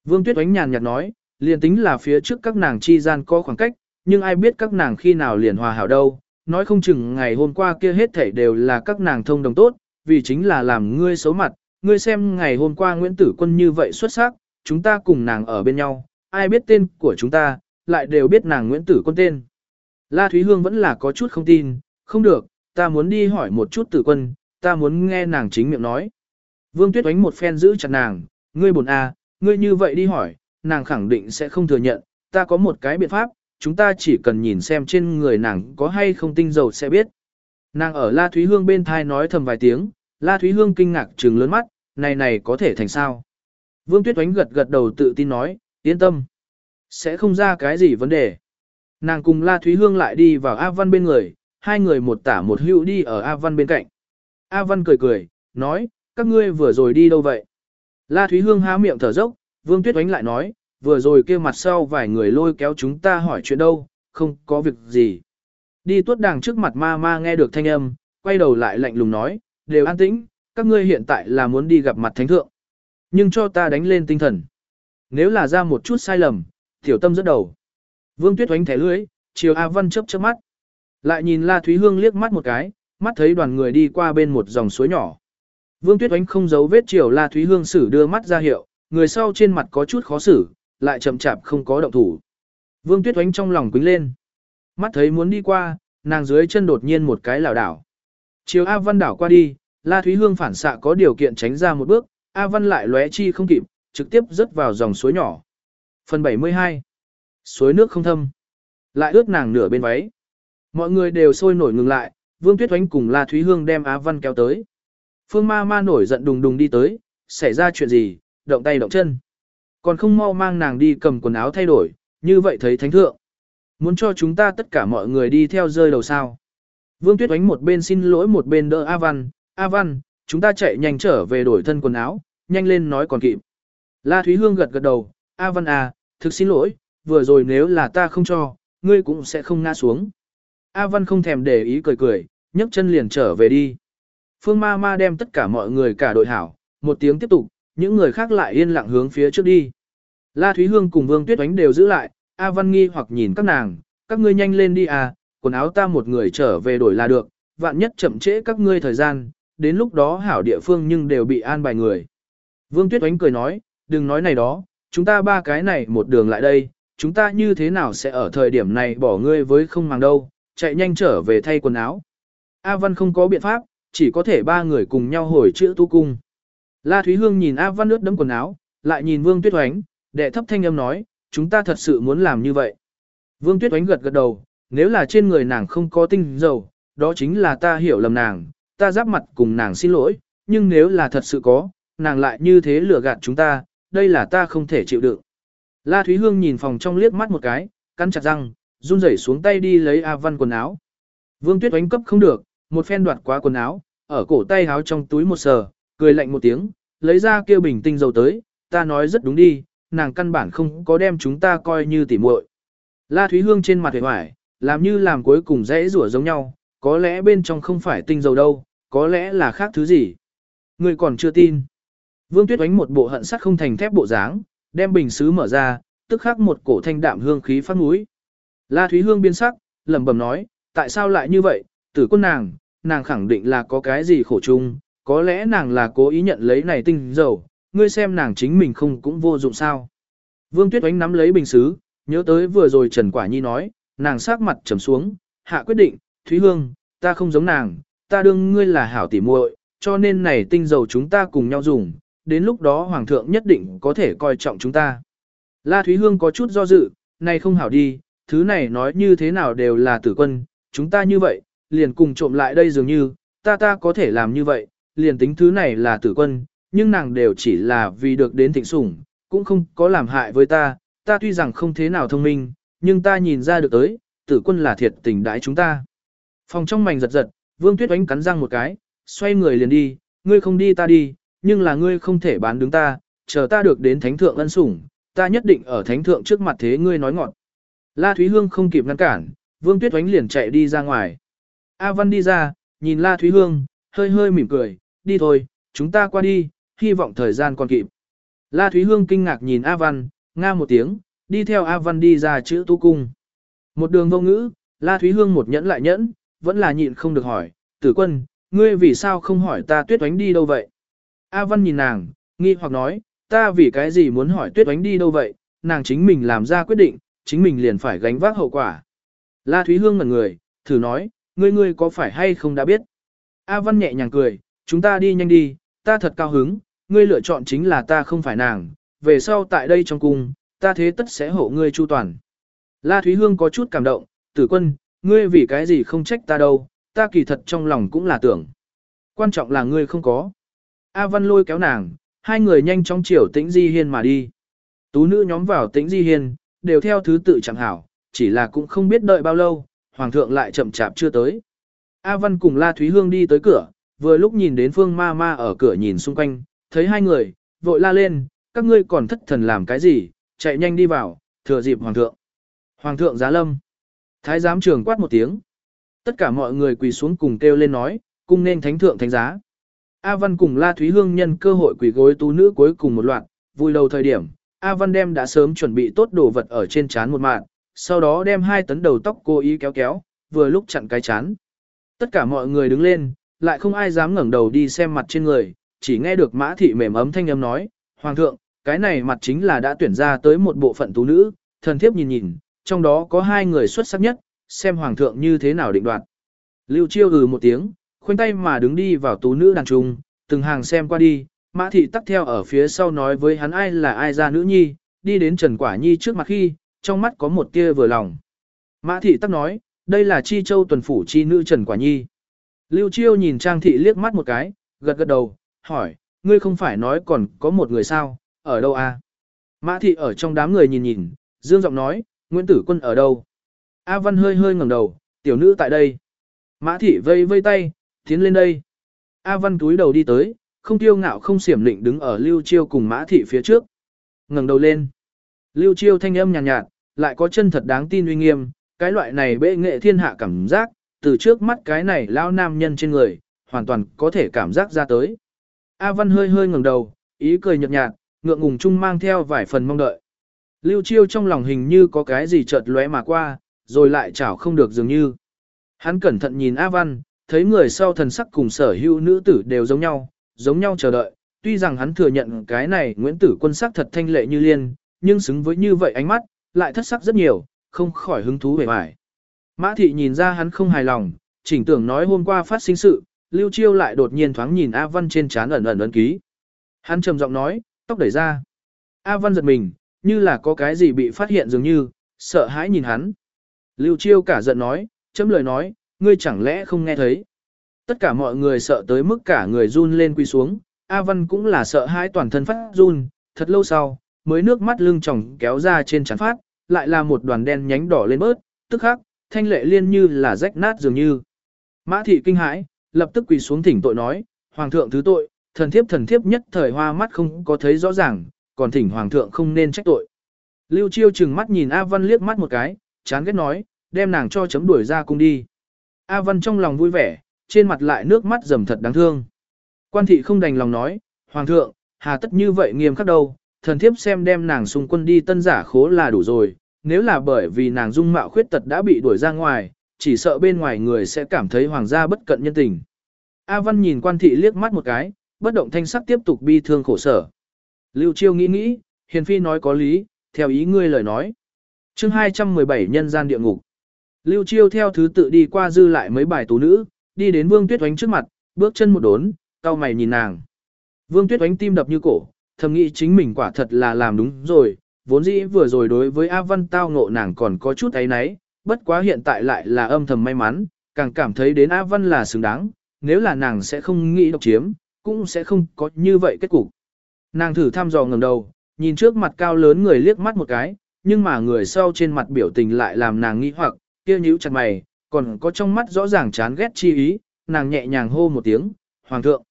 Vương Tuyết Oánh nhàn nhạt nói, liền tính là phía trước các nàng chi gian có khoảng cách, nhưng ai biết các nàng khi nào liền hòa hảo đâu, nói không chừng ngày hôm qua kia hết thảy đều là các nàng thông đồng tốt, vì chính là làm ngươi xấu mặt, ngươi xem ngày hôm qua Nguyễn Tử Quân như vậy xuất sắc, chúng ta cùng nàng ở bên nhau, ai biết tên của chúng ta, lại đều biết nàng Nguyễn Tử Quân tên. La Thúy Hương vẫn là có chút không tin, không được, ta muốn đi hỏi một chút tử quân, ta muốn nghe nàng chính miệng nói. Vương Tuyết Oánh một phen giữ chặt nàng, ngươi buồn à, ngươi như vậy đi hỏi, nàng khẳng định sẽ không thừa nhận, ta có một cái biện pháp, chúng ta chỉ cần nhìn xem trên người nàng có hay không tinh dầu sẽ biết. Nàng ở La Thúy Hương bên thai nói thầm vài tiếng, La Thúy Hương kinh ngạc trừng lớn mắt, này này có thể thành sao. Vương Tuyết Oánh gật gật đầu tự tin nói, yên tâm, sẽ không ra cái gì vấn đề. Nàng cùng La Thúy Hương lại đi vào A Văn bên người, hai người một tả một hữu đi ở A Văn bên cạnh. A Văn cười cười, nói, các ngươi vừa rồi đi đâu vậy? La Thúy Hương há miệng thở dốc, Vương Tuyết Oánh lại nói, vừa rồi kia mặt sau vài người lôi kéo chúng ta hỏi chuyện đâu, không có việc gì. Đi tuốt đàng trước mặt ma ma nghe được thanh âm, quay đầu lại lạnh lùng nói, đều an tĩnh, các ngươi hiện tại là muốn đi gặp mặt thánh thượng. Nhưng cho ta đánh lên tinh thần nếu là ra một chút sai lầm, tiểu tâm dẫn đầu. Vương Tuyết oánh thẻ lưỡi, chiều A Văn chớp chớp mắt. Lại nhìn La Thúy Hương liếc mắt một cái, mắt thấy đoàn người đi qua bên một dòng suối nhỏ. Vương Tuyết oánh không giấu vết chiều La Thúy Hương sử đưa mắt ra hiệu, người sau trên mặt có chút khó xử, lại chậm chạp không có động thủ. Vương Tuyết oánh trong lòng quính lên. Mắt thấy muốn đi qua, nàng dưới chân đột nhiên một cái lảo đảo. Chiều A Văn đảo qua đi, La Thúy Hương phản xạ có điều kiện tránh ra một bước, A Văn lại lóe chi không kịp, trực tiếp rớt vào dòng suối nhỏ. Phần 72 Suối nước không thâm. Lại ướt nàng nửa bên váy. Mọi người đều sôi nổi ngừng lại, Vương Tuyết Oánh cùng La Thúy Hương đem Á Văn kéo tới. Phương ma ma nổi giận đùng đùng đi tới, xảy ra chuyện gì, động tay động chân. Còn không mau mang nàng đi cầm quần áo thay đổi, như vậy thấy thánh thượng. Muốn cho chúng ta tất cả mọi người đi theo rơi đầu sao. Vương Tuyết Oánh một bên xin lỗi một bên đỡ A Văn, A Văn, chúng ta chạy nhanh trở về đổi thân quần áo, nhanh lên nói còn kịp. La Thúy Hương gật gật đầu, A Văn à, thực xin lỗi, vừa rồi nếu là ta không cho, ngươi cũng sẽ không ngã xuống. A Văn không thèm để ý cười cười, nhấc chân liền trở về đi. Phương ma ma đem tất cả mọi người cả đội hảo, một tiếng tiếp tục, những người khác lại yên lặng hướng phía trước đi. La Thúy Hương cùng Vương Tuyết Oánh đều giữ lại, A Văn nghi hoặc nhìn các nàng, các ngươi nhanh lên đi à, quần áo ta một người trở về đổi là được, vạn nhất chậm trễ các ngươi thời gian, đến lúc đó hảo địa phương nhưng đều bị an bài người. Vương Tuyết Oánh cười nói, đừng nói này đó, chúng ta ba cái này một đường lại đây, chúng ta như thế nào sẽ ở thời điểm này bỏ ngươi với không màng đâu, chạy nhanh trở về thay quần áo. A Văn không có biện pháp, chỉ có thể ba người cùng nhau hồi chữ tu cung. La Thúy Hương nhìn A Văn ướt đẫm quần áo, lại nhìn Vương Tuyết Oánh, đệ thấp thanh âm nói, chúng ta thật sự muốn làm như vậy. Vương Tuyết Oánh gật gật đầu, nếu là trên người nàng không có tinh dầu, đó chính là ta hiểu lầm nàng, ta giáp mặt cùng nàng xin lỗi, nhưng nếu là thật sự có, nàng lại như thế lừa gạt chúng ta, đây là ta không thể chịu đựng. La Thúy Hương nhìn phòng trong liếc mắt một cái, cắn chặt răng, run rẩy xuống tay đi lấy A Văn quần áo. Vương Tuyết oánh cấp không được, một phen đoạt quá quần áo, ở cổ tay áo trong túi một sờ, cười lạnh một tiếng, lấy ra kêu bình tinh dầu tới, ta nói rất đúng đi, nàng căn bản không có đem chúng ta coi như tỉ muội. La Thúy Hương trên mặt hề hoài, làm như làm cuối cùng dễ rủa giống nhau, có lẽ bên trong không phải tinh dầu đâu, có lẽ là khác thứ gì. Người còn chưa tin. Vương Tuyết oánh một bộ hận sắt không thành thép bộ dáng, đem bình sứ mở ra, tức khắc một cổ thanh đạm hương khí phát mũi. La Thúy Hương biên sắc, lẩm bẩm nói, tại sao lại như vậy, tử quân nàng, nàng khẳng định là có cái gì khổ chung, có lẽ nàng là cố ý nhận lấy này tinh dầu, ngươi xem nàng chính mình không cũng vô dụng sao. Vương Tuyết Oánh nắm lấy bình sứ, nhớ tới vừa rồi Trần Quả Nhi nói, nàng sắc mặt trầm xuống, hạ quyết định, Thúy Hương, ta không giống nàng, ta đương ngươi là hảo tỉ muội, cho nên này tinh dầu chúng ta cùng nhau dùng, đến lúc đó Hoàng thượng nhất định có thể coi trọng chúng ta. La Thúy Hương có chút do dự, này không hảo đi, thứ này nói như thế nào đều là tử quân, chúng ta như vậy, liền cùng trộm lại đây dường như, ta ta có thể làm như vậy, liền tính thứ này là tử quân, nhưng nàng đều chỉ là vì được đến thịnh sủng, cũng không có làm hại với ta, ta tuy rằng không thế nào thông minh, nhưng ta nhìn ra được tới, tử quân là thiệt tình đãi chúng ta. Phòng trong mảnh giật giật, Vương Tuyết Oánh cắn răng một cái, xoay người liền đi, ngươi không đi ta đi, nhưng là ngươi không thể bán đứng ta, chờ ta được đến thánh thượng ân sủng, ta nhất định ở thánh thượng trước mặt thế ngươi nói ngọn. La Thúy Hương không kịp ngăn cản, Vương Tuyết Oánh liền chạy đi ra ngoài. A Văn đi ra, nhìn La Thúy Hương, hơi hơi mỉm cười, đi thôi, chúng ta qua đi, hy vọng thời gian còn kịp. La Thúy Hương kinh ngạc nhìn A Văn, nga một tiếng, đi theo A Văn đi ra chữ tu cung. Một đường vô ngữ, La Thúy Hương một nhẫn lại nhẫn, vẫn là nhịn không được hỏi, tử quân, ngươi vì sao không hỏi ta tuyết oánh đi đâu vậy? A Văn nhìn nàng, nghi hoặc nói, ta vì cái gì muốn hỏi tuyết oánh đi đâu vậy, nàng chính mình làm ra quyết định, chính mình liền phải gánh vác hậu quả. La Thúy Hương ngẩn người, thử nói, ngươi ngươi có phải hay không đã biết? A Văn nhẹ nhàng cười, chúng ta đi nhanh đi, ta thật cao hứng, ngươi lựa chọn chính là ta không phải nàng, về sau tại đây trong cung, ta thế tất sẽ hộ ngươi chu toàn. La Thúy Hương có chút cảm động, tử quân, ngươi vì cái gì không trách ta đâu, ta kỳ thật trong lòng cũng là tưởng. Quan trọng là ngươi không có. A Văn lôi kéo nàng, hai người nhanh chóng chiều tĩnh di hiên mà đi. Tú nữ nhóm vào tĩnh di hiên, đều theo thứ tự chẳng hảo, chỉ là cũng không biết đợi bao lâu, hoàng thượng lại chậm chạp chưa tới. A Văn cùng La Thúy Hương đi tới cửa, vừa lúc nhìn đến Phương Ma Ma ở cửa nhìn xung quanh, thấy hai người, vội la lên, các ngươi còn thất thần làm cái gì, chạy nhanh đi vào, thừa dịp hoàng thượng. Hoàng thượng giá lâm. Thái giám trường quát một tiếng. Tất cả mọi người quỳ xuống cùng kêu lên nói, cung nên thánh thượng thánh giá. A Văn cùng La Thúy Hương nhân cơ hội quỳ gối tú nữ cuối cùng một loạt, vui đầu thời điểm, A Văn đem đã sớm chuẩn bị tốt đồ vật ở trên chán một mạng, sau đó đem hai tấn đầu tóc cô ý kéo kéo, vừa lúc chặn cái chán. Tất cả mọi người đứng lên, lại không ai dám ngẩng đầu đi xem mặt trên người, chỉ nghe được mã thị mềm ấm thanh âm nói, Hoàng thượng, cái này mặt chính là đã tuyển ra tới một bộ phận tú nữ, thần thiếp nhìn nhìn, trong đó có hai người xuất sắc nhất, xem Hoàng thượng như thế nào định đoạt. Lưu chiêu ừ một tiếng, khoanh tay mà đứng đi vào tú nữ đàn trung, từng hàng xem qua đi, mã thị tắt theo ở phía sau nói với hắn ai là ai ra nữ nhi, đi đến Trần Quả Nhi trước mặt khi, trong mắt có một tia vừa lòng. Mã thị tắc nói, đây là chi châu tuần phủ chi nữ Trần Quả Nhi. Lưu Chiêu nhìn Trang thị liếc mắt một cái, gật gật đầu, hỏi, ngươi không phải nói còn có một người sao, ở đâu a? À? Mã thị ở trong đám người nhìn nhìn, dương giọng nói, Nguyễn Tử Quân ở đâu? A Văn hơi hơi ngẩng đầu, tiểu nữ tại đây. Mã thị vây vây tay, tiến lên đây. A Văn túi đầu đi tới, không tiêu ngạo không xiểm lịnh đứng ở Lưu Chiêu cùng Mã thị phía trước. ngẩng đầu lên. Lưu Chiêu thanh âm nhàn nhạt, nhạt, lại có chân thật đáng tin uy nghiêm, cái loại này bệ nghệ thiên hạ cảm giác, từ trước mắt cái này lao nam nhân trên người, hoàn toàn có thể cảm giác ra tới. A Văn hơi hơi ngẩng đầu, ý cười nhợt nhạt, ngượng ngùng chung mang theo vài phần mong đợi. Lưu Chiêu trong lòng hình như có cái gì chợt lóe mà qua, rồi lại chảo không được dường như. Hắn cẩn thận nhìn A Văn, thấy người sau thần sắc cùng sở hữu nữ tử đều giống nhau, giống nhau chờ đợi. Tuy rằng hắn thừa nhận cái này Nguyễn Tử quân sắc thật thanh lệ như liên, nhưng xứng với như vậy ánh mắt, lại thất sắc rất nhiều, không khỏi hứng thú về vải. Mã thị nhìn ra hắn không hài lòng, chỉnh tưởng nói hôm qua phát sinh sự, Lưu Chiêu lại đột nhiên thoáng nhìn A Văn trên trán ẩn ẩn ấn ký. Hắn trầm giọng nói, tóc đẩy ra. A Văn giật mình, như là có cái gì bị phát hiện dường như, sợ hãi nhìn hắn. Lưu Chiêu cả giận nói, chấm lời nói, ngươi chẳng lẽ không nghe thấy. Tất cả mọi người sợ tới mức cả người run lên quy xuống, A Văn cũng là sợ hãi toàn thân phát run, thật lâu sau, mới nước mắt lưng tròng kéo ra trên trán phát, lại là một đoàn đen nhánh đỏ lên bớt, tức khắc, thanh lệ liên như là rách nát dường như. Mã thị kinh hãi, lập tức quỳ xuống thỉnh tội nói, Hoàng thượng thứ tội, thần thiếp thần thiếp nhất thời hoa mắt không có thấy rõ ràng, còn thỉnh Hoàng thượng không nên trách tội. Lưu Chiêu chừng mắt nhìn A Văn liếc mắt một cái, chán ghét nói, đem nàng cho chấm đuổi ra cung đi. A Văn trong lòng vui vẻ, trên mặt lại nước mắt rầm thật đáng thương. Quan thị không đành lòng nói, Hoàng thượng, hà tất như vậy nghiêm khắc đâu, thần thiếp xem đem nàng xung quân đi tân giả khố là đủ rồi, nếu là bởi vì nàng dung mạo khuyết tật đã bị đuổi ra ngoài, chỉ sợ bên ngoài người sẽ cảm thấy hoàng gia bất cận nhân tình. A Văn nhìn quan thị liếc mắt một cái, bất động thanh sắc tiếp tục bi thương khổ sở. Lưu Chiêu nghĩ nghĩ, Hiền Phi nói có lý, theo ý ngươi lời nói. chương 217 nhân gian địa ngục. Lưu Chiêu theo thứ tự đi qua dư lại mấy bài tú nữ, đi đến Vương Tuyết Oánh trước mặt, bước chân một đốn, cau mày nhìn nàng. Vương Tuyết Oánh tim đập như cổ, thầm nghĩ chính mình quả thật là làm đúng rồi, vốn dĩ vừa rồi đối với A Văn tao ngộ nàng còn có chút ấy náy, bất quá hiện tại lại là âm thầm may mắn, càng cảm thấy đến A Văn là xứng đáng, nếu là nàng sẽ không nghĩ độc chiếm, cũng sẽ không có như vậy kết cục. Nàng thử thăm dò ngẩng đầu, nhìn trước mặt cao lớn người liếc mắt một cái, nhưng mà người sau trên mặt biểu tình lại làm nàng nghi hoặc, kia nhíu chặt mày, còn có trong mắt rõ ràng chán ghét chi ý, nàng nhẹ nhàng hô một tiếng, "Hoàng thượng."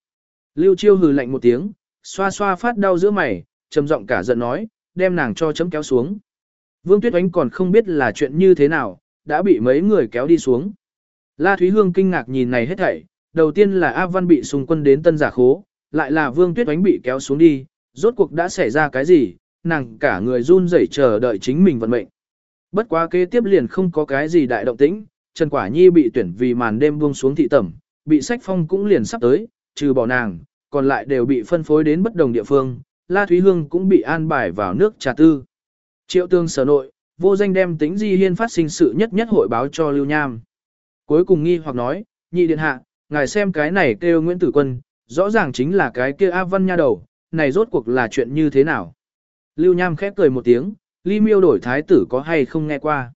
Lưu Chiêu hừ lạnh một tiếng, xoa xoa phát đau giữa mày, trầm giọng cả giận nói, đem nàng cho chấm kéo xuống. Vương Tuyết Oánh còn không biết là chuyện như thế nào, đã bị mấy người kéo đi xuống. La Thúy Hương kinh ngạc nhìn này hết thảy, đầu tiên là A Văn bị xung quân đến tân giả khố, lại là Vương Tuyết Oánh bị kéo xuống đi, rốt cuộc đã xảy ra cái gì, nàng cả người run rẩy chờ đợi chính mình vận mệnh. Bất quá kế tiếp liền không có cái gì đại động tĩnh, Trần Quả Nhi bị tuyển vì màn đêm buông xuống thị tẩm, bị sách phong cũng liền sắp tới, trừ bỏ nàng, còn lại đều bị phân phối đến bất đồng địa phương, La Thúy Hương cũng bị an bài vào nước trà tư. Triệu tương sở nội, vô danh đem tính di hiên phát sinh sự nhất nhất hội báo cho Lưu Nham. Cuối cùng nghi hoặc nói, nhị điện hạ, ngài xem cái này kêu Nguyễn Tử Quân, rõ ràng chính là cái kia A Văn nha đầu, này rốt cuộc là chuyện như thế nào? Lưu Nham khép cười một tiếng, ly miêu đổi thái tử có hay không nghe qua.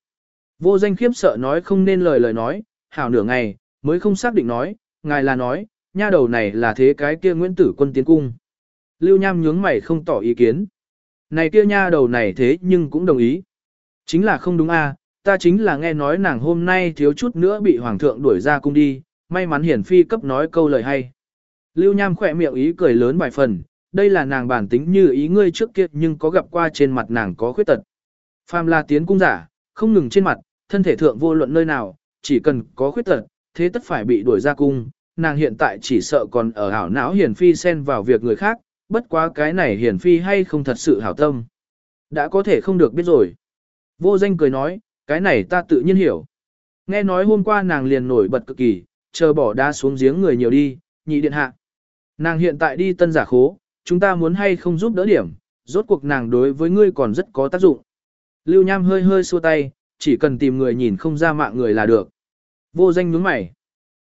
Vô danh khiếp sợ nói không nên lời lời nói, hảo nửa ngày, mới không xác định nói, ngài là nói, nha đầu này là thế cái kia Nguyễn Tử Quân tiến cung. Lưu Nham nhướng mày không tỏ ý kiến. Này kia nha đầu này thế nhưng cũng đồng ý. Chính là không đúng a, à, ta chính là nghe nói nàng hôm nay thiếu chút nữa bị hoàng thượng đuổi ra cung đi, may mắn hiển phi cấp nói câu lời hay. Lưu Nham khỏe miệng ý cười lớn vài phần, đây là nàng bản tính như ý ngươi trước kia nhưng có gặp qua trên mặt nàng có khuyết tật. Phàm là tiến cung giả, không ngừng trên mặt, thân thể thượng vô luận nơi nào, chỉ cần có khuyết tật, thế tất phải bị đuổi ra cung, nàng hiện tại chỉ sợ còn ở hảo não hiền phi xen vào việc người khác, bất quá cái này hiển phi hay không thật sự hảo tâm. Đã có thể không được biết rồi. Vô danh cười nói, cái này ta tự nhiên hiểu. Nghe nói hôm qua nàng liền nổi bật cực kỳ, chờ bỏ đá xuống giếng người nhiều đi, nhị điện hạ. Nàng hiện tại đi tân giả khố, chúng ta muốn hay không giúp đỡ điểm, rốt cuộc nàng đối với ngươi còn rất có tác dụng. Lưu Nham hơi hơi xua tay, chỉ cần tìm người nhìn không ra mạng người là được. Vô danh nhướng mày.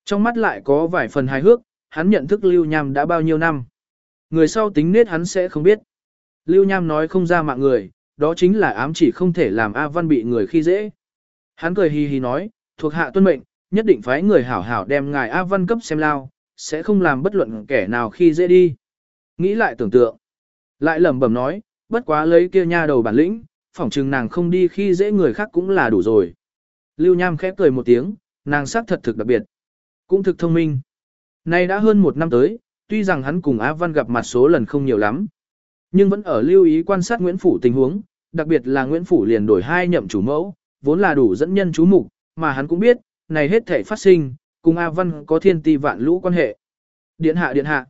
Trong mắt lại có vài phần hài hước, hắn nhận thức Lưu Nham đã bao nhiêu năm. Người sau tính nết hắn sẽ không biết. Lưu Nham nói không ra mạng người, đó chính là ám chỉ không thể làm A Văn bị người khi dễ. Hắn cười hì hì nói, thuộc hạ tuân mệnh, nhất định phải người hảo hảo đem ngài A Văn cấp xem lao, sẽ không làm bất luận kẻ nào khi dễ đi. Nghĩ lại tưởng tượng. Lại lẩm bẩm nói, bất quá lấy kia nha đầu bản lĩnh, phỏng chừng nàng không đi khi dễ người khác cũng là đủ rồi. Lưu Nham khép cười một tiếng, nàng sắc thật thực đặc biệt. Cũng thực thông minh. Nay đã hơn một năm tới, tuy rằng hắn cùng Á Văn gặp mặt số lần không nhiều lắm, nhưng vẫn ở lưu ý quan sát Nguyễn Phủ tình huống, đặc biệt là Nguyễn Phủ liền đổi hai nhậm chủ mẫu, vốn là đủ dẫn nhân chú mục, mà hắn cũng biết, này hết thể phát sinh, cùng A Văn có thiên ti vạn lũ quan hệ. Điện hạ điện hạ.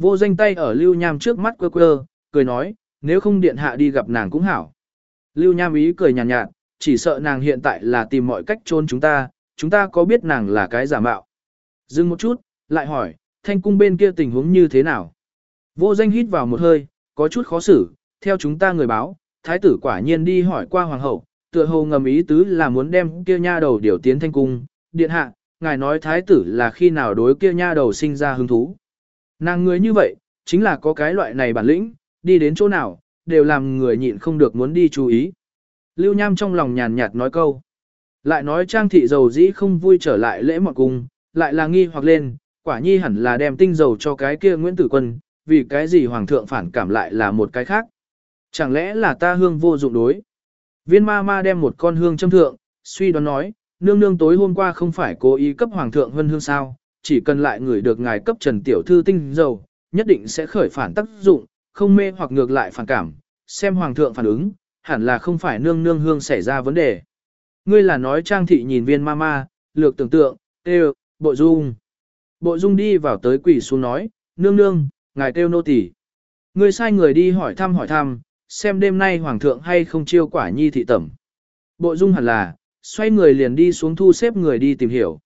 Vô danh tay ở Lưu Nham trước mắt quơ quơ, cười nói, nếu không điện hạ đi gặp nàng cũng hảo. Lưu Nham ý cười nhàn nhạt, nhạt, chỉ sợ nàng hiện tại là tìm mọi cách trôn chúng ta, chúng ta có biết nàng là cái giả mạo. Dừng một chút, lại hỏi, thanh cung bên kia tình huống như thế nào? Vô danh hít vào một hơi, có chút khó xử, theo chúng ta người báo, thái tử quả nhiên đi hỏi qua hoàng hậu, tựa hồ ngầm ý tứ là muốn đem kia nha đầu điều tiến thanh cung, điện hạ, ngài nói thái tử là khi nào đối kia nha đầu sinh ra hứng thú. Nàng người như vậy, chính là có cái loại này bản lĩnh, đi đến chỗ nào, đều làm người nhịn không được muốn đi chú ý. Lưu Nham trong lòng nhàn nhạt nói câu. Lại nói trang thị dầu dĩ không vui trở lại lễ mọt cung, lại là nghi hoặc lên, quả nhi hẳn là đem tinh dầu cho cái kia Nguyễn Tử Quân, vì cái gì hoàng thượng phản cảm lại là một cái khác. Chẳng lẽ là ta hương vô dụng đối? Viên ma ma đem một con hương châm thượng, suy đoán nói, nương nương tối hôm qua không phải cố ý cấp hoàng thượng hân hương sao, chỉ cần lại người được ngài cấp trần tiểu thư tinh dầu, nhất định sẽ khởi phản tác dụng, không mê hoặc ngược lại phản cảm, xem hoàng thượng phản ứng, hẳn là không phải nương nương hương xảy ra vấn đề. Ngươi là nói trang thị nhìn viên ma ma, lược tưởng tượng, kêu, bộ dung. Bộ dung đi vào tới quỷ xuống nói, nương nương, ngài kêu nô tỳ. Ngươi sai người đi hỏi thăm hỏi thăm, xem đêm nay hoàng thượng hay không chiêu quả nhi thị tẩm. Bộ dung hẳn là, xoay người liền đi xuống thu xếp người đi tìm hiểu.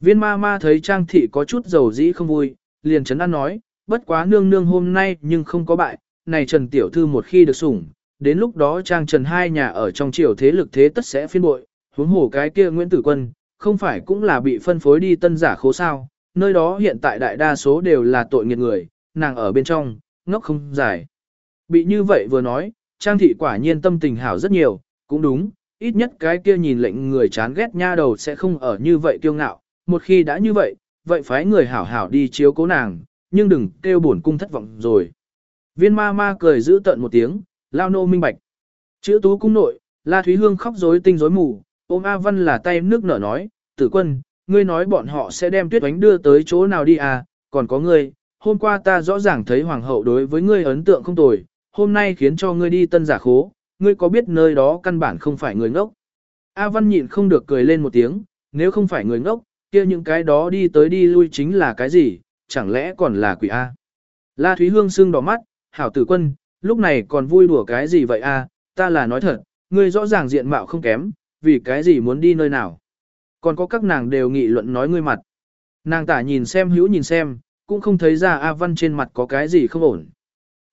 Viên ma ma thấy trang thị có chút dầu dĩ không vui, liền chấn an nói, bất quá nương nương hôm nay nhưng không có bại, này Trần Tiểu Thư một khi được sủng, đến lúc đó trang Trần hai nhà ở trong triều thế lực thế tất sẽ phiên bội, huống hồ cái kia Nguyễn Tử Quân, không phải cũng là bị phân phối đi tân giả khố sao, nơi đó hiện tại đại đa số đều là tội nghiệt người, nàng ở bên trong, ngốc không dài. Bị như vậy vừa nói, trang thị quả nhiên tâm tình hảo rất nhiều, cũng đúng, ít nhất cái kia nhìn lệnh người chán ghét nha đầu sẽ không ở như vậy kiêu ngạo, một khi đã như vậy, vậy phái người hảo hảo đi chiếu cố nàng, nhưng đừng kêu bổn cung thất vọng rồi. Viên ma ma cười giữ tận một tiếng, lao nô minh bạch. Chữ tú cung nội, La Thúy Hương khóc rối tinh rối mù, ôm A Văn là tay nước nở nói, tử quân, ngươi nói bọn họ sẽ đem tuyết oánh đưa tới chỗ nào đi à, còn có ngươi, hôm qua ta rõ ràng thấy hoàng hậu đối với ngươi ấn tượng không tồi, hôm nay khiến cho ngươi đi tân giả khố, ngươi có biết nơi đó căn bản không phải người ngốc. A Văn nhịn không được cười lên một tiếng, nếu không phải người ngốc, kia những cái đó đi tới đi lui chính là cái gì, chẳng lẽ còn là quỷ A. La Thúy Hương sưng đỏ mắt, hảo tử quân, lúc này còn vui đùa cái gì vậy A, ta là nói thật, ngươi rõ ràng diện mạo không kém, vì cái gì muốn đi nơi nào. Còn có các nàng đều nghị luận nói ngươi mặt. Nàng tả nhìn xem hữu nhìn xem, cũng không thấy ra A Văn trên mặt có cái gì không ổn.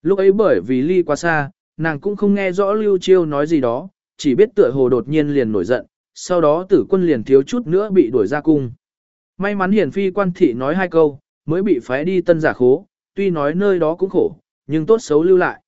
Lúc ấy bởi vì ly quá xa, nàng cũng không nghe rõ Lưu Chiêu nói gì đó, chỉ biết tựa hồ đột nhiên liền nổi giận, sau đó tử quân liền thiếu chút nữa bị đuổi ra cung. May mắn hiển phi quan thị nói hai câu, mới bị phái đi tân giả khố, tuy nói nơi đó cũng khổ, nhưng tốt xấu lưu lại.